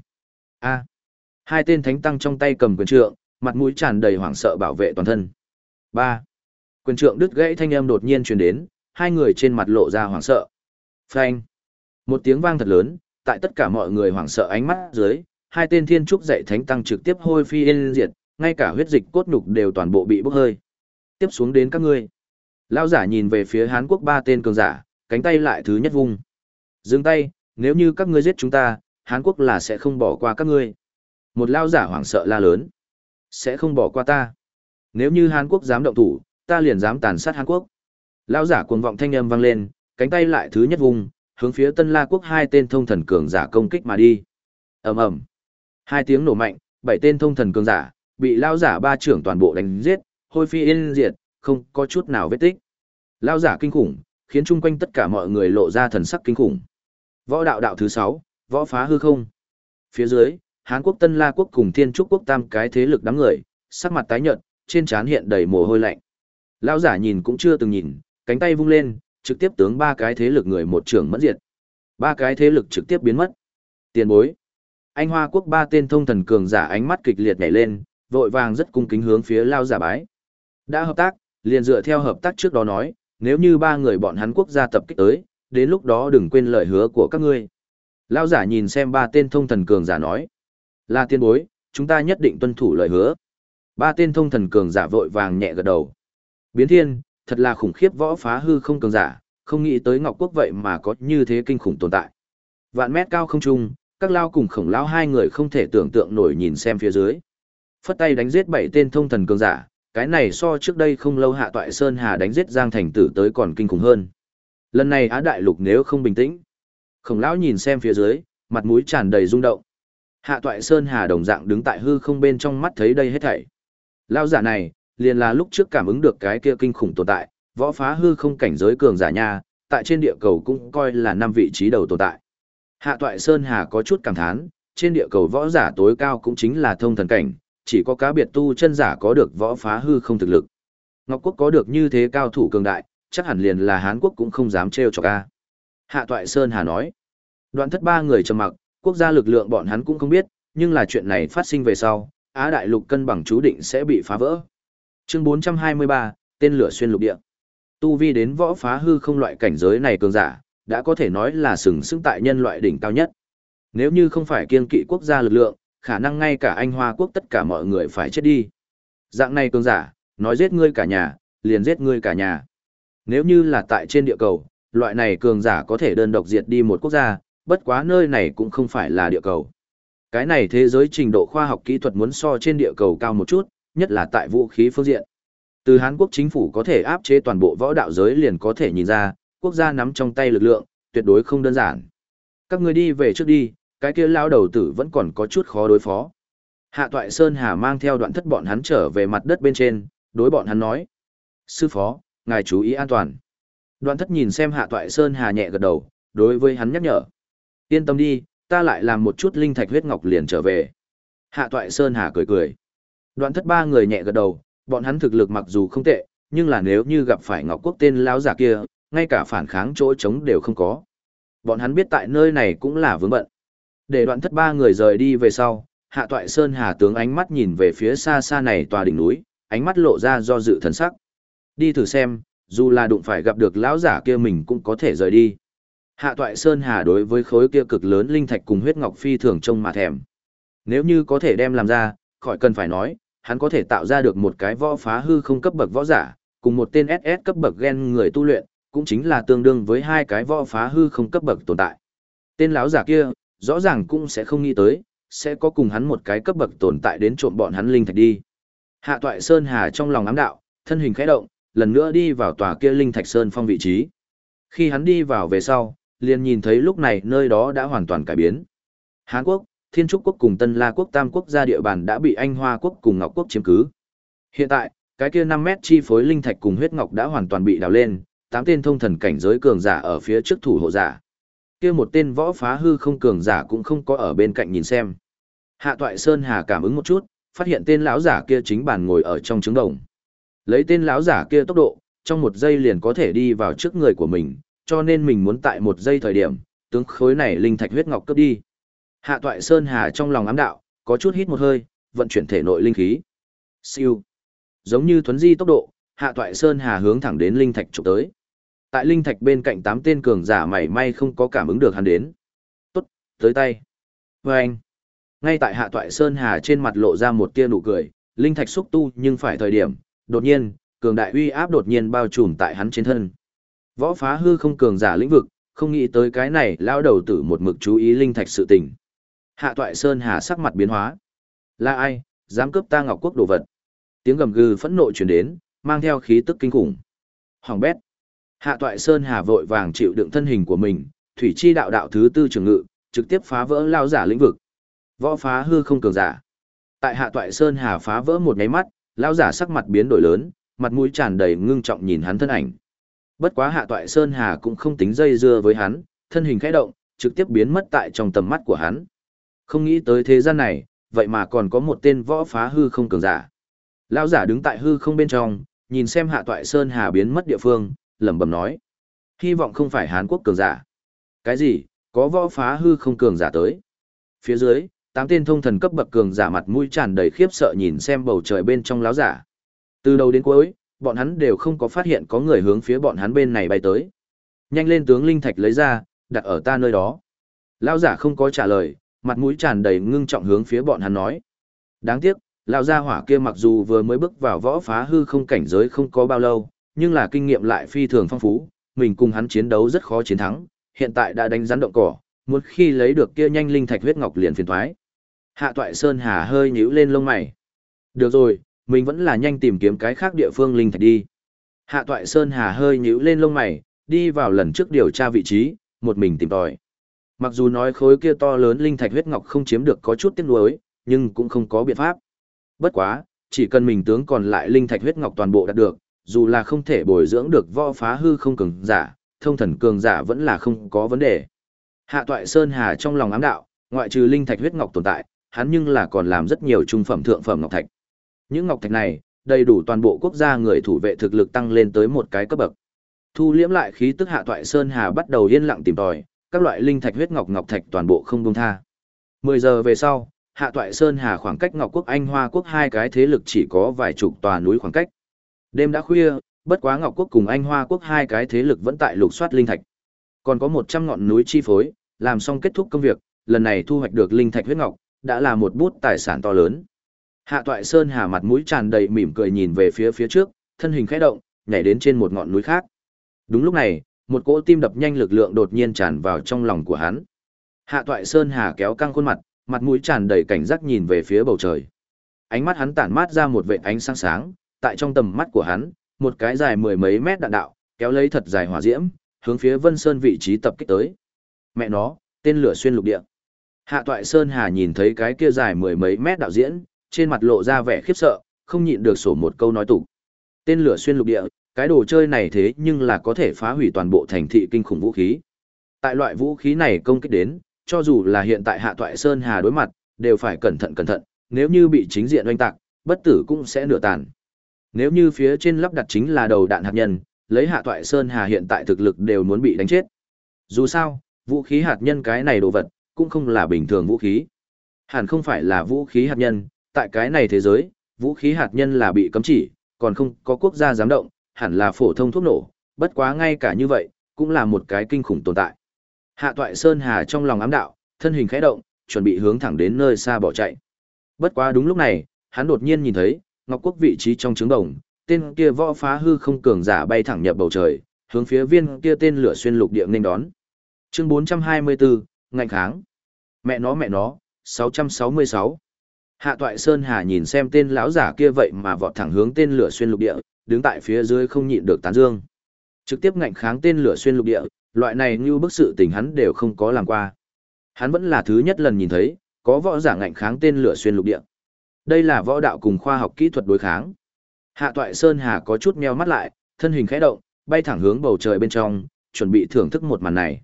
A. hai tên thánh tăng trong tay cầm quyền trượng, mặt mũi tràn đầy hoảng sợ bảo vệ toàn thân. Ba. Quyền trượng đứt gãy thanh âm đột nhiên truyền đến, hai người trên mặt lộ ra hoảng sợ. Phanh. Một tiếng vang thật lớn, tại tất cả mọi người hoảng sợ ánh mắt dưới, hai tên thiên trúc dạy thánh tăng trực tiếp hôi phi yên diệt, ngay cả huyết dịch cốt nhục đều toàn bộ bị bốc hơi. Tiếp xuống đến các ngươi. Lão giả nhìn về phía Hán quốc ba tên cường giả, cánh tay lại thứ nhất vung. Dừng tay, nếu như các ngươi giết chúng ta, Hán quốc là sẽ không bỏ qua các ngươi. Một lão giả hoảng sợ la lớn. Sẽ không bỏ qua ta. Nếu như Hán quốc dám động thủ, ta liền dám tàn sát Hán quốc. Lão giả cuồng vọng thanh âm vang lên, cánh tay lại thứ nhất vùng, hướng phía Tân La quốc hai tên thông thần cường giả công kích mà đi. Ầm ầm. Hai tiếng nổ mạnh, bảy tên thông thần cường giả bị lão giả ba trưởng toàn bộ đánh giết, hôi phi yên diệt, không có chút nào vết tích. Lão giả kinh khủng, khiến chung quanh tất cả mọi người lộ ra thần sắc kinh khủng. Võ đạo đạo thứ 6, võ phá hư không. Phía dưới, Hán quốc Tân La quốc cùng Thiên Trúc quốc tam cái thế lực đám người, sắc mặt tái nhợt, trên trán hiện đầy mồ hôi lạnh. Lão giả nhìn cũng chưa từng nhìn, cánh tay vung lên, trực tiếp tướng ba cái thế lực người một trưởng mất diệt. Ba cái thế lực trực tiếp biến mất. Tiền bối. Anh Hoa quốc ba tên thông thần cường giả ánh mắt kịch liệt nhảy lên, vội vàng rất cung kính hướng phía lão giả bái. Đã hợp tác, liền dựa theo hợp tác trước đó nói, nếu như ba người bọn hắn quốc gia tập kích tới, đến lúc đó đừng quên lời hứa của các ngươi. Lão giả nhìn xem ba tên thông thần cường giả nói. Là tiên bối, chúng ta nhất định tuân thủ lời hứa. Ba tên thông thần cường giả vội vàng nhẹ gật đầu. Biến thiên, thật là khủng khiếp võ phá hư không cường giả, không nghĩ tới Ngọc Quốc vậy mà có như thế kinh khủng tồn tại. Vạn mét cao không trung, các lao cùng khổng lao hai người không thể tưởng tượng nổi nhìn xem phía dưới. Phất tay đánh giết bảy tên thông thần cường giả, cái này so trước đây không lâu hạ toại Sơn Hà đánh giết Giang Thành Tử tới còn kinh khủng hơn. Lần này Á Đại Lục nếu không bình tĩnh. Khổng lão nhìn xem phía dưới, mặt mũi tràn đầy rung động. Hạ toại Sơn Hà đồng dạng đứng tại hư không bên trong mắt thấy đây hết thảy. Lao giả này, liền là lúc trước cảm ứng được cái kia kinh khủng tồn tại, võ phá hư không cảnh giới cường giả nha, tại trên địa cầu cũng coi là năm vị trí đầu tồn tại. Hạ toại Sơn Hà có chút cảm thán, trên địa cầu võ giả tối cao cũng chính là thông thần cảnh, chỉ có cá biệt tu chân giả có được võ phá hư không thực lực. Ngọc Quốc có được như thế cao thủ cường đại, chắc hẳn liền là Hán Quốc cũng không dám trêu cho a. Hạ toại Sơn Hà nói, đoạn thất ba người trầm mặc, quốc gia lực lượng bọn hắn cũng không biết, nhưng là chuyện này phát sinh về sau, Á Đại Lục cân bằng chú định sẽ bị phá vỡ. Chương 423, tên lửa xuyên lục địa. Tu vi đến võ phá hư không loại cảnh giới này cường giả, đã có thể nói là sừng sững tại nhân loại đỉnh cao nhất. Nếu như không phải kiên kỵ quốc gia lực lượng, khả năng ngay cả anh Hoa quốc tất cả mọi người phải chết đi. Dạng này cường giả, nói giết ngươi cả nhà, liền giết ngươi cả nhà. Nếu như là tại trên địa cầu, loại này cường giả có thể đơn độc diệt đi một quốc gia, bất quá nơi này cũng không phải là địa cầu. Cái này thế giới trình độ khoa học kỹ thuật muốn so trên địa cầu cao một chút, nhất là tại vũ khí phương diện. Từ Hán Quốc chính phủ có thể áp chế toàn bộ võ đạo giới liền có thể nhìn ra, quốc gia nắm trong tay lực lượng, tuyệt đối không đơn giản. Các người đi về trước đi, cái kia lao đầu tử vẫn còn có chút khó đối phó. Hạ Toại Sơn Hà mang theo đoạn thất bọn hắn trở về mặt đất bên trên, đối bọn hắn nói. Sư phó, ngài chú ý an toàn. Đoạn thất nhìn xem Hạ Toại Sơn Hà nhẹ gật đầu, đối với hắn nhắc nhở. Yên tâm đi, ta lại làm một chút linh thạch huyết ngọc liền trở về. Hạ Toại Sơn Hà cười cười. Đoạn thất ba người nhẹ gật đầu, bọn hắn thực lực mặc dù không tệ, nhưng là nếu như gặp phải Ngọc Quốc tên lão giả kia, ngay cả phản kháng chỗ trống đều không có. Bọn hắn biết tại nơi này cũng là vướng bận. Để đoạn thất ba người rời đi về sau, Hạ Toại Sơn Hà tướng ánh mắt nhìn về phía xa xa này tòa đỉnh núi, ánh mắt lộ ra do dự thần sắc. Đi thử xem, dù là đụng phải gặp được lão giả kia mình cũng có thể rời đi. Hạ Toại Sơn Hà đối với khối kia cực lớn linh thạch cùng huyết ngọc phi thường trông mà thèm. Nếu như có thể đem làm ra, khỏi cần phải nói, hắn có thể tạo ra được một cái võ phá hư không cấp bậc võ giả, cùng một tên SS cấp bậc gen người tu luyện, cũng chính là tương đương với hai cái võ phá hư không cấp bậc tồn tại. Tên lão giả kia, rõ ràng cũng sẽ không nghĩ tới, sẽ có cùng hắn một cái cấp bậc tồn tại đến trộm bọn hắn linh thạch đi. Hạ Toại Sơn Hà trong lòng ám đạo, thân hình khẽ động, lần nữa đi vào tòa kia linh thạch sơn phong vị trí. Khi hắn đi vào về sau, liền nhìn thấy lúc này nơi đó đã hoàn toàn cải biến. Hán Quốc, Thiên Trúc Quốc cùng Tân La Quốc Tam Quốc gia địa bàn đã bị Anh Hoa Quốc cùng Ngọc Quốc chiếm cứ. Hiện tại, cái kia 5 mét chi phối linh thạch cùng huyết ngọc đã hoàn toàn bị đào lên, tám tên thông thần cảnh giới cường giả ở phía trước thủ hộ giả. Kia một tên võ phá hư không cường giả cũng không có ở bên cạnh nhìn xem. Hạ Toại Sơn Hà cảm ứng một chút, phát hiện tên lão giả kia chính bàn ngồi ở trong trứng đồng. Lấy tên lão giả kia tốc độ, trong một giây liền có thể đi vào trước người của mình, cho nên mình muốn tại một giây thời điểm, tướng khối này linh thạch huyết ngọc cấp đi. Hạ Toại Sơn Hà trong lòng ám đạo, có chút hít một hơi, vận chuyển thể nội linh khí. Siêu. Giống như thuấn di tốc độ, Hạ Toại Sơn Hà hướng thẳng đến linh thạch chụp tới. Tại linh thạch bên cạnh tám tên cường giả mảy may không có cảm ứng được hắn đến. Tốt, tới tay. Và anh. Ngay tại Hạ Toại Sơn Hà trên mặt lộ ra một tia nụ cười, linh thạch xúc tu nhưng phải thời điểm, đột nhiên, cường đại uy áp đột nhiên bao trùm tại hắn trên thân. Võ phá hư không cường giả lĩnh vực, không nghĩ tới cái này lao đầu tử một mực chú ý linh thạch sự tình. Hạ toại Sơn Hà sắc mặt biến hóa. Là ai, dám cướp ta Ngọc Quốc đồ vật? Tiếng gầm gừ phẫn nộ truyền đến, mang theo khí tức kinh khủng. Hoàng bét. Hạ Toại Sơn Hà vội vàng chịu đựng thân hình của mình, thủy chi đạo đạo thứ tư trường ngự, trực tiếp phá vỡ lao giả lĩnh vực. Võ phá hư không cường giả. Tại Hạ Toại Sơn Hà phá vỡ một cái mắt, lao giả sắc mặt biến đổi lớn, mặt mũi tràn đầy ngưng trọng nhìn hắn thân ảnh. Bất quá Hạ Toại Sơn Hà cũng không tính dây dưa với hắn, thân hình khẽ động, trực tiếp biến mất tại trong tầm mắt của hắn. Không nghĩ tới thế gian này, vậy mà còn có một tên võ phá hư không cường giả. Lão giả đứng tại hư không bên trong, nhìn xem Hạ Toại Sơn Hà biến mất địa phương, lẩm bẩm nói: "Hy vọng không phải Hán quốc cường giả." "Cái gì? Có võ phá hư không cường giả tới?" Phía dưới, tám tên thông thần cấp bậc cường giả mặt mũi tràn đầy khiếp sợ nhìn xem bầu trời bên trong lão giả. Từ đầu đến cuối, bọn hắn đều không có phát hiện có người hướng phía bọn hắn bên này bay tới. Nhanh lên tướng linh thạch lấy ra, đặt ở ta nơi đó. Lão giả không có trả lời, mặt mũi tràn đầy ngưng trọng hướng phía bọn hắn nói. Đáng tiếc, lão gia hỏa kia mặc dù vừa mới bước vào võ phá hư không cảnh giới không có bao lâu, nhưng là kinh nghiệm lại phi thường phong phú, mình cùng hắn chiến đấu rất khó chiến thắng, hiện tại đã đánh rắn động cỏ, một khi lấy được kia nhanh linh thạch huyết ngọc liền phiền thoái. Hạ Toại Sơn Hà hơi nhíu lên lông mày. Được rồi, mình vẫn là nhanh tìm kiếm cái khác địa phương linh thạch đi. Hạ Toại Sơn Hà hơi nhíu lên lông mày, đi vào lần trước điều tra vị trí, một mình tìm tòi. Mặc dù nói khối kia to lớn linh thạch huyết ngọc không chiếm được có chút tiếc nuối, nhưng cũng không có biện pháp. Bất quá, chỉ cần mình tướng còn lại linh thạch huyết ngọc toàn bộ đạt được, dù là không thể bồi dưỡng được võ phá hư không cường giả, thông thần cường giả vẫn là không có vấn đề. Hạ Toại Sơn Hà trong lòng ám đạo, ngoại trừ linh thạch huyết ngọc tồn tại, hắn nhưng là còn làm rất nhiều trung phẩm thượng phẩm ngọc thạch. Những ngọc thạch này, đầy đủ toàn bộ quốc gia người thủ vệ thực lực tăng lên tới một cái cấp bậc. Thu liễm lại khí tức Hạ Toại Sơn Hà bắt đầu yên lặng tìm tòi, các loại linh thạch huyết ngọc ngọc thạch toàn bộ không buông tha. 10 giờ về sau, Hạ Toại Sơn Hà khoảng cách Ngọc Quốc Anh Hoa Quốc hai cái thế lực chỉ có vài chục tòa núi khoảng cách. Đêm đã khuya, bất quá Ngọc Quốc cùng Anh Hoa Quốc hai cái thế lực vẫn tại lục soát linh thạch. Còn có 100 ngọn núi chi phối, làm xong kết thúc công việc, lần này thu hoạch được linh thạch huyết ngọc, đã là một bút tài sản to lớn. Hạ Toại Sơn Hà mặt mũi tràn đầy mỉm cười nhìn về phía phía trước, thân hình khẽ động, nhảy đến trên một ngọn núi khác. Đúng lúc này, một cỗ tim đập nhanh lực lượng đột nhiên tràn vào trong lòng của hắn. Hạ Toại Sơn Hà kéo căng khuôn mặt, mặt mũi tràn đầy cảnh giác nhìn về phía bầu trời. Ánh mắt hắn tản mát ra một vệt ánh sáng sáng, tại trong tầm mắt của hắn, một cái dài mười mấy mét đạn đạo, kéo lấy thật dài hỏa diễm, hướng phía Vân Sơn vị trí tập kích tới. Mẹ nó, tên lửa xuyên lục địa. Hạ Toại Sơn Hà nhìn thấy cái kia dài mười mấy mét đạo diễn, trên mặt lộ ra vẻ khiếp sợ, không nhịn được sổ một câu nói tục. Tên lửa xuyên lục địa, cái đồ chơi này thế nhưng là có thể phá hủy toàn bộ thành thị kinh khủng vũ khí. Tại loại vũ khí này công kích đến, cho dù là hiện tại Hạ Toại Sơn Hà đối mặt, đều phải cẩn thận cẩn thận, nếu như bị chính diện oanh tạc, bất tử cũng sẽ nửa tàn. Nếu như phía trên lắp đặt chính là đầu đạn hạt nhân, lấy Hạ Toại Sơn Hà hiện tại thực lực đều muốn bị đánh chết. Dù sao, vũ khí hạt nhân cái này đồ vật, cũng không là bình thường vũ khí. Hẳn không phải là vũ khí hạt nhân, tại cái này thế giới, vũ khí hạt nhân là bị cấm chỉ, còn không có quốc gia dám động, hẳn là phổ thông thuốc nổ, bất quá ngay cả như vậy, cũng là một cái kinh khủng tồn tại. Hạ Toại Sơn Hà trong lòng ám đạo, thân hình khẽ động, chuẩn bị hướng thẳng đến nơi xa bỏ chạy. Bất quá đúng lúc này, hắn đột nhiên nhìn thấy, Ngọc Quốc vị trí trong trứng đồng, tên kia võ phá hư không cường giả bay thẳng nhập bầu trời, hướng phía viên kia tên lửa xuyên lục địa nên đón. Chương 424, ngạnh kháng. Mẹ nó mẹ nó, 666. Hạ Toại Sơn Hà nhìn xem tên lão giả kia vậy mà vọt thẳng hướng tên lửa xuyên lục địa, đứng tại phía dưới không nhịn được tán dương. Trực tiếp ngạnh kháng tên lửa xuyên lục địa, loại này như bức sự tình hắn đều không có làm qua. Hắn vẫn là thứ nhất lần nhìn thấy, có võ giả ngạnh kháng tên lửa xuyên lục địa. Đây là võ đạo cùng khoa học kỹ thuật đối kháng. Hạ Toại Sơn Hà có chút meo mắt lại, thân hình khẽ động, bay thẳng hướng bầu trời bên trong, chuẩn bị thưởng thức một màn này.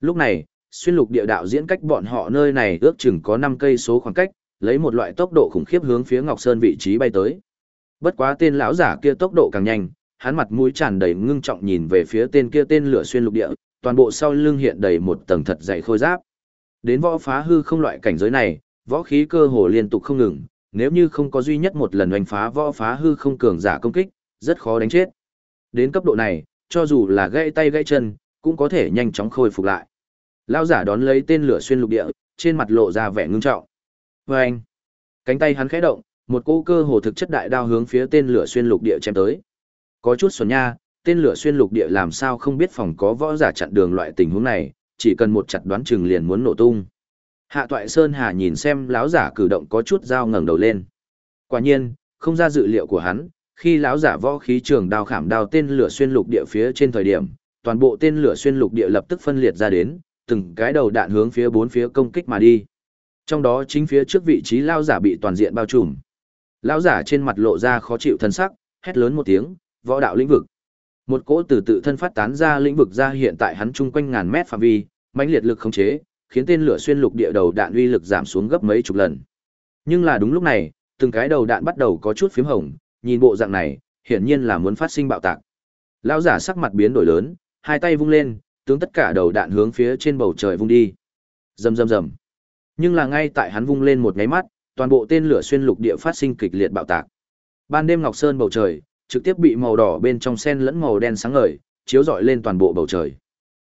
Lúc này, xuyên lục địa đạo diễn cách bọn họ nơi này ước chừng có 5 cây số khoảng cách, lấy một loại tốc độ khủng khiếp hướng phía Ngọc Sơn vị trí bay tới. Bất quá tên lão giả kia tốc độ càng nhanh, hắn mặt mũi tràn đầy ngưng trọng nhìn về phía tên kia tên lửa xuyên lục địa, toàn bộ sau lưng hiện đầy một tầng thật dày khôi giáp. Đến võ phá hư không loại cảnh giới này, võ khí cơ hồ liên tục không ngừng, nếu như không có duy nhất một lần oanh phá võ phá hư không cường giả công kích, rất khó đánh chết. Đến cấp độ này, cho dù là gãy tay gãy chân, cũng có thể nhanh chóng khôi phục lại. Lão giả đón lấy tên lửa xuyên lục địa, trên mặt lộ ra vẻ ngưng trọng. Và anh, cánh tay hắn khẽ động, một cỗ cơ hồ thực chất đại đao hướng phía tên lửa xuyên lục địa chém tới. Có chút xuẩn nha, tên lửa xuyên lục địa làm sao không biết phòng có võ giả chặn đường loại tình huống này, chỉ cần một chặt đoán chừng liền muốn nổ tung. Hạ Toại Sơn Hà nhìn xem lão giả cử động có chút dao ngẩng đầu lên. Quả nhiên, không ra dự liệu của hắn, khi lão giả võ khí trường đao khảm đao tên lửa xuyên lục địa phía trên thời điểm, toàn bộ tên lửa xuyên lục địa lập tức phân liệt ra đến, từng cái đầu đạn hướng phía bốn phía công kích mà đi. Trong đó chính phía trước vị trí lão giả bị toàn diện bao trùm. Lão giả trên mặt lộ ra khó chịu thân sắc, hét lớn một tiếng, võ đạo lĩnh vực. Một cỗ từ tự thân phát tán ra lĩnh vực ra hiện tại hắn chung quanh ngàn mét phạm vi, mãnh liệt lực khống chế, khiến tên lửa xuyên lục địa đầu đạn uy lực giảm xuống gấp mấy chục lần. Nhưng là đúng lúc này, từng cái đầu đạn bắt đầu có chút phím hồng, nhìn bộ dạng này, hiển nhiên là muốn phát sinh bạo tạc. Lão giả sắc mặt biến đổi lớn, hai tay vung lên, tướng tất cả đầu đạn hướng phía trên bầu trời vung đi. Rầm rầm rầm. Nhưng là ngay tại hắn vung lên một cái mắt, toàn bộ tên lửa xuyên lục địa phát sinh kịch liệt bạo tạc. Ban đêm ngọc sơn bầu trời, trực tiếp bị màu đỏ bên trong sen lẫn màu đen sáng ngời, chiếu rọi lên toàn bộ bầu trời.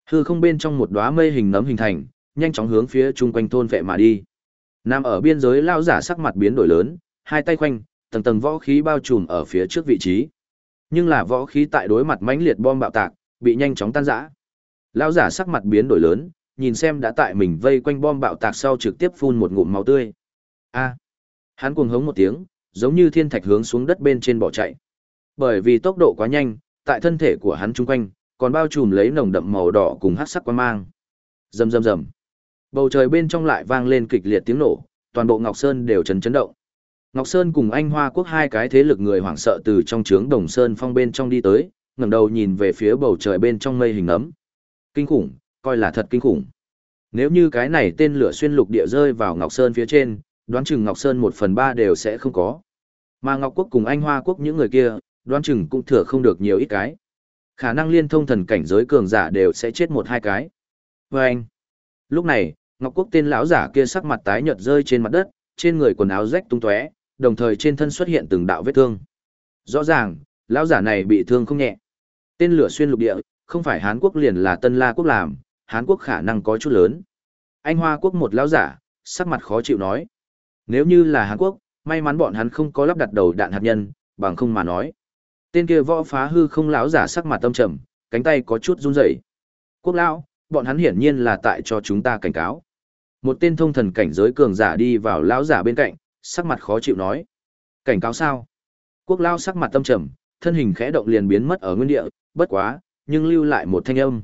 Hư không bên trong một đóa mây hình nấm hình thành, nhanh chóng hướng phía chung quanh thôn vệ mà đi. Nam ở biên giới lao giả sắc mặt biến đổi lớn, hai tay khoanh, tầng tầng võ khí bao trùm ở phía trước vị trí. Nhưng là võ khí tại đối mặt mãnh liệt bom bạo tạc, bị nhanh chóng tan rã. Lao giả sắc mặt biến đổi lớn, nhìn xem đã tại mình vây quanh bom bạo tạc sau trực tiếp phun một ngụm máu tươi. A. Hắn cuồng hống một tiếng, giống như thiên thạch hướng xuống đất bên trên bỏ chạy. Bởi vì tốc độ quá nhanh, tại thân thể của hắn chung quanh, còn bao trùm lấy nồng đậm màu đỏ cùng hắc sắc quang mang. Rầm rầm rầm. Bầu trời bên trong lại vang lên kịch liệt tiếng nổ, toàn bộ Ngọc Sơn đều chấn chấn động. Ngọc Sơn cùng Anh Hoa Quốc hai cái thế lực người hoảng sợ từ trong trướng Đồng Sơn phong bên trong đi tới, ngẩng đầu nhìn về phía bầu trời bên trong mây hình ấm. Kinh khủng, coi là thật kinh khủng. Nếu như cái này tên lửa xuyên lục địa rơi vào Ngọc Sơn phía trên, đoán chừng Ngọc Sơn một phần ba đều sẽ không có. Mà Ngọc Quốc cùng Anh Hoa Quốc những người kia, đoán chừng cũng thừa không được nhiều ít cái. Khả năng liên thông thần cảnh giới cường giả đều sẽ chết một hai cái. Và anh, lúc này, Ngọc Quốc tên lão giả kia sắc mặt tái nhợt rơi trên mặt đất, trên người quần áo rách tung tóe, đồng thời trên thân xuất hiện từng đạo vết thương. Rõ ràng, lão giả này bị thương không nhẹ. Tên lửa xuyên lục địa, không phải Hán Quốc liền là Tân La Quốc làm, Hán Quốc khả năng có chút lớn. Anh Hoa Quốc một lão giả, sắc mặt khó chịu nói. Nếu như là Hán Quốc, may mắn bọn hắn không có lắp đặt đầu đạn hạt nhân, bằng không mà nói. Tên kia võ phá hư không lão giả sắc mặt tâm trầm, cánh tay có chút run rẩy. Quốc lão, bọn hắn hiển nhiên là tại cho chúng ta cảnh cáo. Một tên thông thần cảnh giới cường giả đi vào lão giả bên cạnh, sắc mặt khó chịu nói. Cảnh cáo sao? Quốc lão sắc mặt tâm trầm, thân hình khẽ động liền biến mất ở nguyên địa, bất quá, nhưng lưu lại một thanh âm.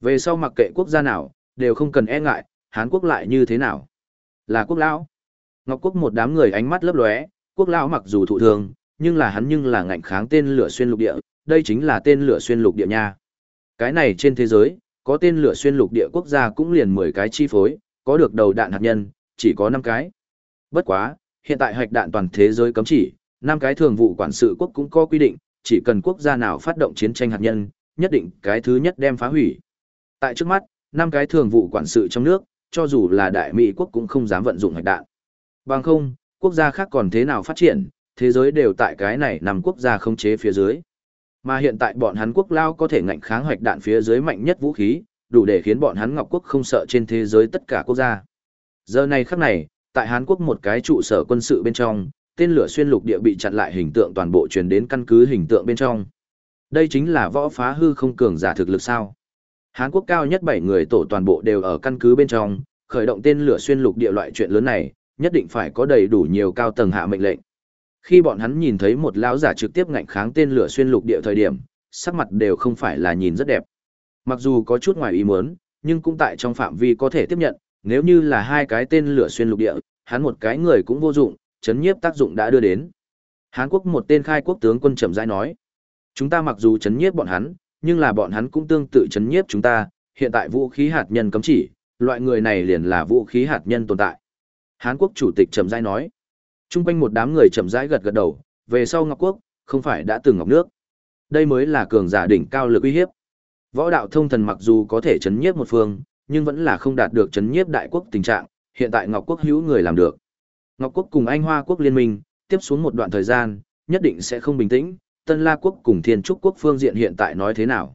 Về sau mặc kệ quốc gia nào, đều không cần e ngại, Hán quốc lại như thế nào? Là quốc lão. Ngọc quốc một đám người ánh mắt lấp lóe, quốc lão mặc dù thụ thương, nhưng là hắn nhưng là ngạnh kháng tên lửa xuyên lục địa, đây chính là tên lửa xuyên lục địa nha. Cái này trên thế giới, có tên lửa xuyên lục địa quốc gia cũng liền 10 cái chi phối, có được đầu đạn hạt nhân, chỉ có 5 cái. Bất quá, hiện tại hạch đạn toàn thế giới cấm chỉ, 5 cái thường vụ quản sự quốc cũng có quy định, chỉ cần quốc gia nào phát động chiến tranh hạt nhân, nhất định cái thứ nhất đem phá hủy. Tại trước mắt, 5 cái thường vụ quản sự trong nước, cho dù là đại Mỹ quốc cũng không dám vận dụng hạch đạn. Bằng không, quốc gia khác còn thế nào phát triển, thế giới đều tại cái này nằm quốc gia không chế phía dưới. Mà hiện tại bọn hắn quốc lao có thể ngạnh kháng hoạch đạn phía dưới mạnh nhất vũ khí, đủ để khiến bọn hắn Ngọc quốc không sợ trên thế giới tất cả quốc gia. Giờ này khắc này, tại Hán quốc một cái trụ sở quân sự bên trong, tên lửa xuyên lục địa bị chặn lại hình tượng toàn bộ truyền đến căn cứ hình tượng bên trong. Đây chính là võ phá hư không cường giả thực lực sao? Hán quốc cao nhất 7 người tổ toàn bộ đều ở căn cứ bên trong, khởi động tên lửa xuyên lục địa loại chuyện lớn này, nhất định phải có đầy đủ nhiều cao tầng hạ mệnh lệnh. Khi bọn hắn nhìn thấy một lão giả trực tiếp ngạnh kháng tên lửa xuyên lục địa thời điểm, sắc mặt đều không phải là nhìn rất đẹp. Mặc dù có chút ngoài ý muốn, nhưng cũng tại trong phạm vi có thể tiếp nhận, nếu như là hai cái tên lửa xuyên lục địa, hắn một cái người cũng vô dụng, chấn nhiếp tác dụng đã đưa đến. Hán Quốc một tên khai quốc tướng quân chậm rãi nói, chúng ta mặc dù chấn nhiếp bọn hắn, nhưng là bọn hắn cũng tương tự chấn nhiếp chúng ta, hiện tại vũ khí hạt nhân cấm chỉ, loại người này liền là vũ khí hạt nhân tồn tại. Hán Quốc chủ tịch chậm rãi nói, Trung quanh một đám người chậm rãi gật gật đầu, về sau Ngọc Quốc, không phải đã từng Ngọc Nước. Đây mới là cường giả đỉnh cao lực uy hiếp. Võ đạo thông thần mặc dù có thể chấn nhiếp một phương, nhưng vẫn là không đạt được chấn nhiếp đại quốc tình trạng, hiện tại Ngọc Quốc hữu người làm được. Ngọc Quốc cùng Anh Hoa Quốc liên minh, tiếp xuống một đoạn thời gian, nhất định sẽ không bình tĩnh, Tân La Quốc cùng Thiên Trúc Quốc phương diện hiện tại nói thế nào.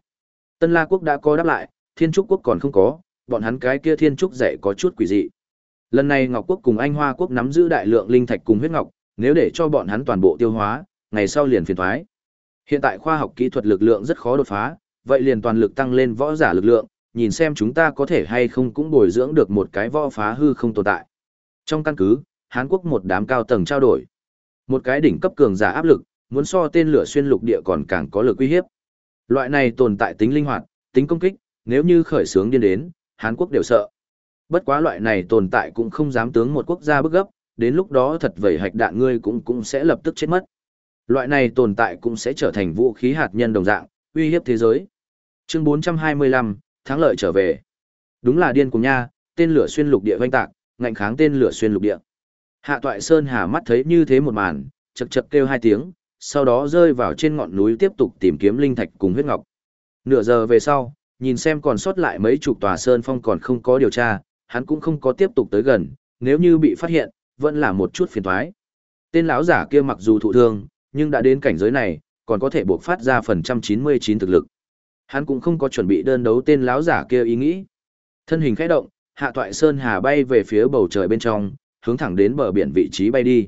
Tân La Quốc đã có đáp lại, Thiên Trúc Quốc còn không có, bọn hắn cái kia Thiên Trúc dạy có chút quỷ dị. Lần này Ngọc Quốc cùng Anh Hoa Quốc nắm giữ đại lượng linh thạch cùng huyết ngọc, nếu để cho bọn hắn toàn bộ tiêu hóa, ngày sau liền phiền thoái. Hiện tại khoa học kỹ thuật lực lượng rất khó đột phá, vậy liền toàn lực tăng lên võ giả lực lượng, nhìn xem chúng ta có thể hay không cũng bồi dưỡng được một cái võ phá hư không tồn tại. Trong căn cứ, Hán Quốc một đám cao tầng trao đổi. Một cái đỉnh cấp cường giả áp lực, muốn so tên lửa xuyên lục địa còn càng có lực uy hiếp. Loại này tồn tại tính linh hoạt, tính công kích, nếu như khởi sướng điên đến, Hán Quốc đều sợ. Bất quá loại này tồn tại cũng không dám tướng một quốc gia bức gấp, đến lúc đó thật vẩy hạch đạn ngươi cũng cũng sẽ lập tức chết mất. Loại này tồn tại cũng sẽ trở thành vũ khí hạt nhân đồng dạng, uy hiếp thế giới. Chương 425, thắng lợi trở về. Đúng là điên cùng nha, tên lửa xuyên lục địa vanh tạc, ngạnh kháng tên lửa xuyên lục địa. Hạ Toại Sơn Hà mắt thấy như thế một màn, chật chật kêu hai tiếng, sau đó rơi vào trên ngọn núi tiếp tục tìm kiếm linh thạch cùng huyết ngọc. Nửa giờ về sau, nhìn xem còn sót lại mấy chục tòa sơn phong còn không có điều tra, hắn cũng không có tiếp tục tới gần, nếu như bị phát hiện, vẫn là một chút phiền toái. Tên lão giả kia mặc dù thụ thương, nhưng đã đến cảnh giới này, còn có thể buộc phát ra phần trăm 99 thực lực. Hắn cũng không có chuẩn bị đơn đấu tên láo giả kia ý nghĩ. Thân hình khẽ động, Hạ Toại Sơn Hà bay về phía bầu trời bên trong, hướng thẳng đến bờ biển vị trí bay đi.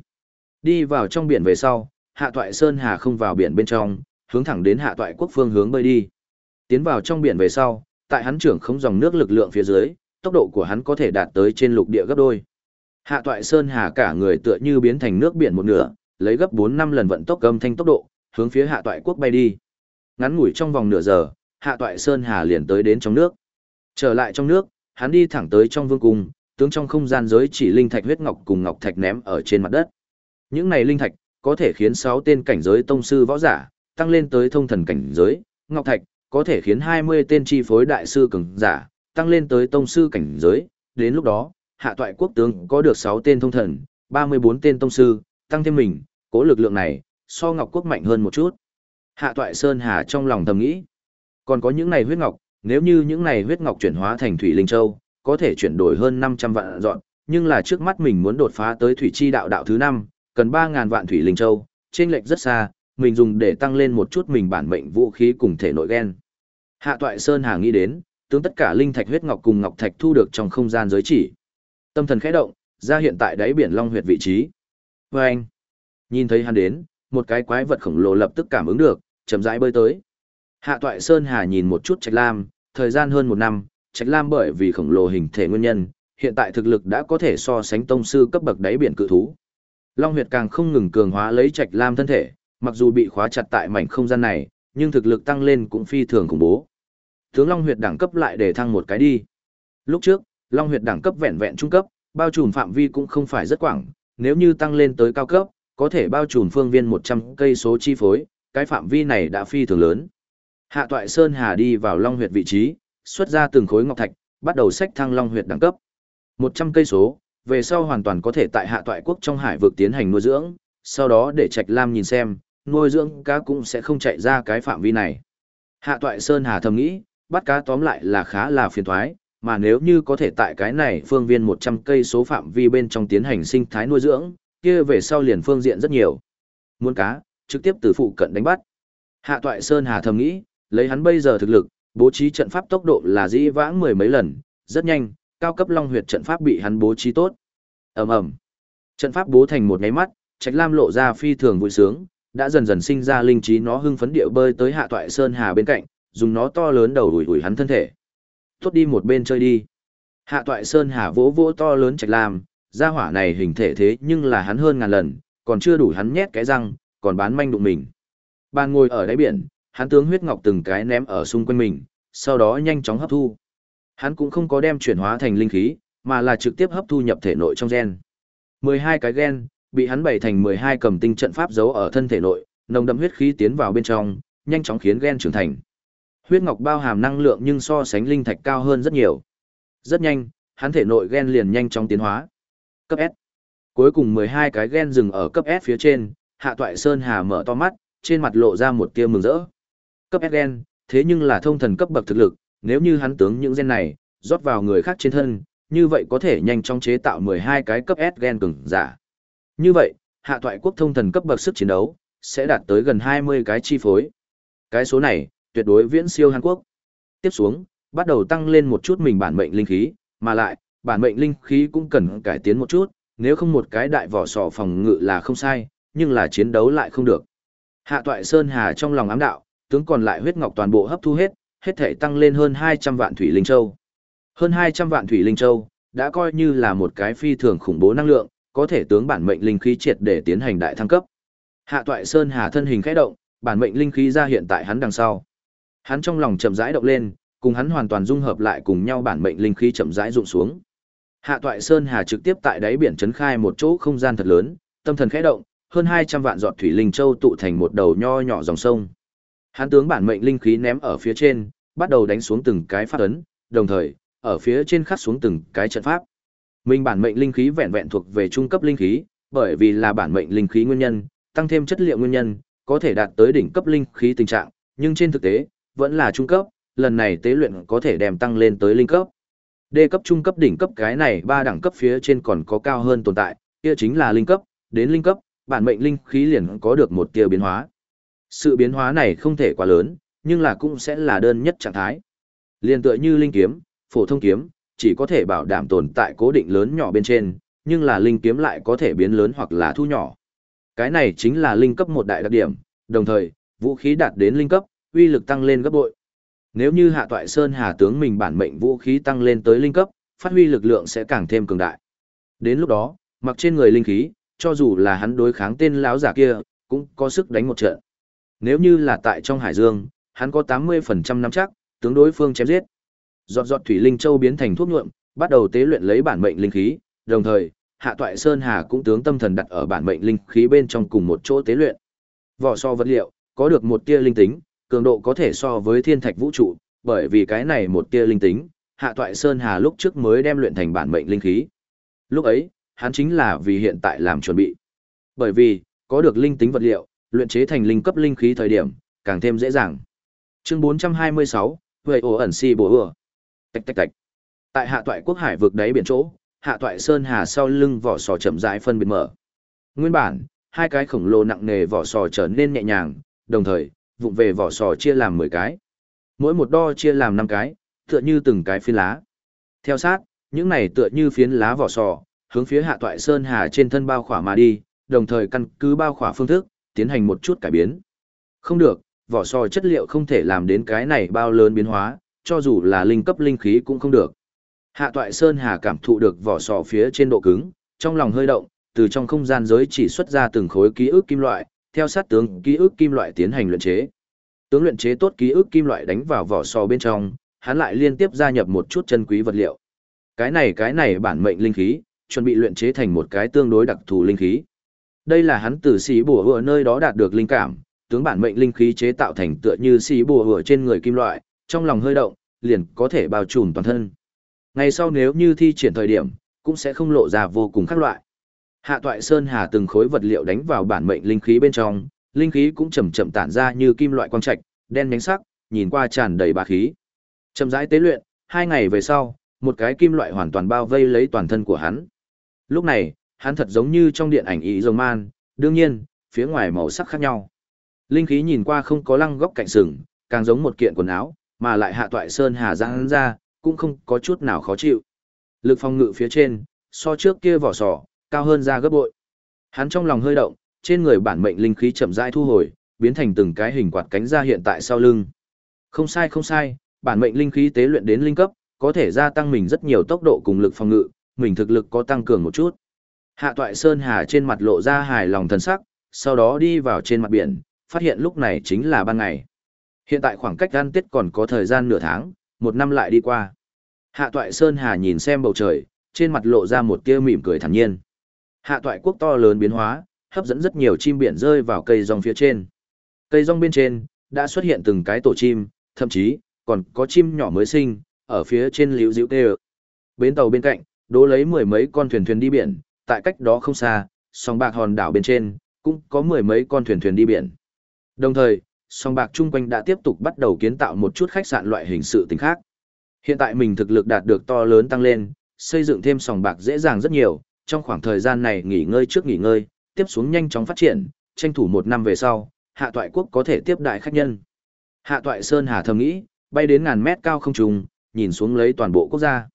Đi vào trong biển về sau, Hạ Toại Sơn Hà không vào biển bên trong, hướng thẳng đến Hạ Toại Quốc phương hướng bơi đi. Tiến vào trong biển về sau, tại hắn trưởng không dòng nước lực lượng phía dưới, tốc độ của hắn có thể đạt tới trên lục địa gấp đôi. Hạ Toại Sơn Hà cả người tựa như biến thành nước biển một nửa, lấy gấp 4 năm lần vận tốc âm thanh tốc độ, hướng phía Hạ Toại Quốc bay đi. Ngắn ngủi trong vòng nửa giờ, Hạ Toại Sơn Hà liền tới đến trong nước. Trở lại trong nước, hắn đi thẳng tới trong vương cung, tướng trong không gian giới chỉ linh thạch huyết ngọc cùng ngọc thạch ném ở trên mặt đất. Những này linh thạch có thể khiến 6 tên cảnh giới tông sư võ giả tăng lên tới thông thần cảnh giới, ngọc thạch có thể khiến 20 tên chi phối đại sư cường giả tăng lên tới tông sư cảnh giới, đến lúc đó, hạ toại quốc tướng có được 6 tên thông thần, 34 tên tông sư, tăng thêm mình, cố lực lượng này, so ngọc quốc mạnh hơn một chút. Hạ toại Sơn Hà trong lòng thầm nghĩ, còn có những này huyết ngọc, nếu như những này huyết ngọc chuyển hóa thành thủy linh châu, có thể chuyển đổi hơn 500 vạn dọn, nhưng là trước mắt mình muốn đột phá tới thủy chi đạo đạo thứ 5, cần ba ngàn vạn thủy linh châu, chênh lệch rất xa, mình dùng để tăng lên một chút mình bản mệnh vũ khí cùng thể nội gen. Hạ toại Sơn Hà nghĩ đến, tướng tất cả linh thạch huyết ngọc cùng ngọc thạch thu được trong không gian giới chỉ. Tâm thần khẽ động, ra hiện tại đáy biển Long huyệt vị trí. Và anh, nhìn thấy hắn đến, một cái quái vật khổng lồ lập tức cảm ứng được, chậm rãi bơi tới. Hạ toại Sơn Hà nhìn một chút Trạch Lam, thời gian hơn một năm, Trạch Lam bởi vì khổng lồ hình thể nguyên nhân, hiện tại thực lực đã có thể so sánh tông sư cấp bậc đáy biển cự thú. Long huyệt càng không ngừng cường hóa lấy Trạch Lam thân thể, mặc dù bị khóa chặt tại mảnh không gian này, nhưng thực lực tăng lên cũng phi thường khủng bố. Tướng Long huyệt đẳng cấp lại để thăng một cái đi. Lúc trước, Long huyệt đẳng cấp vẹn vẹn trung cấp, bao trùm phạm vi cũng không phải rất quảng, nếu như tăng lên tới cao cấp, có thể bao trùm phương viên 100 cây số chi phối, cái phạm vi này đã phi thường lớn. Hạ Toại Sơn Hà đi vào Long huyệt vị trí, xuất ra từng khối ngọc thạch, bắt đầu sách thăng Long huyệt đẳng cấp. 100 cây số, về sau hoàn toàn có thể tại Hạ Toại quốc trong hải vực tiến hành nuôi dưỡng, sau đó để Trạch Lam nhìn xem, nuôi dưỡng cá cũng sẽ không chạy ra cái phạm vi này. Hạ Toại Sơn Hà thầm nghĩ, bắt cá tóm lại là khá là phiền toái, mà nếu như có thể tại cái này phương viên 100 cây số phạm vi bên trong tiến hành sinh thái nuôi dưỡng, kia về sau liền phương diện rất nhiều. Muốn cá, trực tiếp từ phụ cận đánh bắt. Hạ Toại Sơn Hà thầm nghĩ, lấy hắn bây giờ thực lực, bố trí trận pháp tốc độ là dĩ vãng mười mấy lần, rất nhanh, cao cấp long huyệt trận pháp bị hắn bố trí tốt. Ầm ầm. Trận pháp bố thành một cái mắt, Trạch Lam lộ ra phi thường vui sướng, đã dần dần sinh ra linh trí nó hưng phấn điệu bơi tới Hạ Toại Sơn Hà bên cạnh, dùng nó to lớn đầu đuổi đuổi hắn thân thể. Tốt đi một bên chơi đi. Hạ Toại Sơn Hà vỗ vỗ to lớn Trạch Lam, gia hỏa này hình thể thế nhưng là hắn hơn ngàn lần, còn chưa đủ hắn nhét cái răng, còn bán manh đụng mình. Bàn ngồi ở đáy biển, hắn tướng huyết ngọc từng cái ném ở xung quanh mình, sau đó nhanh chóng hấp thu. Hắn cũng không có đem chuyển hóa thành linh khí, mà là trực tiếp hấp thu nhập thể nội trong gen. 12 cái gen, bị hắn bày thành 12 cầm tinh trận pháp giấu ở thân thể nội, nồng đậm huyết khí tiến vào bên trong, nhanh chóng khiến gen trưởng thành. Huyết ngọc bao hàm năng lượng nhưng so sánh linh thạch cao hơn rất nhiều. Rất nhanh, hắn thể nội gen liền nhanh chóng tiến hóa. Cấp S. Cuối cùng 12 cái gen dừng ở cấp S phía trên, Hạ Toại Sơn Hà mở to mắt, trên mặt lộ ra một tia mừng rỡ. Cấp S gen, thế nhưng là thông thần cấp bậc thực lực, nếu như hắn tướng những gen này rót vào người khác trên thân, như vậy có thể nhanh chóng chế tạo 12 cái cấp S gen cường giả. Như vậy, hạ toại quốc thông thần cấp bậc sức chiến đấu sẽ đạt tới gần 20 cái chi phối. Cái số này tuyệt đối viễn siêu Hàn Quốc. Tiếp xuống, bắt đầu tăng lên một chút mình bản mệnh linh khí, mà lại, bản mệnh linh khí cũng cần cải tiến một chút, nếu không một cái đại vỏ sò phòng ngự là không sai, nhưng là chiến đấu lại không được. Hạ toại Sơn Hà trong lòng ám đạo, tướng còn lại huyết ngọc toàn bộ hấp thu hết, hết thể tăng lên hơn 200 vạn thủy linh châu. Hơn 200 vạn thủy linh châu, đã coi như là một cái phi thường khủng bố năng lượng, có thể tướng bản mệnh linh khí triệt để tiến hành đại thăng cấp. Hạ Toại Sơn Hà thân hình khẽ động, bản mệnh linh khí ra hiện tại hắn đằng sau. Hắn trong lòng chậm rãi động lên, cùng hắn hoàn toàn dung hợp lại cùng nhau bản mệnh linh khí chậm rãi rụng xuống. Hạ Toại Sơn Hà trực tiếp tại đáy biển trấn khai một chỗ không gian thật lớn, tâm thần khẽ động, hơn 200 vạn giọt thủy linh châu tụ thành một đầu nho nhỏ dòng sông. Hán tướng bản mệnh linh khí ném ở phía trên, bắt đầu đánh xuống từng cái pháp ấn, đồng thời, ở phía trên khắc xuống từng cái trận pháp. Minh bản mệnh linh khí vẹn vẹn thuộc về trung cấp linh khí, bởi vì là bản mệnh linh khí nguyên nhân, tăng thêm chất liệu nguyên nhân, có thể đạt tới đỉnh cấp linh khí tình trạng, nhưng trên thực tế, vẫn là trung cấp, lần này tế luyện có thể đem tăng lên tới linh cấp. Đề cấp trung cấp đỉnh cấp cái này ba đẳng cấp phía trên còn có cao hơn tồn tại, kia chính là linh cấp, đến linh cấp, bản mệnh linh khí liền có được một tia biến hóa. Sự biến hóa này không thể quá lớn, nhưng là cũng sẽ là đơn nhất trạng thái. Liên tựa như linh kiếm, phổ thông kiếm, chỉ có thể bảo đảm tồn tại cố định lớn nhỏ bên trên, nhưng là linh kiếm lại có thể biến lớn hoặc là thu nhỏ. Cái này chính là linh cấp một đại đặc điểm, đồng thời, vũ khí đạt đến linh cấp, uy lực tăng lên gấp bội. Nếu như Hạ Toại Sơn Hà tướng mình bản mệnh vũ khí tăng lên tới linh cấp, phát huy lực lượng sẽ càng thêm cường đại. Đến lúc đó, mặc trên người linh khí, cho dù là hắn đối kháng tên lão giả kia, cũng có sức đánh một trận. Nếu như là tại trong hải dương, hắn có 80% nắm chắc, tướng đối phương chém giết. Giọt giọt thủy linh châu biến thành thuốc nhuộm, bắt đầu tế luyện lấy bản mệnh linh khí, đồng thời, Hạ Toại Sơn Hà cũng tướng tâm thần đặt ở bản mệnh linh khí bên trong cùng một chỗ tế luyện. Vỏ so vật liệu, có được một tia linh tính, cường độ có thể so với thiên thạch vũ trụ, bởi vì cái này một tia linh tính, Hạ Toại Sơn Hà lúc trước mới đem luyện thành bản mệnh linh khí. Lúc ấy, hắn chính là vì hiện tại làm chuẩn bị. Bởi vì, có được linh tính vật liệu, luyện chế thành linh cấp linh khí thời điểm, càng thêm dễ dàng. Chương 426, Huệ ổ ẩn si bổ ửa. Tạch tạch tạch. Tại hạ toại quốc hải vực đáy biển chỗ, hạ toại sơn hà sau lưng vỏ sò chậm rãi phân biệt mở. Nguyên bản, hai cái khổng lồ nặng nề vỏ sò trở nên nhẹ nhàng, đồng thời, vụng về vỏ sò chia làm 10 cái. Mỗi một đo chia làm 5 cái, tựa như từng cái phiến lá. Theo sát, những này tựa như phiến lá vỏ sò, hướng phía hạ toại sơn hà trên thân bao khỏa mà đi, đồng thời căn cứ bao khỏa phương thức, tiến hành một chút cải biến. Không được, vỏ sò chất liệu không thể làm đến cái này bao lớn biến hóa, cho dù là linh cấp linh khí cũng không được. Hạ toại sơn hà cảm thụ được vỏ sò phía trên độ cứng, trong lòng hơi động, từ trong không gian giới chỉ xuất ra từng khối ký ức kim loại, theo sát tướng ký ức kim loại tiến hành luyện chế. Tướng luyện chế tốt ký ức kim loại đánh vào vỏ sò bên trong, hắn lại liên tiếp gia nhập một chút chân quý vật liệu. Cái này cái này bản mệnh linh khí, chuẩn bị luyện chế thành một cái tương đối đặc thù linh khí. Đây là hắn từ xí bùa hựa nơi đó đạt được linh cảm, tướng bản mệnh linh khí chế tạo thành tựa như xí bùa hựa trên người kim loại, trong lòng hơi động, liền có thể bao trùm toàn thân. Ngày sau nếu như thi triển thời điểm, cũng sẽ không lộ ra vô cùng khác loại. Hạ toại sơn hà từng khối vật liệu đánh vào bản mệnh linh khí bên trong, linh khí cũng chậm chậm tản ra như kim loại quang trạch, đen nhánh sắc, nhìn qua tràn đầy bá khí. Chậm rãi tế luyện, hai ngày về sau, một cái kim loại hoàn toàn bao vây lấy toàn thân của hắn. Lúc này, hắn thật giống như trong điện ảnh ý rồng man, đương nhiên, phía ngoài màu sắc khác nhau. Linh khí nhìn qua không có lăng góc cạnh sừng, càng giống một kiện quần áo, mà lại hạ toại sơn hà giang ra, cũng không có chút nào khó chịu. Lực phòng ngự phía trên, so trước kia vỏ sò, cao hơn ra gấp bội. Hắn trong lòng hơi động, trên người bản mệnh linh khí chậm rãi thu hồi, biến thành từng cái hình quạt cánh ra hiện tại sau lưng. Không sai không sai, bản mệnh linh khí tế luyện đến linh cấp, có thể gia tăng mình rất nhiều tốc độ cùng lực phòng ngự, mình thực lực có tăng cường một chút. Hạ toại Sơn Hà trên mặt lộ ra hài lòng thần sắc, sau đó đi vào trên mặt biển, phát hiện lúc này chính là ban ngày. Hiện tại khoảng cách ăn tết còn có thời gian nửa tháng, một năm lại đi qua. Hạ toại Sơn Hà nhìn xem bầu trời, trên mặt lộ ra một tia mỉm cười thản nhiên. Hạ toại quốc to lớn biến hóa, hấp dẫn rất nhiều chim biển rơi vào cây rong phía trên. Cây rong bên trên, đã xuất hiện từng cái tổ chim, thậm chí, còn có chim nhỏ mới sinh, ở phía trên liễu diễu tê Bến tàu bên cạnh, đố lấy mười mấy con thuyền thuyền đi biển, tại cách đó không xa, sông bạc hòn đảo bên trên, cũng có mười mấy con thuyền thuyền đi biển. Đồng thời, sông bạc chung quanh đã tiếp tục bắt đầu kiến tạo một chút khách sạn loại hình sự tình khác. Hiện tại mình thực lực đạt được to lớn tăng lên, xây dựng thêm sòng bạc dễ dàng rất nhiều, trong khoảng thời gian này nghỉ ngơi trước nghỉ ngơi, tiếp xuống nhanh chóng phát triển, tranh thủ một năm về sau, hạ toại quốc có thể tiếp đại khách nhân. Hạ toại Sơn Hà thầm nghĩ, bay đến ngàn mét cao không trùng, nhìn xuống lấy toàn bộ quốc gia.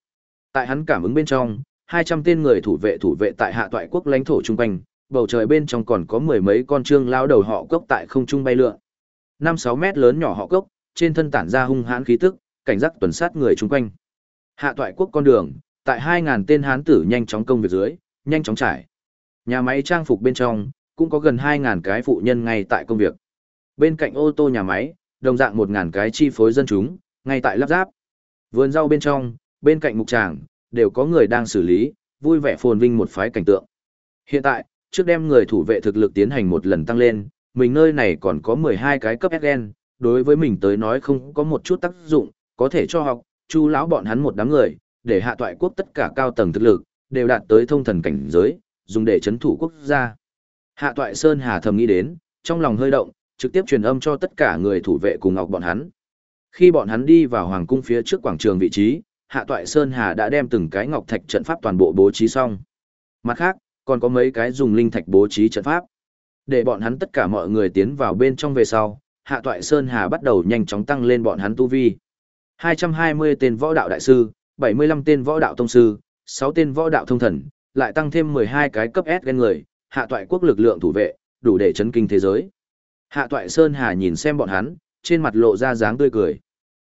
Tại hắn cảm ứng bên trong, 200 tên người thủ vệ thủ vệ tại hạ toại quốc lãnh thổ trung quanh, bầu trời bên trong còn có mười mấy con trương lao đầu họ cốc tại không trung bay lượn. 5-6 mét lớn nhỏ họ cốc, trên thân tản ra hung hãn khí tức, cảnh giác tuần sát người chung quanh. Hạ toại quốc con đường, tại hai ngàn tên hán tử nhanh chóng công việc dưới, nhanh chóng trải. Nhà máy trang phục bên trong, cũng có gần hai ngàn cái phụ nhân ngay tại công việc. Bên cạnh ô tô nhà máy, đồng dạng một ngàn cái chi phối dân chúng, ngay tại lắp ráp. Vườn rau bên trong, bên cạnh mục tràng, đều có người đang xử lý, vui vẻ phồn vinh một phái cảnh tượng. Hiện tại, trước đem người thủ vệ thực lực tiến hành một lần tăng lên, mình nơi này còn có 12 cái cấp SN, đối với mình tới nói không có một chút tác dụng, có thể cho học, chu lão bọn hắn một đám người, để hạ toại quốc tất cả cao tầng thực lực, đều đạt tới thông thần cảnh giới, dùng để chấn thủ quốc gia. Hạ toại Sơn Hà thầm nghĩ đến, trong lòng hơi động, trực tiếp truyền âm cho tất cả người thủ vệ cùng ngọc bọn hắn. Khi bọn hắn đi vào hoàng cung phía trước quảng trường vị trí, Hạ toại Sơn Hà đã đem từng cái ngọc thạch trận pháp toàn bộ bố trí xong. Mặt khác, còn có mấy cái dùng linh thạch bố trí trận pháp. Để bọn hắn tất cả mọi người tiến vào bên trong về sau, Hạ toại Sơn Hà bắt đầu nhanh chóng tăng lên bọn hắn tu vi. 220 tên võ đạo đại sư, 75 tên võ đạo tông sư, 6 tên võ đạo thông thần, lại tăng thêm 12 cái cấp S gen người, hạ toại quốc lực lượng thủ vệ, đủ để chấn kinh thế giới. Hạ toại Sơn Hà nhìn xem bọn hắn, trên mặt lộ ra dáng tươi cười.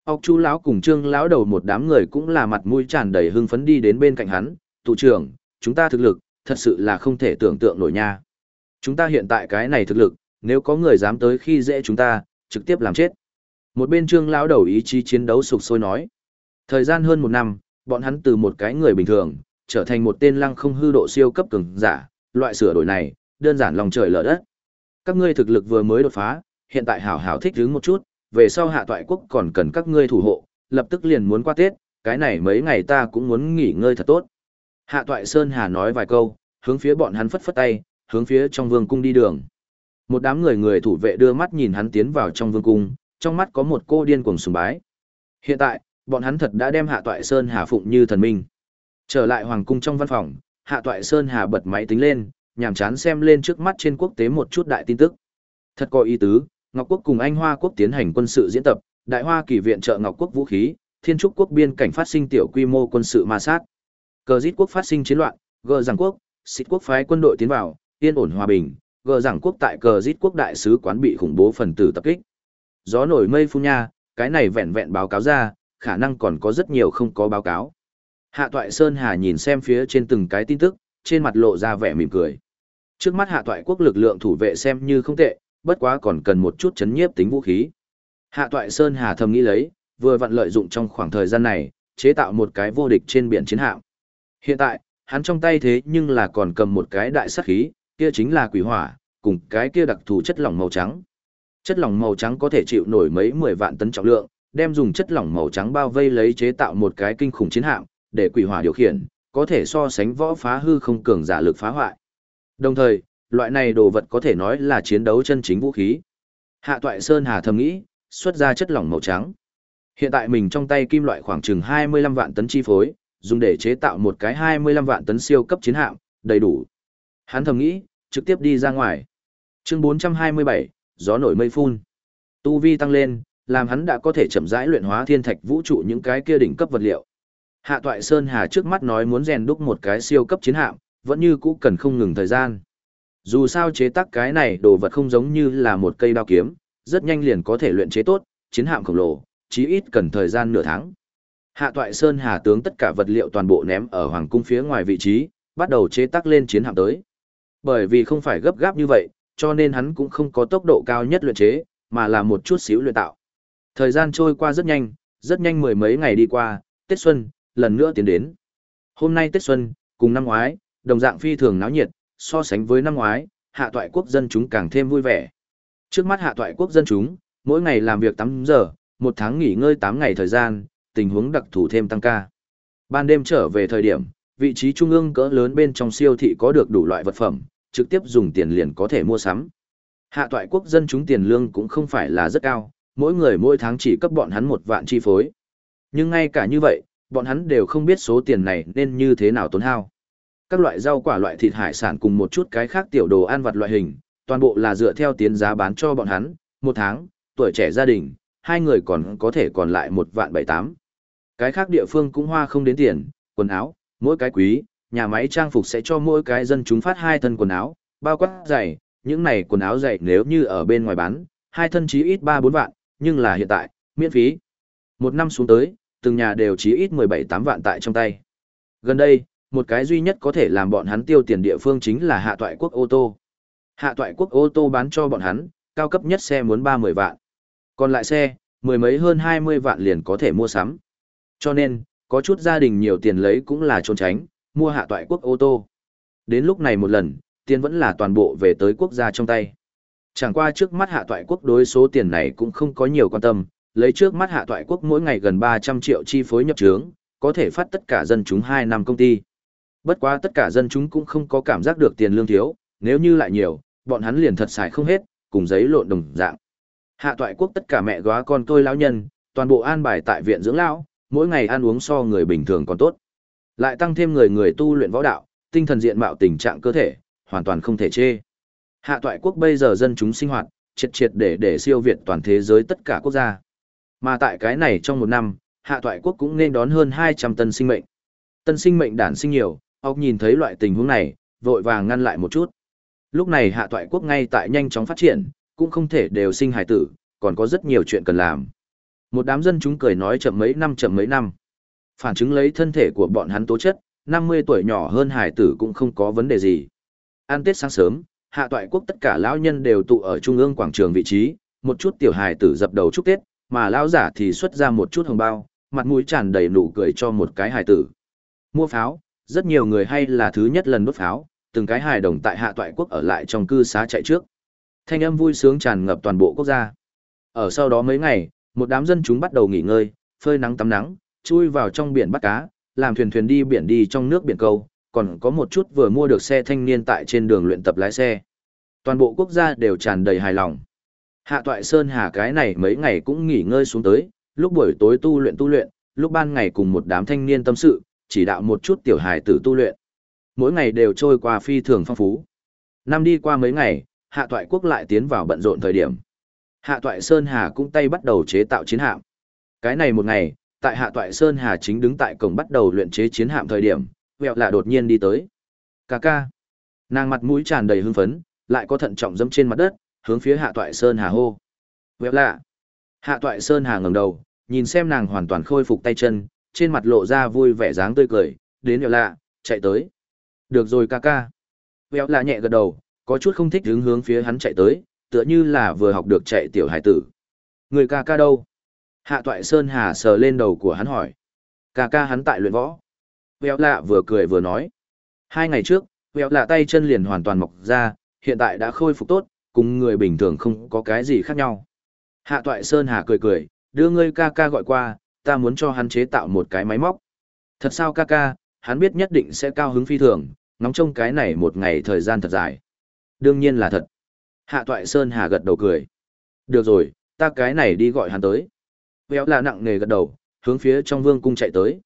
Ốc chú lão cùng trương lão đầu một đám người cũng là mặt mũi tràn đầy hưng phấn đi đến bên cạnh hắn, tụ trưởng, chúng ta thực lực, thật sự là không thể tưởng tượng nổi nha. Chúng ta hiện tại cái này thực lực, nếu có người dám tới khi dễ chúng ta, trực tiếp làm chết. Một bên trương lão đầu ý chí chiến đấu sục sôi nói. Thời gian hơn một năm, bọn hắn từ một cái người bình thường, trở thành một tên lăng không hư độ siêu cấp cường giả, loại sửa đổi này, đơn giản lòng trời lở đất. Các ngươi thực lực vừa mới đột phá, hiện tại hảo hảo thích ứng một chút, về sau hạ toại quốc còn cần các ngươi thủ hộ, lập tức liền muốn qua Tết, cái này mấy ngày ta cũng muốn nghỉ ngơi thật tốt. Hạ toại Sơn Hà nói vài câu, hướng phía bọn hắn phất phất tay, hướng phía trong vương cung đi đường. Một đám người người thủ vệ đưa mắt nhìn hắn tiến vào trong vương cung, trong mắt có một cô điên cuồng sùng bái. Hiện tại, bọn hắn thật đã đem Hạ Toại Sơn Hà phụng như thần minh. Trở lại hoàng cung trong văn phòng, Hạ Toại Sơn Hà bật máy tính lên, nhàm chán xem lên trước mắt trên quốc tế một chút đại tin tức. Thật có ý tứ, Ngọc Quốc cùng Anh Hoa Quốc tiến hành quân sự diễn tập, Đại Hoa kỳ viện trợ Ngọc Quốc vũ khí, Thiên Trúc Quốc biên cảnh phát sinh tiểu quy mô quân sự ma sát. Cờ Dít Quốc phát sinh chiến loạn, Gờ Giảng Quốc, Xịt Quốc phái quân đội tiến vào, yên ổn hòa bình, Gờ Giảng Quốc tại Cờ Dít Quốc đại sứ quán bị khủng bố phần tử tập kích. Gió nổi mây phun nha, cái này vẹn vẹn báo cáo ra, khả năng còn có rất nhiều không có báo cáo. Hạ Toại Sơn Hà nhìn xem phía trên từng cái tin tức, trên mặt lộ ra vẻ mỉm cười. Trước mắt Hạ Toại quốc lực lượng thủ vệ xem như không tệ, bất quá còn cần một chút chấn nhiếp tính vũ khí. Hạ Toại Sơn Hà thầm nghĩ lấy, vừa vặn lợi dụng trong khoảng thời gian này, chế tạo một cái vô địch trên biển chiến hạm. Hiện tại, hắn trong tay thế nhưng là còn cầm một cái đại sát khí, kia chính là quỷ hỏa, cùng cái kia đặc thù chất lỏng màu trắng. Chất lỏng màu trắng có thể chịu nổi mấy mười vạn tấn trọng lượng, đem dùng chất lỏng màu trắng bao vây lấy chế tạo một cái kinh khủng chiến hạm, để quỷ hỏa điều khiển, có thể so sánh võ phá hư không cường giả lực phá hoại. Đồng thời, loại này đồ vật có thể nói là chiến đấu chân chính vũ khí. Hạ Toại Sơn Hà thầm nghĩ, xuất ra chất lỏng màu trắng. Hiện tại mình trong tay kim loại khoảng chừng 25 vạn tấn chi phối, dùng để chế tạo một cái 25 vạn tấn siêu cấp chiến hạm, đầy đủ. Hắn thầm nghĩ, trực tiếp đi ra ngoài. Chương 427, gió nổi mây phun. Tu vi tăng lên, làm hắn đã có thể chậm rãi luyện hóa thiên thạch vũ trụ những cái kia đỉnh cấp vật liệu. Hạ Toại Sơn Hà trước mắt nói muốn rèn đúc một cái siêu cấp chiến hạm, vẫn như cũ cần không ngừng thời gian. Dù sao chế tác cái này đồ vật không giống như là một cây đao kiếm, rất nhanh liền có thể luyện chế tốt, chiến hạm khổng lồ, chí ít cần thời gian nửa tháng. Hạ Toại Sơn Hà tướng tất cả vật liệu toàn bộ ném ở hoàng cung phía ngoài vị trí, bắt đầu chế tác lên chiến hạm tới. Bởi vì không phải gấp gáp như vậy, cho nên hắn cũng không có tốc độ cao nhất luyện chế, mà là một chút xíu luyện tạo. Thời gian trôi qua rất nhanh, rất nhanh mười mấy ngày đi qua, Tết Xuân, lần nữa tiến đến. Hôm nay Tết Xuân, cùng năm ngoái, đồng dạng phi thường náo nhiệt, so sánh với năm ngoái, hạ toại quốc dân chúng càng thêm vui vẻ. Trước mắt hạ toại quốc dân chúng, mỗi ngày làm việc 8 giờ, một tháng nghỉ ngơi 8 ngày thời gian, tình huống đặc thù thêm tăng ca. Ban đêm trở về thời điểm, vị trí trung ương cỡ lớn bên trong siêu thị có được đủ loại vật phẩm, trực tiếp dùng tiền liền có thể mua sắm. Hạ toại quốc dân chúng tiền lương cũng không phải là rất cao, mỗi người mỗi tháng chỉ cấp bọn hắn một vạn chi phối. Nhưng ngay cả như vậy, bọn hắn đều không biết số tiền này nên như thế nào tốn hao. Các loại rau quả loại thịt hải sản cùng một chút cái khác tiểu đồ ăn vặt loại hình, toàn bộ là dựa theo tiến giá bán cho bọn hắn, một tháng, tuổi trẻ gia đình, hai người còn có thể còn lại một vạn bảy tám. Cái khác địa phương cũng hoa không đến tiền, quần áo, mỗi cái quý, nhà máy trang phục sẽ cho mỗi cái dân chúng phát hai thân quần áo, bao quát giày, những này quần áo giày nếu như ở bên ngoài bán, hai thân chí ít ba bốn vạn, nhưng là hiện tại, miễn phí. Một năm xuống tới, từng nhà đều chí ít 17-8 vạn tại trong tay. Gần đây, một cái duy nhất có thể làm bọn hắn tiêu tiền địa phương chính là hạ toại quốc ô tô. Hạ toại quốc ô tô bán cho bọn hắn, cao cấp nhất xe muốn ba mươi vạn. Còn lại xe, mười mấy hơn hai mươi vạn liền có thể mua sắm. Cho nên, có chút gia đình nhiều tiền lấy cũng là trốn tránh, mua hạ toại quốc ô tô. Đến lúc này một lần, tiền vẫn là toàn bộ về tới quốc gia trong tay. Chẳng qua trước mắt hạ toại quốc đối số tiền này cũng không có nhiều quan tâm, lấy trước mắt hạ toại quốc mỗi ngày gần 300 triệu chi phối nhập trướng, có thể phát tất cả dân chúng 2 năm công ty. Bất quá tất cả dân chúng cũng không có cảm giác được tiền lương thiếu, nếu như lại nhiều, bọn hắn liền thật xài không hết, cùng giấy lộn đồng dạng. Hạ toại quốc tất cả mẹ góa con tôi lão nhân, toàn bộ an bài tại viện dưỡng lão, mỗi ngày ăn uống so người bình thường còn tốt. Lại tăng thêm người người tu luyện võ đạo, tinh thần diện mạo tình trạng cơ thể, hoàn toàn không thể chê. Hạ toại quốc bây giờ dân chúng sinh hoạt, triệt triệt để để siêu việt toàn thế giới tất cả quốc gia. Mà tại cái này trong một năm, hạ toại quốc cũng nên đón hơn 200 tân sinh mệnh. Tân sinh mệnh đản sinh nhiều, ốc nhìn thấy loại tình huống này, vội vàng ngăn lại một chút. Lúc này hạ toại quốc ngay tại nhanh chóng phát triển, cũng không thể đều sinh hài tử, còn có rất nhiều chuyện cần làm. Một đám dân chúng cười nói chậm mấy năm chậm mấy năm. Phản chứng lấy thân thể của bọn hắn tố chất, 50 tuổi nhỏ hơn hài tử cũng không có vấn đề gì. An Tết sáng sớm, hạ toại quốc tất cả lão nhân đều tụ ở trung ương quảng trường vị trí, một chút tiểu hài tử dập đầu chúc Tết, mà lão giả thì xuất ra một chút hồng bao, mặt mũi tràn đầy nụ cười cho một cái hài tử. Mua pháo, rất nhiều người hay là thứ nhất lần đốt pháo, từng cái hài đồng tại hạ toại quốc ở lại trong cư xá chạy trước. Thanh âm vui sướng tràn ngập toàn bộ quốc gia. Ở sau đó mấy ngày, một đám dân chúng bắt đầu nghỉ ngơi, phơi nắng tắm nắng, chui vào trong biển bắt cá, làm thuyền thuyền đi biển đi trong nước biển câu, còn có một chút vừa mua được xe thanh niên tại trên đường luyện tập lái xe. Toàn bộ quốc gia đều tràn đầy hài lòng. Hạ toại Sơn Hà cái này mấy ngày cũng nghỉ ngơi xuống tới, lúc buổi tối tu luyện tu luyện, lúc ban ngày cùng một đám thanh niên tâm sự, chỉ đạo một chút tiểu hài tử tu luyện. Mỗi ngày đều trôi qua phi thường phong phú. Năm đi qua mấy ngày, hạ toại quốc lại tiến vào bận rộn thời điểm. Hạ toại Sơn Hà cũng tay bắt đầu chế tạo chiến hạm. Cái này một ngày, tại hạ toại Sơn Hà chính đứng tại cổng bắt đầu luyện chế chiến hạm thời điểm, vẹo lạ đột nhiên đi tới. Cà ca. Nàng mặt mũi tràn đầy hưng phấn, lại có thận trọng dẫm trên mặt đất, hướng phía hạ toại Sơn Hà hô. Vẹo lạ. Hạ toại Sơn Hà ngẩng đầu, nhìn xem nàng hoàn toàn khôi phục tay chân, trên mặt lộ ra vui vẻ dáng tươi cười, đến vẹo lạ, chạy tới. Được rồi ca ca. Vẹo lạ nhẹ gật đầu, có chút không thích hướng hướng phía hắn chạy tới, tựa như là vừa học được chạy tiểu hải tử. Người ca ca đâu? Hạ toại Sơn Hà sờ lên đầu của hắn hỏi. Ca ca hắn tại luyện võ. Vẹo lạ vừa cười vừa nói. Hai ngày trước, vẹo lạ tay chân liền hoàn toàn mọc ra, hiện tại đã khôi phục tốt, cùng người bình thường không có cái gì khác nhau. Hạ toại Sơn Hà cười cười, đưa ngươi ca ca gọi qua, ta muốn cho hắn chế tạo một cái máy móc. Thật sao ca ca, hắn biết nhất định sẽ cao hứng phi thường, ngóng trông cái này một ngày thời gian thật dài. Đương nhiên là thật. Hạ toại Sơn Hà gật đầu cười. Được rồi, ta cái này đi gọi hắn tới. Véo là nặng nề gật đầu, hướng phía trong vương cung chạy tới.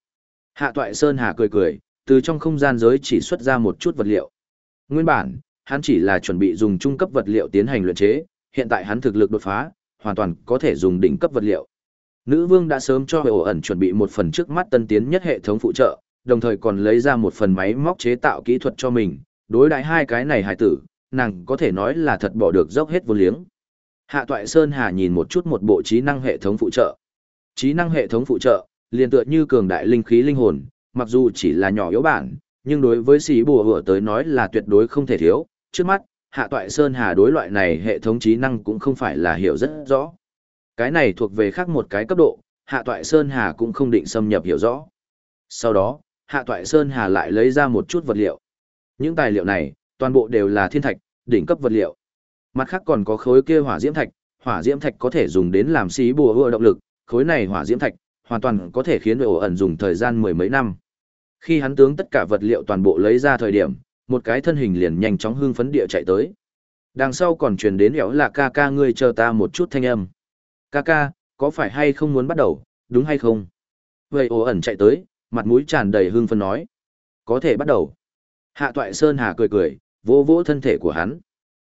Hạ toại Sơn Hà cười cười, từ trong không gian giới chỉ xuất ra một chút vật liệu. Nguyên bản, hắn chỉ là chuẩn bị dùng trung cấp vật liệu tiến hành luyện chế, hiện tại hắn thực lực đột phá, hoàn toàn có thể dùng đỉnh cấp vật liệu. Nữ vương đã sớm cho ổ ẩn chuẩn bị một phần trước mắt tân tiến nhất hệ thống phụ trợ, đồng thời còn lấy ra một phần máy móc chế tạo kỹ thuật cho mình, đối đãi hai cái này hài tử, nàng có thể nói là thật bỏ được dốc hết vô liếng. Hạ Toại Sơn Hà nhìn một chút một bộ trí năng hệ thống phụ trợ. Trí năng hệ thống phụ trợ, liền tựa như cường đại linh khí linh hồn, mặc dù chỉ là nhỏ yếu bản, nhưng đối với sĩ bùa hựa tới nói là tuyệt đối không thể thiếu. Trước mắt, Hạ Toại Sơn Hà đối loại này hệ thống trí năng cũng không phải là hiểu rất rõ. Cái này thuộc về khác một cái cấp độ, Hạ Toại Sơn Hà cũng không định xâm nhập hiểu rõ. Sau đó, Hạ Toại Sơn Hà lại lấy ra một chút vật liệu. Những tài liệu này, toàn bộ đều là thiên thạch, đỉnh cấp vật liệu. Mặt khác còn có khối kia hỏa diễm thạch, hỏa diễm thạch có thể dùng đến làm xí bùa hựa động lực, khối này hỏa diễm thạch hoàn toàn có thể khiến ổ ẩn dùng thời gian mười mấy năm. Khi hắn tướng tất cả vật liệu toàn bộ lấy ra thời điểm, một cái thân hình liền nhanh chóng hưng phấn địa chạy tới. Đằng sau còn truyền đến éo là ca ca ngươi chờ ta một chút thanh âm. Ca ca, có phải hay không muốn bắt đầu, đúng hay không? Vậy ồ ẩn chạy tới, mặt mũi tràn đầy hưng phấn nói. Có thể bắt đầu. Hạ toại Sơn Hà cười cười, vỗ vỗ thân thể của hắn.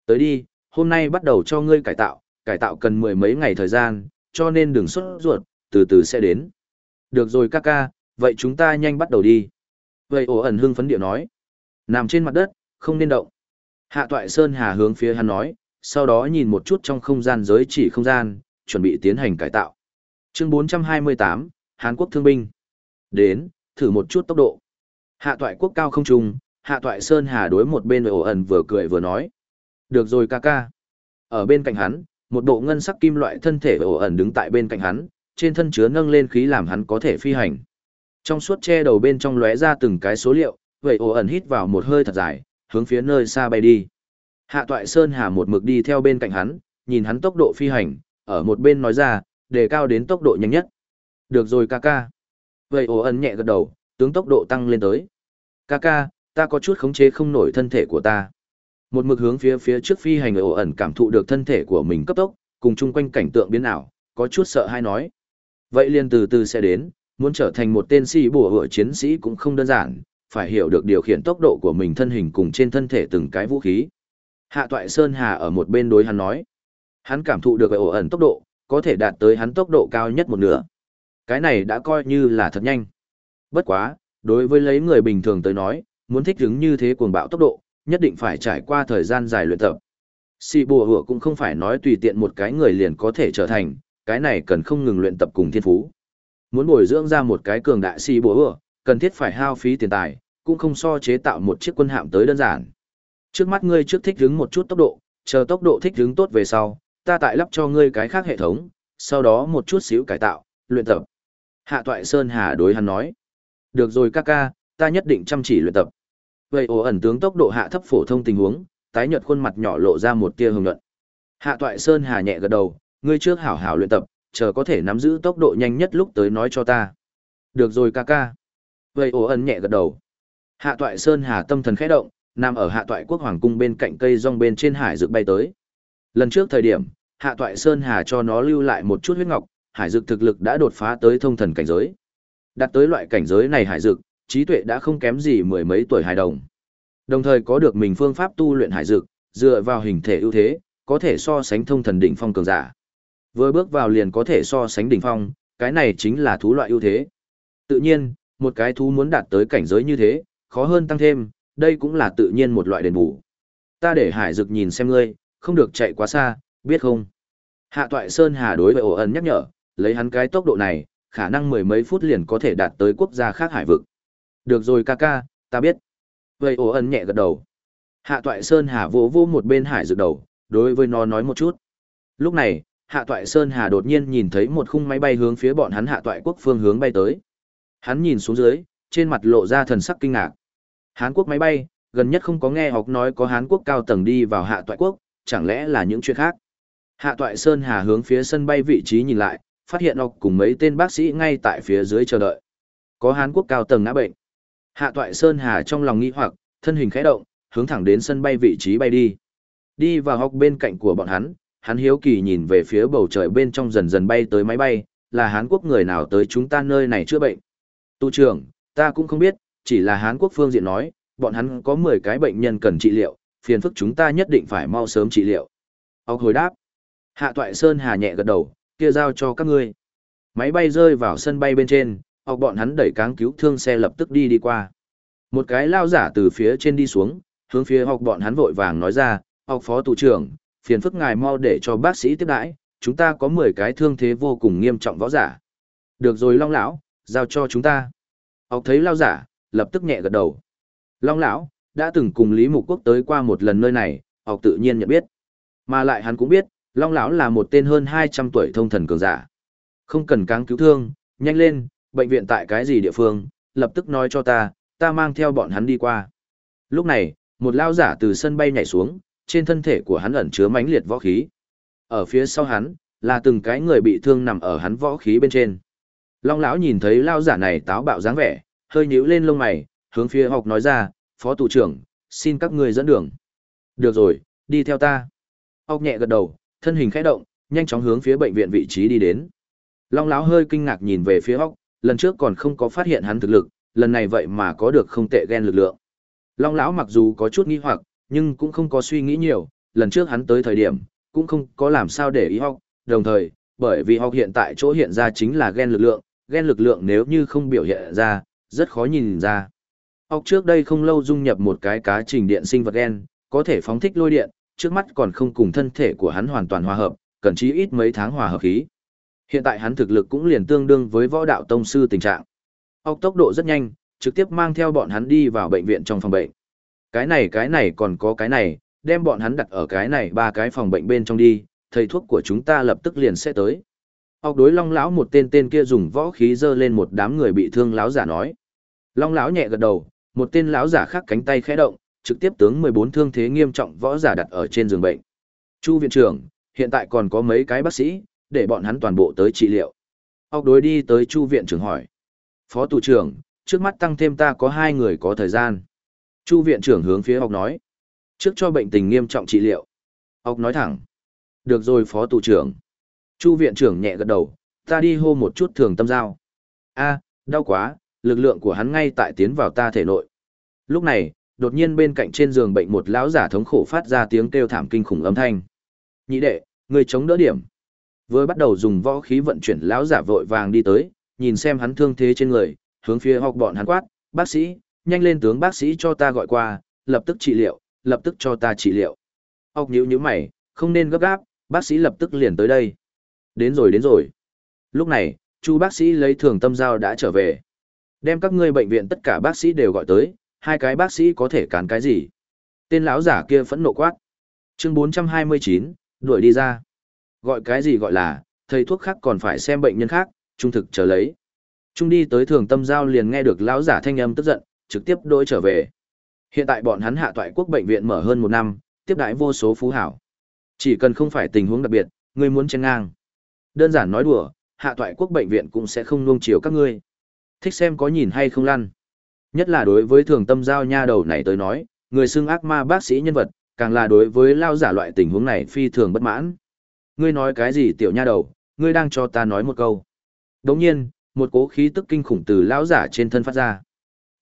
Tới đi, hôm nay bắt đầu cho ngươi cải tạo, cải tạo cần mười mấy ngày thời gian, cho nên đừng sốt ruột, từ từ sẽ đến. Được rồi ca ca, vậy chúng ta nhanh bắt đầu đi. Vậy ồ ẩn hưng phấn điệu nói. Nằm trên mặt đất, không nên động. Hạ toại Sơn Hà hướng phía hắn nói, sau đó nhìn một chút trong không gian giới chỉ không gian, chuẩn bị tiến hành cải tạo. Chương 428, Hàn Quốc thương binh. Đến, thử một chút tốc độ. Hạ toại quốc cao không trung, hạ toại Sơn Hà đối một bên ổ ẩn vừa cười vừa nói. Được rồi ca ca. Ở bên cạnh hắn, một bộ ngân sắc kim loại thân thể ổ ẩn đứng tại bên cạnh hắn, trên thân chứa nâng lên khí làm hắn có thể phi hành. Trong suốt che đầu bên trong lóe ra từng cái số liệu, vậy ổ ẩn hít vào một hơi thật dài, hướng phía nơi xa bay đi. Hạ Toại Sơn Hà một mực đi theo bên cạnh hắn, nhìn hắn tốc độ phi hành, ở một bên nói ra, đề cao đến tốc độ nhanh nhất. Được rồi ca ca. Vậy ồ ẩn nhẹ gật đầu, tướng tốc độ tăng lên tới. Ca ca, ta có chút khống chế không nổi thân thể của ta. Một mực hướng phía phía trước phi hành ồ ẩn cảm thụ được thân thể của mình cấp tốc, cùng chung quanh cảnh tượng biến ảo, có chút sợ hay nói. Vậy liền từ từ sẽ đến, muốn trở thành một tên sĩ bùa hựa chiến sĩ cũng không đơn giản, phải hiểu được điều khiển tốc độ của mình thân hình cùng trên thân thể từng cái vũ khí. Hạ Toại Sơn Hà ở một bên đối hắn nói. Hắn cảm thụ được ổ ẩn tốc độ, có thể đạt tới hắn tốc độ cao nhất một nửa. Cái này đã coi như là thật nhanh. Bất quá, đối với lấy người bình thường tới nói, muốn thích ứng như thế cuồng bạo tốc độ, nhất định phải trải qua thời gian dài luyện tập. Sĩ bùa hựa cũng không phải nói tùy tiện một cái người liền có thể trở thành, cái này cần không ngừng luyện tập cùng thiên phú. Muốn bồi dưỡng ra một cái cường đại sĩ bùa hựa, cần thiết phải hao phí tiền tài, cũng không so chế tạo một chiếc quân hạm tới đơn giản. Trước mắt ngươi trước thích ứng một chút tốc độ, chờ tốc độ thích ứng tốt về sau, ta tại lắp cho ngươi cái khác hệ thống, sau đó một chút xíu cải tạo, luyện tập. Hạ Toại Sơn Hà đối hắn nói. Được rồi ca ca, ta nhất định chăm chỉ luyện tập. Vậy ổ ẩn tướng tốc độ hạ thấp phổ thông tình huống, tái nhợt khuôn mặt nhỏ lộ ra một tia hồng nhuận. Hạ Toại Sơn Hà nhẹ gật đầu, ngươi trước hảo hảo luyện tập, chờ có thể nắm giữ tốc độ nhanh nhất lúc tới nói cho ta. Được rồi ca ca. Vậy ổ ẩn nhẹ gật đầu. Hạ Toại Sơn Hà tâm thần khẽ động, nằm ở Hạ Toại Quốc Hoàng cung bên cạnh cây rong bên trên hải dược bay tới. Lần trước thời điểm, Hạ Toại Sơn Hà cho nó lưu lại một chút huyết ngọc, hải dược thực lực đã đột phá tới thông thần cảnh giới. Đạt tới loại cảnh giới này hải dược, trí tuệ đã không kém gì mười mấy tuổi hài đồng. Đồng thời có được mình phương pháp tu luyện hải dược, dựa vào hình thể ưu thế, có thể so sánh thông thần đỉnh phong cường giả. Vừa bước vào liền có thể so sánh đỉnh phong, cái này chính là thú loại ưu thế. Tự nhiên, một cái thú muốn đạt tới cảnh giới như thế, khó hơn tăng thêm, đây cũng là tự nhiên một loại đền bù. Ta để hải dực nhìn xem ngươi, không được chạy quá xa, biết không? Hạ toại Sơn Hà đối với ổ ẩn nhắc nhở, lấy hắn cái tốc độ này, khả năng mười mấy phút liền có thể đạt tới quốc gia khác hải vực. Được rồi ca ca, ta biết. Vậy ổ ẩn nhẹ gật đầu. Hạ toại Sơn Hà vỗ vỗ một bên hải dự đầu, đối với nó nói một chút. Lúc này, Hạ toại Sơn Hà đột nhiên nhìn thấy một khung máy bay hướng phía bọn hắn hạ toại quốc phương hướng bay tới. Hắn nhìn xuống dưới, trên mặt lộ ra thần sắc kinh ngạc. Hán Quốc máy bay, gần nhất không có nghe học nói có Hán Quốc cao tầng đi vào hạ toại quốc, chẳng lẽ là những chuyện khác. Hạ toại Sơn Hà hướng phía sân bay vị trí nhìn lại, phát hiện ọc cùng mấy tên bác sĩ ngay tại phía dưới chờ đợi. Có Hán Quốc cao tầng ngã bệnh. Hạ toại Sơn Hà trong lòng nghi hoặc, thân hình khẽ động, hướng thẳng đến sân bay vị trí bay đi. Đi vào học bên cạnh của bọn hắn, hắn hiếu kỳ nhìn về phía bầu trời bên trong dần dần bay tới máy bay, là Hán Quốc người nào tới chúng ta nơi này chữa bệnh. Tu trưởng, ta cũng không biết, chỉ là Hán Quốc phương diện nói, bọn hắn có 10 cái bệnh nhân cần trị liệu, phiền phức chúng ta nhất định phải mau sớm trị liệu. Ốc hồi đáp. Hạ Toại Sơn hà nhẹ gật đầu, kia giao cho các ngươi. Máy bay rơi vào sân bay bên trên, ốc bọn hắn đẩy cáng cứu thương xe lập tức đi đi qua. Một cái lao giả từ phía trên đi xuống, hướng phía ốc bọn hắn vội vàng nói ra, ốc phó tù trưởng, phiền phức ngài mau để cho bác sĩ tiếp đãi, chúng ta có 10 cái thương thế vô cùng nghiêm trọng võ giả. Được rồi Long lão, giao cho chúng ta. Ốc thấy lao giả, lập tức nhẹ gật đầu. Long lão đã từng cùng Lý Mục Quốc tới qua một lần nơi này, học tự nhiên nhận biết. Mà lại hắn cũng biết, Long lão là một tên hơn 200 tuổi thông thần cường giả. Không cần cáng cứu thương, nhanh lên, bệnh viện tại cái gì địa phương, lập tức nói cho ta, ta mang theo bọn hắn đi qua. Lúc này, một lao giả từ sân bay nhảy xuống, trên thân thể của hắn ẩn chứa mãnh liệt võ khí. Ở phía sau hắn, là từng cái người bị thương nằm ở hắn võ khí bên trên. Long lão nhìn thấy lao giả này táo bạo dáng vẻ, hơi nhíu lên lông mày, hướng phía học nói ra, phó thủ trưởng, xin các người dẫn đường. Được rồi, đi theo ta. Ốc nhẹ gật đầu, thân hình khẽ động, nhanh chóng hướng phía bệnh viện vị trí đi đến. Long lão hơi kinh ngạc nhìn về phía ốc, lần trước còn không có phát hiện hắn thực lực, lần này vậy mà có được không tệ ghen lực lượng. Long lão mặc dù có chút nghi hoặc, nhưng cũng không có suy nghĩ nhiều, lần trước hắn tới thời điểm, cũng không có làm sao để ý học, đồng thời, bởi vì học hiện tại chỗ hiện ra chính là ghen lực lượng, ghen lực lượng nếu như không biểu hiện ra, rất khó nhìn ra. Ốc trước đây không lâu dung nhập một cái cá trình điện sinh vật gen, có thể phóng thích lôi điện, trước mắt còn không cùng thân thể của hắn hoàn toàn hòa hợp, cần chí ít mấy tháng hòa hợp khí. Hiện tại hắn thực lực cũng liền tương đương với võ đạo tông sư tình trạng. Ốc tốc độ rất nhanh, trực tiếp mang theo bọn hắn đi vào bệnh viện trong phòng bệnh. Cái này cái này còn có cái này, đem bọn hắn đặt ở cái này ba cái phòng bệnh bên trong đi, thầy thuốc của chúng ta lập tức liền sẽ tới. Ốc đối Long lão một tên tên kia dùng võ khí giơ lên một đám người bị thương lão giả nói. Long lão nhẹ gật đầu, một tên lão giả khác cánh tay khẽ động, trực tiếp tướng 14 thương thế nghiêm trọng võ giả đặt ở trên giường bệnh. Chu viện trưởng, hiện tại còn có mấy cái bác sĩ, để bọn hắn toàn bộ tới trị liệu. Ốc đối đi tới Chu viện trưởng hỏi. Phó tù trưởng, trước mắt tăng thêm ta có hai người có thời gian. Chu viện trưởng hướng phía Ốc nói. Trước cho bệnh tình nghiêm trọng trị liệu. Ốc nói thẳng. Được rồi phó tù trưởng. Chu viện trưởng nhẹ gật đầu, ta đi hô một chút thường tâm giao. a đau quá, lực lượng của hắn ngay tại tiến vào ta thể nội. Lúc này, đột nhiên bên cạnh trên giường bệnh một lão giả thống khổ phát ra tiếng kêu thảm kinh khủng âm thanh. Nhị đệ, người chống đỡ điểm. Vừa bắt đầu dùng võ khí vận chuyển lão giả vội vàng đi tới, nhìn xem hắn thương thế trên người, hướng phía học bọn hắn quát, bác sĩ, nhanh lên tướng bác sĩ cho ta gọi qua, lập tức trị liệu, lập tức cho ta trị liệu. Học nhíu nhíu mày, không nên gấp gáp, bác sĩ lập tức liền tới đây. Đến rồi đến rồi. Lúc này, chu bác sĩ lấy thường tâm giao đã trở về. Đem các ngươi bệnh viện tất cả bác sĩ đều gọi tới, hai cái bác sĩ có thể cản cái gì? Tên lão giả kia phẫn nộ quát. Chương 429, đuổi đi ra. Gọi cái gì gọi là, thầy thuốc khác còn phải xem bệnh nhân khác, trung thực chờ lấy. Trung đi tới thường tâm giao liền nghe được lão giả thanh âm tức giận, trực tiếp đối trở về. Hiện tại bọn hắn hạ toại quốc bệnh viện mở hơn một năm, tiếp đãi vô số phú hảo. Chỉ cần không phải tình huống đặc biệt, ngươi muốn chen ngang. Đơn giản nói đùa, hạ toại quốc bệnh viện cũng sẽ không nuông chiều các ngươi. Thích xem có nhìn hay không lăn. Nhất là đối với thường tâm giao nha đầu này tới nói, người xưng ác ma bác sĩ nhân vật, càng là đối với lao giả loại tình huống này phi thường bất mãn. Ngươi nói cái gì tiểu nha đầu, ngươi đang cho ta nói một câu. Đồng nhiên, một cố khí tức kinh khủng từ lao giả trên thân phát ra.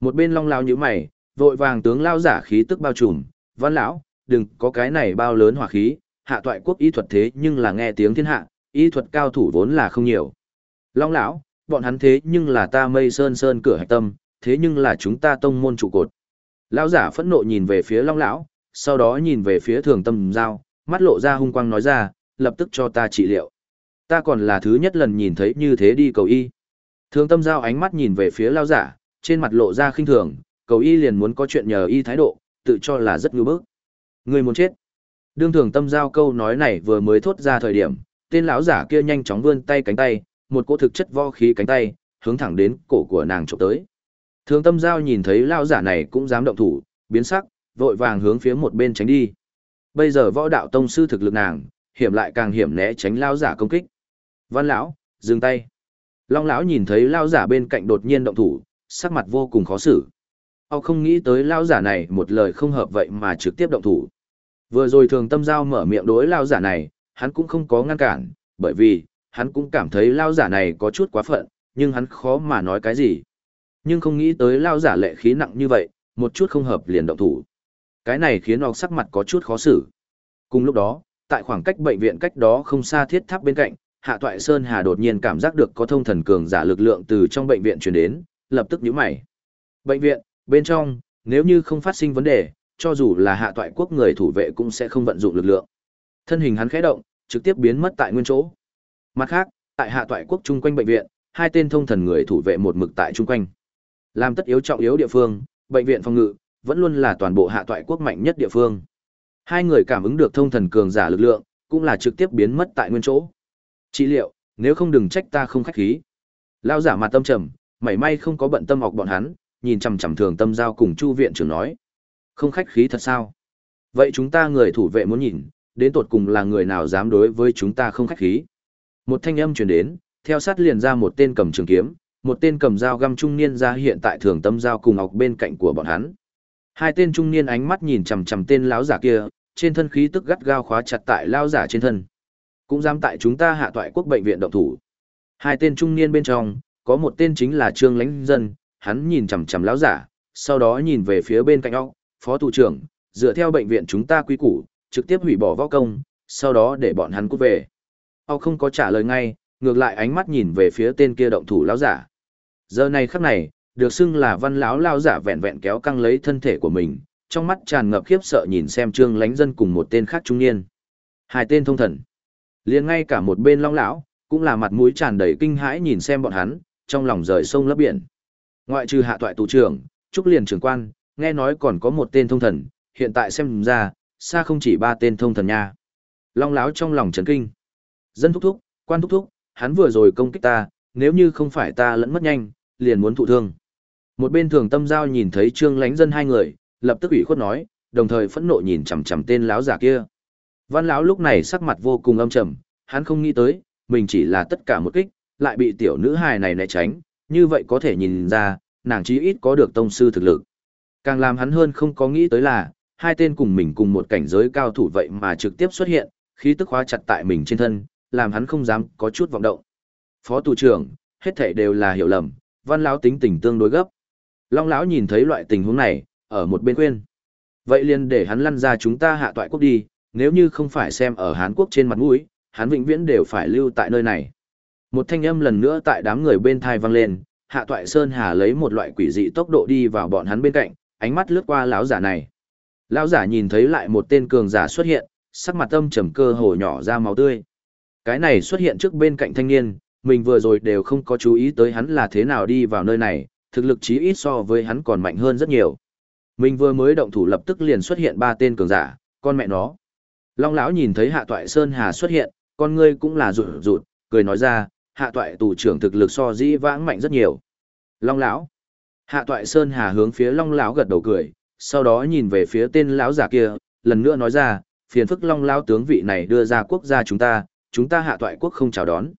Một bên long lao như mày, vội vàng tướng lao giả khí tức bao trùm, văn lão, đừng có cái này bao lớn hỏa khí, hạ toại quốc y thuật thế nhưng là nghe tiếng thiên hạ, y thuật cao thủ vốn là không nhiều. Long lão, bọn hắn thế nhưng là ta mây sơn sơn cửa hạch tâm, thế nhưng là chúng ta tông môn trụ cột. Lão giả phẫn nộ nhìn về phía Long lão, sau đó nhìn về phía Thường Tâm Giao, mắt lộ ra hung quang nói ra, lập tức cho ta trị liệu. Ta còn là thứ nhất lần nhìn thấy như thế đi cầu y. Thường Tâm Giao ánh mắt nhìn về phía Lão giả, trên mặt lộ ra khinh thường, cầu y liền muốn có chuyện nhờ y thái độ, tự cho là rất ngu bức. Người muốn chết. Đương Thường Tâm Giao câu nói này vừa mới thốt ra thời điểm, tên lão giả kia nhanh chóng vươn tay cánh tay, một cỗ thực chất võ khí cánh tay, hướng thẳng đến cổ của nàng chụp tới. Thường tâm giao nhìn thấy lao giả này cũng dám động thủ, biến sắc, vội vàng hướng phía một bên tránh đi. Bây giờ võ đạo tông sư thực lực nàng, hiểm lại càng hiểm né tránh lao giả công kích. Văn lão, dừng tay. Long lão nhìn thấy lao giả bên cạnh đột nhiên động thủ, sắc mặt vô cùng khó xử. Ông không nghĩ tới lao giả này một lời không hợp vậy mà trực tiếp động thủ. Vừa rồi thường tâm giao mở miệng đối lao giả này, hắn cũng không có ngăn cản, bởi vì, hắn cũng cảm thấy lao giả này có chút quá phận, nhưng hắn khó mà nói cái gì. Nhưng không nghĩ tới lao giả lệ khí nặng như vậy, một chút không hợp liền động thủ. Cái này khiến ọc sắc mặt có chút khó xử. Cùng lúc đó, tại khoảng cách bệnh viện cách đó không xa thiết tháp bên cạnh, Hạ Toại Sơn Hà đột nhiên cảm giác được có thông thần cường giả lực lượng từ trong bệnh viện truyền đến, lập tức nhíu mày. Bệnh viện, bên trong, nếu như không phát sinh vấn đề, cho dù là Hạ Toại quốc người thủ vệ cũng sẽ không vận dụng lực lượng. Thân hình hắn khẽ động, trực tiếp biến mất tại nguyên chỗ. Mặt khác, tại hạ toại quốc chung quanh bệnh viện, hai tên thông thần người thủ vệ một mực tại chung quanh. Làm tất yếu trọng yếu địa phương, bệnh viện phòng ngự vẫn luôn là toàn bộ hạ toại quốc mạnh nhất địa phương. Hai người cảm ứng được thông thần cường giả lực lượng, cũng là trực tiếp biến mất tại nguyên chỗ. Trị liệu, nếu không đừng trách ta không khách khí. Lao giả mặt tâm trầm, mảy may không có bận tâm học bọn hắn, nhìn chằm chằm thường tâm giao cùng chu viện trưởng nói. Không khách khí thật sao? Vậy chúng ta người thủ vệ muốn nhìn, đến tột cùng là người nào dám đối với chúng ta không khách khí. Một thanh âm truyền đến, theo sát liền ra một tên cầm trường kiếm, một tên cầm dao găm trung niên ra hiện tại thường tâm dao cùng ngọc bên cạnh của bọn hắn. Hai tên trung niên ánh mắt nhìn chằm chằm tên lão giả kia, trên thân khí tức gắt gao khóa chặt tại lão giả trên thân. Cũng dám tại chúng ta hạ toại quốc bệnh viện động thủ. Hai tên trung niên bên trong, có một tên chính là Trương Lãnh Dân, hắn nhìn chằm chằm lão giả, sau đó nhìn về phía bên cạnh óc, phó thủ trưởng, dựa theo bệnh viện chúng ta quy củ, trực tiếp hủy bỏ võ công, sau đó để bọn hắn cút về. Âu không có trả lời ngay, ngược lại ánh mắt nhìn về phía tên kia động thủ lão giả. Giờ này khắc này, được xưng là văn lão lão giả vẹn vẹn kéo căng lấy thân thể của mình, trong mắt tràn ngập khiếp sợ nhìn xem Trương Lánh Dân cùng một tên khác trung niên. Hai tên thông thần. liền ngay cả một bên long lão, cũng là mặt mũi tràn đầy kinh hãi nhìn xem bọn hắn, trong lòng rời sông lấp biển. Ngoại trừ hạ toại tù trưởng, trúc liền trưởng quan, nghe nói còn có một tên thông thần, hiện tại xem ra, xa không chỉ ba tên thông thần nha. Long lão trong lòng chấn kinh. Dân thúc thúc, quan thúc thúc, hắn vừa rồi công kích ta, nếu như không phải ta lẫn mất nhanh, liền muốn thụ thương. Một bên thường tâm giao nhìn thấy trương lánh dân hai người, lập tức ủy khuất nói, đồng thời phẫn nộ nhìn chằm chằm tên lão giả kia. Văn lão lúc này sắc mặt vô cùng âm trầm, hắn không nghĩ tới, mình chỉ là tất cả một kích, lại bị tiểu nữ hài này né tránh, như vậy có thể nhìn ra, nàng chí ít có được tông sư thực lực. Càng làm hắn hơn không có nghĩ tới là, hai tên cùng mình cùng một cảnh giới cao thủ vậy mà trực tiếp xuất hiện, khí tức khóa chặt tại mình trên thân, làm hắn không dám có chút vọng động. Phó tù trưởng, hết thảy đều là hiểu lầm, văn lão tính tình tương đối gấp. Long lão nhìn thấy loại tình huống này, ở một bên quên, Vậy liền để hắn lăn ra chúng ta hạ toại quốc đi, nếu như không phải xem ở Hán quốc trên mặt mũi, hắn vĩnh viễn đều phải lưu tại nơi này. Một thanh âm lần nữa tại đám người bên thai vang lên, Hạ Toại Sơn Hà lấy một loại quỷ dị tốc độ đi vào bọn hắn bên cạnh, ánh mắt lướt qua lão giả này. Lão giả nhìn thấy lại một tên cường giả xuất hiện, sắc mặt âm trầm cơ hồ nhỏ ra máu tươi. Cái này xuất hiện trước bên cạnh thanh niên, mình vừa rồi đều không có chú ý tới hắn là thế nào đi vào nơi này, thực lực chí ít so với hắn còn mạnh hơn rất nhiều. Mình vừa mới động thủ lập tức liền xuất hiện ba tên cường giả, con mẹ nó. Long lão nhìn thấy Hạ Toại Sơn Hà xuất hiện, con ngươi cũng là rụt rụt, cười nói ra, Hạ Toại tù trưởng thực lực so dĩ vãng mạnh rất nhiều. Long lão. Hạ Toại Sơn Hà hướng phía Long lão gật đầu cười, sau đó nhìn về phía tên lão giả kia, lần nữa nói ra, phiền phức Long lão tướng vị này đưa ra quốc gia chúng ta, chúng ta Hạ Toại quốc không chào đón.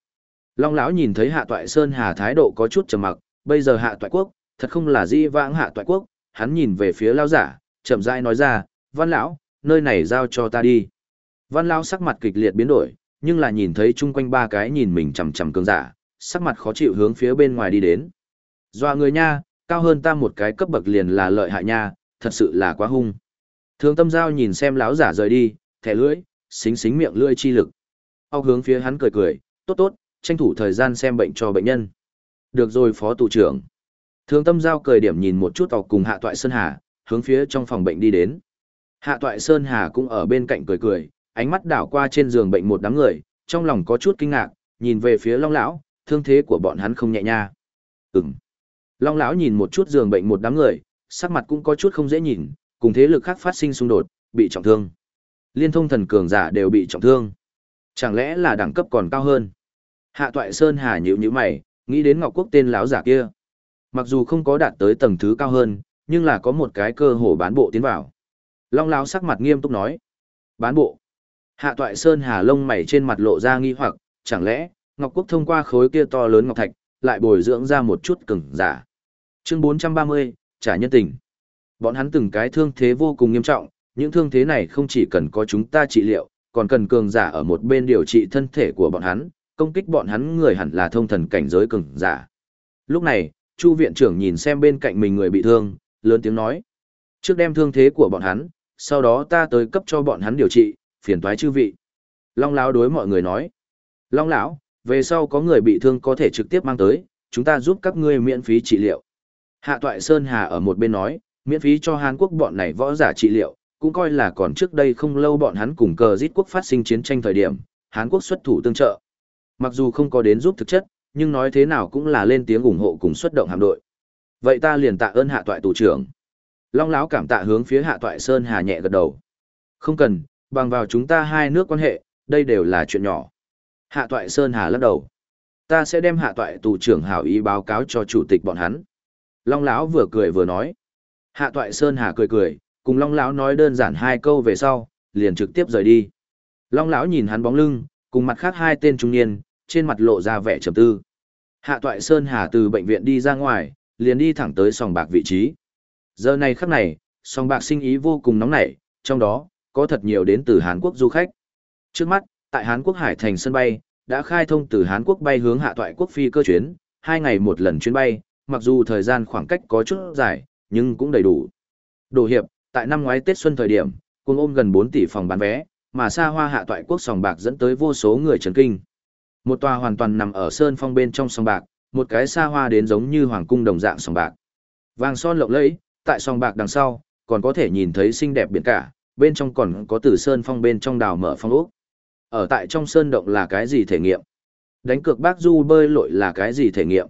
Long lão nhìn thấy Hạ Toại Sơn Hà thái độ có chút trầm mặc, bây giờ Hạ Toại quốc, thật không là di vãng Hạ Toại quốc, hắn nhìn về phía lão giả, chậm rãi nói ra, "Văn lão, nơi này giao cho ta đi." Văn lão sắc mặt kịch liệt biến đổi, nhưng là nhìn thấy chung quanh ba cái nhìn mình chằm chằm cường giả, sắc mặt khó chịu hướng phía bên ngoài đi đến. Doa người nha, cao hơn ta một cái cấp bậc liền là lợi hại nha, thật sự là quá hung. Thương tâm giao nhìn xem lão giả rời đi, thẻ lưỡi, xính xính miệng lưỡi chi lực ao hướng phía hắn cười cười, tốt tốt, tranh thủ thời gian xem bệnh cho bệnh nhân. Được rồi phó tù trưởng. Thương tâm giao cười điểm nhìn một chút ọc cùng hạ toại Sơn Hà, hướng phía trong phòng bệnh đi đến. Hạ toại Sơn Hà cũng ở bên cạnh cười cười, ánh mắt đảo qua trên giường bệnh một đám người, trong lòng có chút kinh ngạc, nhìn về phía Long lão, thương thế của bọn hắn không nhẹ nha. Ừm. Long lão nhìn một chút giường bệnh một đám người, sắc mặt cũng có chút không dễ nhìn, cùng thế lực khác phát sinh xung đột, bị trọng thương. Liên thông thần cường giả đều bị trọng thương. Chẳng lẽ là đẳng cấp còn cao hơn? Hạ Toại Sơn Hà nhíu nhíu mày, nghĩ đến Ngọc Quốc tên lão giả kia. Mặc dù không có đạt tới tầng thứ cao hơn, nhưng là có một cái cơ hồ bán bộ tiến vào. Long lão sắc mặt nghiêm túc nói: "Bán bộ?" Hạ toại sơn hà lông mày trên mặt lộ ra nghi hoặc, chẳng lẽ, Ngọc Quốc thông qua khối kia to lớn Ngọc Thạch, lại bồi dưỡng ra một chút cứng giả. Chương 430, trả nhân tình. Bọn hắn từng cái thương thế vô cùng nghiêm trọng, những thương thế này không chỉ cần có chúng ta trị liệu, còn cần cường giả ở một bên điều trị thân thể của bọn hắn, công kích bọn hắn người hẳn là thông thần cảnh giới cường giả. Lúc này, Chu viện trưởng nhìn xem bên cạnh mình người bị thương, lớn tiếng nói: "Trước đem thương thế của bọn hắn, sau đó ta tới cấp cho bọn hắn điều trị, phiền toái chư vị. Long lão đối mọi người nói. Long lão, về sau có người bị thương có thể trực tiếp mang tới, chúng ta giúp các ngươi miễn phí trị liệu. Hạ Toại Sơn Hà ở một bên nói, miễn phí cho Hàn Quốc bọn này võ giả trị liệu, cũng coi là còn trước đây không lâu bọn hắn cùng cờ giết quốc phát sinh chiến tranh thời điểm, hán Quốc xuất thủ tương trợ. Mặc dù không có đến giúp thực chất, nhưng nói thế nào cũng là lên tiếng ủng hộ cùng xuất động hạm đội. Vậy ta liền tạ ơn Hạ Toại tù trưởng. Long lão cảm tạ hướng phía Hạ Toại Sơn Hà nhẹ gật đầu. Không cần, bằng vào chúng ta hai nước quan hệ, đây đều là chuyện nhỏ. Hạ toại Sơn Hà lắc đầu. Ta sẽ đem hạ toại tù trưởng hảo ý báo cáo cho chủ tịch bọn hắn. Long lão vừa cười vừa nói. Hạ toại Sơn Hà cười cười, cùng Long lão nói đơn giản hai câu về sau, liền trực tiếp rời đi. Long lão nhìn hắn bóng lưng, cùng mặt khác hai tên trung niên, trên mặt lộ ra vẻ trầm tư. Hạ toại Sơn Hà từ bệnh viện đi ra ngoài, liền đi thẳng tới sòng bạc vị trí. Giờ này khắc này, sòng bạc sinh ý vô cùng nóng nảy, trong đó, có thật nhiều đến từ Hàn Quốc du khách. Trước mắt, tại Hàn Quốc Hải Thành sân bay, đã khai thông từ Hàn Quốc bay hướng hạ toại quốc phi cơ chuyến, hai ngày một lần chuyến bay, mặc dù thời gian khoảng cách có chút dài, nhưng cũng đầy đủ. Đồ hiệp, tại năm ngoái Tết xuân thời điểm, cùng ôm gần 4 tỷ phòng bán vé, mà xa hoa hạ toại quốc sòng bạc dẫn tới vô số người chấn kinh. Một tòa hoàn toàn nằm ở sơn phong bên trong sòng bạc, một cái xa hoa đến giống như hoàng cung đồng dạng sòng bạc. Vàng son lộng lẫy, tại sòng bạc đằng sau, còn có thể nhìn thấy xinh đẹp biển cả, bên trong còn có từ sơn phong bên trong đào mở phong ốc. Ở tại trong sơn động là cái gì thể nghiệm? Đánh cược bác du bơi lội là cái gì thể nghiệm?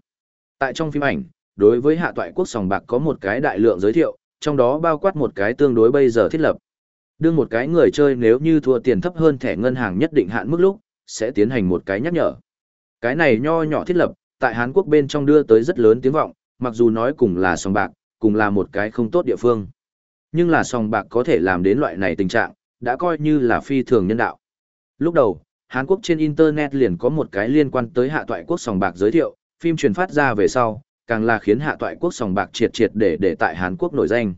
Tại trong phim ảnh, đối với hạ toại quốc sòng bạc có một cái đại lượng giới thiệu, trong đó bao quát một cái tương đối bây giờ thiết lập. Đương một cái người chơi nếu như thua tiền thấp hơn thẻ ngân hàng nhất định hạn mức lúc, sẽ tiến hành một cái nhắc nhở. Cái này nho nhỏ thiết lập, tại Hàn Quốc bên trong đưa tới rất lớn tiếng vọng, mặc dù nói cùng là sòng bạc, cùng là một cái không tốt địa phương. Nhưng là sòng bạc có thể làm đến loại này tình trạng, đã coi như là phi thường nhân đạo. Lúc đầu, Hàn Quốc trên Internet liền có một cái liên quan tới hạ toại quốc sòng bạc giới thiệu, phim truyền phát ra về sau, càng là khiến hạ toại quốc sòng bạc triệt triệt để để tại Hàn Quốc nổi danh.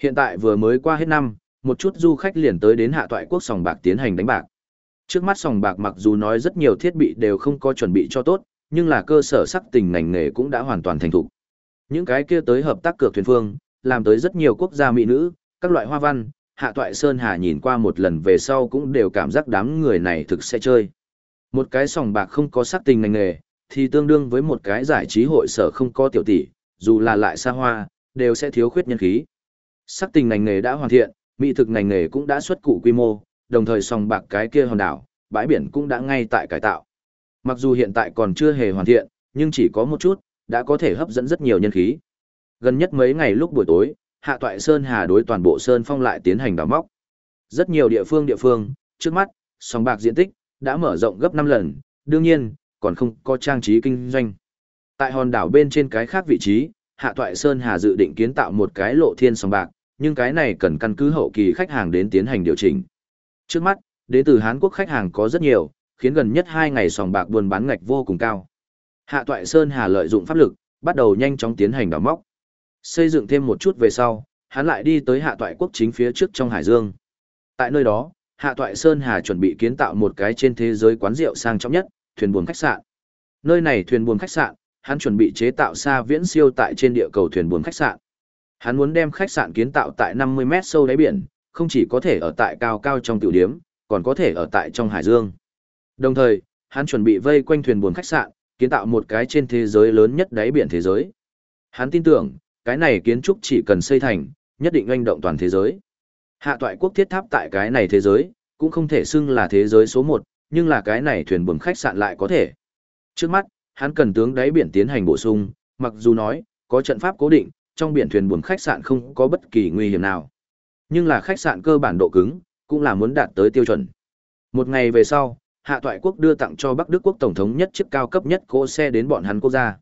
Hiện tại vừa mới qua hết năm, một chút du khách liền tới đến hạ toại quốc sòng bạc tiến hành đánh bạc. Trước mắt sòng bạc mặc dù nói rất nhiều thiết bị đều không có chuẩn bị cho tốt, nhưng là cơ sở sắc tình ngành nghề cũng đã hoàn toàn thành thục. Những cái kia tới hợp tác cược thuyền phương, làm tới rất nhiều quốc gia mỹ nữ, các loại hoa văn, hạ toại Sơn Hà nhìn qua một lần về sau cũng đều cảm giác đám người này thực sẽ chơi. Một cái sòng bạc không có sắc tình ngành nghề, thì tương đương với một cái giải trí hội sở không có tiểu tỷ, dù là lại xa hoa, đều sẽ thiếu khuyết nhân khí. Sắc tình ngành nghề đã hoàn thiện, mỹ thực ngành nghề cũng đã xuất cụ quy mô, đồng thời sòng bạc cái kia hòn đảo, bãi biển cũng đã ngay tại cải tạo. Mặc dù hiện tại còn chưa hề hoàn thiện, nhưng chỉ có một chút, đã có thể hấp dẫn rất nhiều nhân khí. Gần nhất mấy ngày lúc buổi tối, Hạ Toại Sơn Hà đối toàn bộ Sơn Phong lại tiến hành đào móc. Rất nhiều địa phương địa phương, trước mắt, sòng bạc diện tích, đã mở rộng gấp 5 lần, đương nhiên, còn không có trang trí kinh doanh. Tại hòn đảo bên trên cái khác vị trí, Hạ Toại Sơn Hà dự định kiến tạo một cái lộ thiên sòng bạc, nhưng cái này cần căn cứ hậu kỳ khách hàng đến tiến hành điều chỉnh. Trước mắt, đến từ Hán Quốc khách hàng có rất nhiều, khiến gần nhất 2 ngày sòng bạc buôn bán ngạch vô cùng cao. Hạ Toại Sơn Hà lợi dụng pháp lực, bắt đầu nhanh chóng tiến hành đào móc. Xây dựng thêm một chút về sau, hắn lại đi tới Hạ Toại quốc chính phía trước trong Hải Dương. Tại nơi đó, Hạ Toại Sơn Hà chuẩn bị kiến tạo một cái trên thế giới quán rượu sang trọng nhất, thuyền buồm khách sạn. Nơi này thuyền buồm khách sạn, hắn chuẩn bị chế tạo xa viễn siêu tại trên địa cầu thuyền buồm khách sạn. Hắn muốn đem khách sạn kiến tạo tại 50 mét sâu đáy biển, không chỉ có thể ở tại cao cao trong tiểu điếm, còn có thể ở tại trong hải dương. Đồng thời, hắn chuẩn bị vây quanh thuyền buồm khách sạn, kiến tạo một cái trên thế giới lớn nhất đáy biển thế giới. Hắn tin tưởng, cái này kiến trúc chỉ cần xây thành, nhất định anh động toàn thế giới. Hạ toại quốc thiết tháp tại cái này thế giới, cũng không thể xưng là thế giới số 1, nhưng là cái này thuyền buồm khách sạn lại có thể. Trước mắt, hắn cần tướng đáy biển tiến hành bổ sung, mặc dù nói, có trận pháp cố định, trong biển thuyền buồm khách sạn không có bất kỳ nguy hiểm nào. Nhưng là khách sạn cơ bản độ cứng, cũng là muốn đạt tới tiêu chuẩn. Một ngày về sau, Hạ Toại Quốc đưa tặng cho Bắc Đức Quốc Tổng thống nhất chiếc cao cấp nhất cỗ xe đến bọn hắn quốc gia.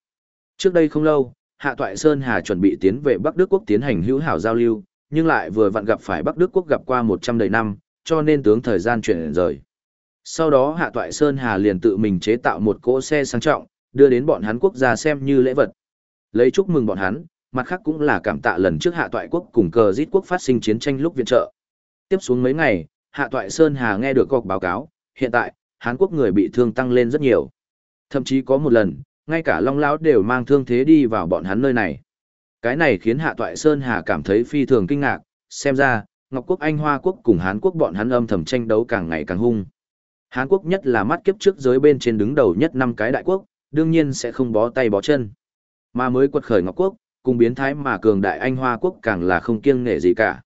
Trước đây không lâu, Hạ Toại Sơn Hà chuẩn bị tiến về Bắc Đức Quốc tiến hành hữu hảo giao lưu, nhưng lại vừa vặn gặp phải Bắc Đức Quốc gặp qua 100 đầy năm, cho nên tướng thời gian chuyển rời. Sau đó Hạ Toại Sơn Hà liền tự mình chế tạo một cỗ xe sang trọng, đưa đến bọn hắn quốc gia xem như lễ vật. Lấy chúc mừng bọn hắn, mặt khác cũng là cảm tạ lần trước Hạ Toại Quốc cùng cờ giết quốc phát sinh chiến tranh lúc viện trợ. Tiếp xuống mấy ngày, Hạ Toại Sơn Hà nghe được cọc báo cáo, hiện tại, Hán Quốc người bị thương tăng lên rất nhiều. Thậm chí có một lần, ngay cả Long Lão đều mang thương thế đi vào bọn hắn nơi này. Cái này khiến Hạ Toại Sơn Hà cảm thấy phi thường kinh ngạc, xem ra, Ngọc Quốc Anh Hoa Quốc cùng Hán Quốc bọn hắn âm thầm tranh đấu càng ngày càng hung. Hán Quốc nhất là mắt kiếp trước giới bên trên đứng đầu nhất năm cái đại quốc, đương nhiên sẽ không bó tay bó chân. Mà mới quật khởi Ngọc Quốc, cùng biến thái mà cường đại Anh Hoa Quốc càng là không kiêng nể gì cả.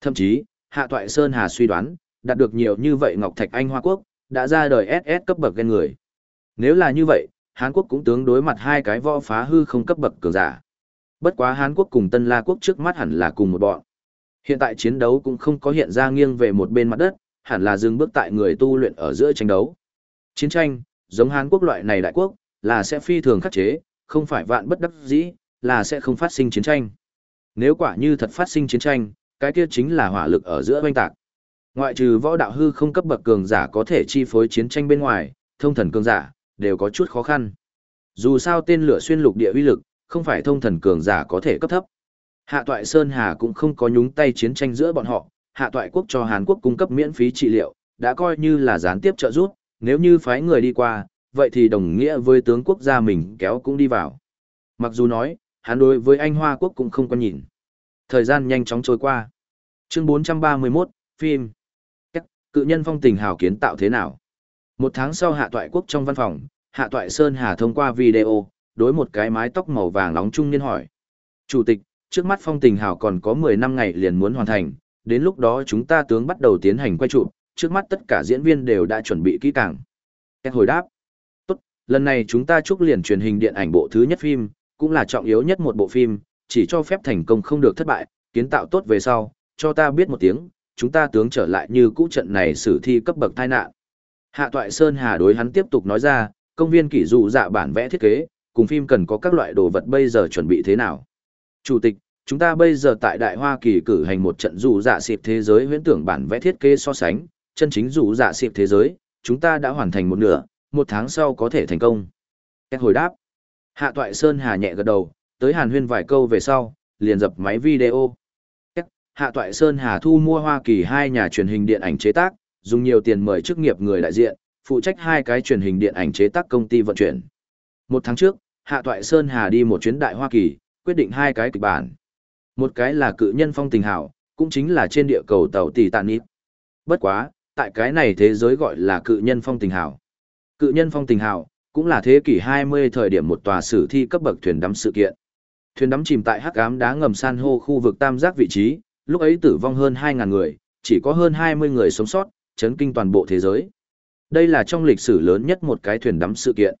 Thậm chí, Hạ Toại Sơn Hà suy đoán, đạt được nhiều như vậy Ngọc Thạch Anh Hoa Quốc, đã ra đời SS cấp bậc ghen người. Nếu là như vậy, Hán Quốc cũng tướng đối mặt hai cái võ phá hư không cấp bậc cường giả. Bất quá Hán Quốc cùng Tân La Quốc trước mắt hẳn là cùng một bọn. Hiện tại chiến đấu cũng không có hiện ra nghiêng về một bên mặt đất, hẳn là dừng bước tại người tu luyện ở giữa tranh đấu. Chiến tranh, giống Hán Quốc loại này đại quốc, là sẽ phi thường khắc chế, không phải vạn bất đắc dĩ, là sẽ không phát sinh chiến tranh. Nếu quả như thật phát sinh chiến tranh, cái kia chính là hỏa lực ở giữa oanh tạc. Ngoại trừ võ đạo hư không cấp bậc cường giả có thể chi phối chiến tranh bên ngoài, thông thần cường giả đều có chút khó khăn. Dù sao tên lửa xuyên lục địa uy lực, không phải thông thần cường giả có thể cấp thấp. Hạ toại Sơn Hà cũng không có nhúng tay chiến tranh giữa bọn họ, hạ toại quốc cho Hàn Quốc cung cấp miễn phí trị liệu, đã coi như là gián tiếp trợ giúp, nếu như phái người đi qua, vậy thì đồng nghĩa với tướng quốc gia mình kéo cũng đi vào. Mặc dù nói, hắn đối với anh Hoa quốc cũng không có nhìn. Thời gian nhanh chóng trôi qua. Chương 431, phim. Cự nhân phong tình hào kiến tạo thế nào? Một tháng sau hạ toại quốc trong văn phòng, hạ toại Sơn Hà thông qua video, đối một cái mái tóc màu vàng nóng trung niên hỏi. Chủ tịch, trước mắt phong tình hào còn có 10 năm ngày liền muốn hoàn thành, đến lúc đó chúng ta tướng bắt đầu tiến hành quay trụ, trước mắt tất cả diễn viên đều đã chuẩn bị kỹ càng. Kết hồi đáp. Tốt, lần này chúng ta chúc liền truyền hình điện ảnh bộ thứ nhất phim, cũng là trọng yếu nhất một bộ phim, chỉ cho phép thành công không được thất bại, kiến tạo tốt về sau, cho ta biết một tiếng, chúng ta tướng trở lại như cũ trận này xử thi cấp bậc tai nạn. Hạ Toại Sơn Hà đối hắn tiếp tục nói ra, công viên kỷ dụ dạ bản vẽ thiết kế, cùng phim cần có các loại đồ vật bây giờ chuẩn bị thế nào. Chủ tịch, chúng ta bây giờ tại Đại Hoa Kỳ cử hành một trận dụ dạ xịp thế giới huyễn tưởng bản vẽ thiết kế so sánh, chân chính dụ dạ xịp thế giới, chúng ta đã hoàn thành một nửa, một tháng sau có thể thành công. Kết hồi đáp. Hạ Toại Sơn Hà nhẹ gật đầu, tới Hàn Huyên vài câu về sau, liền dập máy video. Hạ Toại Sơn Hà thu mua Hoa Kỳ hai nhà truyền hình điện ảnh chế tác, dùng nhiều tiền mời chức nghiệp người đại diện, phụ trách hai cái truyền hình điện ảnh chế tác công ty vận chuyển. Một tháng trước, Hạ Toại Sơn Hà đi một chuyến đại Hoa Kỳ, quyết định hai cái kịch bản. Một cái là cự nhân phong tình hảo, cũng chính là trên địa cầu tàu tỷ tàn ít. Bất quá, tại cái này thế giới gọi là cự nhân phong tình hảo. Cự nhân phong tình hảo, cũng là thế kỷ 20 thời điểm một tòa sử thi cấp bậc thuyền đắm sự kiện. Thuyền đắm chìm tại hắc ám đá ngầm san hô khu vực tam giác vị trí, lúc ấy tử vong hơn 2.000 người, chỉ có hơn 20 người sống sót, chấn kinh toàn bộ thế giới. Đây là trong lịch sử lớn nhất một cái thuyền đắm sự kiện.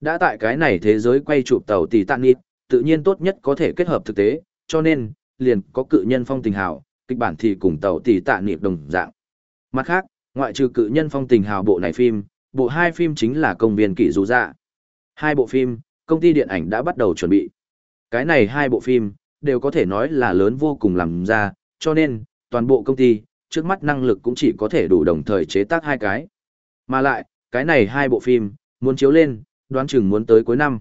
Đã tại cái này thế giới quay chụp tàu tỷ tạn ít, tự nhiên tốt nhất có thể kết hợp thực tế, cho nên, liền có cự nhân phong tình hào, kịch bản thì cùng tàu tỷ tạ niệm đồng dạng. Mặt khác, ngoại trừ cự nhân phong tình hào bộ này phim, bộ hai phim chính là công viên kỷ dù dạ. Hai bộ phim, công ty điện ảnh đã bắt đầu chuẩn bị. Cái này hai bộ phim, đều có thể nói là lớn vô cùng làm ra, cho nên, toàn bộ công ty, trước mắt năng lực cũng chỉ có thể đủ đồng thời chế tác hai cái. Mà lại, cái này hai bộ phim, muốn chiếu lên, đoán chừng muốn tới cuối năm.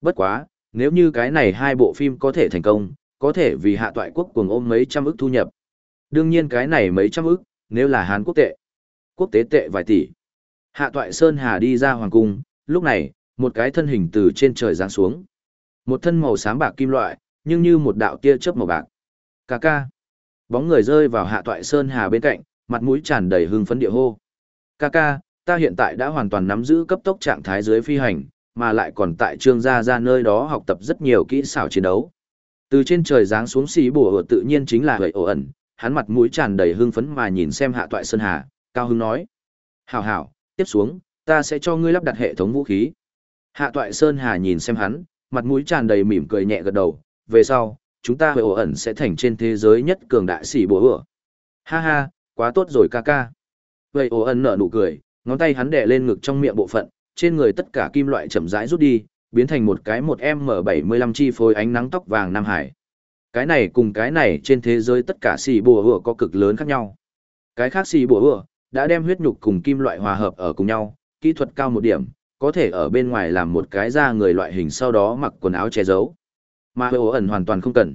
Bất quá, nếu như cái này hai bộ phim có thể thành công, có thể vì hạ toại quốc cuồng ôm mấy trăm ức thu nhập. Đương nhiên cái này mấy trăm ức, nếu là hán Quốc tệ, quốc tế tệ vài tỷ. Hạ toại Sơn Hà đi ra hoàng cung, lúc này, một cái thân hình từ trên trời giáng xuống. Một thân màu xám bạc kim loại, nhưng như một đạo tia chớp màu bạc. Cà ca. Bóng người rơi vào hạ toại Sơn Hà bên cạnh, mặt mũi tràn đầy hưng phấn địa hô. Cà ca, ta hiện tại đã hoàn toàn nắm giữ cấp tốc trạng thái dưới phi hành, mà lại còn tại trương gia ra nơi đó học tập rất nhiều kỹ xảo chiến đấu. Từ trên trời giáng xuống xì bùa ở tự nhiên chính là hợi ổ ẩn, hắn mặt mũi tràn đầy hưng phấn mà nhìn xem hạ toại Sơn Hà, cao hưng nói. Hảo hảo, tiếp xuống, ta sẽ cho ngươi lắp đặt hệ thống vũ khí. Hạ toại Sơn Hà nhìn xem hắn, mặt mũi tràn đầy mỉm cười nhẹ gật đầu, về sau, chúng ta hợi ổ ẩn sẽ thành trên thế giới nhất cường đại xì bùa ửa. Ha ha, quá tốt rồi ca ca. Vậy ổ ẩn nở nụ cười, ngón tay hắn đè lên ngực trong miệng bộ phận, trên người tất cả kim loại chậm rãi rút đi, biến thành một cái một M75 chi phối ánh nắng tóc vàng Nam Hải. Cái này cùng cái này trên thế giới tất cả xì bùa hựa có cực lớn khác nhau. Cái khác xì bùa hựa, đã đem huyết nhục cùng kim loại hòa hợp ở cùng nhau, kỹ thuật cao một điểm, có thể ở bên ngoài làm một cái da người loại hình sau đó mặc quần áo che giấu. Mà ổ ẩn hoàn toàn không cần.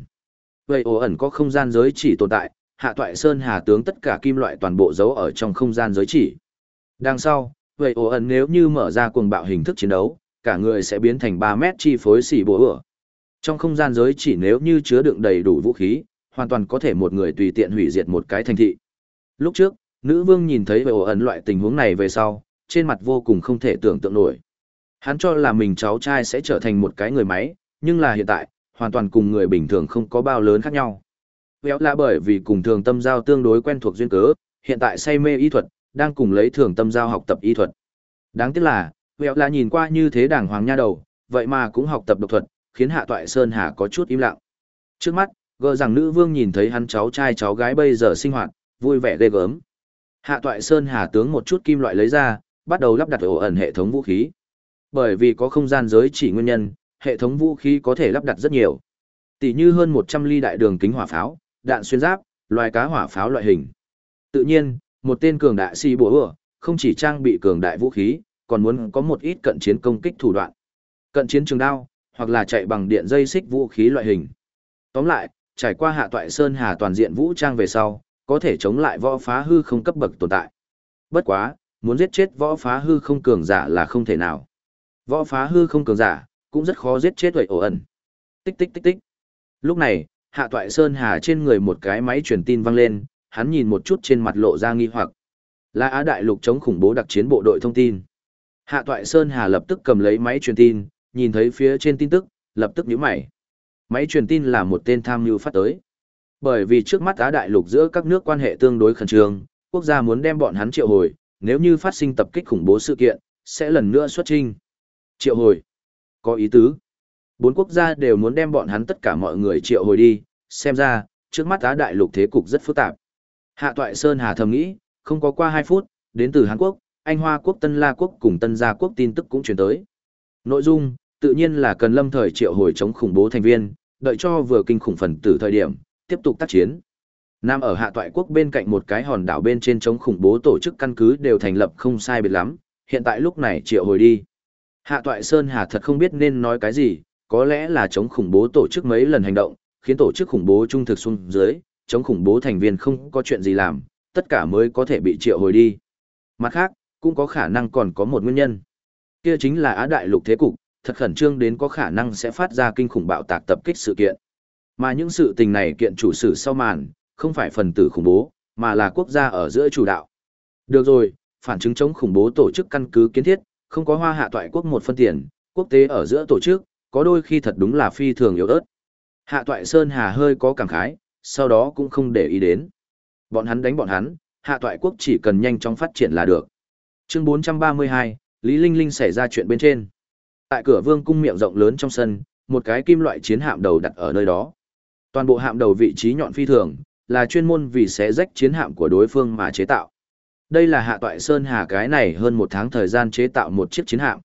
Vậy ổ ẩn có không gian giới chỉ tồn tại, hạ toại sơn hà tướng tất cả kim loại toàn bộ giấu ở trong không gian giới chỉ. Đằng sau, vậy ổ ẩn nếu như mở ra cuồng bạo hình thức chiến đấu, cả người sẽ biến thành 3 mét chi phối xỉ bùa ửa. Trong không gian giới chỉ nếu như chứa đựng đầy đủ vũ khí, hoàn toàn có thể một người tùy tiện hủy diệt một cái thành thị. Lúc trước, nữ vương nhìn thấy về ổ ẩn loại tình huống này về sau, trên mặt vô cùng không thể tưởng tượng nổi. Hắn cho là mình cháu trai sẽ trở thành một cái người máy, nhưng là hiện tại, hoàn toàn cùng người bình thường không có bao lớn khác nhau. Véo là bởi vì cùng thường tâm giao tương đối quen thuộc duyên cớ, hiện tại say mê y thuật, đang cùng lấy thường tâm giao học tập y thuật. Đáng tiếc là, Vẹo là nhìn qua như thế đảng hoàng nha đầu, vậy mà cũng học tập độc thuật, khiến Hạ Toại Sơn Hà có chút im lặng. Trước mắt, gờ rằng nữ vương nhìn thấy hắn cháu trai cháu gái bây giờ sinh hoạt, vui vẻ ghê gớm. Hạ Toại Sơn Hà tướng một chút kim loại lấy ra, bắt đầu lắp đặt ổ ẩn hệ thống vũ khí. Bởi vì có không gian giới chỉ nguyên nhân, hệ thống vũ khí có thể lắp đặt rất nhiều. Tỷ như hơn 100 ly đại đường kính hỏa pháo, đạn xuyên giáp, loài cá hỏa pháo loại hình. Tự nhiên, một tên cường đại si bùa ửa, không chỉ trang bị cường đại vũ khí, còn muốn có một ít cận chiến công kích thủ đoạn. Cận chiến trường đao, hoặc là chạy bằng điện dây xích vũ khí loại hình. Tóm lại, trải qua hạ toại sơn hà toàn diện vũ trang về sau, có thể chống lại võ phá hư không cấp bậc tồn tại. Bất quá, muốn giết chết võ phá hư không cường giả là không thể nào. Võ phá hư không cường giả, cũng rất khó giết chết vậy ổ ẩn. Tích tích tích tích. Lúc này, hạ toại sơn hà trên người một cái máy truyền tin vang lên, hắn nhìn một chút trên mặt lộ ra nghi hoặc. Là Á Đại Lục chống khủng bố đặc chiến bộ đội thông tin. Hạ Toại Sơn Hà lập tức cầm lấy máy truyền tin, nhìn thấy phía trên tin tức, lập tức nhíu mày. Máy truyền tin là một tên tham mưu phát tới. Bởi vì trước mắt Á Đại Lục giữa các nước quan hệ tương đối khẩn trương, quốc gia muốn đem bọn hắn triệu hồi, nếu như phát sinh tập kích khủng bố sự kiện, sẽ lần nữa xuất trinh. Triệu hồi. Có ý tứ. Bốn quốc gia đều muốn đem bọn hắn tất cả mọi người triệu hồi đi, xem ra, trước mắt Á Đại Lục thế cục rất phức tạp. Hạ Toại Sơn Hà thầm nghĩ, không có qua 2 phút, đến từ Hàn Quốc, anh Hoa Quốc Tân La Quốc cùng Tân Gia Quốc tin tức cũng truyền tới. Nội dung, tự nhiên là cần lâm thời triệu hồi chống khủng bố thành viên, đợi cho vừa kinh khủng phần tử thời điểm, tiếp tục tác chiến. Nam ở Hạ Toại Quốc bên cạnh một cái hòn đảo bên trên chống khủng bố tổ chức căn cứ đều thành lập không sai biệt lắm, hiện tại lúc này triệu hồi đi. Hạ Toại Sơn Hà thật không biết nên nói cái gì, có lẽ là chống khủng bố tổ chức mấy lần hành động, khiến tổ chức khủng bố trung thực xuống dưới, chống khủng bố thành viên không có chuyện gì làm, tất cả mới có thể bị triệu hồi đi. Mặt khác, cũng có khả năng còn có một nguyên nhân. Kia chính là Á Đại Lục thế cục, thật khẩn trương đến có khả năng sẽ phát ra kinh khủng bạo tạc tập kích sự kiện. Mà những sự tình này kiện chủ sử sau màn, không phải phần tử khủng bố, mà là quốc gia ở giữa chủ đạo. Được rồi, phản chứng chống khủng bố tổ chức căn cứ kiến thiết, không có hoa hạ toại quốc một phân tiền, quốc tế ở giữa tổ chức, có đôi khi thật đúng là phi thường yếu ớt. Hạ toại Sơn Hà hơi có cảm khái, sau đó cũng không để ý đến. Bọn hắn đánh bọn hắn, hạ toại quốc chỉ cần nhanh chóng phát triển là được. Chương 432, Lý Linh Linh xảy ra chuyện bên trên. Tại cửa vương cung miệng rộng lớn trong sân, một cái kim loại chiến hạm đầu đặt ở nơi đó. Toàn bộ hạm đầu vị trí nhọn phi thường, là chuyên môn vì xé rách chiến hạm của đối phương mà chế tạo. Đây là hạ toại Sơn Hà cái này hơn một tháng thời gian chế tạo một chiếc chiến hạm.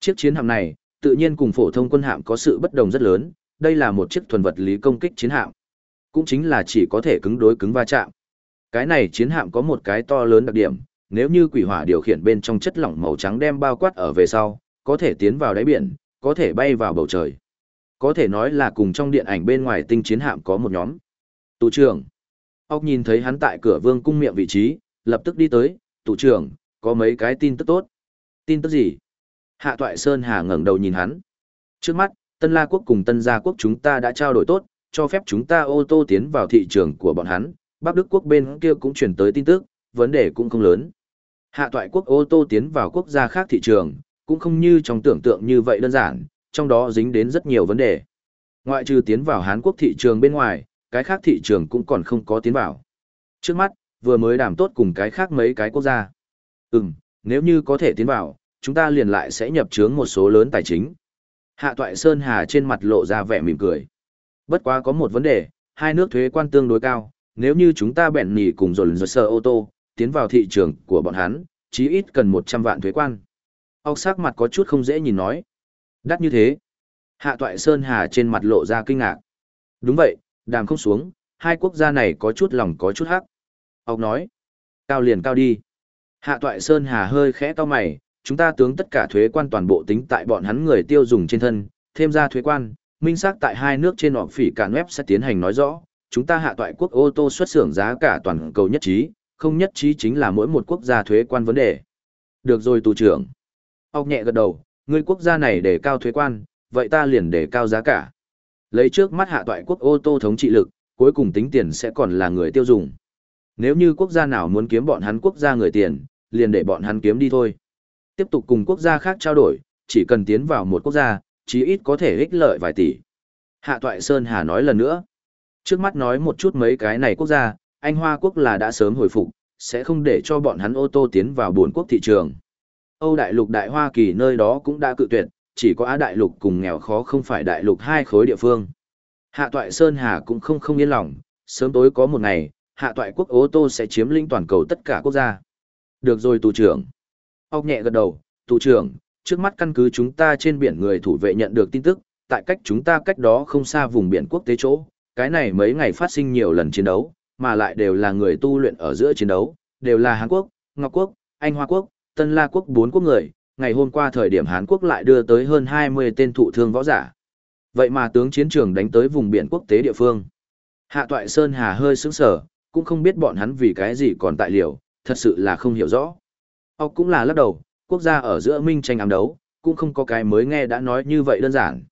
Chiếc chiến hạm này, tự nhiên cùng phổ thông quân hạm có sự bất đồng rất lớn, đây là một chiếc thuần vật lý công kích chiến hạm. Cũng chính là chỉ có thể cứng đối cứng va chạm. Cái này chiến hạm có một cái to lớn đặc điểm, nếu như quỷ hỏa điều khiển bên trong chất lỏng màu trắng đem bao quát ở về sau, có thể tiến vào đáy biển, có thể bay vào bầu trời. Có thể nói là cùng trong điện ảnh bên ngoài tinh chiến hạm có một nhóm. Tù trưởng. Ốc nhìn thấy hắn tại cửa vương cung miệng vị trí, lập tức đi tới, tù trưởng, có mấy cái tin tức tốt. Tin tức gì? Hạ Toại Sơn Hà ngẩng đầu nhìn hắn. Trước mắt, Tân La Quốc cùng Tân Gia Quốc chúng ta đã trao đổi tốt, cho phép chúng ta ô tô tiến vào thị trường của bọn hắn. Bắc Đức Quốc bên kia cũng chuyển tới tin tức, vấn đề cũng không lớn. Hạ Toại Quốc ô tô tiến vào quốc gia khác thị trường, cũng không như trong tưởng tượng như vậy đơn giản, trong đó dính đến rất nhiều vấn đề. Ngoại trừ tiến vào Hán Quốc thị trường bên ngoài, cái khác thị trường cũng còn không có tiến vào. Trước mắt, vừa mới đảm tốt cùng cái khác mấy cái quốc gia. Ừm, nếu như có thể tiến vào, chúng ta liền lại sẽ nhập trướng một số lớn tài chính. Hạ Toại Sơn Hà trên mặt lộ ra vẻ mỉm cười. Bất quá có một vấn đề, hai nước thuế quan tương đối cao, nếu như chúng ta bèn nỉ cùng dồn dồn sơ ô tô, tiến vào thị trường của bọn hắn, chí ít cần 100 vạn thuế quan. Ốc sắc mặt có chút không dễ nhìn nói. Đắt như thế. Hạ Toại Sơn Hà trên mặt lộ ra kinh ngạc. Đúng vậy, đàm không xuống, hai quốc gia này có chút lòng có chút hắc. Ốc nói. Cao liền cao đi. Hạ Toại Sơn Hà hơi khẽ to mày, chúng ta tướng tất cả thuế quan toàn bộ tính tại bọn hắn người tiêu dùng trên thân, thêm ra thuế quan, minh xác tại hai nước trên họp phỉ cả web sẽ tiến hành nói rõ, chúng ta hạ toại quốc ô tô xuất xưởng giá cả toàn cầu nhất trí, không nhất trí chính là mỗi một quốc gia thuế quan vấn đề. Được rồi tù trưởng. Ông nhẹ gật đầu, người quốc gia này để cao thuế quan, vậy ta liền để cao giá cả. Lấy trước mắt hạ toại quốc ô tô thống trị lực, cuối cùng tính tiền sẽ còn là người tiêu dùng. Nếu như quốc gia nào muốn kiếm bọn hắn quốc gia người tiền, liền để bọn hắn kiếm đi thôi. Tiếp tục cùng quốc gia khác trao đổi, chỉ cần tiến vào một quốc gia, chí ít có thể ích lợi vài tỷ. Hạ Toại Sơn Hà nói lần nữa. Trước mắt nói một chút mấy cái này quốc gia, anh Hoa quốc là đã sớm hồi phục, sẽ không để cho bọn hắn ô tô tiến vào buồn quốc thị trường. Âu Đại lục Đại Hoa Kỳ nơi đó cũng đã cự tuyệt, chỉ có Á Đại lục cùng nghèo khó không phải Đại lục hai khối địa phương. Hạ Toại Sơn Hà cũng không không yên lòng, sớm tối có một ngày, Hạ Toại quốc ô tô sẽ chiếm lĩnh toàn cầu tất cả quốc gia. Được rồi tù trưởng. Ốc nhẹ gật đầu, tù trưởng, trước mắt căn cứ chúng ta trên biển người thủ vệ nhận được tin tức, tại cách chúng ta cách đó không xa vùng biển quốc tế chỗ, cái này mấy ngày phát sinh nhiều lần chiến đấu, mà lại đều là người tu luyện ở giữa chiến đấu, đều là Hàn Quốc, Ngọc Quốc, Anh Hoa Quốc, Tân La Quốc bốn quốc người, ngày hôm qua thời điểm Hàn Quốc lại đưa tới hơn 20 tên thụ thương võ giả. Vậy mà tướng chiến trường đánh tới vùng biển quốc tế địa phương. Hạ Toại Sơn Hà hơi sững sờ, cũng không biết bọn hắn vì cái gì còn tại liều, thật sự là không hiểu rõ. Ốc cũng là lắc đầu, quốc gia ở giữa minh tranh ám đấu, cũng không có cái mới nghe đã nói như vậy đơn giản.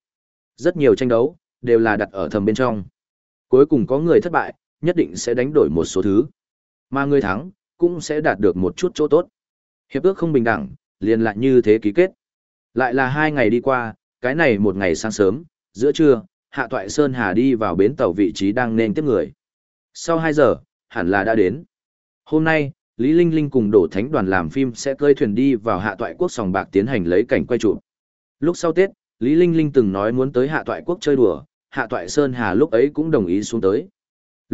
Rất nhiều tranh đấu, đều là đặt ở thầm bên trong. Cuối cùng có người thất bại, nhất định sẽ đánh đổi một số thứ. Mà người thắng, cũng sẽ đạt được một chút chỗ tốt. Hiệp ước không bình đẳng, liền lại như thế ký kết. Lại là hai ngày đi qua, cái này một ngày sáng sớm, giữa trưa, Hạ Toại Sơn Hà đi vào bến tàu vị trí đang nên tiếp người. Sau 2 giờ, hẳn là đã đến. Hôm nay, Lý Linh Linh cùng đổ thánh đoàn làm phim sẽ cơi thuyền đi vào hạ toại quốc sòng bạc tiến hành lấy cảnh quay chụp. Lúc sau Tết, Lý Linh Linh từng nói muốn tới hạ toại quốc chơi đùa, hạ toại Sơn Hà lúc ấy cũng đồng ý xuống tới.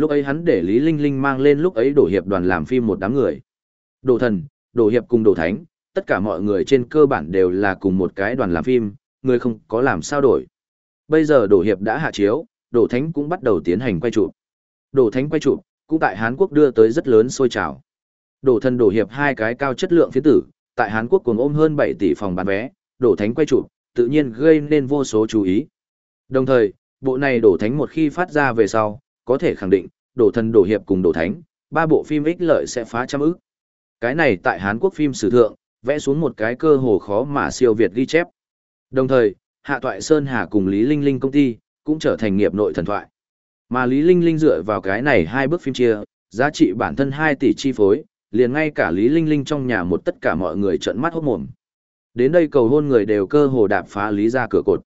Lúc ấy hắn để Lý Linh Linh mang lên lúc ấy đổ hiệp đoàn làm phim một đám người. Đồ thần, đổ hiệp cùng đổ thánh, tất cả mọi người trên cơ bản đều là cùng một cái đoàn làm phim, người không có làm sao đổi. Bây giờ đổ hiệp đã hạ chiếu, đổ thánh cũng bắt đầu tiến hành quay chụp. Đổ thánh quay chụp, cũng tại Hán Quốc đưa tới rất lớn sôi trào. Đổ thần đổ hiệp hai cái cao chất lượng phiến tử, tại Hán Quốc cùng ôm hơn 7 tỷ phòng bán vé, đổ thánh quay chụp, tự nhiên gây nên vô số chú ý. Đồng thời, bộ này đổ thánh một khi phát ra về sau, có thể khẳng định, đổ thần đổ hiệp cùng đổ thánh, ba bộ phim ích lợi sẽ phá trăm ức. Cái này tại Hán Quốc phim sử thượng, vẽ xuống một cái cơ hồ khó mà siêu việt ghi chép. Đồng thời, Hạ Toại Sơn Hà cùng Lý Linh Linh công ty, cũng trở thành nghiệp nội thần thoại. Mà Lý Linh Linh dựa vào cái này hai bước phim chia, giá trị bản thân 2 tỷ chi phối, liền ngay cả Lý Linh Linh trong nhà một tất cả mọi người trợn mắt hốt mồm. Đến đây cầu hôn người đều cơ hồ đạp phá Lý ra cửa cột.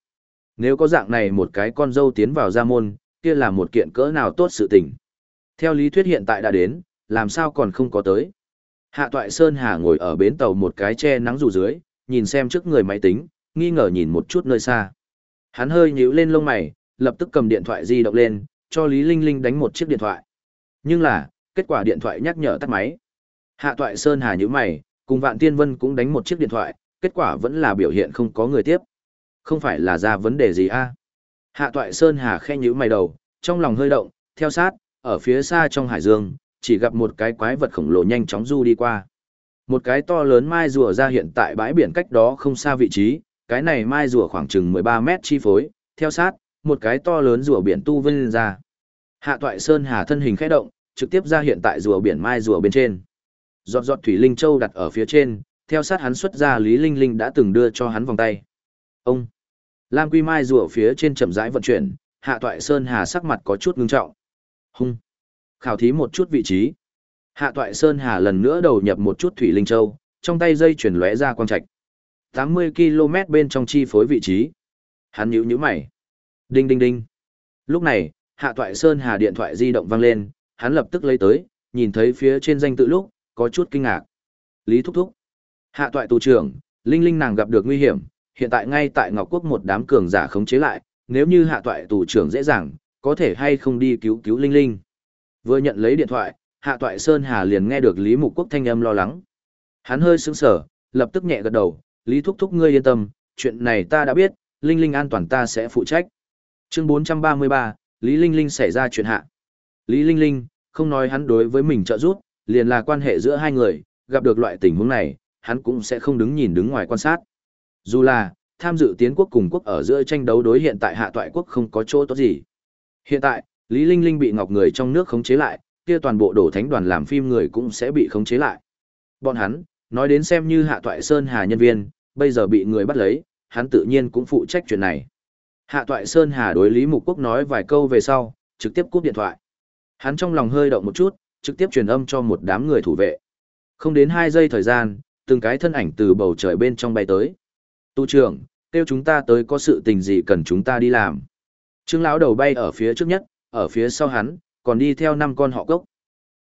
Nếu có dạng này một cái con dâu tiến vào gia môn, kia là một kiện cỡ nào tốt sự tình. Theo lý thuyết hiện tại đã đến, làm sao còn không có tới. Hạ Toại Sơn Hà ngồi ở bến tàu một cái che nắng dù dưới, nhìn xem trước người máy tính, nghi ngờ nhìn một chút nơi xa. Hắn hơi nhíu lên lông mày, lập tức cầm điện thoại di động lên, cho Lý Linh Linh đánh một chiếc điện thoại. Nhưng là, kết quả điện thoại nhắc nhở tắt máy. Hạ Toại Sơn Hà nhíu mày, cùng Vạn Tiên Vân cũng đánh một chiếc điện thoại, kết quả vẫn là biểu hiện không có người tiếp. Không phải là ra vấn đề gì a? Hạ Toại Sơn Hà khe nhíu mày đầu, trong lòng hơi động, theo sát, ở phía xa trong hải dương, chỉ gặp một cái quái vật khổng lồ nhanh chóng du đi qua. Một cái to lớn mai rùa ra hiện tại bãi biển cách đó không xa vị trí, cái này mai rùa khoảng chừng 13 mét chi phối, theo sát, một cái to lớn rùa biển tu vân ra. Hạ toại sơn hà thân hình khẽ động, trực tiếp ra hiện tại rùa biển mai rùa bên trên. Giọt giọt thủy linh châu đặt ở phía trên, theo sát hắn xuất ra Lý Linh Linh đã từng đưa cho hắn vòng tay. Ông Lam Quy Mai rùa phía trên chậm rãi vận chuyển, Hạ Toại Sơn Hà sắc mặt có chút ngưng trọng. Hung. Khảo thí một chút vị trí. Hạ Toại Sơn Hà lần nữa đầu nhập một chút thủy linh châu, trong tay dây chuyển lóe ra quang trạch. 80 km bên trong chi phối vị trí. Hắn nhíu nhíu mày. Đinh đinh đinh. Lúc này, Hạ Toại Sơn Hà điện thoại di động vang lên, hắn lập tức lấy tới, nhìn thấy phía trên danh tự lúc, có chút kinh ngạc. Lý Thúc Thúc. Hạ Toại tù trưởng, Linh Linh nàng gặp được nguy hiểm, hiện tại ngay tại Ngọc Quốc một đám cường giả khống chế lại, nếu như Hạ Toại tù trưởng dễ dàng, có thể hay không đi cứu cứu Linh Linh. Vừa nhận lấy điện thoại, Hạ Toại Sơn Hà liền nghe được Lý Mục Quốc thanh âm lo lắng. Hắn hơi sững sờ, lập tức nhẹ gật đầu, Lý Thúc Thúc ngươi yên tâm, chuyện này ta đã biết, Linh Linh an toàn ta sẽ phụ trách. Chương 433, Lý Linh Linh xảy ra chuyện hạ. Lý Linh Linh, không nói hắn đối với mình trợ giúp, liền là quan hệ giữa hai người, gặp được loại tình huống này, hắn cũng sẽ không đứng nhìn đứng ngoài quan sát. Dù là, tham dự tiến quốc cùng quốc ở giữa tranh đấu đối hiện tại hạ toại quốc không có chỗ tốt gì. Hiện tại, Lý Linh Linh bị ngọc người trong nước khống chế lại, kia toàn bộ đổ thánh đoàn làm phim người cũng sẽ bị khống chế lại. Bọn hắn, nói đến xem như hạ toại Sơn Hà nhân viên, bây giờ bị người bắt lấy, hắn tự nhiên cũng phụ trách chuyện này. Hạ toại Sơn Hà đối Lý Mục Quốc nói vài câu về sau, trực tiếp cúp điện thoại. Hắn trong lòng hơi động một chút, trực tiếp truyền âm cho một đám người thủ vệ. Không đến 2 giây thời gian, từng cái thân ảnh từ bầu trời bên trong bay tới. Tu trưởng, kêu chúng ta tới có sự tình gì cần chúng ta đi làm. Trương lão đầu bay ở phía trước nhất, ở phía sau hắn, còn đi theo năm con họ cốc.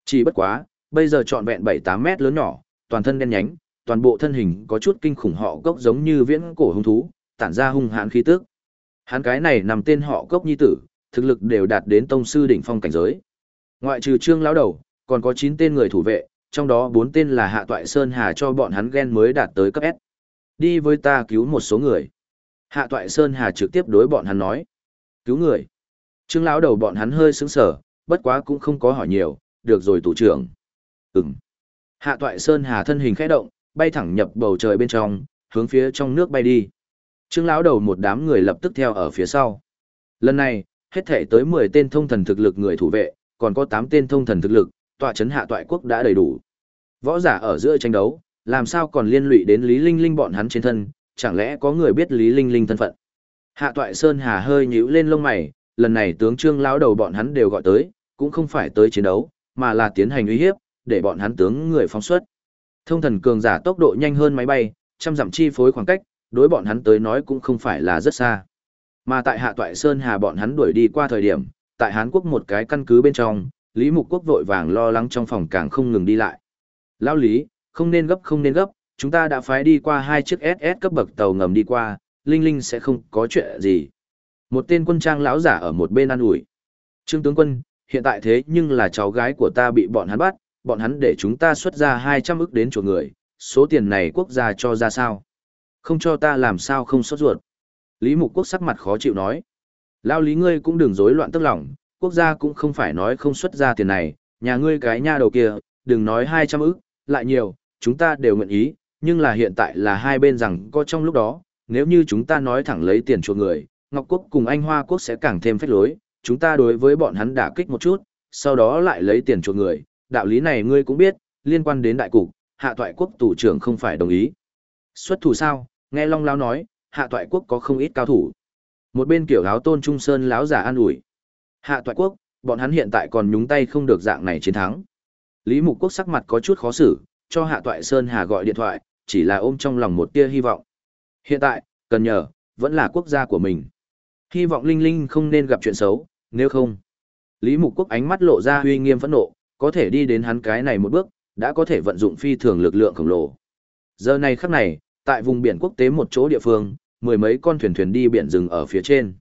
Chỉ bất quá, bây giờ trọn vẹn 7-8 mét lớn nhỏ, toàn thân đen nhánh, toàn bộ thân hình có chút kinh khủng họ cốc giống như viễn cổ hung thú, tản ra hung hãn khí tức. Hắn cái này nằm tên họ cốc nhi tử, thực lực đều đạt đến tông sư đỉnh phong cảnh giới. Ngoại trừ Trương lão đầu, còn có 9 tên người thủ vệ, trong đó 4 tên là Hạ Toại Sơn Hà cho bọn hắn ghen mới đạt tới cấp S. Đi với ta cứu một số người. Hạ Toại Sơn Hà trực tiếp đối bọn hắn nói. Cứu người. Trương lão đầu bọn hắn hơi sững sờ, bất quá cũng không có hỏi nhiều, được rồi tủ trưởng. Ừm. Hạ Toại Sơn Hà thân hình khẽ động, bay thẳng nhập bầu trời bên trong, hướng phía trong nước bay đi. Trương lão đầu một đám người lập tức theo ở phía sau. Lần này, hết thể tới 10 tên thông thần thực lực người thủ vệ, còn có tám tên thông thần thực lực, tọa chấn hạ toại quốc đã đầy đủ. Võ giả ở giữa tranh đấu, làm sao còn liên lụy đến Lý Linh Linh bọn hắn trên thân, chẳng lẽ có người biết Lý Linh Linh thân phận. Hạ toại Sơn Hà hơi nhíu lên lông mày, lần này tướng trương lão đầu bọn hắn đều gọi tới, cũng không phải tới chiến đấu, mà là tiến hành uy hiếp, để bọn hắn tướng người phóng xuất. Thông thần cường giả tốc độ nhanh hơn máy bay, trăm dặm chi phối khoảng cách, đối bọn hắn tới nói cũng không phải là rất xa. Mà tại Hạ Toại Sơn Hà bọn hắn đuổi đi qua thời điểm, tại Hán Quốc một cái căn cứ bên trong, Lý Mục Quốc vội vàng lo lắng trong phòng càng không ngừng đi lại. Lão Lý, không nên gấp không nên gấp, chúng ta đã phái đi qua hai chiếc SS cấp bậc tàu ngầm đi qua, Linh Linh sẽ không có chuyện gì. Một tên quân trang lão giả ở một bên an ủi. Trương tướng quân, Hiện tại thế nhưng là cháu gái của ta bị bọn hắn bắt, bọn hắn để chúng ta xuất ra 200 ức đến chỗ người, số tiền này quốc gia cho ra sao? Không cho ta làm sao không sốt ruột. Lý Mục Quốc sắc mặt khó chịu nói. Lao lý ngươi cũng đừng rối loạn tức lòng, quốc gia cũng không phải nói không xuất ra tiền này, nhà ngươi cái nha đầu kia, đừng nói 200 ức, lại nhiều, chúng ta đều nguyện ý, nhưng là hiện tại là hai bên rằng có trong lúc đó, nếu như chúng ta nói thẳng lấy tiền chuộc người, Ngọc Quốc cùng Anh Hoa Quốc sẽ càng thêm phách lối, chúng ta đối với bọn hắn đả kích một chút, sau đó lại lấy tiền chuộc người, đạo lý này ngươi cũng biết, liên quan đến đại cục, hạ toại quốc tù trưởng không phải đồng ý. Xuất thủ sao, nghe Long Lao nói, hạ toại quốc có không ít cao thủ. Một bên kiểu áo tôn trung sơn láo giả an ủi. Hạ toại quốc, bọn hắn hiện tại còn nhúng tay không được dạng này chiến thắng. Lý Mục Quốc sắc mặt có chút khó xử, cho Hạ Toại Sơn Hà gọi điện thoại, chỉ là ôm trong lòng một tia hy vọng. Hiện tại, cần nhờ, vẫn là quốc gia của mình. Hy vọng Linh Linh không nên gặp chuyện xấu, nếu không. Lý Mục Quốc ánh mắt lộ ra uy nghiêm phẫn nộ, có thể đi đến hắn cái này một bước, đã có thể vận dụng phi thường lực lượng khổng lồ. Giờ này khắc này, tại vùng biển quốc tế một chỗ địa phương, mười mấy con thuyền thuyền đi biển dừng ở phía trên.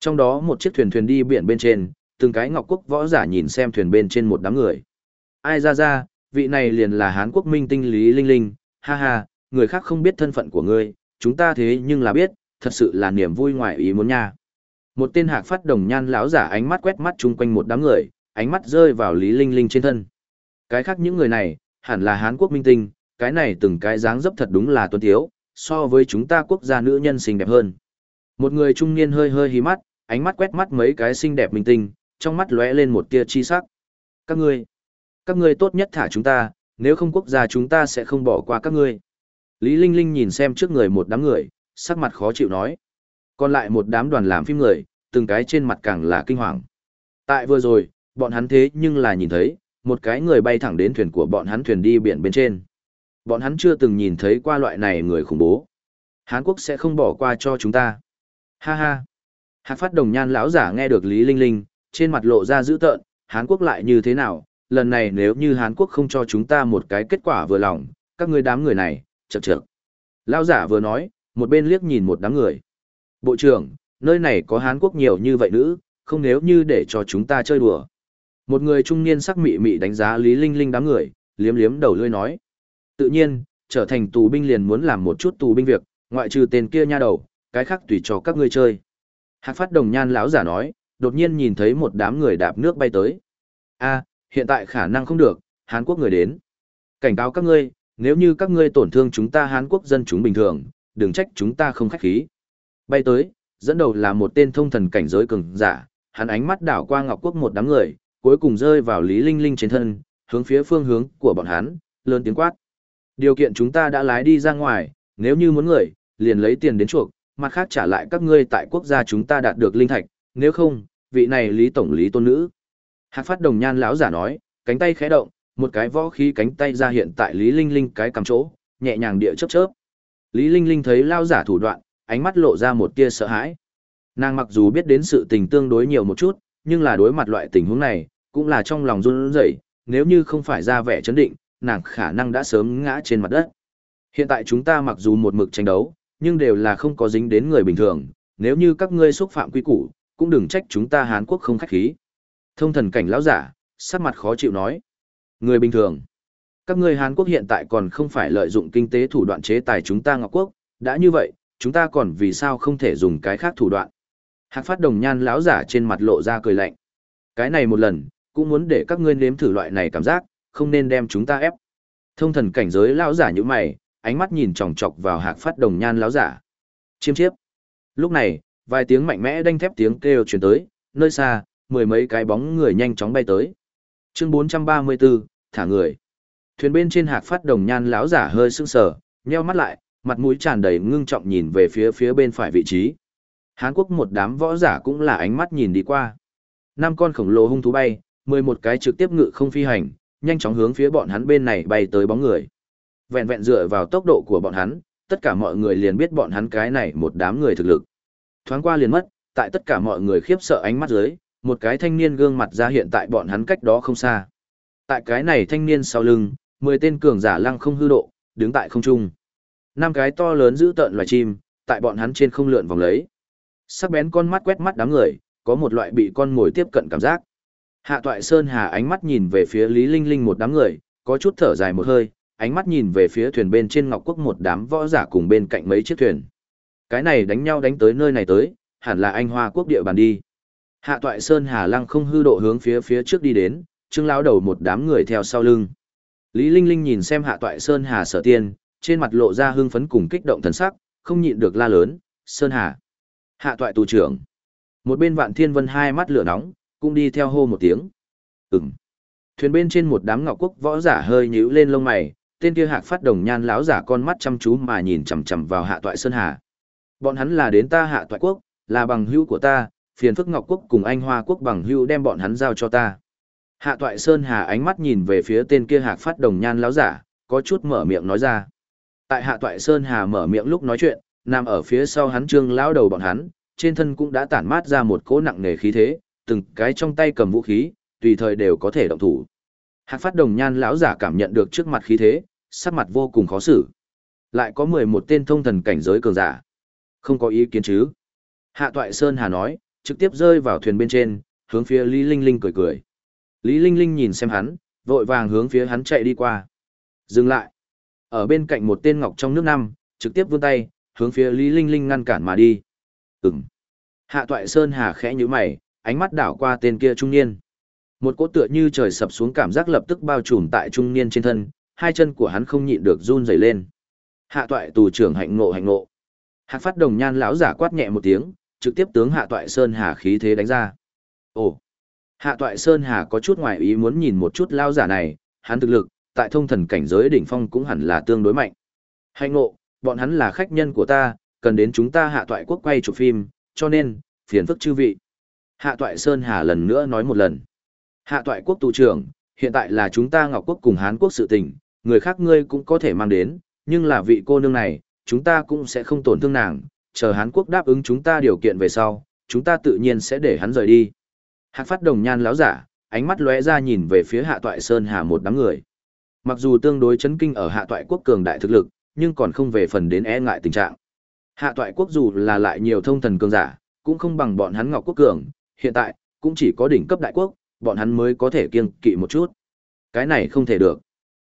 Trong đó một chiếc thuyền thuyền đi biển bên trên, từng cái Ngọc Quốc võ giả nhìn xem thuyền bên trên một đám người. Ai ra ra, vị này liền là Hán Quốc minh tinh Lý Linh Linh, ha ha, người khác không biết thân phận của ngươi, chúng ta thế nhưng là biết, thật sự là niềm vui ngoài ý muốn nha. Một tên hạc phát đồng nhan lão giả ánh mắt quét mắt chung quanh một đám người, ánh mắt rơi vào Lý Linh Linh trên thân. Cái khác những người này, hẳn là Hán Quốc minh tinh, cái này từng cái dáng dấp thật đúng là tuấn thiếu, so với chúng ta quốc gia nữ nhân xinh đẹp hơn. Một người trung niên hơi hơi hí mắt, ánh mắt quét mắt mấy cái xinh đẹp minh tinh, trong mắt lóe lên một tia chi sắc. Các ngươi, các ngươi tốt nhất thả chúng ta, nếu không quốc gia chúng ta sẽ không bỏ qua các ngươi. Lý Linh Linh nhìn xem trước người một đám người, sắc mặt khó chịu nói. Còn lại một đám đoàn làm phim người, từng cái trên mặt càng là kinh hoàng. Tại vừa rồi, bọn hắn thế nhưng là nhìn thấy, một cái người bay thẳng đến thuyền của bọn hắn thuyền đi biển bên trên. Bọn hắn chưa từng nhìn thấy qua loại này người khủng bố. Hán Quốc sẽ không bỏ qua cho chúng ta. Ha ha. Hạc phát đồng nhan lão giả nghe được Lý Linh Linh, trên mặt lộ ra dữ tợn, Hán Quốc lại như thế nào, lần này nếu như Hán Quốc không cho chúng ta một cái kết quả vừa lòng, các ngươi đám người này, chật chật. Lão giả vừa nói, một bên liếc nhìn một đám người. Bộ trưởng, nơi này có Hán Quốc nhiều như vậy nữ, không nếu như để cho chúng ta chơi đùa. Một người trung niên sắc mị mị đánh giá Lý Linh Linh đám người, liếm liếm đầu lưỡi nói. Tự nhiên, trở thành tù binh liền muốn làm một chút tù binh việc, ngoại trừ tên kia nha đầu, cái khác tùy cho các ngươi chơi. Hạc phát đồng nhan lão giả nói, đột nhiên nhìn thấy một đám người đạp nước bay tới. a hiện tại khả năng không được, Hán Quốc người đến. Cảnh cáo các ngươi, nếu như các ngươi tổn thương chúng ta Hán Quốc dân chúng bình thường, đừng trách chúng ta không khách khí. Bay tới, dẫn đầu là một tên thông thần cảnh giới cường giả, hắn ánh mắt đảo qua Ngọc Quốc một đám người, cuối cùng rơi vào Lý Linh Linh trên thân, hướng phía phương hướng của bọn hắn, lớn tiếng quát. Điều kiện chúng ta đã lái đi ra ngoài, nếu như muốn người, liền lấy tiền đến chuộc, mặt khác trả lại các ngươi tại quốc gia chúng ta đạt được linh thạch, nếu không, vị này Lý tổng lý tôn nữ. Hạc Phát Đồng Nhan lão giả nói, cánh tay khẽ động, một cái võ khí cánh tay ra hiện tại Lý Linh Linh cái cầm chỗ, nhẹ nhàng địa chớp chớp. Lý Linh Linh thấy lão giả thủ đoạn, ánh mắt lộ ra một tia sợ hãi. Nàng mặc dù biết đến sự tình tương đối nhiều một chút, nhưng là đối mặt loại tình huống này, cũng là trong lòng run rẩy, nếu như không phải ra vẻ chấn định, nàng khả năng đã sớm ngã trên mặt đất. Hiện tại chúng ta mặc dù một mực tranh đấu, nhưng đều là không có dính đến người bình thường, nếu như các ngươi xúc phạm quy củ, cũng đừng trách chúng ta Hán Quốc không khách khí. Thông thần cảnh lão giả, sắc mặt khó chịu nói. Người bình thường. Các ngươi Hàn Quốc hiện tại còn không phải lợi dụng kinh tế thủ đoạn chế tài chúng ta Ngọc Quốc, đã như vậy, chúng ta còn vì sao không thể dùng cái khác thủ đoạn. Hạc phát đồng nhan lão giả trên mặt lộ ra cười lạnh. Cái này một lần, cũng muốn để các ngươi nếm thử loại này cảm giác, không nên đem chúng ta ép. Thông thần cảnh giới lão giả như mày, ánh mắt nhìn chòng chọc vào hạc phát đồng nhan lão giả. Chiêm chiếp. Lúc này, vài tiếng mạnh mẽ đanh thép tiếng kêu truyền tới, nơi xa, mười mấy cái bóng người nhanh chóng bay tới. Chương 434, thả người. Thuyền bên trên hạc phát đồng nhan lão giả hơi sưng sờ, nheo mắt lại, mặt mũi tràn đầy ngưng trọng nhìn về phía phía bên phải vị trí. Hán Quốc một đám võ giả cũng là ánh mắt nhìn đi qua. Năm con khổng lồ hung thú bay, mười một cái trực tiếp ngự không phi hành, nhanh chóng hướng phía bọn hắn bên này bay tới bóng người. Vẹn vẹn dựa vào tốc độ của bọn hắn, tất cả mọi người liền biết bọn hắn cái này một đám người thực lực. Thoáng qua liền mất, tại tất cả mọi người khiếp sợ ánh mắt dưới, một cái thanh niên gương mặt ra hiện tại bọn hắn cách đó không xa. Tại cái này thanh niên sau lưng, mười tên cường giả lăng không hư độ, đứng tại không trung. Năm cái to lớn giữ tợn loài chim, tại bọn hắn trên không lượn vòng lấy. Sắc bén con mắt quét mắt đám người, có một loại bị con mồi tiếp cận cảm giác. Hạ Toại Sơn Hà ánh mắt nhìn về phía Lý Linh Linh một đám người, có chút thở dài một hơi, ánh mắt nhìn về phía thuyền bên trên Ngọc Quốc một đám võ giả cùng bên cạnh mấy chiếc thuyền. Cái này đánh nhau đánh tới nơi này tới, hẳn là anh Hoa Quốc địa bàn đi. Hạ Toại Sơn Hà lăng không hư độ hướng phía phía trước đi đến, trương lão đầu một đám người theo sau lưng. Lý Linh Linh nhìn xem Hạ Toại Sơn Hà sở tiên, trên mặt lộ ra hưng phấn cùng kích động thần sắc, không nhịn được la lớn, Sơn Hà. Hạ Toại tù trưởng. Một bên Vạn Thiên Vân hai mắt lửa nóng, cũng đi theo hô một tiếng. Ừm. Thuyền bên trên một đám ngọc quốc võ giả hơi nhíu lên lông mày, tên kia hạc phát đồng nhan lão giả con mắt chăm chú mà nhìn chằm chằm vào Hạ Toại Sơn Hà. Bọn hắn là đến ta Hạ Toại quốc, là bằng hữu của ta, phiền phức Ngọc quốc cùng Anh Hoa quốc bằng Hưu đem bọn hắn giao cho ta. Hạ Toại Sơn Hà ánh mắt nhìn về phía tên kia hạc phát đồng nhan lão giả, có chút mở miệng nói ra. Tại Hạ Toại Sơn Hà mở miệng lúc nói chuyện, nằm ở phía sau hắn trương lão đầu bọn hắn, trên thân cũng đã tản mát ra một cỗ nặng nề khí thế, từng cái trong tay cầm vũ khí, tùy thời đều có thể động thủ. Hạc phát đồng nhan lão giả cảm nhận được trước mặt khí thế, sắc mặt vô cùng khó xử. Lại có 11 tên thông thần cảnh giới cường giả. Không có ý kiến chứ? Hạ Toại Sơn Hà nói, trực tiếp rơi vào thuyền bên trên, hướng phía Lý Linh Linh cười cười. Lý Linh Linh nhìn xem hắn, vội vàng hướng phía hắn chạy đi qua. Dừng lại. Ở bên cạnh một tên ngọc trong nước năm, trực tiếp vươn tay, hướng phía Lý Linh Linh ngăn cản mà đi. Ừm. Hạ Toại Sơn Hà khẽ nhíu mày, ánh mắt đảo qua tên kia trung niên. Một cỗ tựa như trời sập xuống cảm giác lập tức bao trùm tại trung niên trên thân, hai chân của hắn không nhịn được run rẩy lên. Hạ Toại tù trưởng hạnh ngộ hạnh ngộ. Hạc Phát Đồng Nhan lão giả quát nhẹ một tiếng, trực tiếp tướng Hạ Toại Sơn Hà khí thế đánh ra. Ồ. Hạ Toại Sơn Hà có chút ngoài ý muốn nhìn một chút lao giả này, hắn thực lực tại thông thần cảnh giới đỉnh phong cũng hẳn là tương đối mạnh. Hạnh ngộ, bọn hắn là khách nhân của ta, cần đến chúng ta Hạ Toại quốc quay chụp phim, cho nên phiền phức chư vị. Hạ Toại Sơn Hà lần nữa nói một lần. Hạ Toại quốc tù trưởng, hiện tại là chúng ta Ngọc quốc cùng Hán quốc sự tình, người khác ngươi cũng có thể mang đến, nhưng là vị cô nương này, chúng ta cũng sẽ không tổn thương nàng, chờ Hán Quốc đáp ứng chúng ta điều kiện về sau, chúng ta tự nhiên sẽ để hắn rời đi. Hạc phát đồng nhan láo giả, ánh mắt lóe ra nhìn về phía hạ toại Sơn Hà một đám người. Mặc dù tương đối chấn kinh ở hạ toại quốc cường đại thực lực, nhưng còn không về phần đến e ngại tình trạng. Hạ toại quốc dù là lại nhiều thông thần cường giả, cũng không bằng bọn hắn Ngọc quốc cường, hiện tại, cũng chỉ có đỉnh cấp đại quốc, bọn hắn mới có thể kiêng kỵ một chút. Cái này không thể được.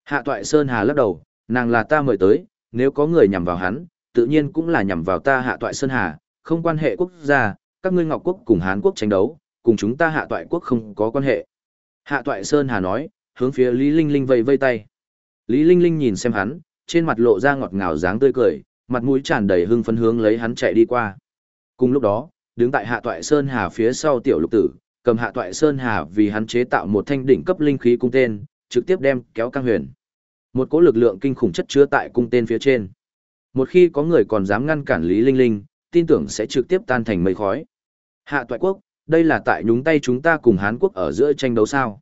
Hạ toại Sơn Hà lắc đầu, nàng là ta mời tới, nếu có người nhằm vào hắn, tự nhiên cũng là nhằm vào ta hạ toại Sơn Hà, không quan hệ quốc gia, các ngươi Ngọc Quốc cùng Hán Quốc tranh đấu, cùng chúng ta hạ toại quốc không có quan hệ. Hạ toại Sơn Hà nói, hướng phía Lý Linh Linh vây vây tay. Lý Linh Linh nhìn xem hắn, trên mặt lộ ra ngọt ngào dáng tươi cười, mặt mũi tràn đầy hưng phấn hướng lấy hắn chạy đi qua. Cùng lúc đó, đứng tại Hạ Toại Sơn Hà phía sau tiểu lục tử, cầm Hạ Toại Sơn Hà vì hắn chế tạo một thanh đỉnh cấp linh khí cung tên, trực tiếp đem kéo căng huyền. Một cỗ lực lượng kinh khủng chất chứa tại cung tên phía trên. Một khi có người còn dám ngăn cản Lý Linh Linh, tin tưởng sẽ trực tiếp tan thành mây khói. Hạ toại quốc, đây là tại nhúng tay chúng ta cùng Hán quốc ở giữa tranh đấu sao?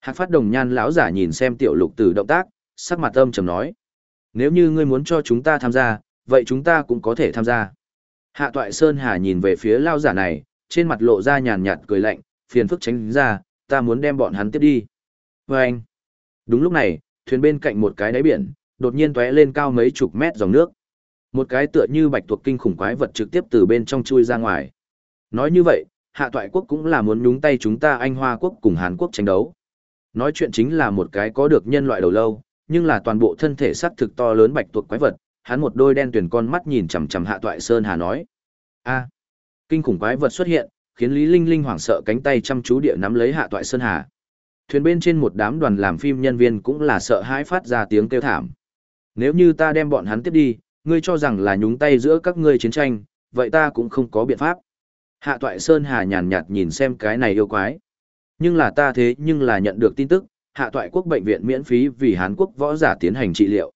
Hạc phát đồng nhan lão giả nhìn xem tiểu lục tử động tác, sắc mặt âm trầm nói. Nếu như ngươi muốn cho chúng ta tham gia, vậy chúng ta cũng có thể tham gia. Hạ toại Sơn Hà nhìn về phía lão giả này, trên mặt lộ ra nhàn nhạt cười lạnh, phiền phức tránh ra, ta muốn đem bọn hắn tiếp đi. Và anh, đúng lúc này, thuyền bên cạnh một cái đáy biển, đột nhiên tóe lên cao mấy chục mét dòng nước. Một cái tựa như bạch tuộc kinh khủng quái vật trực tiếp từ bên trong chui ra ngoài. Nói như vậy, hạ toại quốc cũng là muốn nhúng tay chúng ta Anh Hoa quốc cùng Hàn quốc tranh đấu. Nói chuyện chính là một cái có được nhân loại đầu lâu, nhưng là toàn bộ thân thể sắc thực to lớn bạch tuộc quái vật, hắn một đôi đen tuyển con mắt nhìn chằm chằm Hạ Toại Sơn Hà nói: "A." kinh khủng quái vật xuất hiện, khiến Lý Linh Linh hoảng sợ cánh tay chăm chú địa nắm lấy Hạ Toại Sơn Hà. Thuyền bên trên một đám đoàn làm phim nhân viên cũng là sợ hãi phát ra tiếng kêu thảm. Nếu như ta đem bọn hắn tiếp đi, ngươi cho rằng là nhúng tay giữa các ngươi chiến tranh, vậy ta cũng không có biện pháp. Hạ Toại Sơn Hà nhàn nhạt nhìn xem cái này yêu quái. Nhưng là ta thế nhưng là nhận được tin tức, Hạ Toại Quốc bệnh viện miễn phí vì Hán Quốc võ giả tiến hành trị liệu.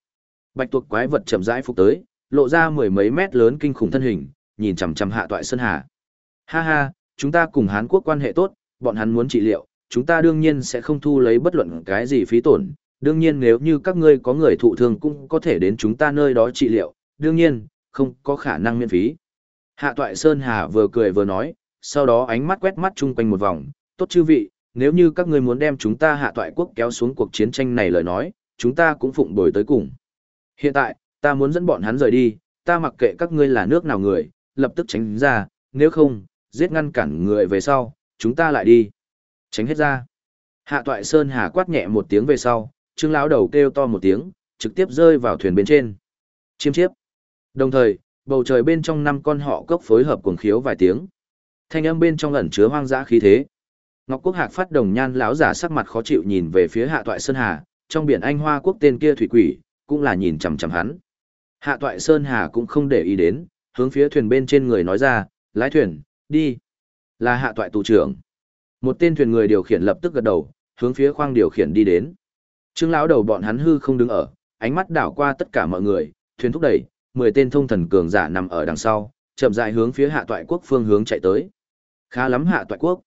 Bạch tuộc quái vật chậm rãi phục tới, lộ ra mười mấy mét lớn kinh khủng thân hình, nhìn chằm chằm Hạ Toại Sơn Hà. Ha ha, chúng ta cùng Hán Quốc quan hệ tốt, bọn hắn muốn trị liệu, chúng ta đương nhiên sẽ không thu lấy bất luận cái gì phí tổn. Đương nhiên nếu như các ngươi có người thụ thương cũng có thể đến chúng ta nơi đó trị liệu, đương nhiên, không có khả năng miễn phí. Hạ Toại Sơn Hà vừa cười vừa nói, sau đó ánh mắt quét mắt chung quanh một vòng, tốt chư vị, nếu như các ngươi muốn đem chúng ta Hạ Toại Quốc kéo xuống cuộc chiến tranh này lời nói, chúng ta cũng phụng bồi tới cùng. Hiện tại, ta muốn dẫn bọn hắn rời đi, ta mặc kệ các ngươi là nước nào người, lập tức tránh ra, nếu không, giết ngăn cản người về sau, chúng ta lại đi. Tránh hết ra. Hạ toại Sơn Hà quát nhẹ một tiếng về sau, trương lão đầu kêu to một tiếng, trực tiếp rơi vào thuyền bên trên. Chiêm chiếp. Đồng thời, bầu trời bên trong năm con họ cốc phối hợp cuồng khiếu vài tiếng. Thanh âm bên trong ẩn chứa hoang dã khí thế. Ngọc Quốc Hạc phát đồng nhan lão giả sắc mặt khó chịu nhìn về phía Hạ Toại Sơn Hà, trong biển Anh Hoa Quốc tên kia thủy quỷ, cũng là nhìn chằm chằm hắn. Hạ Toại Sơn Hà cũng không để ý đến, hướng phía thuyền bên trên người nói ra, lái thuyền, đi. Là Hạ Toại tù trưởng. Một tên thuyền người điều khiển lập tức gật đầu, hướng phía khoang điều khiển đi đến. Trương lão đầu bọn hắn hư không đứng ở, ánh mắt đảo qua tất cả mọi người, thuyền thúc đẩy, mười tên thông thần cường giả nằm ở đằng sau, chậm rãi hướng phía Hạ Toại quốc phương hướng chạy tới. Khá lắm Hạ Toại quốc.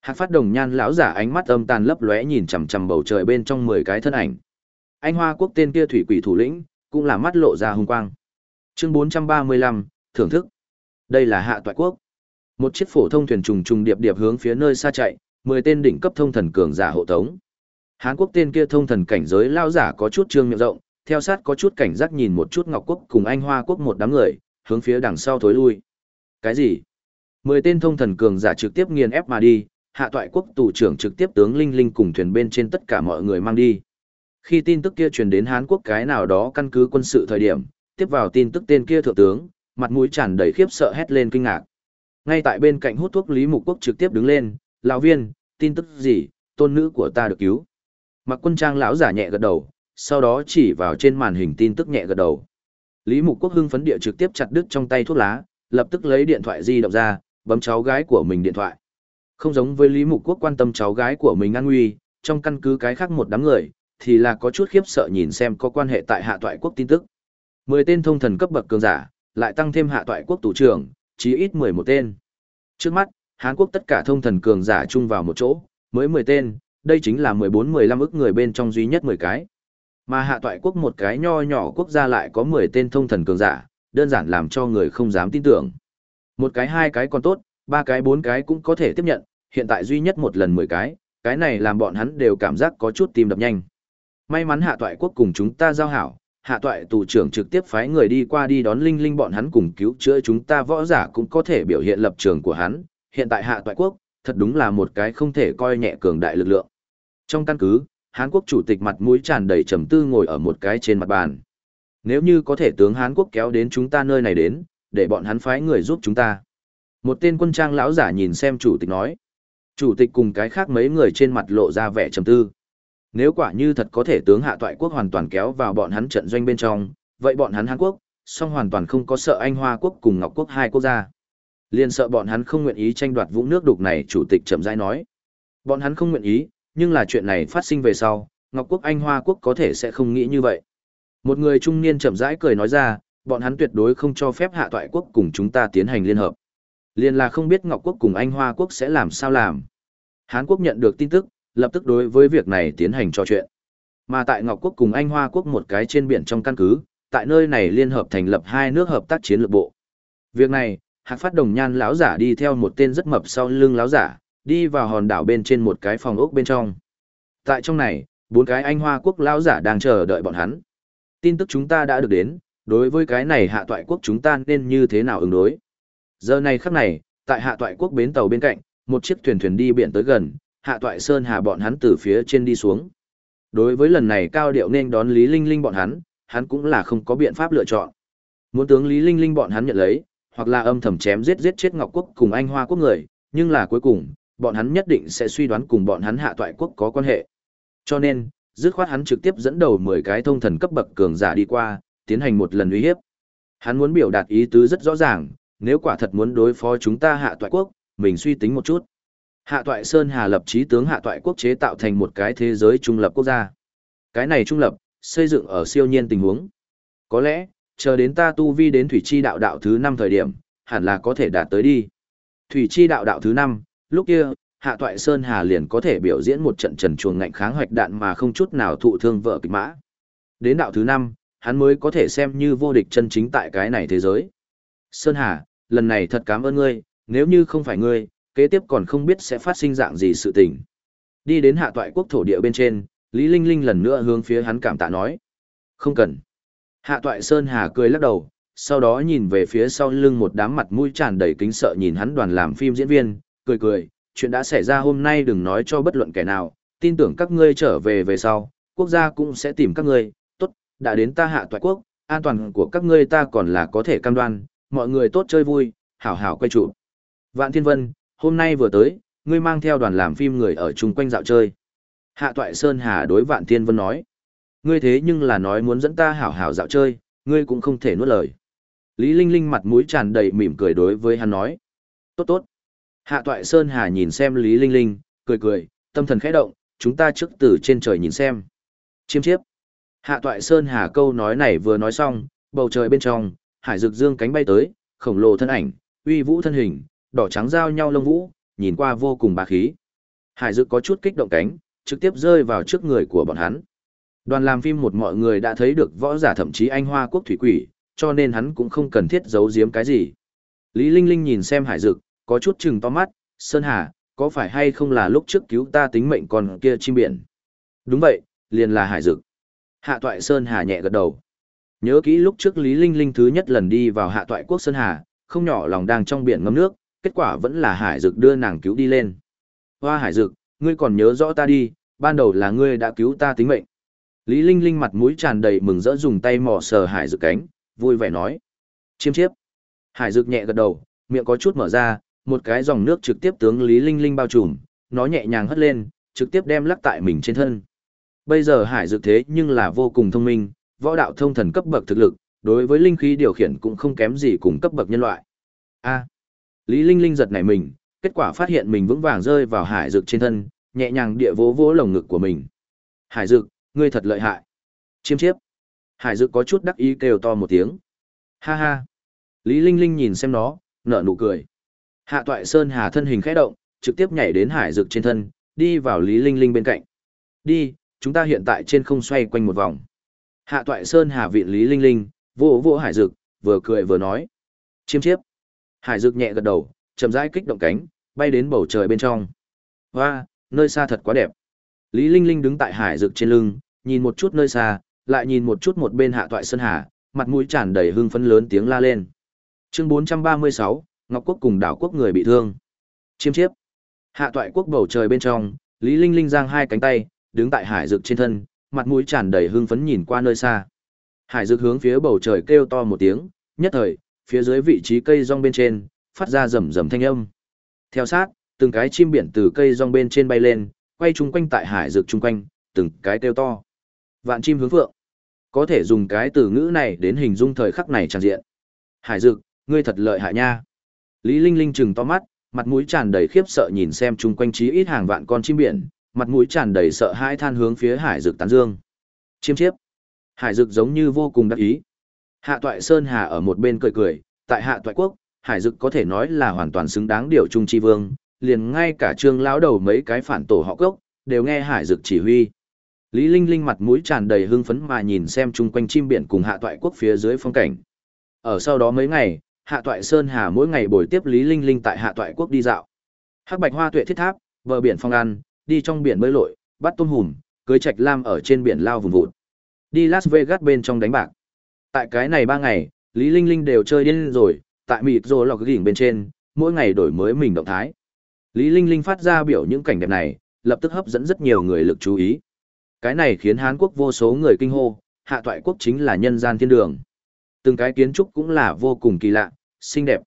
Hạc Phát Đồng Nhan lão giả ánh mắt âm tàn lấp lóe nhìn chằm chằm bầu trời bên trong mười cái thân ảnh. Anh Hoa quốc tên kia thủy quỷ thủ lĩnh, cũng là mắt lộ ra hung quang. Chương 435, thưởng thức. Đây là Hạ Toại quốc. Một chiếc phổ thông thuyền trùng trùng điệp điệp hướng phía nơi xa chạy, mười tên đỉnh cấp thông thần cường giả hộ tống. Hán quốc tên kia thông thần cảnh giới lao giả có chút trương miệng rộng, theo sát có chút cảnh giác nhìn một chút Ngọc quốc cùng Anh Hoa quốc một đám người, hướng phía đằng sau thối lui. Cái gì? Mười tên thông thần cường giả trực tiếp nghiền ép mà đi, hạ toại quốc tù trưởng trực tiếp tướng Linh Linh cùng thuyền bên trên tất cả mọi người mang đi. Khi tin tức kia truyền đến Hán quốc cái nào đó căn cứ quân sự thời điểm, tiếp vào tin tức tên kia thượng tướng, mặt mũi tràn đầy khiếp sợ hét lên kinh ngạc. Ngay tại bên cạnh hút thuốc Lý Mục Quốc trực tiếp đứng lên, lão viên, tin tức gì, tôn nữ của ta được cứu. Mặc quân trang lão giả nhẹ gật đầu, sau đó chỉ vào trên màn hình tin tức nhẹ gật đầu. Lý Mục Quốc hưng phấn địa trực tiếp chặt đứt trong tay thuốc lá, lập tức lấy điện thoại di động ra, bấm cháu gái của mình điện thoại. Không giống với Lý Mục Quốc quan tâm cháu gái của mình an nguy, trong căn cứ cái khác một đám người, thì là có chút khiếp sợ nhìn xem có quan hệ tại hạ toại quốc tin tức. Mười tên thông thần cấp bậc cường giả, lại tăng thêm hạ toại quốc tù trưởng, chí ít mười một tên. Trước mắt, Hán Quốc tất cả thông thần cường giả chung vào một chỗ, mới mười tên, đây chính là mười bốn mười lăm ức người bên trong duy nhất mười cái. Mà hạ toại quốc một cái nho nhỏ quốc gia lại có mười tên thông thần cường giả, đơn giản làm cho người không dám tin tưởng. Một cái hai cái còn tốt, ba cái bốn cái cũng có thể tiếp nhận, hiện tại duy nhất một lần mười cái, cái này làm bọn hắn đều cảm giác có chút tim đập nhanh. May mắn hạ toại quốc cùng chúng ta giao hảo, hạ toại tù trưởng trực tiếp phái người đi qua đi đón linh linh bọn hắn cùng cứu chữa chúng ta võ giả cũng có thể biểu hiện lập trường của hắn, hiện tại hạ toại quốc, thật đúng là một cái không thể coi nhẹ cường đại lực lượng. Trong căn cứ, Hán Quốc chủ tịch mặt mũi tràn đầy trầm tư ngồi ở một cái trên mặt bàn. Nếu như có thể tướng Hán Quốc kéo đến chúng ta nơi này đến, để bọn hắn phái người giúp chúng ta. Một tên quân trang lão giả nhìn xem chủ tịch nói. Chủ tịch cùng cái khác mấy người trên mặt lộ ra vẻ trầm tư. Nếu quả như thật có thể tướng hạ toại quốc hoàn toàn kéo vào bọn hắn trận doanh bên trong, vậy bọn hắn hán Quốc, song hoàn toàn không có sợ Anh Hoa quốc cùng Ngọc quốc hai quốc gia. Liên sợ bọn hắn không nguyện ý tranh đoạt vũng nước đục này, chủ tịch chậm rãi nói. Bọn hắn không nguyện ý, nhưng là chuyện này phát sinh về sau, Ngọc quốc Anh Hoa quốc có thể sẽ không nghĩ như vậy. Một người trung niên chậm rãi cười nói ra, bọn hắn tuyệt đối không cho phép hạ toại quốc cùng chúng ta tiến hành liên hợp. Liên là không biết Ngọc quốc cùng Anh Hoa quốc sẽ làm sao làm. Hán quốc nhận được tin tức, lập tức đối với việc này tiến hành trò chuyện. Mà tại Ngọc quốc cùng Anh Hoa quốc một cái trên biển trong căn cứ, tại nơi này liên hợp thành lập hai nước hợp tác chiến lược bộ. Việc này, Hạc Phát Đồng Nhan lão giả đi theo một tên rất mập sau lưng lão giả, đi vào hòn đảo bên trên một cái phòng ốc bên trong. Tại trong này, bốn cái Anh Hoa quốc lão giả đang chờ đợi bọn hắn. Tin tức chúng ta đã được đến, đối với cái này hạ toại quốc chúng ta nên như thế nào ứng đối. Giờ này khắc này, tại hạ toại quốc bến tàu bên cạnh, một chiếc thuyền thuyền đi biển tới gần, hạ toại sơn hà bọn hắn từ phía trên đi xuống. Đối với lần này cao điệu nên đón Lý Linh Linh bọn hắn, hắn cũng là không có biện pháp lựa chọn. Muốn tướng Lý Linh Linh bọn hắn nhận lấy, hoặc là âm thầm chém giết giết chết Ngọc Quốc cùng Anh Hoa Quốc người, nhưng là cuối cùng, bọn hắn nhất định sẽ suy đoán cùng bọn hắn hạ toại quốc có quan hệ. Cho nên, dứt khoát hắn trực tiếp dẫn đầu 10 cái thông thần cấp bậc cường giả đi qua, tiến hành một lần uy hiếp. Hắn muốn biểu đạt ý tứ rất rõ ràng, nếu quả thật muốn đối phó chúng ta hạ toại quốc, mình suy tính một chút. Hạ toại Sơn Hà lập chí tướng hạ toại quốc chế tạo thành một cái thế giới trung lập quốc gia. Cái này trung lập, xây dựng ở siêu nhiên tình huống. Có lẽ, chờ đến ta tu vi đến thủy chi đạo đạo thứ 5 thời điểm, hẳn là có thể đạt tới đi. Thủy chi đạo đạo thứ 5, lúc kia, hạ toại Sơn Hà liền có thể biểu diễn một trận trần chuồng ngạnh kháng hoạch đạn mà không chút nào thụ thương vợ kịch mã. Đến đạo thứ năm, hắn mới có thể xem như vô địch chân chính tại cái này thế giới. Sơn Hà, lần này thật cảm ơn ngươi, nếu như không phải ngươi, kế tiếp còn không biết sẽ phát sinh dạng gì sự tình. Đi đến hạ toại quốc thổ địa bên trên, Lý Linh Linh lần nữa hướng phía hắn cảm tạ nói. Không cần. Hạ toại Sơn Hà cười lắc đầu, sau đó nhìn về phía sau lưng một đám mặt mũi tràn đầy kính sợ nhìn hắn đoàn làm phim diễn viên, cười cười, chuyện đã xảy ra hôm nay đừng nói cho bất luận kẻ nào, tin tưởng các ngươi trở về về sau, quốc gia cũng sẽ tìm các ngươi, tốt, đã đến ta hạ toại quốc, an toàn của các ngươi ta còn là có thể cam đoan, mọi người tốt chơi vui, hảo hảo quay trụ. Vạn Thiên Vân, hôm nay vừa tới, ngươi mang theo đoàn làm phim người ở chung quanh dạo chơi. Hạ Toại Sơn Hà đối Vạn Thiên Vân nói, ngươi thế nhưng là nói muốn dẫn ta hảo hảo dạo chơi, ngươi cũng không thể nuốt lời. Lý Linh Linh mặt mũi tràn đầy mỉm cười đối với hắn nói, tốt tốt. Hạ Toại Sơn Hà nhìn xem Lý Linh Linh, cười cười, tâm thần khẽ động, chúng ta trước từ trên trời nhìn xem. Chiêm chiếp. Hạ Toại Sơn Hà câu nói này vừa nói xong, bầu trời bên trong, hải dực dương cánh bay tới, khổng lồ thân ảnh, uy vũ thân hình, đỏ trắng giao nhau lông vũ, nhìn qua vô cùng bá khí. Hải dực có chút kích động cánh, trực tiếp rơi vào trước người của bọn hắn. Đoàn làm phim một mọi người đã thấy được võ giả thậm chí anh hoa quốc thủy quỷ, cho nên hắn cũng không cần thiết giấu giếm cái gì. Lý Linh Linh nhìn xem hải dực, có chút chừng to mắt, Sơn Hà, có phải hay không là lúc trước cứu ta tính mệnh còn kia chim biển? Đúng vậy, liền là hải dực. Hạ toại Sơn Hà nhẹ gật đầu. Nhớ kỹ lúc trước Lý Linh Linh thứ nhất lần đi vào hạ toại quốc Sơn Hà, không nhỏ lòng đang trong biển ngâm nước, kết quả vẫn là hải dực đưa nàng cứu đi lên. Hoa hải dực, ngươi còn nhớ rõ ta đi, ban đầu là ngươi đã cứu ta tính mệnh. Lý Linh Linh mặt mũi tràn đầy mừng rỡ dùng tay mò sờ hải dực cánh, vui vẻ nói. Chiêm chiếp. Hải dực nhẹ gật đầu, miệng có chút mở ra, một cái dòng nước trực tiếp tướng Lý Linh Linh bao trùm, nó nhẹ nhàng hất lên, trực tiếp đem lắc tại mình trên thân. Bây giờ hải dược thế nhưng là vô cùng thông minh, võ đạo thông thần cấp bậc thực lực, đối với linh khí điều khiển cũng không kém gì cùng cấp bậc nhân loại. A. Lý Linh Linh giật nảy mình, kết quả phát hiện mình vững vàng rơi vào hải dược trên thân, nhẹ nhàng địa vỗ vỗ lồng ngực của mình. Hải dược, ngươi thật lợi hại. Chiêm chiếp. Hải dược có chút đắc ý kêu to một tiếng. Ha ha. Lý Linh Linh nhìn xem nó, nở nụ cười. Hạ toại Sơn Hà thân hình khẽ động, trực tiếp nhảy đến hải dược trên thân, đi vào Lý Linh Linh bên cạnh. Đi, chúng ta hiện tại trên không xoay quanh một vòng. Hạ toại Sơn Hà viện Lý Linh Linh, vô vô hải dược, vừa cười vừa nói. Chiêm chiếp. Hải dược nhẹ gật đầu, chậm rãi kích động cánh, bay đến bầu trời bên trong. Hoa, nơi xa thật quá đẹp. Lý Linh Linh đứng tại hải dược trên lưng, nhìn một chút nơi xa, lại nhìn một chút một bên hạ toại Sơn Hà, mặt mũi tràn đầy hưng phấn lớn tiếng la lên. Chương 436, Ngọc Quốc cùng đảo quốc người bị thương. Chiêm chiếp. Hạ toại quốc bầu trời bên trong, Lý Linh Linh giang hai cánh tay, đứng tại hải dược trên thân, mặt mũi tràn đầy hưng phấn nhìn qua nơi xa. Hải dược hướng phía bầu trời kêu to một tiếng, nhất thời, phía dưới vị trí cây rong bên trên, phát ra rầm rầm thanh âm. Theo sát, từng cái chim biển từ cây rong bên trên bay lên, quay chung quanh tại hải dược chung quanh, từng cái kêu to. Vạn chim hướng vượng. Có thể dùng cái từ ngữ này đến hình dung thời khắc này tràn diện. Hải dược, ngươi thật lợi hại nha. Lý Linh Linh trừng to mắt, mặt mũi tràn đầy khiếp sợ nhìn xem chung quanh chí ít hàng vạn con chim biển, mặt mũi tràn đầy sợ hãi than hướng phía hải dực tán dương. Chiêm chiếp. Hải dực giống như vô cùng đắc ý. Hạ toại Sơn Hà ở một bên cười cười, tại hạ toại quốc, hải dực có thể nói là hoàn toàn xứng đáng điều trung chi vương, liền ngay cả trương lão đầu mấy cái phản tổ họ gốc, đều nghe hải dực chỉ huy. Lý Linh Linh mặt mũi tràn đầy hưng phấn mà nhìn xem chung quanh chim biển cùng hạ toại quốc phía dưới phong cảnh. Ở sau đó mấy ngày, hạ toại Sơn Hà mỗi ngày buổi tiếp Lý Linh Linh tại hạ toại quốc đi dạo. Hắc bạch hoa tuệ thiết tháp, bờ biển phong ăn, đi trong biển bơi lội, bắt tôm hùm, cưới trạch lam ở trên biển lao vùng vụt. Đi Las Vegas bên trong đánh bạc. Tại cái này ba ngày, Lý Linh Linh đều chơi điên rồi, tại mịt rồi lọc đỉnh bên trên, mỗi ngày đổi mới mình động thái. Lý Linh Linh phát ra biểu những cảnh đẹp này, lập tức hấp dẫn rất nhiều người lực chú ý. Cái này khiến Hán quốc vô số người kinh hô, hạ toại quốc chính là nhân gian thiên đường. Từng cái kiến trúc cũng là vô cùng kỳ lạ, xinh đẹp.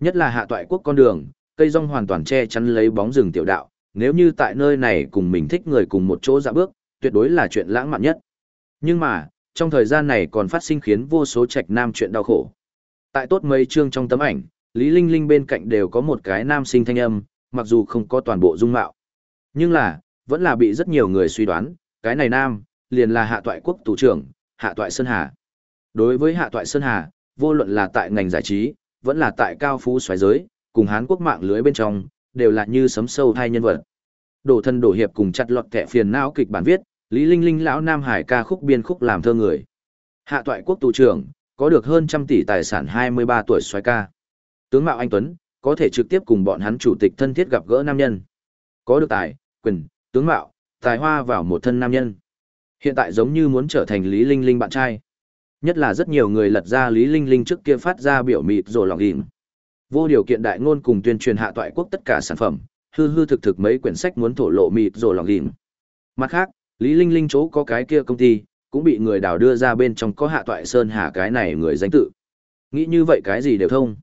Nhất là hạ toại quốc con đường, cây rong hoàn toàn che chắn lấy bóng rừng tiểu đạo, nếu như tại nơi này cùng mình thích người cùng một chỗ dạ bước, tuyệt đối là chuyện lãng mạn nhất. Nhưng mà, trong thời gian này còn phát sinh khiến vô số trạch nam chuyện đau khổ. Tại tốt mấy chương trong tấm ảnh, Lý Linh Linh bên cạnh đều có một cái nam sinh thanh âm, mặc dù không có toàn bộ dung mạo. Nhưng là, vẫn là bị rất nhiều người suy đoán, cái này nam, liền là hạ toại quốc thủ trưởng, hạ toại Sơn Hà. Đối với hạ toại Sơn Hà, vô luận là tại ngành giải trí, vẫn là tại cao phú xoáy giới, cùng Hán quốc mạng lưới bên trong, đều là như sấm sâu hai nhân vật. Đổ thân đổ hiệp cùng chặt lọt kẻ phiền não kịch bản viết, Lý Linh Linh lão Nam Hải ca khúc biên khúc làm thơ người. Hạ toại quốc tù trưởng, có được hơn trăm tỷ tài sản 23 tuổi xoáy ca. Tướng Mạo Anh Tuấn, có thể trực tiếp cùng bọn hắn chủ tịch thân thiết gặp gỡ nam nhân. Có được tài, quyền, tướng mạo, tài hoa vào một thân nam nhân. Hiện tại giống như muốn trở thành Lý Linh Linh bạn trai. Nhất là rất nhiều người lật ra Lý Linh Linh trước kia phát ra biểu mịt rồi lòng ỉm. Vô điều kiện đại ngôn cùng tuyên truyền hạ toại quốc tất cả sản phẩm, hư hư thực thực mấy quyển sách muốn thổ lộ mịt rồi lòng đỉnh. Mặt khác, Lý Linh Linh chỗ có cái kia công ty, cũng bị người đào đưa ra bên trong có hạ toại sơn hà cái này người danh tự. Nghĩ như vậy cái gì đều thông.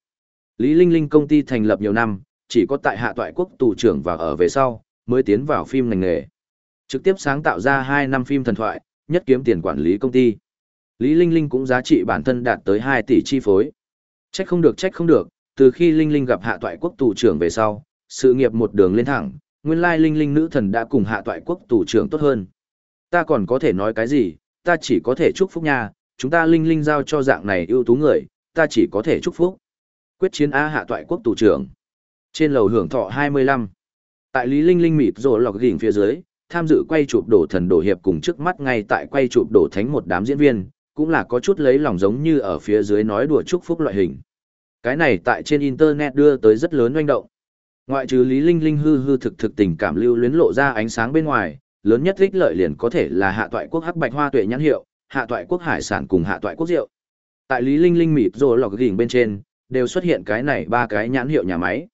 Lý Linh Linh công ty thành lập nhiều năm, chỉ có tại hạ toại quốc tù trưởng và ở về sau, mới tiến vào phim ngành nghề. Trực tiếp sáng tạo ra 2 năm phim thần thoại, nhất kiếm tiền quản lý công ty. Lý Linh Linh cũng giá trị bản thân đạt tới 2 tỷ chi phối. Trách không được trách không được, từ khi Linh Linh gặp hạ toại quốc tù trưởng về sau, sự nghiệp một đường lên thẳng, nguyên lai Linh Linh nữ thần đã cùng hạ toại quốc tù trưởng tốt hơn. Ta còn có thể nói cái gì, ta chỉ có thể chúc phúc nha, chúng ta Linh Linh giao cho dạng này ưu tú người, ta chỉ có thể chúc phúc. Quyết chiến A hạ toại quốc tù trưởng. Trên lầu hưởng thọ 25. Tại Lý Linh Linh mịt rồ lọc gỉnh phía dưới, tham dự quay chụp đổ thần đổ hiệp cùng trước mắt ngay tại quay chụp đổ thánh một đám diễn viên, cũng là có chút lấy lòng giống như ở phía dưới nói đùa chúc phúc loại hình. Cái này tại trên internet đưa tới rất lớn doanh động. Ngoại trừ Lý Linh Linh hư hư thực thực tình cảm lưu luyến lộ ra ánh sáng bên ngoài, lớn nhất ích lợi liền có thể là hạ toại quốc hắc bạch hoa tuệ nhãn hiệu, hạ toại quốc hải sản cùng hạ toại quốc rượu. Tại Lý Linh Linh mịt rồi lọc gỉnh bên trên, đều xuất hiện cái này ba cái nhãn hiệu nhà máy.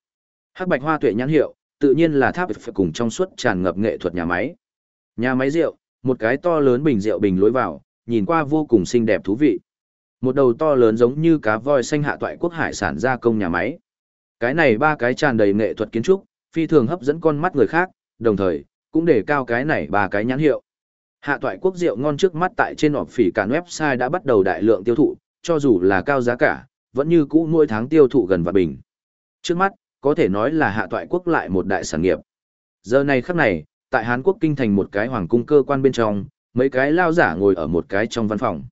Hắc bạch hoa tuệ nhãn hiệu, tự nhiên là tháp phải cùng trong suốt tràn ngập nghệ thuật nhà máy. Nhà máy rượu, một cái to lớn bình rượu bình lối vào, nhìn qua vô cùng xinh đẹp thú vị. Một đầu to lớn giống như cá voi xanh hạ toại quốc hải sản gia công nhà máy. Cái này ba cái tràn đầy nghệ thuật kiến trúc, phi thường hấp dẫn con mắt người khác, đồng thời, cũng để cao cái này ba cái nhãn hiệu. Hạ toại quốc rượu ngon trước mắt tại trên họp phỉ cả website đã bắt đầu đại lượng tiêu thụ, cho dù là cao giá cả, vẫn như cũ mỗi tháng tiêu thụ gần và bình. Trước mắt, có thể nói là hạ toại quốc lại một đại sản nghiệp. Giờ này khắc này, tại Hàn Quốc kinh thành một cái hoàng cung cơ quan bên trong, mấy cái lao giả ngồi ở một cái trong văn phòng.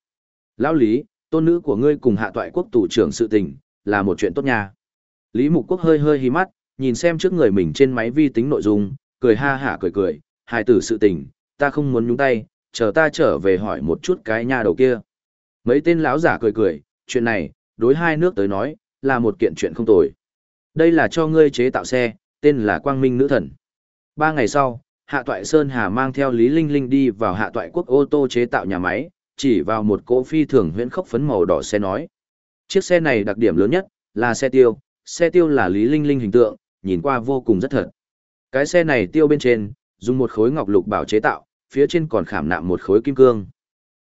Lão Lý, tôn nữ của ngươi cùng hạ toại quốc tù trưởng sự tình, là một chuyện tốt nha. Lý Mục Quốc hơi hơi hí mắt, nhìn xem trước người mình trên máy vi tính nội dung, cười ha hả cười cười, hài tử sự tình, ta không muốn nhúng tay, chờ ta trở về hỏi một chút cái nha đầu kia. Mấy tên lão giả cười cười, chuyện này, đối hai nước tới nói, là một kiện chuyện không tồi. Đây là cho ngươi chế tạo xe, tên là Quang Minh Nữ Thần. Ba ngày sau, Hạ Toại Sơn Hà mang theo Lý Linh Linh đi vào Hạ Toại Quốc ô tô chế tạo nhà máy, chỉ vào một cỗ phi thường huyễn khốc phấn màu đỏ xe nói. Chiếc xe này đặc điểm lớn nhất, là xe tiêu, xe tiêu là Lý Linh Linh hình tượng, nhìn qua vô cùng rất thật. Cái xe này tiêu bên trên, dùng một khối ngọc lục bảo chế tạo, phía trên còn khảm nạm một khối kim cương.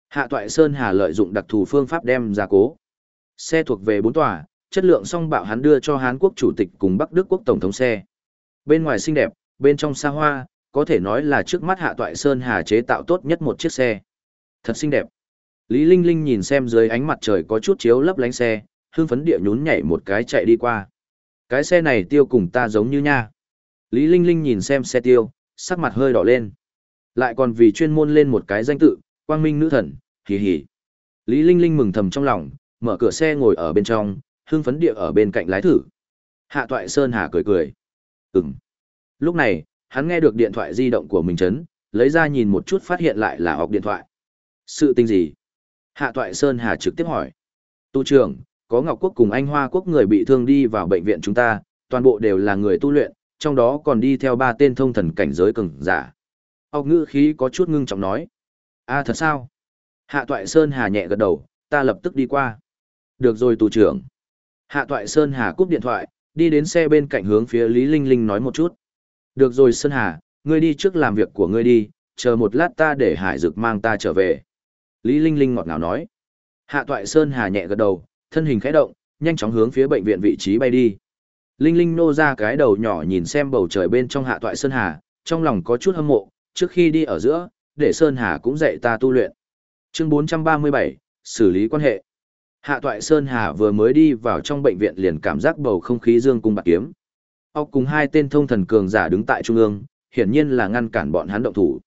Hạ Toại Sơn Hà lợi dụng đặc thù phương pháp đem ra cố. Xe thuộc về bốn tòa, chất lượng song bạo hắn đưa cho Hán Quốc chủ tịch cùng Bắc Đức quốc tổng thống xe. Bên ngoài xinh đẹp, bên trong xa hoa, có thể nói là trước mắt Hạ Toại Sơn Hà chế tạo tốt nhất một chiếc xe. Thật xinh đẹp. Lý Linh Linh nhìn xem dưới ánh mặt trời có chút chiếu lấp lánh xe, hương phấn địa nhún nhảy một cái chạy đi qua. Cái xe này tiêu cùng ta giống như nha. Lý Linh Linh nhìn xem xe tiêu, sắc mặt hơi đỏ lên. Lại còn vì chuyên môn lên một cái danh tự, quang minh nữ thần, hì hì. Lý Linh Linh mừng thầm trong lòng, mở cửa xe ngồi ở bên trong, hương phấn địa ở bên cạnh lái thử. Hạ Toại Sơn Hà cười cười. Ừm. Lúc này, hắn nghe được điện thoại di động của mình chấn, lấy ra nhìn một chút phát hiện lại là học điện thoại. Sự tình gì? Hạ Toại Sơn Hà trực tiếp hỏi. Tu trưởng, có Ngọc Quốc cùng Anh Hoa Quốc người bị thương đi vào bệnh viện chúng ta, toàn bộ đều là người tu luyện, trong đó còn đi theo ba tên thông thần cảnh giới cường giả. Học ngữ khí có chút ngưng trọng nói. a thật sao? Hạ Toại Sơn Hà nhẹ gật đầu, ta lập tức đi qua. Được rồi tù trưởng. Hạ Toại Sơn Hà cúp điện thoại, đi đến xe bên cạnh hướng phía Lý Linh Linh nói một chút. Được rồi Sơn Hà, ngươi đi trước làm việc của ngươi đi, chờ một lát ta để Hải Dực mang ta trở về. Lý Linh Linh ngọt ngào nói. Hạ Toại Sơn Hà nhẹ gật đầu, thân hình khẽ động, nhanh chóng hướng phía bệnh viện vị trí bay đi. Linh Linh nô ra cái đầu nhỏ nhìn xem bầu trời bên trong Hạ Toại Sơn Hà, trong lòng có chút hâm mộ, trước khi đi ở giữa, để Sơn Hà cũng dạy ta tu luyện. Chương 437, xử lý quan hệ. Hạ Toại Sơn Hà vừa mới đi vào trong bệnh viện liền cảm giác bầu không khí dương cung bạc kiếm. Ốc cùng hai tên thông thần cường giả đứng tại trung ương, hiển nhiên là ngăn cản bọn hắn động thủ.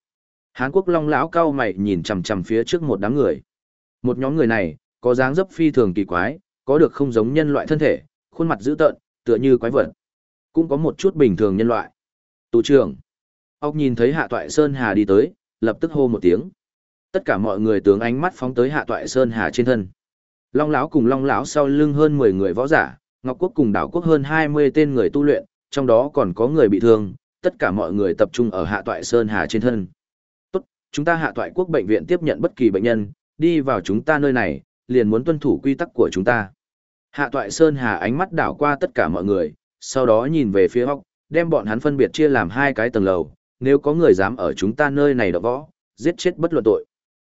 Hán Quốc Long lão cao mày nhìn chằm chằm phía trước một đám người. Một nhóm người này, có dáng dấp phi thường kỳ quái, có được không giống nhân loại thân thể, khuôn mặt dữ tợn, tựa như quái vật. Cũng có một chút bình thường nhân loại. Tù trưởng. Ốc nhìn thấy Hạ Toại Sơn Hà đi tới, lập tức hô một tiếng. Tất cả mọi người tướng ánh mắt phóng tới Hạ Toại Sơn Hà trên thân. Long lão cùng Long lão sau lưng hơn 10 người võ giả, Ngọc Quốc cùng Đảo Quốc hơn 20 tên người tu luyện, trong đó còn có người bị thương, tất cả mọi người tập trung ở Hạ Toại Sơn Hà trên thân. Tốt, chúng ta Hạ Toại Quốc bệnh viện tiếp nhận bất kỳ bệnh nhân, đi vào chúng ta nơi này, liền muốn tuân thủ quy tắc của chúng ta. Hạ Toại Sơn Hà ánh mắt đảo qua tất cả mọi người, sau đó nhìn về phía Hóc, đem bọn hắn phân biệt chia làm hai cái tầng lầu, nếu có người dám ở chúng ta nơi này đọ võ, giết chết bất luận tội.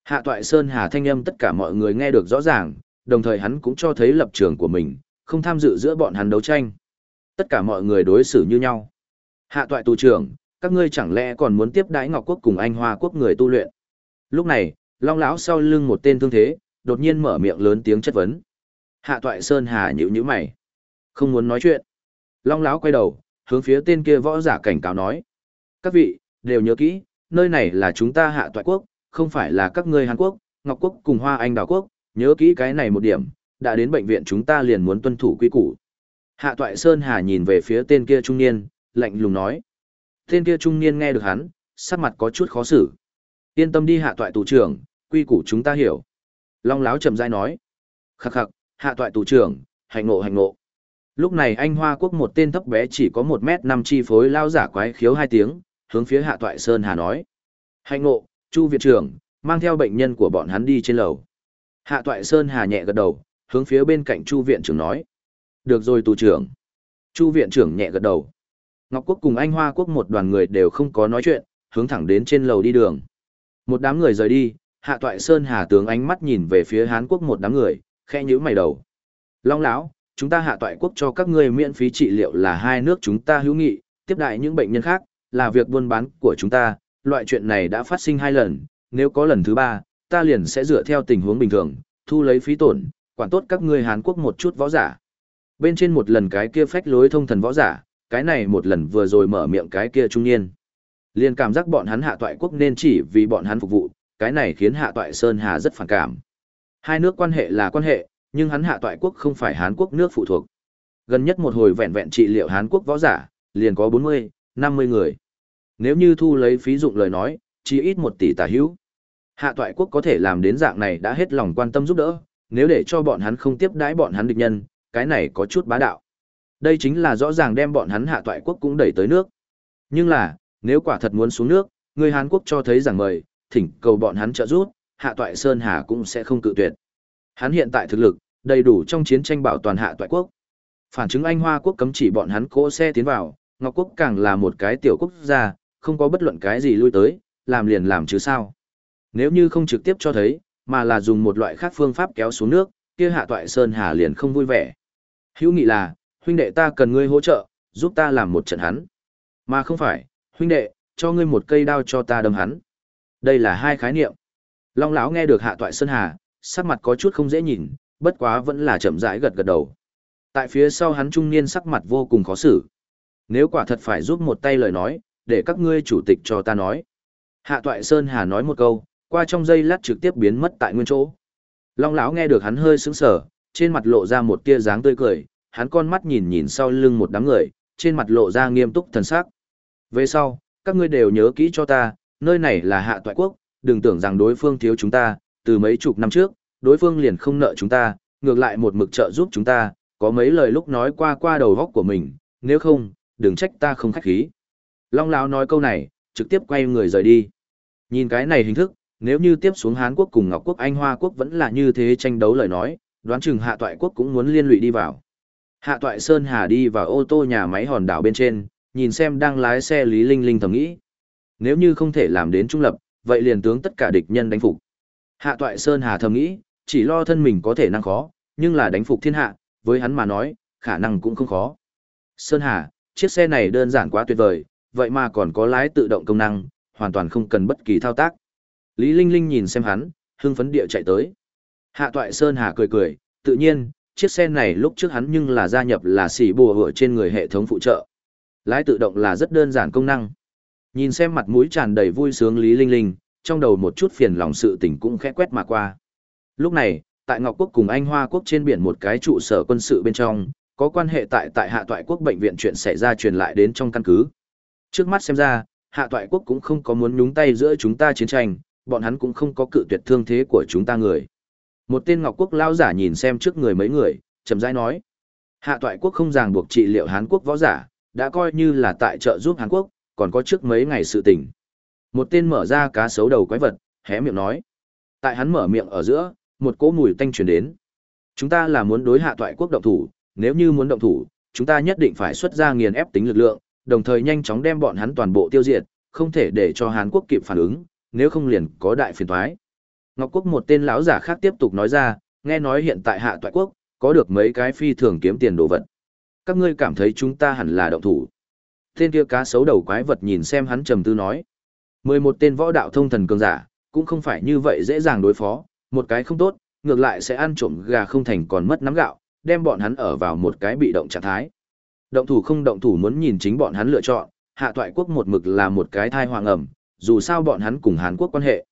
Hạ Toại Sơn Hà thanh âm tất cả mọi người nghe được rõ ràng, đồng thời hắn cũng cho thấy lập trường của mình, không tham dự giữa bọn hắn đấu tranh. Tất cả mọi người đối xử như nhau. Hạ Toại tù trưởng, các ngươi chẳng lẽ còn muốn tiếp đái Ngọc Quốc cùng Anh Hoa Quốc người tu luyện? Lúc này, Long lão sau lưng một tên thương thế, đột nhiên mở miệng lớn tiếng chất vấn. Hạ Toại Sơn Hà nhíu nhíu mày, không muốn nói chuyện. Long lão quay đầu, hướng phía tên kia võ giả cảnh cáo nói: "Các vị, đều nhớ kỹ, nơi này là chúng ta Hạ Toại quốc, không phải là các ngươi Hàn Quốc, Ngọc Quốc cùng Hoa Anh đảo Quốc, nhớ kỹ cái này một điểm, đã đến bệnh viện chúng ta liền muốn tuân thủ quy củ." Hạ Toại Sơn Hà nhìn về phía tên kia trung niên, lạnh lùng nói. Tên kia trung niên nghe được hắn, sắc mặt có chút khó xử. Yên tâm đi Hạ Toại tù trưởng, quy củ chúng ta hiểu. Long Láo chậm rãi nói. Khắc khắc, Hạ Toại tù trưởng, hành ngộ hành ngộ. Lúc này anh Hoa Quốc một tên thấp bé chỉ có một mét năm chi phối lao giả quái khiếu hai tiếng, hướng phía Hạ Toại Sơn Hà nói. Hành ngộ, Chu Viện trưởng, mang theo bệnh nhân của bọn hắn đi trên lầu. Hạ Toại Sơn Hà nhẹ gật đầu, hướng phía bên cạnh Chu Viện trưởng nói. Được rồi tù trưởng. Chu Viện trưởng nhẹ gật đầu. Ngọc Quốc cùng Anh Hoa Quốc một đoàn người đều không có nói chuyện, hướng thẳng đến trên lầu đi đường. Một đám người rời đi, Hạ Toại Sơn Hà tướng ánh mắt nhìn về phía Hán Quốc một đám người, khẽ nhíu mày đầu. Long lão, chúng ta Hạ Toại Quốc cho các ngươi miễn phí trị liệu là hai nước chúng ta hữu nghị, tiếp đại những bệnh nhân khác, là việc buôn bán của chúng ta, loại chuyện này đã phát sinh hai lần, nếu có lần thứ ba, ta liền sẽ dựa theo tình huống bình thường, thu lấy phí tổn, quản tốt các ngươi Hàn Quốc một chút võ giả. Bên trên một lần cái kia phách lối thông thần võ giả, cái này một lần vừa rồi mở miệng cái kia trung niên. Liền cảm giác bọn hắn hạ toại quốc nên chỉ vì bọn hắn phục vụ, cái này khiến hạ toại Sơn Hà rất phản cảm. Hai nước quan hệ là quan hệ, nhưng hắn hạ toại quốc không phải Hán quốc nước phụ thuộc. Gần nhất một hồi vẹn vẹn trị liệu Hán quốc võ giả, liền có 40, 50 người. Nếu như thu lấy phí dụng lời nói, chỉ ít một tỷ tà hữu. Hạ toại quốc có thể làm đến dạng này đã hết lòng quan tâm giúp đỡ, nếu để cho bọn hắn không tiếp đãi bọn hắn địch nhân, cái này có chút bá đạo. Đây chính là rõ ràng đem bọn hắn hạ toại quốc cũng đẩy tới nước. Nhưng là, nếu quả thật muốn xuống nước, người Hàn Quốc cho thấy rằng mời, thỉnh cầu bọn hắn trợ giúp, hạ toại Sơn Hà cũng sẽ không cự tuyệt. Hắn hiện tại thực lực, đầy đủ trong chiến tranh bảo toàn hạ toại quốc. Phản chứng Anh Hoa quốc cấm chỉ bọn hắn cỗ xe tiến vào, Ngọc quốc càng là một cái tiểu quốc gia, không có bất luận cái gì lui tới, làm liền làm chứ sao. Nếu như không trực tiếp cho thấy, mà là dùng một loại khác phương pháp kéo xuống nước, kia hạ toại Sơn Hà liền không vui vẻ. Hữu nghị là, huynh đệ ta cần ngươi hỗ trợ, giúp ta làm một trận hắn. Mà không phải, huynh đệ, cho ngươi một cây đao cho ta đâm hắn. Đây là hai khái niệm. Long lão nghe được hạ toại Sơn Hà, sắc mặt có chút không dễ nhìn, bất quá vẫn là chậm rãi gật gật đầu. Tại phía sau hắn trung niên sắc mặt vô cùng khó xử. Nếu quả thật phải giúp một tay lời nói, để các ngươi chủ tịch cho ta nói. Hạ toại Sơn Hà nói một câu, qua trong giây lát trực tiếp biến mất tại nguyên chỗ. Long lão nghe được hắn hơi sững sờ, trên mặt lộ ra một tia dáng tươi cười, hắn con mắt nhìn nhìn sau lưng một đám người, trên mặt lộ ra nghiêm túc thần sắc. Về sau, các ngươi đều nhớ kỹ cho ta, nơi này là hạ toại quốc, đừng tưởng rằng đối phương thiếu chúng ta, từ mấy chục năm trước, đối phương liền không nợ chúng ta, ngược lại một mực trợ giúp chúng ta, có mấy lời lúc nói qua qua đầu góc của mình, nếu không, đừng trách ta không khách khí. Long Lão nói câu này, trực tiếp quay người rời đi. Nhìn cái này hình thức, nếu như tiếp xuống Hán quốc cùng Ngọc quốc Anh Hoa quốc vẫn là như thế tranh đấu lời nói, đoán chừng hạ toại quốc cũng muốn liên lụy đi vào. Hạ toại Sơn Hà đi vào ô tô nhà máy hòn đảo bên trên, nhìn xem đang lái xe Lý Linh Linh thầm nghĩ. Nếu như không thể làm đến trung lập, vậy liền tướng tất cả địch nhân đánh phục. Hạ toại Sơn Hà thầm nghĩ, chỉ lo thân mình có thể năng khó, nhưng là đánh phục thiên hạ, với hắn mà nói, khả năng cũng không khó. Sơn Hà, chiếc xe này đơn giản quá tuyệt vời, vậy mà còn có lái tự động công năng, hoàn toàn không cần bất kỳ thao tác. Lý Linh Linh nhìn xem hắn, hưng phấn địa chạy tới. Hạ toại Sơn Hà cười cười, tự nhiên, chiếc xe này lúc trước hắn nhưng là gia nhập là xỉ bùa ở trên người hệ thống phụ trợ. Lái tự động là rất đơn giản công năng. Nhìn xem mặt mũi tràn đầy vui sướng Lý Linh Linh, trong đầu một chút phiền lòng sự tình cũng khẽ quét mà qua. Lúc này, tại Ngọc Quốc cùng Anh Hoa Quốc trên biển một cái trụ sở quân sự bên trong, có quan hệ tại tại Hạ Toại Quốc bệnh viện chuyện xảy ra truyền lại đến trong căn cứ. Trước mắt xem ra, Hạ Toại Quốc cũng không có muốn nhúng tay giữa chúng ta chiến tranh, bọn hắn cũng không có cự tuyệt thương thế của chúng ta người. Một tên Ngọc Quốc lao giả nhìn xem trước người mấy người, chậm rãi nói. Hạ Toại Quốc không ràng buộc trị liệu Hán Quốc võ giả, đã coi như là tại trợ giúp Hàn Quốc, còn có trước mấy ngày sự tình. Một tên mở ra cá sấu đầu quái vật, hé miệng nói. Tại hắn mở miệng ở giữa, một cỗ mùi tanh truyền đến. Chúng ta là muốn đối hạ toại quốc động thủ, nếu như muốn động thủ, chúng ta nhất định phải xuất ra nghiền ép tính lực lượng, đồng thời nhanh chóng đem bọn hắn toàn bộ tiêu diệt, không thể để cho Hán Quốc kịp phản ứng, nếu không liền có đại phiền toái. Ngọc Quốc một tên lão giả khác tiếp tục nói ra, nghe nói hiện tại hạ toại quốc, có được mấy cái phi thường kiếm tiền đồ vật. Các ngươi cảm thấy chúng ta hẳn là động thủ. Tên kia cá sấu đầu quái vật nhìn xem hắn trầm tư nói. mười một tên võ đạo thông thần cường giả, cũng không phải như vậy dễ dàng đối phó, một cái không tốt, ngược lại sẽ ăn trộm gà không thành còn mất nắm gạo, đem bọn hắn ở vào một cái bị động trạng thái. Động thủ không động thủ muốn nhìn chính bọn hắn lựa chọn, hạ toại quốc một mực là một cái thai hoàng ẩm, dù sao bọn hắn cùng Hàn Quốc quan hệ.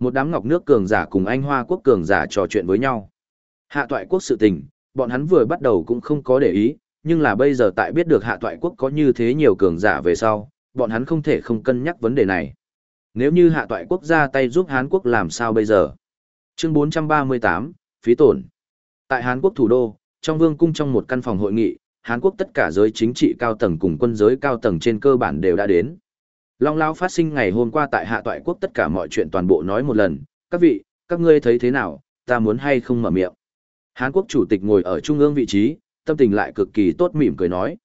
Một đám ngọc nước cường giả cùng anh Hoa quốc cường giả trò chuyện với nhau. Hạ toại quốc sự tình, bọn hắn vừa bắt đầu cũng không có để ý, nhưng là bây giờ tại biết được hạ toại quốc có như thế nhiều cường giả về sau, bọn hắn không thể không cân nhắc vấn đề này. Nếu như hạ toại quốc ra tay giúp Hán quốc làm sao bây giờ? Chương 438, phí tổn. Tại Hán quốc thủ đô, trong vương cung trong một căn phòng hội nghị, Hán quốc tất cả giới chính trị cao tầng cùng quân giới cao tầng trên cơ bản đều đã đến. Long Lao phát sinh ngày hôm qua tại hạ toại quốc tất cả mọi chuyện toàn bộ nói một lần, các vị, các ngươi thấy thế nào, ta muốn hay không mở miệng. Hán quốc chủ tịch ngồi ở trung ương vị trí, tâm tình lại cực kỳ tốt mỉm cười nói.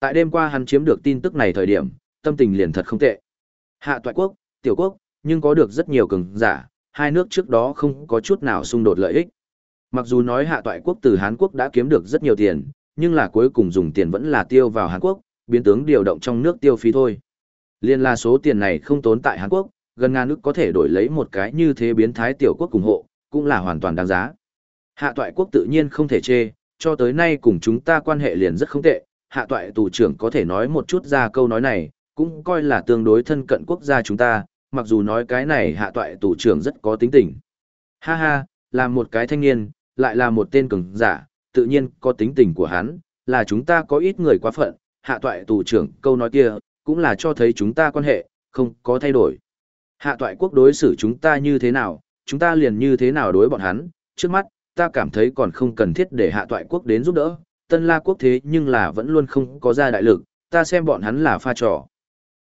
Tại đêm qua hắn chiếm được tin tức này thời điểm, tâm tình liền thật không tệ. Hạ toại quốc, tiểu quốc, nhưng có được rất nhiều cường giả, hai nước trước đó không có chút nào xung đột lợi ích. Mặc dù nói hạ toại quốc từ Hán Quốc đã kiếm được rất nhiều tiền, nhưng là cuối cùng dùng tiền vẫn là tiêu vào Hàn Quốc, biến tướng điều động trong nước tiêu phí thôi. Liên là số tiền này không tốn tại Hàn Quốc, gần ngàn nước có thể đổi lấy một cái như thế biến thái tiểu quốc ủng hộ, cũng là hoàn toàn đáng giá. Hạ toại quốc tự nhiên không thể chê, cho tới nay cùng chúng ta quan hệ liền rất không tệ, hạ toại tù trưởng có thể nói một chút ra câu nói này, cũng coi là tương đối thân cận quốc gia chúng ta, mặc dù nói cái này hạ toại tù trưởng rất có tính tình. Ha ha, là một cái thanh niên, lại là một tên cường giả, tự nhiên có tính tình của hắn, là chúng ta có ít người quá phận, hạ toại tù trưởng câu nói kia, cũng là cho thấy chúng ta quan hệ, không có thay đổi. Hạ toại quốc đối xử chúng ta như thế nào, chúng ta liền như thế nào đối bọn hắn, trước mắt, ta cảm thấy còn không cần thiết để hạ toại quốc đến giúp đỡ, tân la quốc thế nhưng là vẫn luôn không có ra đại lực, ta xem bọn hắn là pha trò.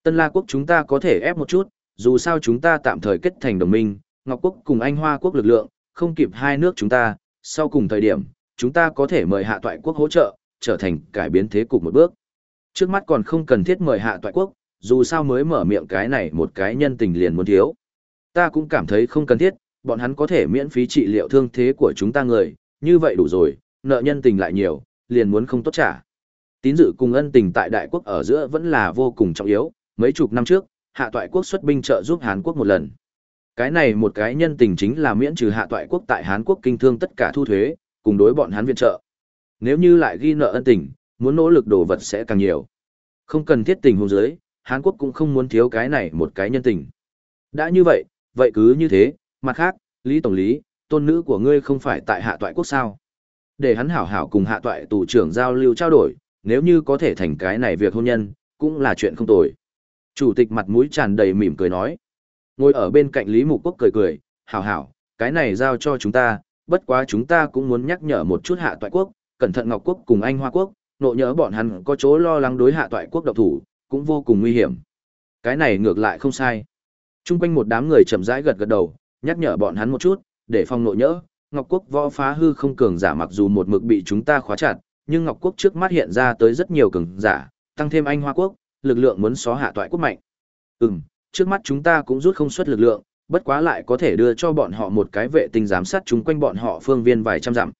Tân la quốc chúng ta có thể ép một chút, dù sao chúng ta tạm thời kết thành đồng minh, Ngọc quốc cùng Anh Hoa quốc lực lượng, không kịp hai nước chúng ta, sau cùng thời điểm, chúng ta có thể mời hạ toại quốc hỗ trợ, trở thành cải biến thế cục một bước. Trước mắt còn không cần thiết mời hạ toại quốc, dù sao mới mở miệng cái này một cái nhân tình liền muốn thiếu. Ta cũng cảm thấy không cần thiết, bọn hắn có thể miễn phí trị liệu thương thế của chúng ta người, như vậy đủ rồi, nợ nhân tình lại nhiều, liền muốn không tốt trả. Tín dự cùng ân tình tại đại quốc ở giữa vẫn là vô cùng trọng yếu, mấy chục năm trước, hạ toại quốc xuất binh trợ giúp Hàn Quốc một lần. Cái này một cái nhân tình chính là miễn trừ hạ toại quốc tại Hàn Quốc kinh thương tất cả thu thuế, cùng đối bọn hắn viện trợ. Nếu như lại ghi nợ ân tình, muốn nỗ lực đồ vật sẽ càng nhiều. Không cần thiết tình huống dưới, Hàn Quốc cũng không muốn thiếu cái này một cái nhân tình. Đã như vậy, vậy cứ như thế, mặt khác, Lý Tổng lý, tôn nữ của ngươi không phải tại hạ toại quốc sao. Để hắn hảo hảo cùng hạ toại tù trưởng giao lưu trao đổi, nếu như có thể thành cái này việc hôn nhân, cũng là chuyện không tồi. Chủ tịch mặt mũi tràn đầy mỉm cười nói. Ngồi ở bên cạnh Lý Mục Quốc cười cười, hảo hảo, cái này giao cho chúng ta, bất quá chúng ta cũng muốn nhắc nhở một chút hạ toại quốc, cẩn thận Ngọc Quốc cùng Anh Hoa Quốc, nộ nhớ bọn hắn có chỗ lo lắng đối hạ toại quốc độc thủ, cũng vô cùng nguy hiểm. Cái này ngược lại không sai. Trung quanh một đám người chậm rãi gật gật đầu, nhắc nhở bọn hắn một chút, để phòng nộ nhỡ. Ngọc Quốc võ phá hư không cường giả mặc dù một mực bị chúng ta khóa chặt, nhưng Ngọc Quốc trước mắt hiện ra tới rất nhiều cường giả, tăng thêm Anh Hoa Quốc, lực lượng muốn xóa hạ toại quốc mạnh. Ừm, trước mắt chúng ta cũng rút không xuất lực lượng, bất quá lại có thể đưa cho bọn họ một cái vệ tinh giám sát chúng quanh bọn họ phương viên vài trăm dặm.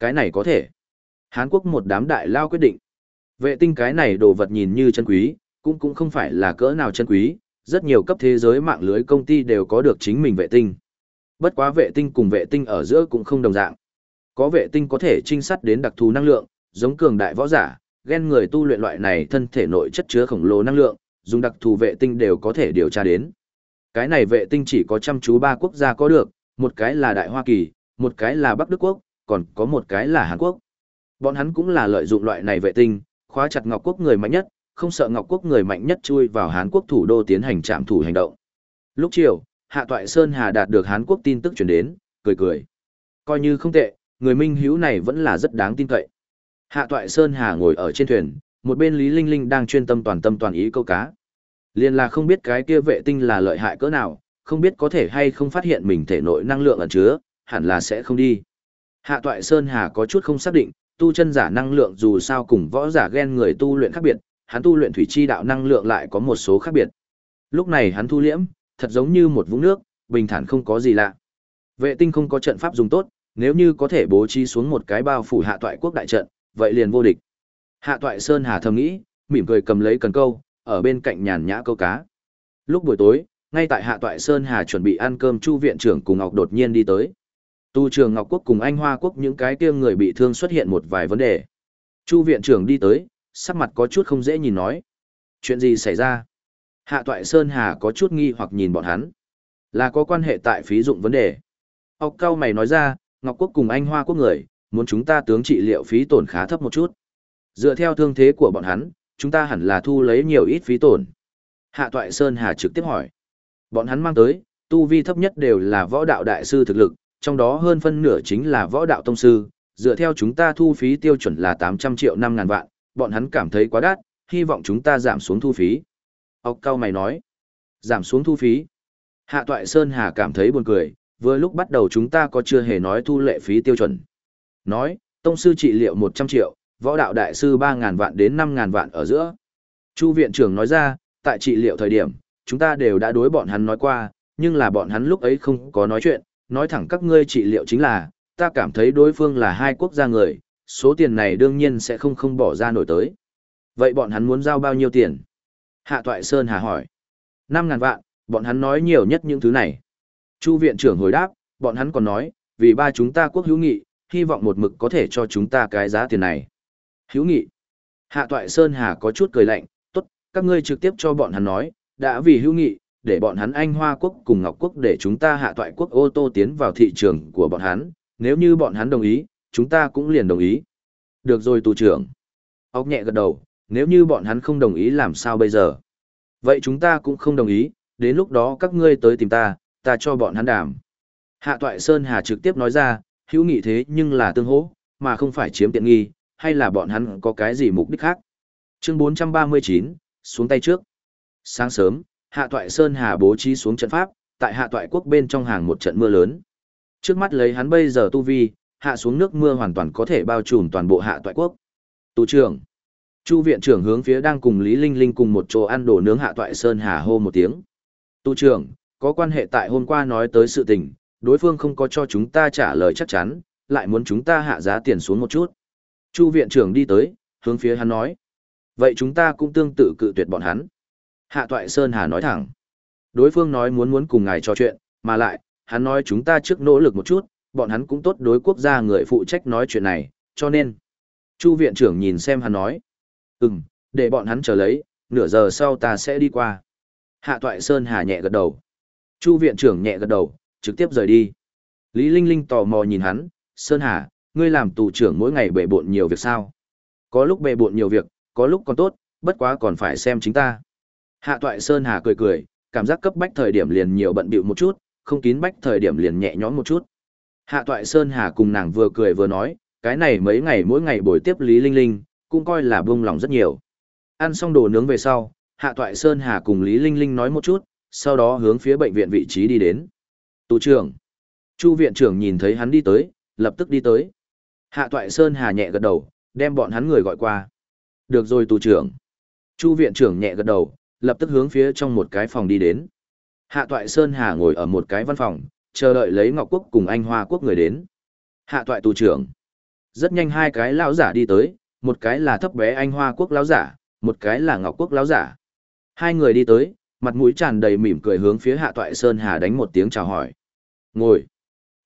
Cái này có thể. Hán Quốc một đám đại lao quyết định. Vệ tinh cái này đồ vật nhìn như chân quý, cũng cũng không phải là cỡ nào chân quý, rất nhiều cấp thế giới mạng lưới công ty đều có được chính mình vệ tinh. Bất quá vệ tinh cùng vệ tinh ở giữa cũng không đồng dạng. Có vệ tinh có thể trinh sát đến đặc thù năng lượng, giống cường đại võ giả, ghen người tu luyện loại này thân thể nội chất chứa khổng lồ năng lượng, dùng đặc thù vệ tinh đều có thể điều tra đến. Cái này vệ tinh chỉ có chăm chú ba quốc gia có được, một cái là Đại Hoa Kỳ, một cái là Bắc Đức Quốc, còn có một cái là Hàn Quốc. Bọn hắn cũng là lợi dụng loại này vệ tinh, khóa chặt Ngọc Quốc người mạnh nhất, không sợ Ngọc Quốc người mạnh nhất chui vào Hán Quốc thủ đô tiến hành trạm thủ hành động. Lúc chiều, Hạ Toại Sơn Hà đạt được Hán Quốc tin tức truyền đến, cười cười. Coi như không tệ, người minh hữu này vẫn là rất đáng tin cậy. Hạ Toại Sơn Hà ngồi ở trên thuyền, một bên Lý Linh Linh đang chuyên tâm toàn tâm toàn ý câu cá. Liên là không biết cái kia vệ tinh là lợi hại cỡ nào, không biết có thể hay không phát hiện mình thể nội năng lượng ẩn chứa, hẳn là sẽ không đi. Hạ Toại Sơn Hà có chút không xác định, tu chân giả năng lượng dù sao cùng võ giả ghen người tu luyện khác biệt, hắn tu luyện thủy chi đạo năng lượng lại có một số khác biệt. Lúc này hắn thu liễm, thật giống như một vũng nước, bình thản không có gì lạ. Vệ tinh không có trận pháp dùng tốt, nếu như có thể bố trí xuống một cái bao phủ hạ toại quốc đại trận, vậy liền vô địch. Hạ toại Sơn Hà thầm nghĩ, mỉm cười cầm lấy cần câu, ở bên cạnh nhàn nhã câu cá. Lúc buổi tối, ngay tại Hạ toại Sơn Hà chuẩn bị ăn cơm Chu viện trưởng cùng Ngọc đột nhiên đi tới. Tu trường Ngọc Quốc cùng Anh Hoa Quốc những cái kia người bị thương xuất hiện một vài vấn đề. Chu viện trưởng đi tới, sắc mặt có chút không dễ nhìn nói. Chuyện gì xảy ra? Hạ toại Sơn Hà có chút nghi hoặc nhìn bọn hắn. Là có quan hệ tại phí dụng vấn đề. Ốc cao mày nói ra, Ngọc Quốc cùng Anh Hoa Quốc người, muốn chúng ta tướng trị liệu phí tổn khá thấp một chút. Dựa theo thương thế của bọn hắn, chúng ta hẳn là thu lấy nhiều ít phí tổn. Hạ toại Sơn Hà trực tiếp hỏi. Bọn hắn mang tới, tu vi thấp nhất đều là võ đạo đại sư thực lực, trong đó hơn phân nửa chính là võ đạo tông sư, dựa theo chúng ta thu phí tiêu chuẩn là 800 triệu 5 ngàn vạn, bọn hắn cảm thấy quá đắt, hy vọng chúng ta giảm xuống thu phí. Ốc cao mày nói, giảm xuống thu phí. Hạ toại Sơn Hà cảm thấy buồn cười, vừa lúc bắt đầu chúng ta có chưa hề nói thu lệ phí tiêu chuẩn. Nói, tông sư trị liệu 100 triệu, võ đạo đại sư 3.000 vạn đến 5.000 vạn ở giữa. Chu viện trưởng nói ra, tại trị liệu thời điểm, chúng ta đều đã đối bọn hắn nói qua, nhưng là bọn hắn lúc ấy không có nói chuyện, nói thẳng các ngươi trị liệu chính là, ta cảm thấy đối phương là hai quốc gia người, số tiền này đương nhiên sẽ không không bỏ ra nổi tới. Vậy bọn hắn muốn giao bao nhiêu tiền? Hạ Toại Sơn Hà hỏi. 5.000 vạn, bọn hắn nói nhiều nhất những thứ này. Chu viện trưởng hồi đáp, bọn hắn còn nói, vì ba chúng ta quốc hữu nghị, hy vọng một mực có thể cho chúng ta cái giá tiền này. Hữu nghị. Hạ Toại Sơn Hà có chút cười lạnh, tốt, các ngươi trực tiếp cho bọn hắn nói, đã vì hữu nghị, để bọn hắn Anh Hoa Quốc cùng Ngọc Quốc để chúng ta hạ toại quốc ô tô tiến vào thị trường của bọn hắn, nếu như bọn hắn đồng ý, chúng ta cũng liền đồng ý. Được rồi tù trưởng. Ốc nhẹ gật đầu, nếu như bọn hắn không đồng ý làm sao bây giờ? Vậy chúng ta cũng không đồng ý, đến lúc đó các ngươi tới tìm ta, ta cho bọn hắn đảm. Hạ toại Sơn Hà trực tiếp nói ra, hữu nghị thế nhưng là tương hỗ, mà không phải chiếm tiện nghi, hay là bọn hắn có cái gì mục đích khác. Chương 439, xuống tay trước. Sáng sớm, Hạ toại Sơn Hà bố trí xuống trận pháp, tại hạ toại quốc bên trong hàng một trận mưa lớn. Trước mắt lấy hắn bây giờ tu vi, hạ xuống nước mưa hoàn toàn có thể bao trùm toàn bộ hạ toại quốc. Tù trưởng. Chu viện trưởng hướng phía đang cùng Lý Linh Linh cùng một chỗ ăn đồ nướng hạ toại Sơn Hà hô một tiếng. Tu trưởng, có quan hệ tại hôm qua nói tới sự tình, đối phương không có cho chúng ta trả lời chắc chắn, lại muốn chúng ta hạ giá tiền xuống một chút. Chu viện trưởng đi tới, hướng phía hắn nói. Vậy chúng ta cũng tương tự cự tuyệt bọn hắn. Hạ Toại Sơn Hà nói thẳng. Đối phương nói muốn muốn cùng ngài trò chuyện, mà lại, hắn nói chúng ta trước nỗ lực một chút, bọn hắn cũng tốt đối quốc gia người phụ trách nói chuyện này, cho nên. Chu viện trưởng nhìn xem hắn nói. Ừm, để bọn hắn chờ lấy, nửa giờ sau ta sẽ đi qua. Hạ Toại Sơn Hà nhẹ gật đầu. Chu viện trưởng nhẹ gật đầu, trực tiếp rời đi. Lý Linh Linh tò mò nhìn hắn, Sơn Hà, ngươi làm tù trưởng mỗi ngày bệ bộn nhiều việc sao? Có lúc bệ bộn nhiều việc, có lúc còn tốt, bất quá còn phải xem chính ta. Hạ toại Sơn Hà cười cười, cảm giác cấp bách thời điểm liền nhiều bận bịu một chút, không kín bách thời điểm liền nhẹ nhõm một chút. Hạ toại Sơn Hà cùng nàng vừa cười vừa nói, cái này mấy ngày mỗi ngày buổi tiếp Lý Linh Linh, cũng coi là buông lòng rất nhiều. Ăn xong đồ nướng về sau, Hạ toại Sơn Hà cùng Lý Linh Linh nói một chút, sau đó hướng phía bệnh viện vị trí đi đến. Tù trưởng. Chu viện trưởng nhìn thấy hắn đi tới, lập tức đi tới. Hạ toại Sơn Hà nhẹ gật đầu, đem bọn hắn người gọi qua. Được rồi tù trưởng. Chu viện trưởng nhẹ gật đầu, lập tức hướng phía trong một cái phòng đi đến. Hạ Toại Sơn Hà ngồi ở một cái văn phòng, chờ đợi lấy Ngọc Quốc cùng Anh Hoa Quốc người đến. Hạ Toại tù trưởng. Rất nhanh hai cái lão giả đi tới, một cái là thấp bé Anh Hoa Quốc lão giả, một cái là Ngọc Quốc lão giả. Hai người đi tới, mặt mũi tràn đầy mỉm cười hướng phía Hạ Toại Sơn Hà đánh một tiếng chào hỏi. Ngồi.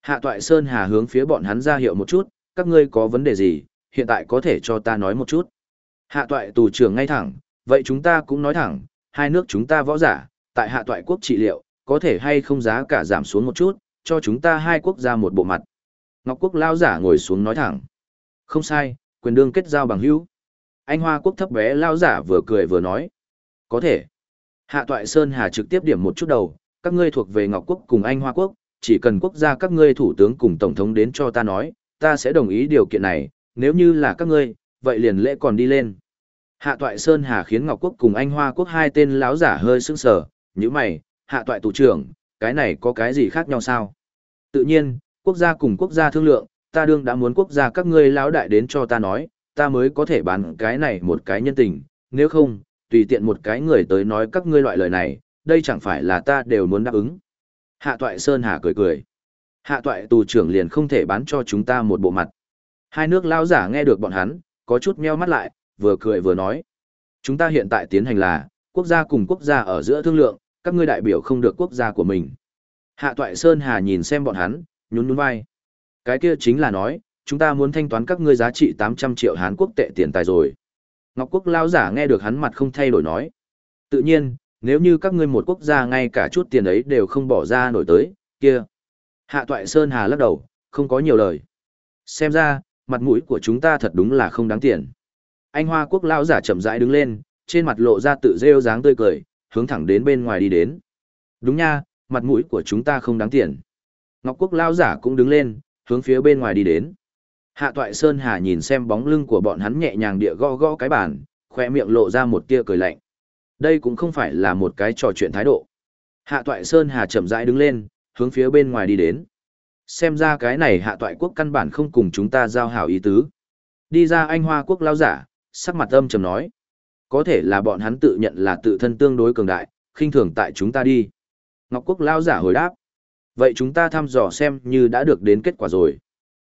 Hạ Toại Sơn Hà hướng phía bọn hắn ra hiệu một chút, các ngươi có vấn đề gì, hiện tại có thể cho ta nói một chút. Hạ Toại tù trưởng ngay thẳng, vậy chúng ta cũng nói thẳng, hai nước chúng ta võ giả, tại hạ toại quốc trị liệu, có thể hay không giá cả giảm xuống một chút, cho chúng ta hai quốc gia một bộ mặt. Ngọc quốc lao giả ngồi xuống nói thẳng. Không sai, quyền đương kết giao bằng hữu. Anh Hoa quốc thấp bé lao giả vừa cười vừa nói. Có thể. Hạ toại Sơn Hà trực tiếp điểm một chút đầu, các ngươi thuộc về Ngọc quốc cùng Anh Hoa quốc, chỉ cần quốc gia các ngươi thủ tướng cùng tổng thống đến cho ta nói, ta sẽ đồng ý điều kiện này, nếu như là các ngươi, vậy liền lễ còn đi lên. Hạ toại Sơn Hà khiến Ngọc Quốc cùng Anh Hoa Quốc hai tên lão giả hơi sững sờ, như mày, hạ toại tù trưởng, cái này có cái gì khác nhau sao? Tự nhiên, quốc gia cùng quốc gia thương lượng, ta đương đã muốn quốc gia các ngươi lão đại đến cho ta nói, ta mới có thể bán cái này một cái nhân tình, nếu không, tùy tiện một cái người tới nói các ngươi loại lời này, đây chẳng phải là ta đều muốn đáp ứng. Hạ Toại Sơn Hà cười cười. Hạ Toại tù trưởng liền không thể bán cho chúng ta một bộ mặt. Hai nước lao giả nghe được bọn hắn, có chút meo mắt lại, vừa cười vừa nói. Chúng ta hiện tại tiến hành là, quốc gia cùng quốc gia ở giữa thương lượng, các ngươi đại biểu không được quốc gia của mình. Hạ Toại Sơn Hà nhìn xem bọn hắn, nhún nhún vai. Cái kia chính là nói, chúng ta muốn thanh toán các ngươi giá trị 800 triệu Hán quốc tệ tiền tài rồi. Ngọc Quốc lao giả nghe được hắn mặt không thay đổi nói. Tự nhiên, nếu như các ngươi một quốc gia ngay cả chút tiền ấy đều không bỏ ra nổi tới, kia. Hạ Toại Sơn Hà lắc đầu, không có nhiều lời. Xem ra, mặt mũi của chúng ta thật đúng là không đáng tiền. Anh Hoa Quốc lao giả chậm rãi đứng lên, trên mặt lộ ra tự rêu dáng tươi cười, hướng thẳng đến bên ngoài đi đến. Đúng nha, mặt mũi của chúng ta không đáng tiền. Ngọc Quốc lao giả cũng đứng lên, hướng phía bên ngoài đi đến. Hạ Toại Sơn Hà nhìn xem bóng lưng của bọn hắn nhẹ nhàng địa gõ gõ cái bàn, khoe miệng lộ ra một tia cười lạnh. Đây cũng không phải là một cái trò chuyện thái độ. Hạ Toại Sơn Hà chậm rãi đứng lên, hướng phía bên ngoài đi đến. Xem ra cái này Hạ Toại quốc căn bản không cùng chúng ta giao hảo ý tứ. Đi ra anh Hoa quốc lao giả, sắc mặt âm trầm nói. Có thể là bọn hắn tự nhận là tự thân tương đối cường đại, khinh thường tại chúng ta đi. Ngọc quốc lao giả hồi đáp. Vậy chúng ta thăm dò xem như đã được đến kết quả rồi.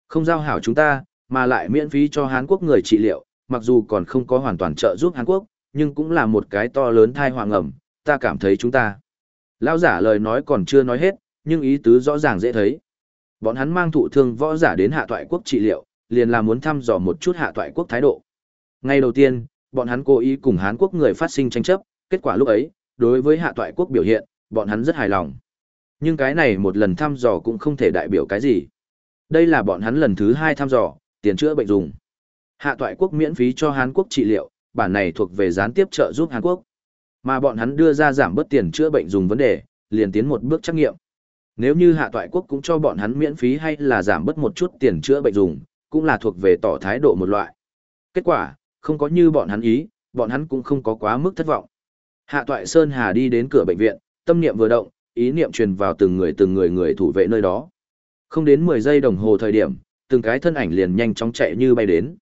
Không giao hảo chúng ta, mà lại miễn phí cho Hán Quốc người trị liệu, mặc dù còn không có hoàn toàn trợ giúp Hán Quốc, nhưng cũng là một cái to lớn thai hoàng ẩm, ta cảm thấy chúng ta. Lão giả lời nói còn chưa nói hết, nhưng ý tứ rõ ràng dễ thấy. Bọn hắn mang thụ thương võ giả đến hạ toại quốc trị liệu, liền là muốn thăm dò một chút hạ toại quốc thái độ. Ngay đầu tiên, bọn hắn cố ý cùng Hán quốc người phát sinh tranh chấp, kết quả lúc ấy, đối với hạ toại quốc biểu hiện, bọn hắn rất hài lòng. Nhưng cái này một lần thăm dò cũng không thể đại biểu cái gì. Đây là bọn hắn lần thứ hai thăm dò, tiền chữa bệnh dùng. Hạ toại quốc miễn phí cho Hán Quốc trị liệu, bản này thuộc về gián tiếp trợ giúp Hàn Quốc. Mà bọn hắn đưa ra giảm bớt tiền chữa bệnh dùng vấn đề, liền tiến một bước trắc nghiệm. Nếu như hạ toại quốc cũng cho bọn hắn miễn phí hay là giảm bớt một chút tiền chữa bệnh dùng, cũng là thuộc về tỏ thái độ một loại. Kết quả, không có như bọn hắn ý, bọn hắn cũng không có quá mức thất vọng. Hạ toại Sơn Hà đi đến cửa bệnh viện, tâm niệm vừa động, ý niệm truyền vào từng người từng người người thủ vệ nơi đó. Không đến 10 giây đồng hồ thời điểm, từng cái thân ảnh liền nhanh chóng chạy như bay đến.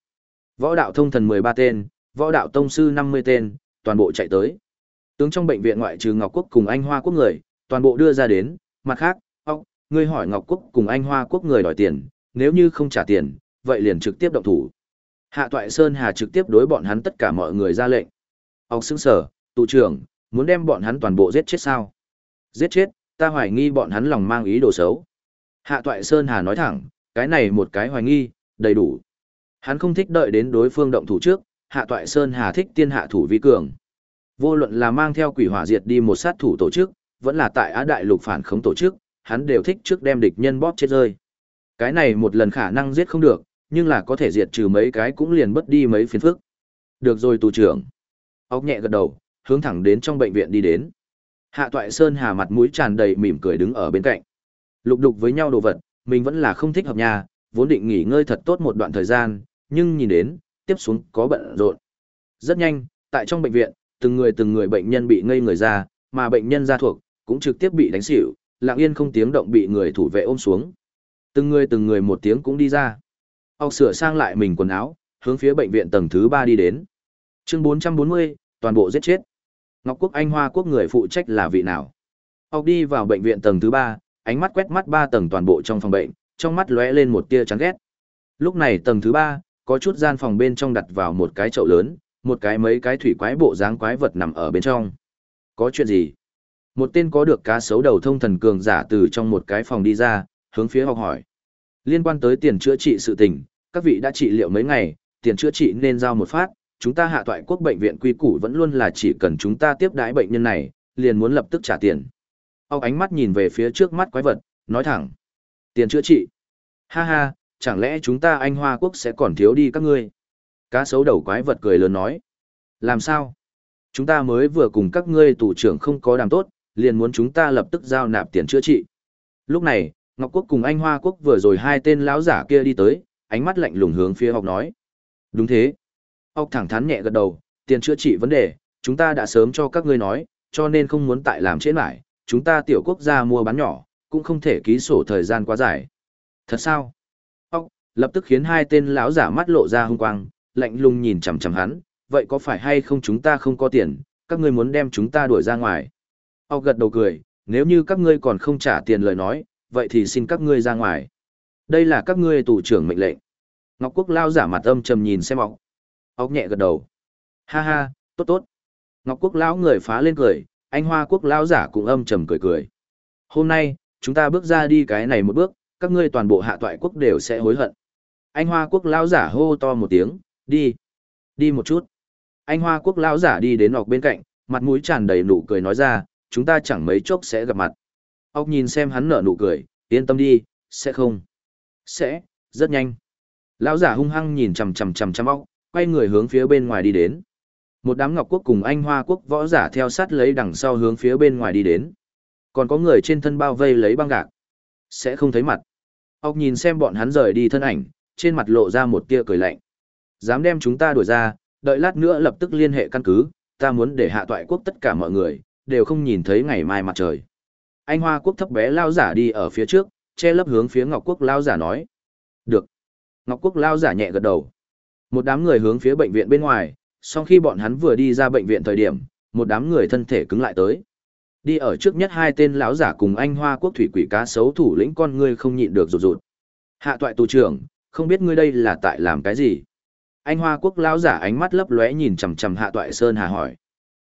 Võ đạo thông thần 13 tên, võ đạo tông sư 50 tên, toàn bộ chạy tới. Tướng trong bệnh viện ngoại trừ Ngọc Quốc cùng Anh Hoa Quốc người, toàn bộ đưa ra đến, mặt khác, ông, ngươi hỏi Ngọc Quốc cùng Anh Hoa Quốc người đòi tiền, nếu như không trả tiền, vậy liền trực tiếp động thủ. Hạ Toại Sơn Hà trực tiếp đối bọn hắn tất cả mọi người ra lệnh. Ông xứng sở, Tù trưởng, muốn đem bọn hắn toàn bộ giết chết sao? Giết chết, ta hoài nghi bọn hắn lòng mang ý đồ xấu. Hạ Toại Sơn Hà nói thẳng, cái này một cái hoài nghi, đầy đủ. Hắn không thích đợi đến đối phương động thủ trước, Hạ Toại Sơn Hà thích tiên hạ thủ vi cường. Vô luận là mang theo quỷ hỏa diệt đi một sát thủ tổ chức, vẫn là tại Á Đại Lục phản khống tổ chức, hắn đều thích trước đem địch nhân bóp chết rơi. Cái này một lần khả năng giết không được, nhưng là có thể diệt trừ mấy cái cũng liền bất đi mấy phiền phức. Được rồi tù trưởng. Ốc nhẹ gật đầu, hướng thẳng đến trong bệnh viện đi đến. Hạ Toại Sơn Hà mặt mũi tràn đầy mỉm cười đứng ở bên cạnh. Lục đục với nhau đồ vật, mình vẫn là không thích hợp nhà, vốn định nghỉ ngơi thật tốt một đoạn thời gian, nhưng nhìn đến, tiếp xuống có bận rộn. Rất nhanh, tại trong bệnh viện, từng người từng người bệnh nhân bị ngây người ra, mà bệnh nhân ra thuộc, cũng trực tiếp bị đánh xỉu, lặng yên không tiếng động bị người thủ vệ ôm xuống. Từng người từng người một tiếng cũng đi ra. Ốc sửa sang lại mình quần áo, hướng phía bệnh viện tầng thứ ba đi đến. Chương 440, toàn bộ giết chết. Ngọc Quốc Anh Hoa Quốc người phụ trách là vị nào? Ốc đi vào bệnh viện tầng thứ ba ánh mắt quét mắt ba tầng toàn bộ trong phòng bệnh, trong mắt lóe lên một tia chán ghét. Lúc này tầng thứ ba, có chút gian phòng bên trong đặt vào một cái chậu lớn, một cái mấy cái thủy quái bộ dáng quái vật nằm ở bên trong. Có chuyện gì? Một tên có được cá sấu đầu thông thần cường giả từ trong một cái phòng đi ra, hướng phía học hỏi. Liên quan tới tiền chữa trị sự tình, các vị đã trị liệu mấy ngày, tiền chữa trị nên giao một phát, chúng ta hạ toại quốc bệnh viện quy củ vẫn luôn là chỉ cần chúng ta tiếp đái bệnh nhân này, liền muốn lập tức trả tiền. Ông ánh mắt nhìn về phía trước mắt quái vật, nói thẳng. Tiền chữa trị. Ha ha, chẳng lẽ chúng ta anh Hoa Quốc sẽ còn thiếu đi các ngươi? Cá sấu đầu quái vật cười lớn nói. Làm sao? Chúng ta mới vừa cùng các ngươi tù trưởng không có đàm tốt, liền muốn chúng ta lập tức giao nạp tiền chữa trị. Lúc này, Ngọc Quốc cùng Anh Hoa Quốc vừa rồi hai tên lão giả kia đi tới, ánh mắt lạnh lùng hướng phía học nói. Đúng thế. Học thẳng thắn nhẹ gật đầu, tiền chữa trị vấn đề, chúng ta đã sớm cho các ngươi nói, cho nên không muốn tại làm trễ lại, chúng ta tiểu quốc gia mua bán nhỏ, cũng không thể ký sổ thời gian quá dài. Thật sao? Học, lập tức khiến hai tên lão giả mắt lộ ra hung quang, lạnh lùng nhìn chằm chằm hắn, vậy có phải hay không chúng ta không có tiền, các ngươi muốn đem chúng ta đuổi ra ngoài? Học gật đầu cười, nếu như các ngươi còn không trả tiền lời nói, vậy thì xin các ngươi ra ngoài. Đây là các ngươi tù trưởng mệnh lệnh. Ngọc Quốc lao giả mặt âm trầm nhìn xem ốc. Ốc nhẹ gật đầu. Ha ha, tốt tốt. Ngọc Quốc lão người phá lên cười, anh Hoa Quốc lão giả cũng âm trầm cười cười. Hôm nay, chúng ta bước ra đi cái này một bước, các ngươi toàn bộ hạ toại quốc đều sẽ hối hận. Anh Hoa Quốc lão giả hô to một tiếng, đi, đi một chút. Anh Hoa Quốc lão giả đi đến Ngọc bên cạnh, mặt mũi tràn đầy nụ cười nói ra, chúng ta chẳng mấy chốc sẽ gặp mặt. Ốc nhìn xem hắn nở nụ cười, yên tâm đi, sẽ không. Sẽ, rất nhanh. Lão giả hung hăng nhìn chằm chằm chằm chằm óc, quay người hướng phía bên ngoài đi đến. Một đám Ngọc Quốc cùng Anh Hoa Quốc võ giả theo sát lấy đằng sau hướng phía bên ngoài đi đến. Còn có người trên thân bao vây lấy băng gạc. Sẽ không thấy mặt. Ốc nhìn xem bọn hắn rời đi thân ảnh, trên mặt lộ ra một tia cười lạnh. Dám đem chúng ta đuổi ra, đợi lát nữa lập tức liên hệ căn cứ, ta muốn để hạ toại quốc tất cả mọi người, đều không nhìn thấy ngày mai mặt trời. Anh Hoa Quốc thấp bé lao giả đi ở phía trước, che lấp hướng phía Ngọc Quốc lao giả nói. Được. Ngọc Quốc lao giả nhẹ gật đầu. Một đám người hướng phía bệnh viện bên ngoài, sau khi bọn hắn vừa đi ra bệnh viện thời điểm, một đám người thân thể cứng lại tới. Đi ở trước nhất hai tên lão giả cùng anh Hoa Quốc thủy quỷ cá sấu thủ lĩnh con ngươi không nhịn được rụt rụt. Hạ toại tù trưởng, không biết ngươi đây là tại làm cái gì? Anh Hoa Quốc lão giả ánh mắt lấp lóe nhìn chằm chằm Hạ toại Sơn Hà hỏi.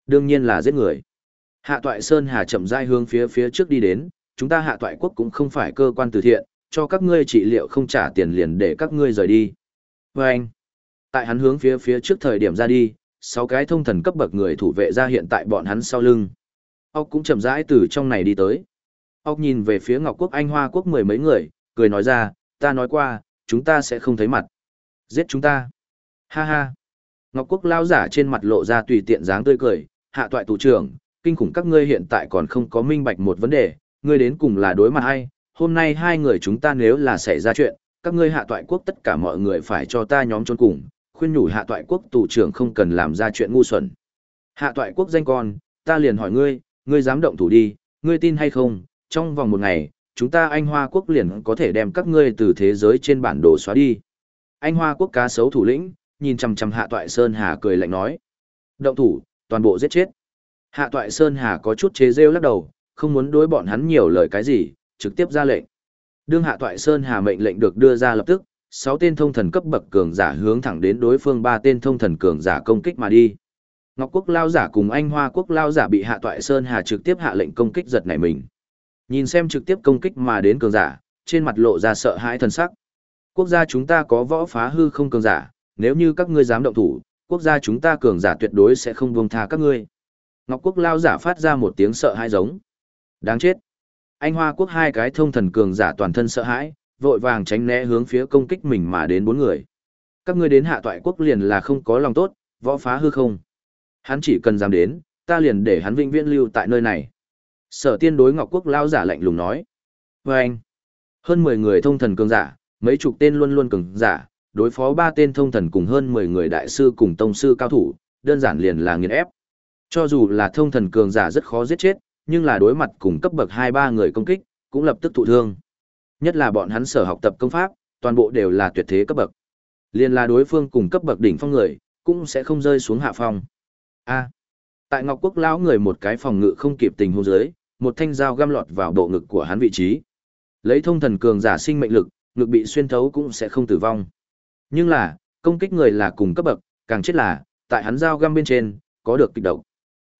Đương nhiên là giết người. Hạ toại Sơn Hà chậm rãi hướng phía phía trước đi đến, chúng ta hạ toại quốc cũng không phải cơ quan từ thiện, cho các ngươi trị liệu không trả tiền liền để các ngươi rời đi. Và anh, tại hắn hướng phía phía trước thời điểm ra đi, sáu cái thông thần cấp bậc người thủ vệ ra hiện tại bọn hắn sau lưng. Ốc cũng chậm rãi từ trong này đi tới. Ốc nhìn về phía Ngọc Quốc Anh Hoa Quốc mười mấy người, cười nói ra, ta nói qua, chúng ta sẽ không thấy mặt. Giết chúng ta. Ha ha. Ngọc Quốc lao giả trên mặt lộ ra tùy tiện dáng tươi cười, hạ toại tù trưởng, kinh khủng các ngươi hiện tại còn không có minh bạch một vấn đề, ngươi đến cùng là đối mặt hay, hôm nay hai người chúng ta nếu là xảy ra chuyện, các ngươi hạ toại quốc tất cả mọi người phải cho ta nhóm trốn cùng, khuyên nhủ hạ toại quốc tù trưởng không cần làm ra chuyện ngu xuẩn. Hạ toại quốc danh con, ta liền hỏi ngươi, ngươi dám động thủ đi, ngươi tin hay không, trong vòng một ngày, chúng ta Anh Hoa quốc liền có thể đem các ngươi từ thế giới trên bản đồ xóa đi. Anh Hoa quốc cá sấu thủ lĩnh, nhìn chằm chằm hạ toại Sơn Hà cười lạnh nói. Động thủ, toàn bộ giết chết. Hạ toại Sơn Hà có chút chế rêu lắc đầu, không muốn đối bọn hắn nhiều lời cái gì, trực tiếp ra lệnh. Đương hạ toại Sơn Hà mệnh lệnh được đưa ra lập tức, sáu tên thông thần cấp bậc cường giả hướng thẳng đến đối phương ba tên thông thần cường giả công kích mà đi. Ngọc Quốc lao giả cùng Anh Hoa Quốc lao giả bị hạ toại Sơn Hà trực tiếp hạ lệnh công kích giật nảy mình. Nhìn xem trực tiếp công kích mà đến cường giả, trên mặt lộ ra sợ hãi thần sắc. Quốc gia chúng ta có võ phá hư không cường giả, nếu như các ngươi dám động thủ, quốc gia chúng ta cường giả tuyệt đối sẽ không buông tha các ngươi. Ngọc Quốc lao giả phát ra một tiếng sợ hãi giống. Đáng chết. Anh Hoa Quốc hai cái thông thần cường giả toàn thân sợ hãi, vội vàng tránh né hướng phía công kích mình mà đến bốn người. Các ngươi đến hạ toại quốc liền là không có lòng tốt, võ phá hư không. Hắn chỉ cần dám đến, ta liền để hắn vĩnh viễn lưu tại nơi này. Sở tiên đối Ngọc Quốc lao giả lạnh lùng nói. Và anh, hơn 10 người thông thần cường giả, mấy chục tên luôn luôn cường giả, đối phó ba tên thông thần cùng hơn 10 người đại sư cùng tông sư cao thủ, đơn giản liền là nghiền ép. Cho dù là thông thần cường giả rất khó giết chết, nhưng là đối mặt cùng cấp bậc 2-3 người công kích, cũng lập tức thụ thương. Nhất là bọn hắn sở học tập công pháp, toàn bộ đều là tuyệt thế cấp bậc. Liên là đối phương cùng cấp bậc đỉnh phong người, cũng sẽ không rơi xuống hạ phong. A. tại Ngọc Quốc lão người một cái phòng ngự không kịp tình huống dưới, một thanh dao găm lọt vào bộ ngực của hắn vị trí. Lấy thông thần cường giả sinh mệnh lực, ngực bị xuyên thấu cũng sẽ không tử vong. Nhưng là, công kích người là cùng cấp bậc, càng chết là, tại hắn dao găm bên trên, có được kịch độc.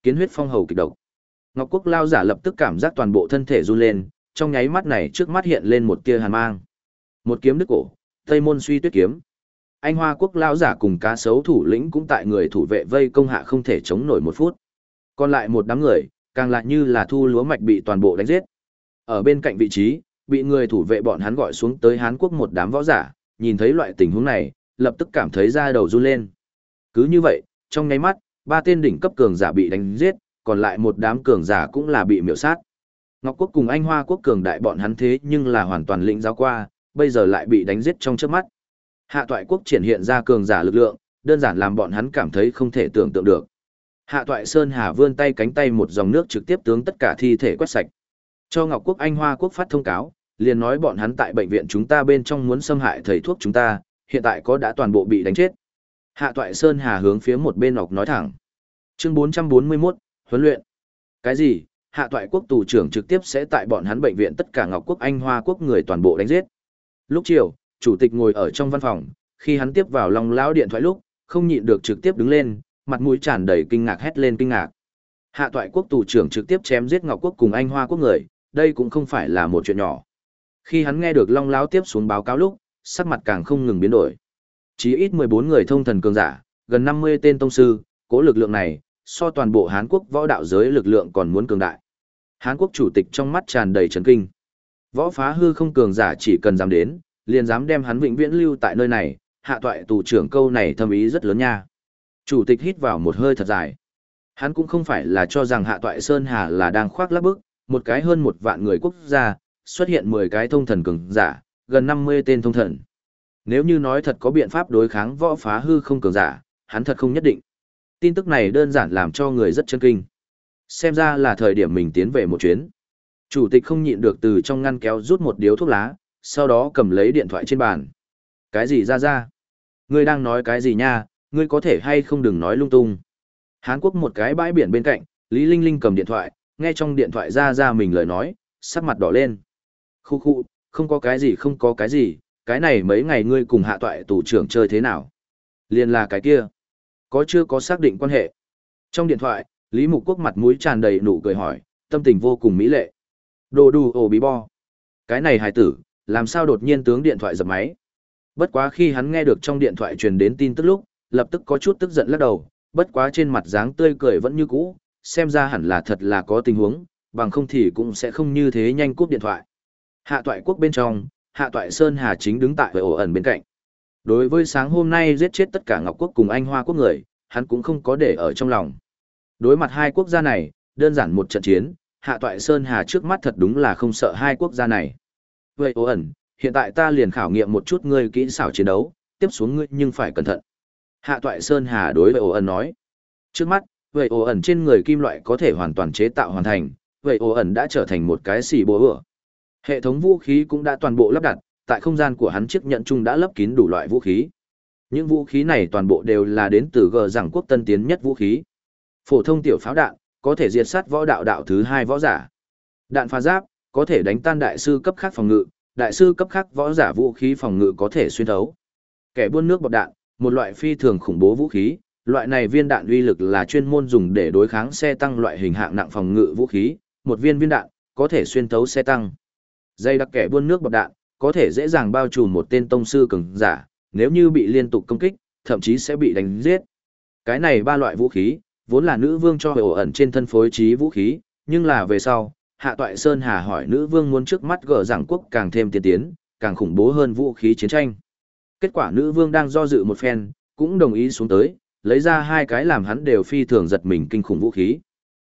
Kiến huyết phong hầu kịch độc. Ngọc Quốc lao giả lập tức cảm giác toàn bộ thân thể run lên, trong nháy mắt này trước mắt hiện lên một tia hàn mang. Một kiếm đứt cổ, Tây môn suy tuyết kiếm. Anh Hoa Quốc lao giả cùng cá sấu thủ lĩnh cũng tại người thủ vệ vây công hạ không thể chống nổi một phút. Còn lại một đám người, càng lại như là thu lúa mạch bị toàn bộ đánh giết. Ở bên cạnh vị trí, bị người thủ vệ bọn hắn gọi xuống tới Hán Quốc một đám võ giả, nhìn thấy loại tình huống này, lập tức cảm thấy da đầu run lên. Cứ như vậy, trong nháy mắt, ba tên đỉnh cấp cường giả bị đánh giết, còn lại một đám cường giả cũng là bị miểu sát. Ngọc Quốc cùng Anh Hoa Quốc cường đại bọn hắn thế nhưng là hoàn toàn lĩnh giáo qua, bây giờ lại bị đánh giết trong chớp mắt. Hạ Toại Quốc triển hiện ra cường giả lực lượng, đơn giản làm bọn hắn cảm thấy không thể tưởng tượng được. Hạ Toại Sơn Hà vươn tay cánh tay một dòng nước trực tiếp tướng tất cả thi thể quét sạch. Cho Ngọc Quốc Anh Hoa Quốc phát thông cáo, liền nói bọn hắn tại bệnh viện chúng ta bên trong muốn xâm hại thầy thuốc chúng ta, hiện tại có đã toàn bộ bị đánh chết. Hạ Toại Sơn Hà hướng phía một bên ọc nói thẳng. Chương 441, huấn luyện. Cái gì? Hạ Toại quốc tù trưởng trực tiếp sẽ tại bọn hắn bệnh viện tất cả Ngọc quốc Anh Hoa quốc người toàn bộ đánh giết. Lúc chiều, chủ tịch ngồi ở trong văn phòng, khi hắn tiếp vào Long lão điện thoại lúc, không nhịn được trực tiếp đứng lên, mặt mũi tràn đầy kinh ngạc hét lên kinh ngạc. Hạ Toại quốc tù trưởng trực tiếp chém giết Ngọc quốc cùng Anh Hoa quốc người, đây cũng không phải là một chuyện nhỏ. Khi hắn nghe được Long lão tiếp xuống báo cáo lúc, sắc mặt càng không ngừng biến đổi. Chí ít 14 người thông thần cường giả, gần 50 tên tông sư, cố lực lượng này, so toàn bộ Hán quốc võ đạo giới lực lượng còn muốn cường đại. Hán quốc chủ tịch trong mắt tràn đầy chấn kinh. Võ phá hư không cường giả chỉ cần dám đến, liền dám đem hắn vĩnh viễn lưu tại nơi này, hạ toại tù trưởng câu này thâm ý rất lớn nha. Chủ tịch hít vào một hơi thật dài. Hắn cũng không phải là cho rằng hạ toại Sơn Hà là đang khoác lác bức, một cái hơn một vạn người quốc gia, xuất hiện 10 cái thông thần cường giả, gần 50 tên thông thần. Nếu như nói thật có biện pháp đối kháng võ phá hư không cường giả, hắn thật không nhất định. Tin tức này đơn giản làm cho người rất chân kinh. Xem ra là thời điểm mình tiến về một chuyến. Chủ tịch không nhịn được từ trong ngăn kéo rút một điếu thuốc lá, sau đó cầm lấy điện thoại trên bàn. Cái gì ra ra? Ngươi đang nói cái gì nha, ngươi có thể hay không đừng nói lung tung. Hán Quốc một cái bãi biển bên cạnh, Lý Linh Linh cầm điện thoại, nghe trong điện thoại ra ra mình lời nói, sắc mặt đỏ lên. Khu khu, không có cái gì không có cái gì, cái này mấy ngày ngươi cùng hạ toại tù trưởng chơi thế nào? Liên là cái kia. Có chưa có xác định quan hệ? Trong điện thoại, Lý Mục Quốc mặt mũi tràn đầy nụ cười hỏi, tâm tình vô cùng mỹ lệ. Đồ đù ổ bí bo. Cái này hài tử, làm sao đột nhiên tướng điện thoại dập máy? Bất quá khi hắn nghe được trong điện thoại truyền đến tin tức lúc, lập tức có chút tức giận lắc đầu, bất quá trên mặt dáng tươi cười vẫn như cũ, xem ra hẳn là thật là có tình huống, bằng không thì cũng sẽ không như thế nhanh cúp điện thoại. Hạ toại quốc bên trong, hạ toại Sơn Hà chính đứng tại ổ ẩn bên cạnh. Đối với sáng hôm nay giết chết tất cả Ngọc quốc cùng Anh Hoa quốc người, hắn cũng không có để ở trong lòng. Đối mặt hai quốc gia này, đơn giản một trận chiến, hạ toại Sơn Hà trước mắt thật đúng là không sợ hai quốc gia này. Vậy ổ ẩn, hiện tại ta liền khảo nghiệm một chút ngươi kỹ xảo chiến đấu, tiếp xuống ngươi nhưng phải cẩn thận. Hạ toại Sơn Hà đối với ổ ẩn nói. Trước mắt, vậy ổ ẩn trên người kim loại có thể hoàn toàn chế tạo hoàn thành, vậy ổ ẩn đã trở thành một cái xì bố ửa. Hệ thống vũ khí cũng đã toàn bộ lắp đặt, tại không gian của hắn chiếc nhận chung đã lấp kín đủ loại vũ khí. Những vũ khí này toàn bộ đều là đến từ G rằng quốc tân tiến nhất vũ khí. Phổ thông tiểu pháo đạn, có thể diệt sát võ đạo đạo thứ hai võ giả. Đạn phá giáp, có thể đánh tan đại sư cấp khác phòng ngự, đại sư cấp khác võ giả vũ khí phòng ngự có thể xuyên thấu. Kẻ buôn nước bọt đạn, một loại phi thường khủng bố vũ khí, loại này viên đạn uy lực là chuyên môn dùng để đối kháng xe tăng loại hình hạng nặng phòng ngự vũ khí, một viên viên đạn có thể xuyên thấu xe tăng. Dây đặc kẻ buôn nước bọt đạn, có thể dễ dàng bao trùm một tên tông sư cường giả, nếu như bị liên tục công kích, thậm chí sẽ bị đánh giết. Cái này ba loại vũ khí, vốn là nữ vương cho ổ ẩn trên thân phối trí vũ khí, nhưng là về sau, Hạ Toại Sơn Hà hỏi nữ vương muốn trước mắt gỡ giảng quốc càng thêm tiên tiến, càng khủng bố hơn vũ khí chiến tranh. Kết quả nữ vương đang do dự một phen, cũng đồng ý xuống tới, lấy ra hai cái làm hắn đều phi thường giật mình kinh khủng vũ khí.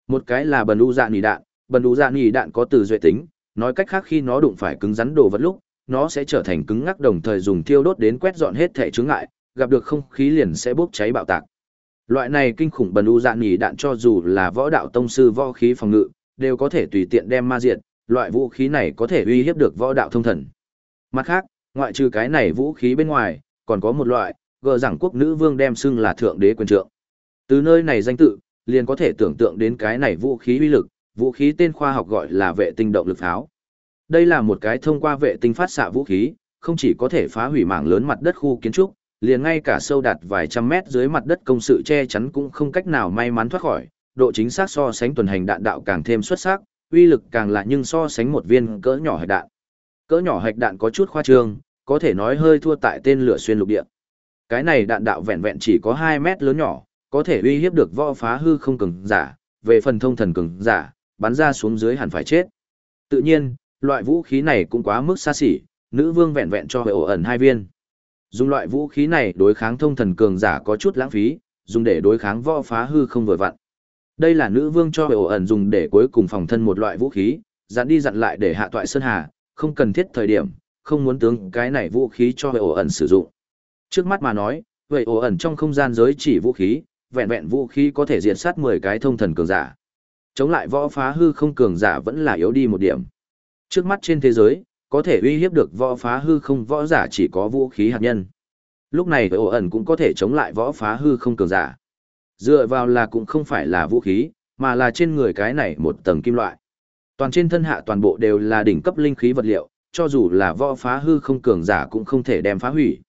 Một cái là bần u dạ nỉ đạn, bần u dạ nỉ đạn có từ duệ tính, nói cách khác khi nó đụng phải cứng rắn đồ vật lúc, nó sẽ trở thành cứng ngắc đồng thời dùng thiêu đốt đến quét dọn hết thể chướng ngại, gặp được không khí liền sẽ bốc cháy bạo tạc. Loại này kinh khủng bần u dạn nhỉ đạn cho dù là võ đạo tông sư võ khí phòng ngự, đều có thể tùy tiện đem ma diệt, loại vũ khí này có thể uy hiếp được võ đạo thông thần. Mặt khác, ngoại trừ cái này vũ khí bên ngoài, còn có một loại, gờ rằng quốc nữ vương đem xưng là thượng đế quyền trượng. Từ nơi này danh tự, liền có thể tưởng tượng đến cái này vũ khí uy lực, vũ khí tên khoa học gọi là vệ tinh động lực pháo. Đây là một cái thông qua vệ tinh phát xạ vũ khí, không chỉ có thể phá hủy mảng lớn mặt đất khu kiến trúc, liền ngay cả sâu đạt vài trăm mét dưới mặt đất công sự che chắn cũng không cách nào may mắn thoát khỏi, độ chính xác so sánh tuần hành đạn đạo càng thêm xuất sắc, uy lực càng là nhưng so sánh một viên cỡ nhỏ hạch đạn. Cỡ nhỏ hạch đạn có chút khoa trương, có thể nói hơi thua tại tên lửa xuyên lục địa. Cái này đạn đạo vẹn vẹn chỉ có 2 mét lớn nhỏ, có thể uy hiếp được võ phá hư không cường giả, về phần thông thần cường giả, bắn ra xuống dưới hẳn phải chết. Tự nhiên, loại vũ khí này cũng quá mức xa xỉ, nữ vương vẹn vẹn cho ổ ẩn hai viên. Dùng loại vũ khí này đối kháng thông thần cường giả có chút lãng phí, dùng để đối kháng võ phá hư không vừa vặn. Đây là nữ vương cho ổ ẩn dùng để cuối cùng phòng thân một loại vũ khí, dặn đi dặn lại để hạ toại sơn hà, không cần thiết thời điểm, không muốn tướng cái này vũ khí cho ổ ẩn sử dụng. Trước mắt mà nói, vậy ổ ẩn trong không gian giới chỉ vũ khí, vẹn vẹn vũ khí có thể diệt sát 10 cái thông thần cường giả. Chống lại võ phá hư không cường giả vẫn là yếu đi một điểm. Trước mắt trên thế giới, có thể uy hiếp được võ phá hư không võ giả chỉ có vũ khí hạt nhân. Lúc này ổ ẩn cũng có thể chống lại võ phá hư không cường giả. Dựa vào là cũng không phải là vũ khí, mà là trên người cái này một tầng kim loại. Toàn trên thân hạ toàn bộ đều là đỉnh cấp linh khí vật liệu, cho dù là võ phá hư không cường giả cũng không thể đem phá hủy.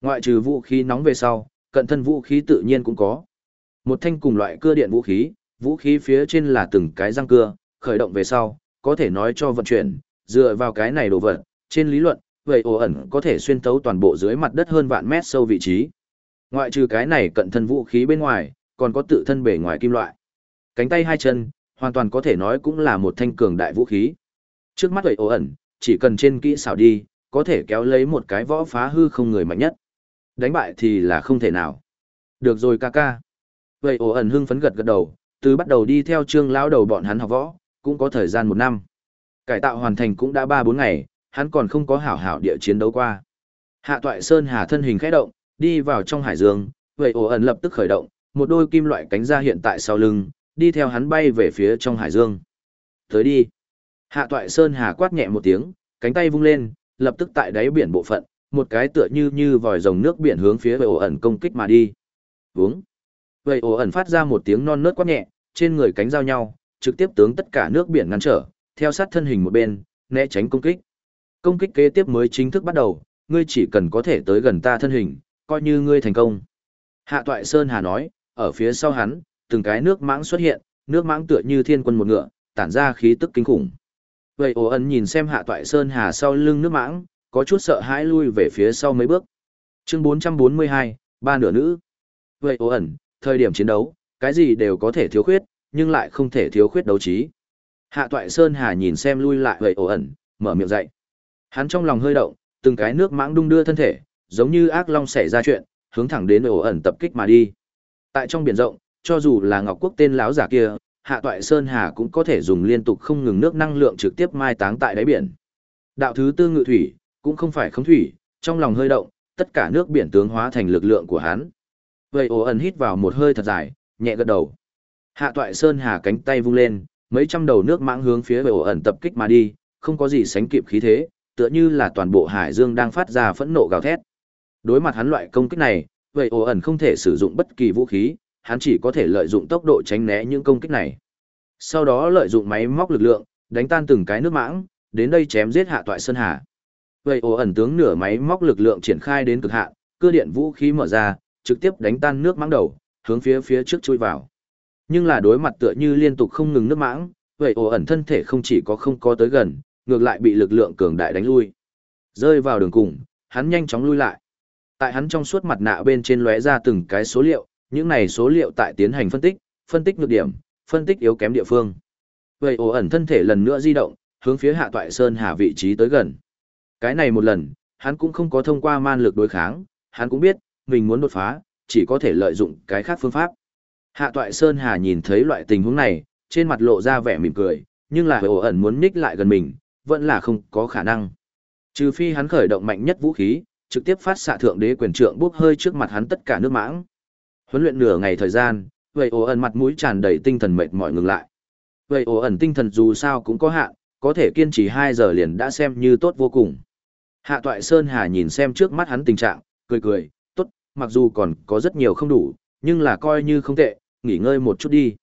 Ngoại trừ vũ khí nóng về sau, cận thân vũ khí tự nhiên cũng có. Một thanh cùng loại cưa điện vũ khí, vũ khí phía trên là từng cái răng cưa, khởi động về sau, có thể nói cho vận chuyển, dựa vào cái này đồ vật, trên lý luận, vậy ổ ẩn có thể xuyên tấu toàn bộ dưới mặt đất hơn vạn mét sâu vị trí. Ngoại trừ cái này cận thân vũ khí bên ngoài, còn có tự thân bề ngoài kim loại. Cánh tay hai chân, hoàn toàn có thể nói cũng là một thanh cường đại vũ khí. Trước mắt vậy ổ ẩn, chỉ cần trên kỹ xảo đi, có thể kéo lấy một cái võ phá hư không người mạnh nhất. Đánh bại thì là không thể nào. Được rồi ca ca. Vậy ổ ẩn hưng phấn gật gật đầu, từ bắt đầu đi theo trương lão đầu bọn hắn học võ, cũng có thời gian một năm. Cải tạo hoàn thành cũng đã ba bốn ngày, hắn còn không có hảo hảo địa chiến đấu qua. Hạ toại sơn hà thân hình khẽ động, đi vào trong hải dương, vậy ổ ẩn lập tức khởi động, một đôi kim loại cánh ra hiện tại sau lưng, đi theo hắn bay về phía trong hải dương. Tới đi. Hạ toại sơn hà quát nhẹ một tiếng, cánh tay vung lên, lập tức tại đáy biển bộ phận, một cái tựa như như vòi rồng nước biển hướng phía vậy ổ ẩn công kích mà đi. Vúng. Vậy ổ ẩn phát ra một tiếng non nớt quát nhẹ, trên người cánh giao nhau, trực tiếp tướng tất cả nước biển ngăn trở, theo sát thân hình một bên, né tránh công kích. Công kích kế tiếp mới chính thức bắt đầu, ngươi chỉ cần có thể tới gần ta thân hình, coi như ngươi thành công. Hạ Toại Sơn Hà nói, ở phía sau hắn, từng cái nước mãng xuất hiện, nước mãng tựa như thiên quân một ngựa, tản ra khí tức kinh khủng. Vậy ồ ẩn nhìn xem Hạ Toại Sơn Hà sau lưng nước mãng, có chút sợ hãi lui về phía sau mấy bước. Chương 442, ba nửa nữ. Vậy ồ ẩn, thời điểm chiến đấu, cái gì đều có thể thiếu khuyết, nhưng lại không thể thiếu khuyết đấu trí. Hạ Toại Sơn Hà nhìn xem lui lại vậy ổ ẩn, mở miệng dậy. Hắn trong lòng hơi động, từng cái nước mãng đung đưa thân thể, giống như ác long xảy ra chuyện, hướng thẳng đến ổ ẩn tập kích mà đi. Tại trong biển rộng, cho dù là Ngọc Quốc tên láo giả kia, Hạ Toại Sơn Hà cũng có thể dùng liên tục không ngừng nước năng lượng trực tiếp mai táng tại đáy biển. Đạo thứ tư ngự thủy, cũng không phải không thủy, trong lòng hơi động, tất cả nước biển tướng hóa thành lực lượng của hắn. Vậy ổ ẩn hít vào một hơi thật dài, nhẹ gật đầu. Hạ Toại Sơn Hà cánh tay vung lên, mấy trăm đầu nước mãng hướng phía về ổ ẩn tập kích mà đi, không có gì sánh kịp khí thế, tựa như là toàn bộ hải dương đang phát ra phẫn nộ gào thét. Đối mặt hắn loại công kích này, vậy ổ ẩn không thể sử dụng bất kỳ vũ khí, hắn chỉ có thể lợi dụng tốc độ tránh né những công kích này. Sau đó lợi dụng máy móc lực lượng, đánh tan từng cái nước mãng, đến đây chém giết hạ toại sơn hà. Vậy ổ ẩn tướng nửa máy móc lực lượng triển khai đến cực hạn, cưa điện vũ khí mở ra, trực tiếp đánh tan nước mãng đầu, hướng phía phía trước chui vào. Nhưng là đối mặt tựa như liên tục không ngừng nước mãng, vậy ổ ẩn thân thể không chỉ có không có tới gần, ngược lại bị lực lượng cường đại đánh lui. Rơi vào đường cùng, hắn nhanh chóng lui lại. Tại hắn trong suốt mặt nạ bên trên lóe ra từng cái số liệu, những này số liệu tại tiến hành phân tích, phân tích nhược điểm, phân tích yếu kém địa phương. Vậy ổ ẩn thân thể lần nữa di động, hướng phía hạ toại sơn hà vị trí tới gần. Cái này một lần, hắn cũng không có thông qua man lực đối kháng, hắn cũng biết, mình muốn đột phá, chỉ có thể lợi dụng cái khác phương pháp. Hạ toại sơn hà nhìn thấy loại tình huống này, trên mặt lộ ra vẻ mỉm cười, nhưng là ổ ẩn muốn ních lại gần mình, vẫn là không có khả năng. Trừ phi hắn khởi động mạnh nhất vũ khí, trực tiếp phát xạ thượng đế quyền trượng bốc hơi trước mặt hắn tất cả nước mãng. Huấn luyện nửa ngày thời gian, vậy ổ ẩn mặt mũi tràn đầy tinh thần mệt mỏi ngừng lại. Vậy ổ ẩn tinh thần dù sao cũng có hạn, có thể kiên trì 2 giờ liền đã xem như tốt vô cùng. Hạ toại Sơn Hà nhìn xem trước mắt hắn tình trạng, cười cười, tốt, mặc dù còn có rất nhiều không đủ, nhưng là coi như không tệ, nghỉ ngơi một chút đi.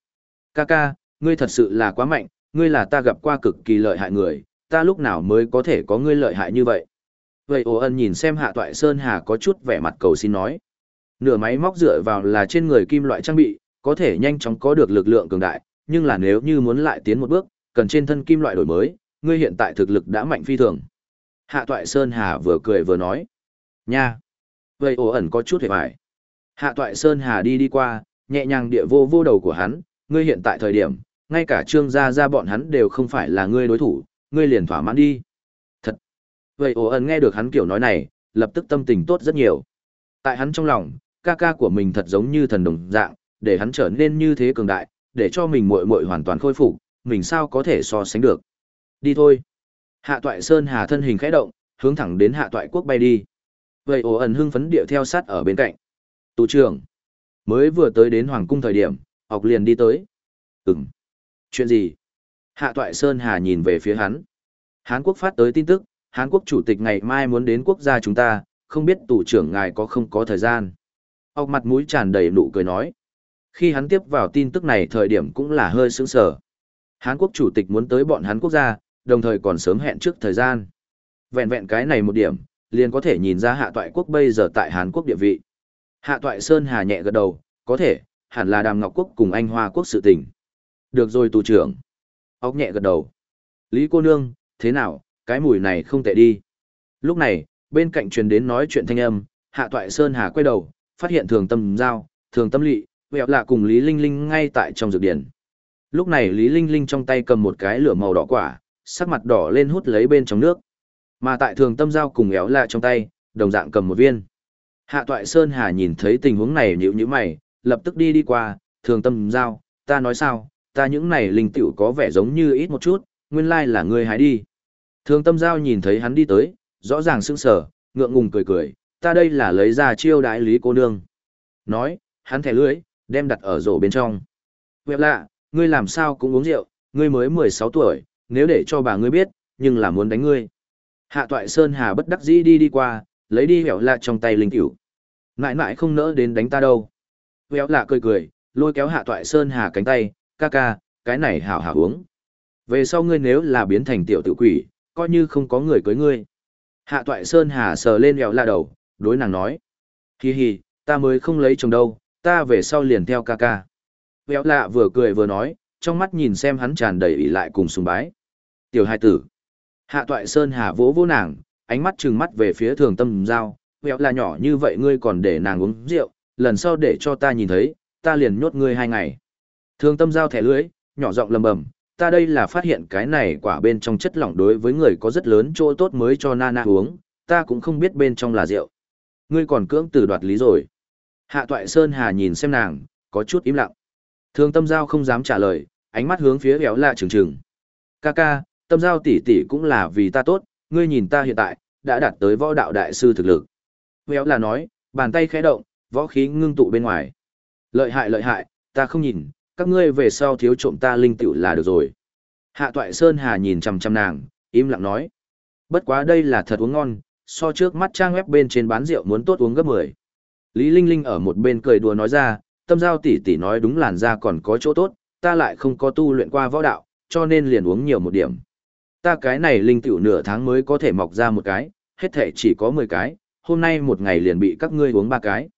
Kaka, ngươi thật sự là quá mạnh, ngươi là ta gặp qua cực kỳ lợi hại người, ta lúc nào mới có thể có ngươi lợi hại như vậy. Vậy ồ ân nhìn xem hạ toại Sơn Hà có chút vẻ mặt cầu xin nói. Nửa máy móc dựa vào là trên người kim loại trang bị, có thể nhanh chóng có được lực lượng cường đại, nhưng là nếu như muốn lại tiến một bước, cần trên thân kim loại đổi mới, ngươi hiện tại thực lực đã mạnh phi thường. Hạ toại Sơn Hà vừa cười vừa nói. Nha! Vậy ồ ẩn có chút hề hoài. Hạ toại Sơn Hà đi đi qua, nhẹ nhàng địa vô vô đầu của hắn, ngươi hiện tại thời điểm, ngay cả trương gia gia bọn hắn đều không phải là ngươi đối thủ, ngươi liền thỏa mãn đi. Thật! Vậy ổ ẩn nghe được hắn kiểu nói này, lập tức tâm tình tốt rất nhiều. Tại hắn trong lòng, ca ca của mình thật giống như thần đồng dạng, để hắn trở nên như thế cường đại, để cho mình muội muội hoàn toàn khôi phục, mình sao có thể so sánh được. Đi thôi. Hạ toại Sơn Hà thân hình khẽ động, hướng thẳng đến hạ toại quốc bay đi. Vậy ổ ẩn hưng phấn điệu theo sát ở bên cạnh. Tù trưởng. Mới vừa tới đến Hoàng cung thời điểm, học liền đi tới. Ừm. Chuyện gì? Hạ toại Sơn Hà nhìn về phía hắn. Hán quốc phát tới tin tức, Hán quốc chủ tịch ngày mai muốn đến quốc gia chúng ta, không biết tù trưởng ngài có không có thời gian. Học mặt mũi tràn đầy nụ cười nói. Khi hắn tiếp vào tin tức này thời điểm cũng là hơi sững sờ. Hán quốc chủ tịch muốn tới bọn hắn quốc gia, đồng thời còn sớm hẹn trước thời gian. Vẹn vẹn cái này một điểm, liền có thể nhìn ra hạ toại quốc bây giờ tại Hán quốc địa vị. Hạ toại Sơn Hà nhẹ gật đầu, có thể, hẳn là đàm ngọc quốc cùng anh Hoa quốc sự tình. Được rồi tù trưởng. Ốc nhẹ gật đầu. Lý cô nương, thế nào, cái mùi này không tệ đi. Lúc này, bên cạnh truyền đến nói chuyện thanh âm, hạ toại Sơn Hà quay đầu, phát hiện thường tâm giao, thường tâm lị, vẹo lạ cùng Lý Linh Linh ngay tại trong dược điển. Lúc này Lý Linh Linh trong tay cầm một cái lửa màu đỏ quả, sắc mặt đỏ lên hút lấy bên trong nước. Mà tại thường tâm giao cùng éo lạ trong tay, đồng dạng cầm một viên. Hạ toại Sơn Hà nhìn thấy tình huống này nhữ như mày, lập tức đi đi qua, thường tâm giao, ta nói sao, ta những này linh tiểu có vẻ giống như ít một chút, nguyên lai là ngươi hái đi. Thường tâm giao nhìn thấy hắn đi tới, rõ ràng sững sờ, ngượng ngùng cười cười, ta đây là lấy ra chiêu đại lý cô nương. Nói, hắn thẻ lưới, đem đặt ở rổ bên trong. Vẹp lạ, ngươi làm sao cũng uống rượu, ngươi mới 16 tuổi, nếu để cho bà ngươi biết, nhưng là muốn đánh ngươi. Hạ toại Sơn Hà bất đắc dĩ đi đi qua, lấy đi hẻo lạ trong tay linh tiểu. mãi mãi không nỡ đến đánh ta đâu. hẻo lạ cười cười, lôi kéo hạ toại Sơn Hà cánh tay, ca ca, cái này hảo hảo uống. Về sau ngươi nếu là biến thành tiểu tự quỷ, coi như không có người cưới ngươi. Hạ toại Sơn Hà sờ lên hẻo lạ đầu, đối nàng nói. hì hi, ta mới không lấy chồng đâu, ta về sau liền theo ca ca. hẻo lạ vừa cười vừa nói, trong mắt nhìn xem hắn tràn đầy ỷ lại cùng sùng bái. Tiểu hai tử. Hạ toại Sơn Hà vỗ vỗ nàng, ánh mắt trừng mắt về phía thường tâm giao, quẹo là nhỏ như vậy ngươi còn để nàng uống rượu, lần sau để cho ta nhìn thấy, ta liền nhốt ngươi hai ngày. Thường tâm giao thẻ lưới, nhỏ giọng lầm bầm, ta đây là phát hiện cái này quả bên trong chất lỏng đối với người có rất lớn chỗ tốt mới cho Nana uống, ta cũng không biết bên trong là rượu. Ngươi còn cưỡng từ đoạt lý rồi. Hạ toại Sơn Hà nhìn xem nàng, có chút im lặng. Thường tâm giao không dám trả lời, ánh mắt hướng phía kéo lạ trừng trừng. Ca ca, tâm giao tỷ tỷ cũng là vì ta tốt, ngươi nhìn ta hiện tại, đã đạt tới võ đạo đại sư thực lực. Véo là nói, bàn tay khẽ động, võ khí ngưng tụ bên ngoài. Lợi hại lợi hại, ta không nhìn, các ngươi về sau thiếu trộm ta linh tiểu là được rồi. Hạ toại Sơn Hà nhìn chằm chằm nàng, im lặng nói. Bất quá đây là thật uống ngon, so trước mắt trang web bên trên bán rượu muốn tốt uống gấp 10. Lý Linh Linh ở một bên cười đùa nói ra, tâm giao tỷ tỷ nói đúng làn da còn có chỗ tốt, ta lại không có tu luyện qua võ đạo, cho nên liền uống nhiều một điểm. Ta cái này linh tiểu nửa tháng mới có thể mọc ra một cái, hết thể chỉ có 10 cái, hôm nay một ngày liền bị các ngươi uống ba cái.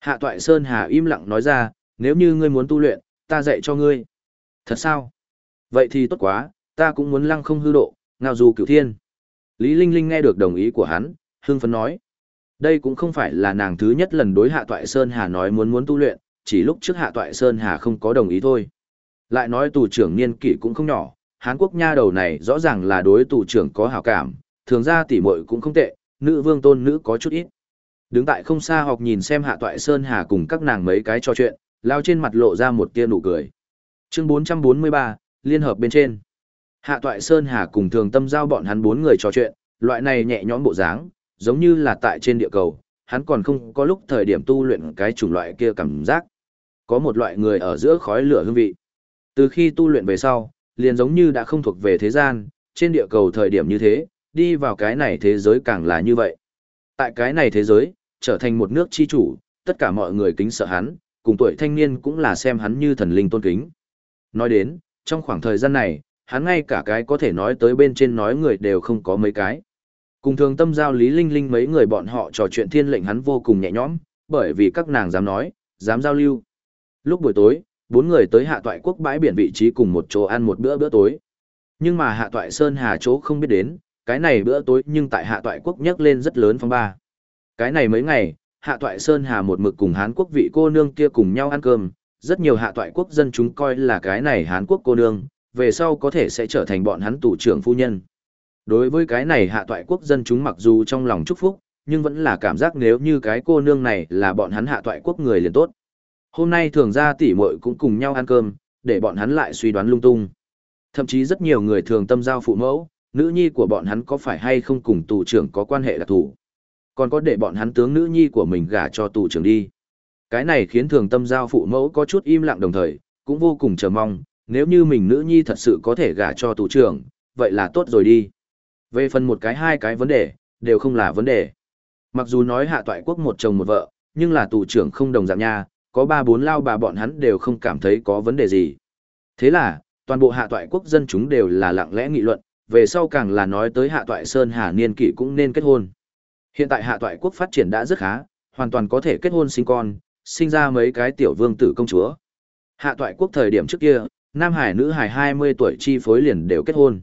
Hạ Toại Sơn Hà im lặng nói ra, nếu như ngươi muốn tu luyện, ta dạy cho ngươi. Thật sao? Vậy thì tốt quá, ta cũng muốn lăng không hư độ, ngao dù cửu thiên. Lý Linh Linh nghe được đồng ý của hắn, hưng phấn nói. Đây cũng không phải là nàng thứ nhất lần đối Hạ Toại Sơn Hà nói muốn muốn tu luyện, chỉ lúc trước Hạ Toại Sơn Hà không có đồng ý thôi. Lại nói tù trưởng niên kỷ cũng không nhỏ, Hán Quốc nha đầu này rõ ràng là đối tù trưởng có hảo cảm, thường ra tỉ muội cũng không tệ, nữ vương tôn nữ có chút ít. Đứng tại không xa học nhìn xem Hạ Toại Sơn Hà cùng các nàng mấy cái trò chuyện, lao trên mặt lộ ra một tia nụ cười. Chương 443, liên hợp bên trên. Hạ Toại Sơn Hà cùng Thường Tâm giao bọn hắn bốn người trò chuyện, loại này nhẹ nhõm bộ dáng, giống như là tại trên địa cầu, hắn còn không có lúc thời điểm tu luyện cái chủng loại kia cảm giác. Có một loại người ở giữa khói lửa hương vị. Từ khi tu luyện về sau, liền giống như đã không thuộc về thế gian, trên địa cầu thời điểm như thế, đi vào cái này thế giới càng là như vậy. Tại cái này thế giới, trở thành một nước chi chủ, tất cả mọi người kính sợ hắn, cùng tuổi thanh niên cũng là xem hắn như thần linh tôn kính. Nói đến, trong khoảng thời gian này, hắn ngay cả cái có thể nói tới bên trên nói người đều không có mấy cái. Cùng thường tâm giao Lý Linh Linh mấy người bọn họ trò chuyện thiên lệnh hắn vô cùng nhẹ nhõm, bởi vì các nàng dám nói, dám giao lưu. Lúc buổi tối, bốn người tới hạ toại quốc bãi biển vị trí cùng một chỗ ăn một bữa bữa tối. Nhưng mà hạ toại Sơn Hà chỗ không biết đến, cái này bữa tối nhưng tại hạ toại quốc nhắc lên rất lớn phong ba. Cái này mấy ngày, hạ toại Sơn Hà một mực cùng Hán quốc vị cô nương kia cùng nhau ăn cơm, rất nhiều hạ toại quốc dân chúng coi là cái này Hán quốc cô nương, về sau có thể sẽ trở thành bọn hắn tù trưởng phu nhân. Đối với cái này hạ toại quốc dân chúng mặc dù trong lòng chúc phúc, nhưng vẫn là cảm giác nếu như cái cô nương này là bọn hắn hạ toại quốc người liền tốt. Hôm nay thường ra tỷ muội cũng cùng nhau ăn cơm, để bọn hắn lại suy đoán lung tung. Thậm chí rất nhiều người thường tâm giao phụ mẫu, nữ nhi của bọn hắn có phải hay không cùng tù trưởng có quan hệ đặc thù. Còn có để bọn hắn tướng nữ nhi của mình gả cho tù trưởng đi. Cái này khiến thường tâm giao phụ mẫu có chút im lặng đồng thời, cũng vô cùng chờ mong, nếu như mình nữ nhi thật sự có thể gả cho tù trưởng, vậy là tốt rồi đi. Về phần một cái hai cái vấn đề, đều không là vấn đề. Mặc dù nói hạ toại quốc một chồng một vợ, nhưng là tù trưởng không đồng dạng nha, có ba bốn lao bà bọn hắn đều không cảm thấy có vấn đề gì. Thế là, toàn bộ hạ toại quốc dân chúng đều là lặng lẽ nghị luận, về sau càng là nói tới hạ toại Sơn Hà Niên Kỷ cũng nên kết hôn. Hiện tại hạ toại quốc phát triển đã rất khá, hoàn toàn có thể kết hôn sinh con, sinh ra mấy cái tiểu vương tử công chúa. Hạ toại quốc thời điểm trước kia, nam hải nữ hải 20 tuổi chi phối liền đều kết hôn.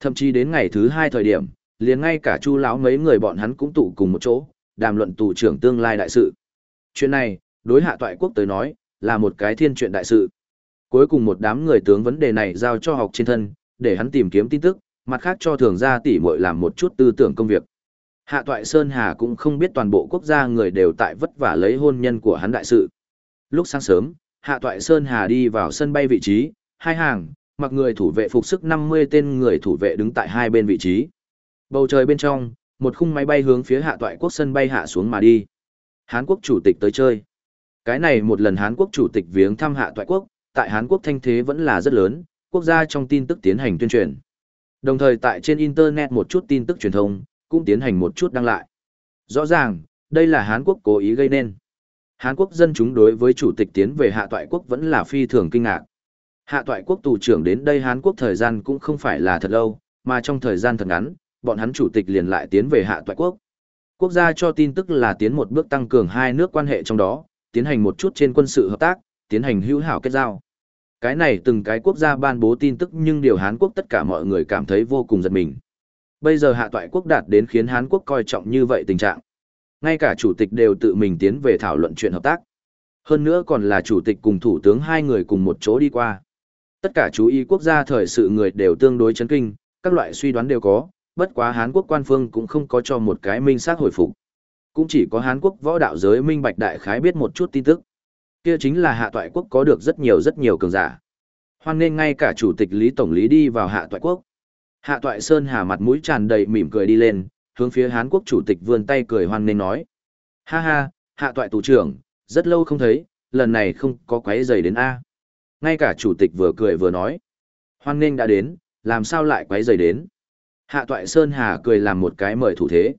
Thậm chí đến ngày thứ hai thời điểm, liền ngay cả chu lão mấy người bọn hắn cũng tụ cùng một chỗ, đàm luận tù trưởng tương lai đại sự. Chuyện này, đối hạ toại quốc tới nói, là một cái thiên chuyện đại sự. Cuối cùng một đám người tướng vấn đề này giao cho học trên thân, để hắn tìm kiếm tin tức, mặt khác cho thường gia tỷ muội làm một chút tư tưởng công việc. Hạ toại Sơn Hà cũng không biết toàn bộ quốc gia người đều tại vất vả lấy hôn nhân của hắn đại sự. Lúc sáng sớm, Hạ toại Sơn Hà đi vào sân bay vị trí, hai hàng, mặc người thủ vệ phục sức 50 tên người thủ vệ đứng tại hai bên vị trí. Bầu trời bên trong, một khung máy bay hướng phía hạ toại quốc sân bay hạ xuống mà đi. Hán quốc chủ tịch tới chơi. Cái này một lần Hán quốc chủ tịch viếng thăm hạ toại quốc, tại Hán quốc thanh thế vẫn là rất lớn, quốc gia trong tin tức tiến hành tuyên truyền. Đồng thời tại trên Internet một chút tin tức truyền thông, cũng tiến hành một chút đăng lại. Rõ ràng, đây là Hán quốc cố ý gây nên. Hán quốc dân chúng đối với chủ tịch tiến về hạ toại quốc vẫn là phi thường kinh ngạc. Hạ toại quốc tù trưởng đến đây Hán quốc thời gian cũng không phải là thật lâu, mà trong thời gian thật ngắn, bọn hắn chủ tịch liền lại tiến về hạ toại quốc. Quốc gia cho tin tức là tiến một bước tăng cường hai nước quan hệ trong đó, tiến hành một chút trên quân sự hợp tác, tiến hành hữu hảo kết giao. Cái này từng cái quốc gia ban bố tin tức nhưng điều Hán quốc tất cả mọi người cảm thấy vô cùng giật mình. Bây giờ hạ toại quốc đạt đến khiến Hán quốc coi trọng như vậy tình trạng. Ngay cả chủ tịch đều tự mình tiến về thảo luận chuyện hợp tác. Hơn nữa còn là chủ tịch cùng thủ tướng hai người cùng một chỗ đi qua. Tất cả chú ý quốc gia thời sự người đều tương đối chấn kinh, các loại suy đoán đều có, bất quá Hán quốc quan phương cũng không có cho một cái minh xác hồi phục. Cũng chỉ có Hán quốc võ đạo giới minh bạch đại khái biết một chút tin tức. Kia chính là hạ toại quốc có được rất nhiều rất nhiều cường giả. Hoan nên ngay cả chủ tịch Lý Tổng Lý đi vào hạ toại quốc. Hạ toại Sơn Hà mặt mũi tràn đầy mỉm cười đi lên, hướng phía Hán quốc chủ tịch vươn tay cười hoan nên nói. Ha ha, hạ toại tù trưởng, rất lâu không thấy, lần này không có quấy giày đến A. Ngay cả chủ tịch vừa cười vừa nói. Hoan nên đã đến, làm sao lại quấy giày đến. Hạ toại Sơn Hà cười làm một cái mời thủ thế.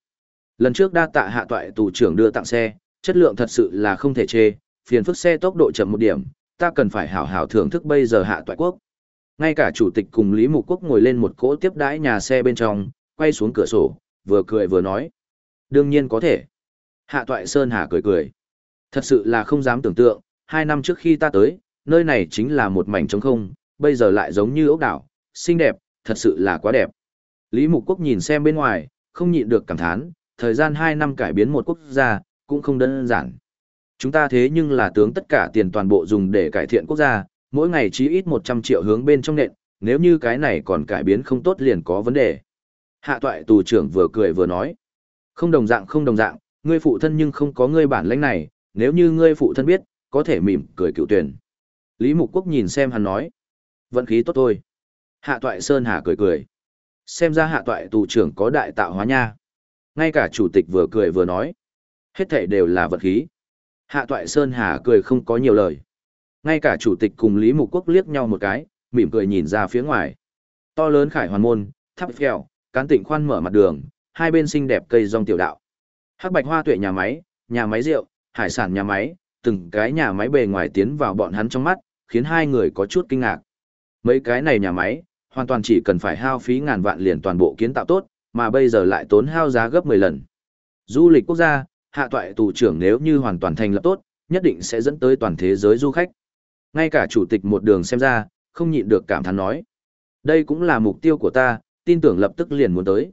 Lần trước đa tạ hạ toại tù trưởng đưa tặng xe, chất lượng thật sự là không thể chê, phiền phức xe tốc độ chậm một điểm, ta cần phải hảo hảo thưởng thức bây giờ hạ toại quốc. Ngay cả chủ tịch cùng Lý Mục Quốc ngồi lên một cỗ tiếp đãi nhà xe bên trong, quay xuống cửa sổ, vừa cười vừa nói. Đương nhiên có thể. Hạ toại Sơn Hà cười cười. Thật sự là không dám tưởng tượng, hai năm trước khi ta tới, nơi này chính là một mảnh trống không, bây giờ lại giống như ốc đảo, xinh đẹp, thật sự là quá đẹp. Lý Mục Quốc nhìn xem bên ngoài, không nhịn được cảm thán, thời gian 2 năm cải biến một quốc gia, cũng không đơn giản. Chúng ta thế nhưng là tướng tất cả tiền toàn bộ dùng để cải thiện quốc gia, mỗi ngày chí ít 100 triệu hướng bên trong nện, nếu như cái này còn cải biến không tốt liền có vấn đề. Hạ toại tù trưởng vừa cười vừa nói. Không đồng dạng không đồng dạng, ngươi phụ thân nhưng không có ngươi bản lãnh này, nếu như ngươi phụ thân biết, có thể mỉm cười cựu tuyển. Lý Mục Quốc nhìn xem hắn nói. Vận khí tốt thôi. Hạ toại Sơn Hà cười cười xem ra hạ toại tù trưởng có đại tạo hóa nha. Ngay cả chủ tịch vừa cười vừa nói. Hết thảy đều là vật khí. Hạ toại Sơn Hà cười không có nhiều lời. Ngay cả chủ tịch cùng Lý Mục Quốc liếc nhau một cái, mỉm cười nhìn ra phía ngoài. To lớn khải hoàn môn, tháp phèo, cán tịnh khoan mở mặt đường, hai bên xinh đẹp cây rong tiểu đạo. Hắc bạch hoa tuệ nhà máy, nhà máy rượu, hải sản nhà máy, từng cái nhà máy bề ngoài tiến vào bọn hắn trong mắt, khiến hai người có chút kinh ngạc. Mấy cái này nhà máy, hoàn toàn chỉ cần phải hao phí ngàn vạn liền toàn bộ kiến tạo tốt, mà bây giờ lại tốn hao giá gấp 10 lần. Du lịch quốc gia, hạ toại tù trưởng nếu như hoàn toàn thành lập tốt, nhất định sẽ dẫn tới toàn thế giới du khách. Ngay cả chủ tịch một đường xem ra, không nhịn được cảm thán nói. Đây cũng là mục tiêu của ta, tin tưởng lập tức liền muốn tới.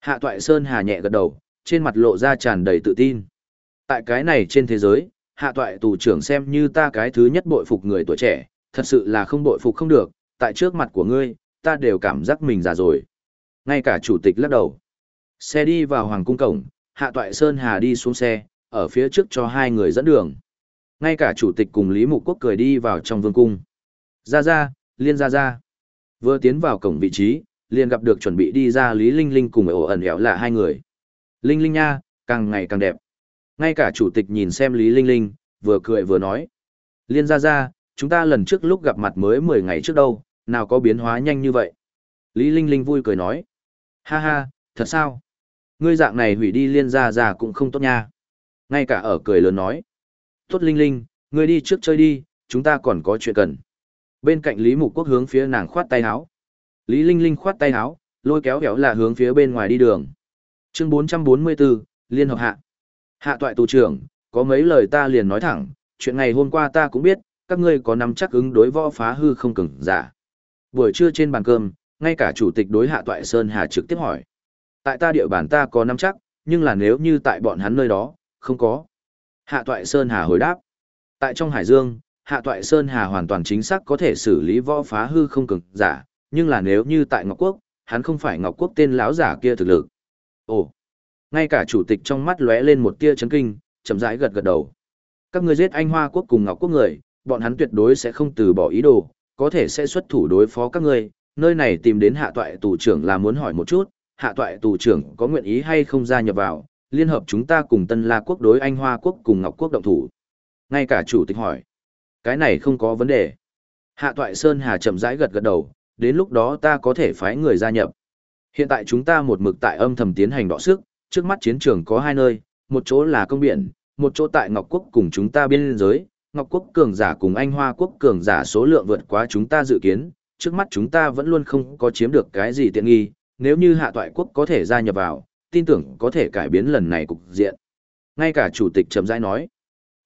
Hạ toại Sơn Hà nhẹ gật đầu, trên mặt lộ ra tràn đầy tự tin. Tại cái này trên thế giới, hạ toại tù trưởng xem như ta cái thứ nhất bội phục người tuổi trẻ, thật sự là không bội phục không được, tại trước mặt của ngươi, ta đều cảm giác mình già rồi. Ngay cả chủ tịch lắc đầu. Xe đi vào Hoàng cung cổng, Hạ Toại Sơn Hà đi xuống xe, ở phía trước cho hai người dẫn đường. Ngay cả chủ tịch cùng Lý Mục Quốc cười đi vào trong vương cung. Ra ra, liên ra ra. Vừa tiến vào cổng vị trí, liền gặp được chuẩn bị đi ra Lý Linh Linh cùng ổ ẩn éo là hai người. Linh Linh nha, càng ngày càng đẹp. Ngay cả chủ tịch nhìn xem Lý Linh Linh, vừa cười vừa nói. Liên ra ra, chúng ta lần trước lúc gặp mặt mới 10 ngày trước đâu, nào có biến hóa nhanh như vậy. Lý Linh Linh vui cười nói. Ha ha, thật sao? Ngươi dạng này hủy đi liên gia già cũng không tốt nha. Ngay cả ở cười lớn nói. Tốt Linh Linh, ngươi đi trước chơi đi, chúng ta còn có chuyện cần. Bên cạnh Lý Mục Quốc hướng phía nàng khoát tay áo. Lý Linh Linh khoát tay áo, lôi kéo kéo là hướng phía bên ngoài đi đường. Chương 444, Liên hợp hạ. Hạ toại tù trưởng, có mấy lời ta liền nói thẳng, chuyện ngày hôm qua ta cũng biết, các ngươi có nắm chắc ứng đối võ phá hư không cứng, giả. Buổi trưa trên bàn cơm, ngay cả chủ tịch đối hạ toại Sơn Hà trực tiếp hỏi. Tại ta địa bàn ta có nắm chắc, nhưng là nếu như tại bọn hắn nơi đó, không có. Hạ toại Sơn Hà hồi đáp. Tại trong Hải Dương, Hạ toại Sơn Hà hoàn toàn chính xác có thể xử lý võ phá hư không cực giả, nhưng là nếu như tại Ngọc Quốc, hắn không phải Ngọc Quốc tên lão giả kia thực lực. Ồ, ngay cả chủ tịch trong mắt lóe lên một tia chấn kinh, chậm rãi gật gật đầu. Các ngươi giết anh Hoa Quốc cùng Ngọc Quốc người, bọn hắn tuyệt đối sẽ không từ bỏ ý đồ, có thể sẽ xuất thủ đối phó các ngươi, nơi này tìm đến hạ toại tù trưởng là muốn hỏi một chút, hạ toại tù trưởng có nguyện ý hay không gia nhập vào, liên hợp chúng ta cùng Tân La Quốc đối Anh Hoa Quốc cùng Ngọc Quốc động thủ. Ngay cả chủ tịch hỏi, cái này không có vấn đề. Hạ toại Sơn Hà chậm rãi gật gật đầu, đến lúc đó ta có thể phái người gia nhập. Hiện tại chúng ta một mực tại âm thầm tiến hành đọ sức, trước mắt chiến trường có hai nơi, một chỗ là công biển, một chỗ tại Ngọc Quốc cùng chúng ta biên giới, Ngọc Quốc cường giả cùng Anh Hoa Quốc cường giả số lượng vượt quá chúng ta dự kiến, trước mắt chúng ta vẫn luôn không có chiếm được cái gì tiện nghi, nếu như hạ toại quốc có thể gia nhập vào, tin tưởng có thể cải biến lần này cục diện. Ngay cả chủ tịch trầm rãi nói,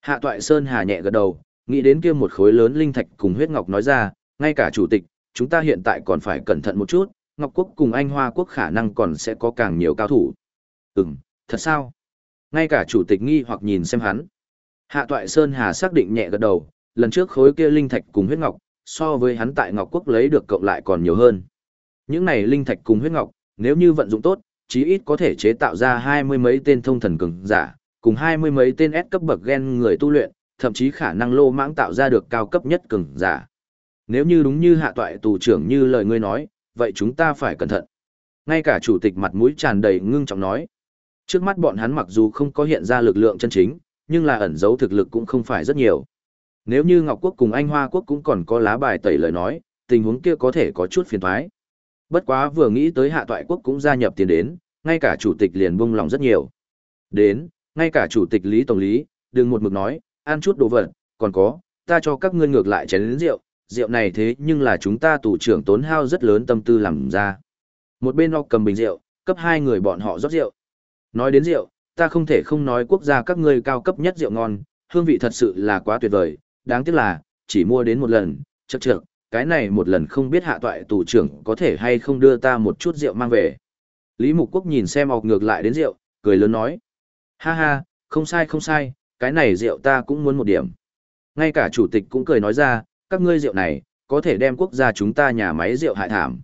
hạ toại Sơn Hà nhẹ gật đầu, nghĩ đến kia một khối lớn linh thạch cùng huyết ngọc nói ra, ngay cả chủ tịch, chúng ta hiện tại còn phải cẩn thận một chút, Ngọc Quốc cùng Anh Hoa Quốc khả năng còn sẽ có càng nhiều cao thủ. Ừm, thật sao? Ngay cả chủ tịch nghi hoặc nhìn xem hắn. Hạ Toại Sơn Hà xác định nhẹ gật đầu, lần trước khối kia linh thạch cùng huyết ngọc, so với hắn tại Ngọc Quốc lấy được cộng lại còn nhiều hơn. Những này linh thạch cùng huyết ngọc, nếu như vận dụng tốt, chí ít có thể chế tạo ra hai mươi mấy tên thông thần cường giả, cùng hai mươi mấy tên S cấp bậc gen người tu luyện, thậm chí khả năng lô mãng tạo ra được cao cấp nhất cường giả. Nếu như đúng như hạ toại tù trưởng như lời ngươi nói, vậy chúng ta phải cẩn thận. Ngay cả chủ tịch mặt mũi tràn đầy ngưng trọng nói. Trước mắt bọn hắn mặc dù không có hiện ra lực lượng chân chính, nhưng là ẩn giấu thực lực cũng không phải rất nhiều. Nếu như Ngọc Quốc cùng Anh Hoa Quốc cũng còn có lá bài tẩy lời nói, tình huống kia có thể có chút phiền thoái. Bất quá vừa nghĩ tới hạ toại quốc cũng gia nhập tiền đến, ngay cả chủ tịch liền buông lòng rất nhiều. Đến, ngay cả chủ tịch Lý Tổng Lý, đừng một mực nói, ăn chút đồ vật, còn có, ta cho các ngươi ngược lại chén rượu, rượu này thế nhưng là chúng ta tủ trưởng tốn hao rất lớn tâm tư làm ra. Một bên họ cầm bình rượu, cấp hai người bọn họ rót rượu. Nói đến rượu, ta không thể không nói quốc gia các ngươi cao cấp nhất rượu ngon, hương vị thật sự là quá tuyệt vời, đáng tiếc là, chỉ mua đến một lần, chậc chậc, cái này một lần không biết hạ toại tù trưởng có thể hay không đưa ta một chút rượu mang về. Lý Mục Quốc nhìn xem ọc ngược lại đến rượu, cười lớn nói. Ha ha, không sai không sai, cái này rượu ta cũng muốn một điểm. Ngay cả chủ tịch cũng cười nói ra, các ngươi rượu này, có thể đem quốc gia chúng ta nhà máy rượu hại thảm.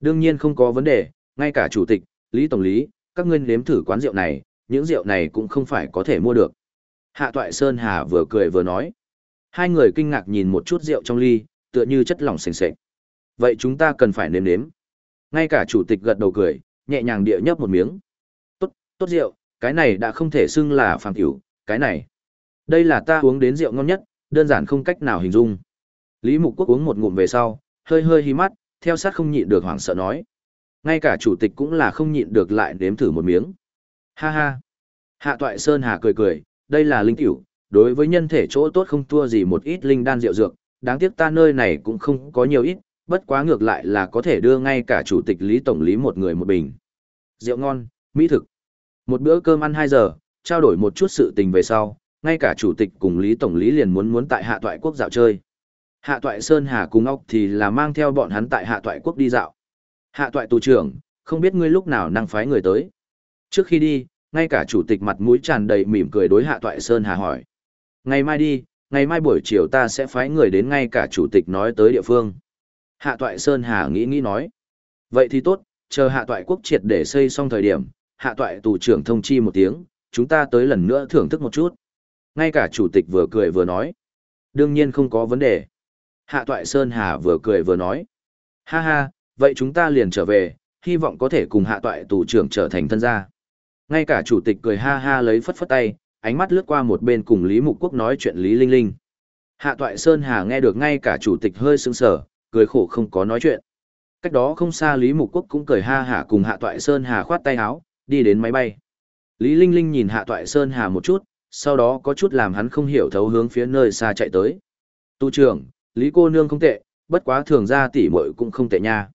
Đương nhiên không có vấn đề, ngay cả chủ tịch, Lý Tổng lý, các ngươi nếm thử quán rượu này, những rượu này cũng không phải có thể mua được. Hạ Toại Sơn Hà vừa cười vừa nói. Hai người kinh ngạc nhìn một chút rượu trong ly, tựa như chất lỏng sền sệt. Vậy chúng ta cần phải nếm nếm. Ngay cả chủ tịch gật đầu cười, nhẹ nhàng địa nhấp một miếng. Tốt, tốt rượu, cái này đã không thể xưng là phàm tiểu, cái này. Đây là ta uống đến rượu ngon nhất, đơn giản không cách nào hình dung. Lý Mục Quốc uống một ngụm về sau, hơi hơi hí mắt, theo sát không nhịn được hoảng sợ nói. Ngay cả chủ tịch cũng là không nhịn được lại nếm thử một miếng. Ha ha. Hạ Toại Sơn Hà cười cười, đây là linh tiểu, đối với nhân thể chỗ tốt không thua gì một ít linh đan rượu dược, đáng tiếc ta nơi này cũng không có nhiều ít, bất quá ngược lại là có thể đưa ngay cả chủ tịch Lý Tổng lý một người một bình. Rượu ngon, mỹ thực. Một bữa cơm ăn 2 giờ, trao đổi một chút sự tình về sau, ngay cả chủ tịch cùng Lý Tổng lý liền muốn muốn tại hạ toại quốc dạo chơi. Hạ toại Sơn Hà cùng ốc thì là mang theo bọn hắn tại hạ toại quốc đi dạo. Hạ toại tù trưởng, không biết ngươi lúc nào năng phái người tới. Trước khi đi, ngay cả chủ tịch mặt mũi tràn đầy mỉm cười đối hạ toại Sơn Hà hỏi. Ngày mai đi, ngày mai buổi chiều ta sẽ phái người đến ngay cả chủ tịch nói tới địa phương. Hạ toại Sơn Hà nghĩ nghĩ nói. Vậy thì tốt, chờ hạ toại quốc triệt để xây xong thời điểm, hạ toại tù trưởng thông chi một tiếng, chúng ta tới lần nữa thưởng thức một chút. Ngay cả chủ tịch vừa cười vừa nói. Đương nhiên không có vấn đề. Hạ toại Sơn Hà vừa cười vừa nói. Ha ha, vậy chúng ta liền trở về, hy vọng có thể cùng hạ toại tù trưởng trở thành thân gia. Ngay cả chủ tịch cười ha ha lấy phất phất tay, ánh mắt lướt qua một bên cùng Lý Mục Quốc nói chuyện Lý Linh Linh. Hạ Toại Sơn Hà nghe được ngay cả chủ tịch hơi sững sờ, cười khổ không có nói chuyện. Cách đó không xa Lý Mục Quốc cũng cười ha hả cùng Hạ Toại Sơn Hà khoát tay áo, đi đến máy bay. Lý Linh Linh nhìn Hạ Toại Sơn Hà một chút, sau đó có chút làm hắn không hiểu thấu hướng phía nơi xa chạy tới. Tu trưởng, Lý cô nương không tệ, bất quá thường ra tỷ muội cũng không tệ nha.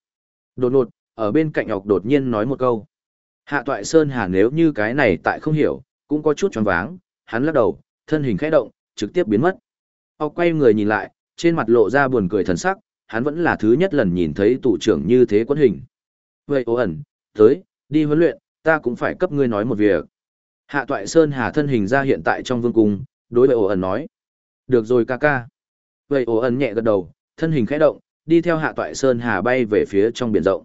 Đột ngột, ở bên cạnh ngọc đột nhiên nói một câu. Hạ Toại Sơn Hà nếu như cái này tại không hiểu, cũng có chút choáng váng, hắn lắc đầu, thân hình khẽ động, trực tiếp biến mất. Ốc quay người nhìn lại, trên mặt lộ ra buồn cười thần sắc, hắn vẫn là thứ nhất lần nhìn thấy tụ trưởng như thế quân hình. Vậy ố ẩn, tới, đi huấn luyện, ta cũng phải cấp ngươi nói một việc. Hạ toại Sơn Hà thân hình ra hiện tại trong vương cung, đối với ổ ẩn nói. Được rồi ca ca. Vậy ổ ẩn nhẹ gật đầu, thân hình khẽ động, đi theo hạ toại Sơn Hà bay về phía trong biển rộng.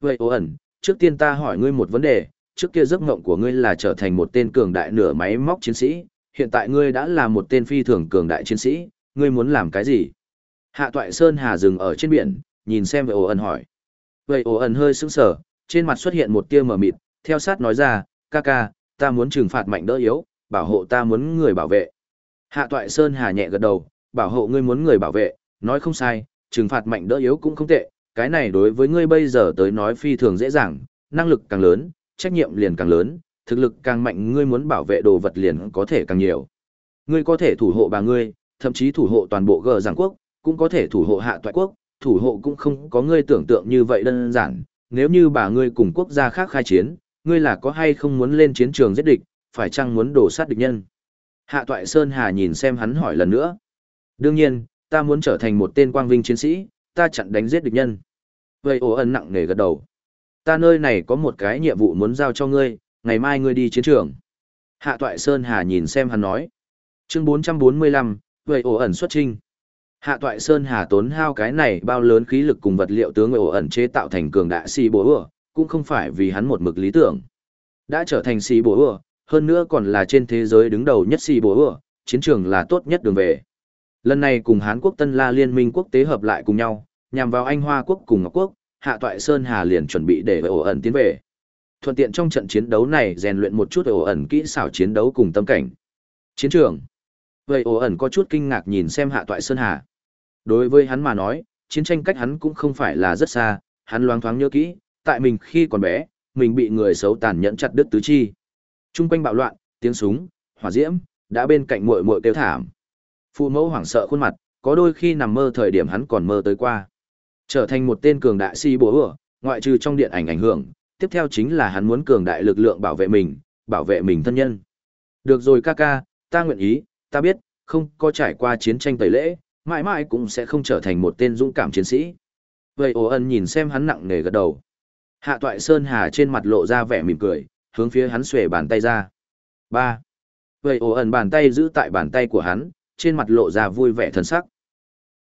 Vậy ổ ẩn, trước tiên ta hỏi ngươi một vấn đề, trước kia giấc mộng của ngươi là trở thành một tên cường đại nửa máy móc chiến sĩ, hiện tại ngươi đã là một tên phi thường cường đại chiến sĩ, ngươi muốn làm cái gì? Hạ toại Sơn Hà dừng ở trên biển, nhìn xem về ổ ẩn hỏi. Vệ ổ ẩn hơi sững sờ, trên mặt xuất hiện một tia mờ mịt, theo sát nói ra, ca ca, ta muốn trừng phạt mạnh đỡ yếu, bảo hộ ta muốn người bảo vệ. Hạ toại Sơn Hà nhẹ gật đầu, bảo hộ ngươi muốn người bảo vệ, nói không sai, trừng phạt mạnh đỡ yếu cũng không tệ, cái này đối với ngươi bây giờ tới nói phi thường dễ dàng, năng lực càng lớn, trách nhiệm liền càng lớn, thực lực càng mạnh ngươi muốn bảo vệ đồ vật liền có thể càng nhiều. Ngươi có thể thủ hộ bà ngươi, thậm chí thủ hộ toàn bộ gờ giảng quốc, cũng có thể thủ hộ hạ toại quốc, thủ hộ cũng không có ngươi tưởng tượng như vậy đơn giản, nếu như bà ngươi cùng quốc gia khác khai chiến, ngươi là có hay không muốn lên chiến trường giết địch, phải chăng muốn đổ sát địch nhân? Hạ Toại Sơn Hà nhìn xem hắn hỏi lần nữa. Đương nhiên, ta muốn trở thành một tên quang vinh chiến sĩ, ta chặn đánh giết địch nhân. Vậy ổ ẩn nặng nề gật đầu. Ta nơi này có một cái nhiệm vụ muốn giao cho ngươi, ngày mai ngươi đi chiến trường. Hạ Toại Sơn Hà nhìn xem hắn nói. Chương 445, vậy ổ ẩn xuất trinh. Hạ Toại Sơn Hà tốn hao cái này bao lớn khí lực cùng vật liệu tướng người ổ ẩn chế tạo thành cường đại si bố ửa, cũng không phải vì hắn một mực lý tưởng. Đã trở thành si bố ửa, hơn nữa còn là trên thế giới đứng đầu nhất si bố ửa, chiến trường là tốt nhất đường về. Lần này cùng Hán quốc Tân La Liên minh quốc tế hợp lại cùng nhau, nhằm vào Anh Hoa quốc cùng Ngọc quốc, Hạ Toại Sơn Hà liền chuẩn bị để ổ ẩn tiến về. Thuận tiện trong trận chiến đấu này rèn luyện một chút ổ ẩn kỹ xảo chiến đấu cùng tâm cảnh. Chiến trường. Vậy ổ ẩn có chút kinh ngạc nhìn xem Hạ Toại Sơn Hà. Đối với hắn mà nói, chiến tranh cách hắn cũng không phải là rất xa, hắn loáng thoáng nhớ kỹ, tại mình khi còn bé, mình bị người xấu tàn nhẫn chặt đứt tứ chi. Trung quanh bạo loạn, tiếng súng, hỏa diễm, đã bên cạnh muội muội kêu thảm. Phụ mẫu hoảng sợ khuôn mặt, có đôi khi nằm mơ thời điểm hắn còn mơ tới qua. Trở thành một tên cường đại si bố ửa, ngoại trừ trong điện ảnh ảnh hưởng, tiếp theo chính là hắn muốn cường đại lực lượng bảo vệ mình, bảo vệ mình thân nhân. Được rồi ca ca, ta nguyện ý, ta biết, không có trải qua chiến tranh tẩy lễ, mãi mãi cũng sẽ không trở thành một tên dũng cảm chiến sĩ. Vậy ồ ân nhìn xem hắn nặng nề gật đầu. Hạ toại Sơn Hà trên mặt lộ ra vẻ mỉm cười, hướng phía hắn xuề bàn tay ra. ba Vậy ồ ẩn bàn tay giữ tại bàn tay của hắn, trên mặt lộ ra vui vẻ thần sắc.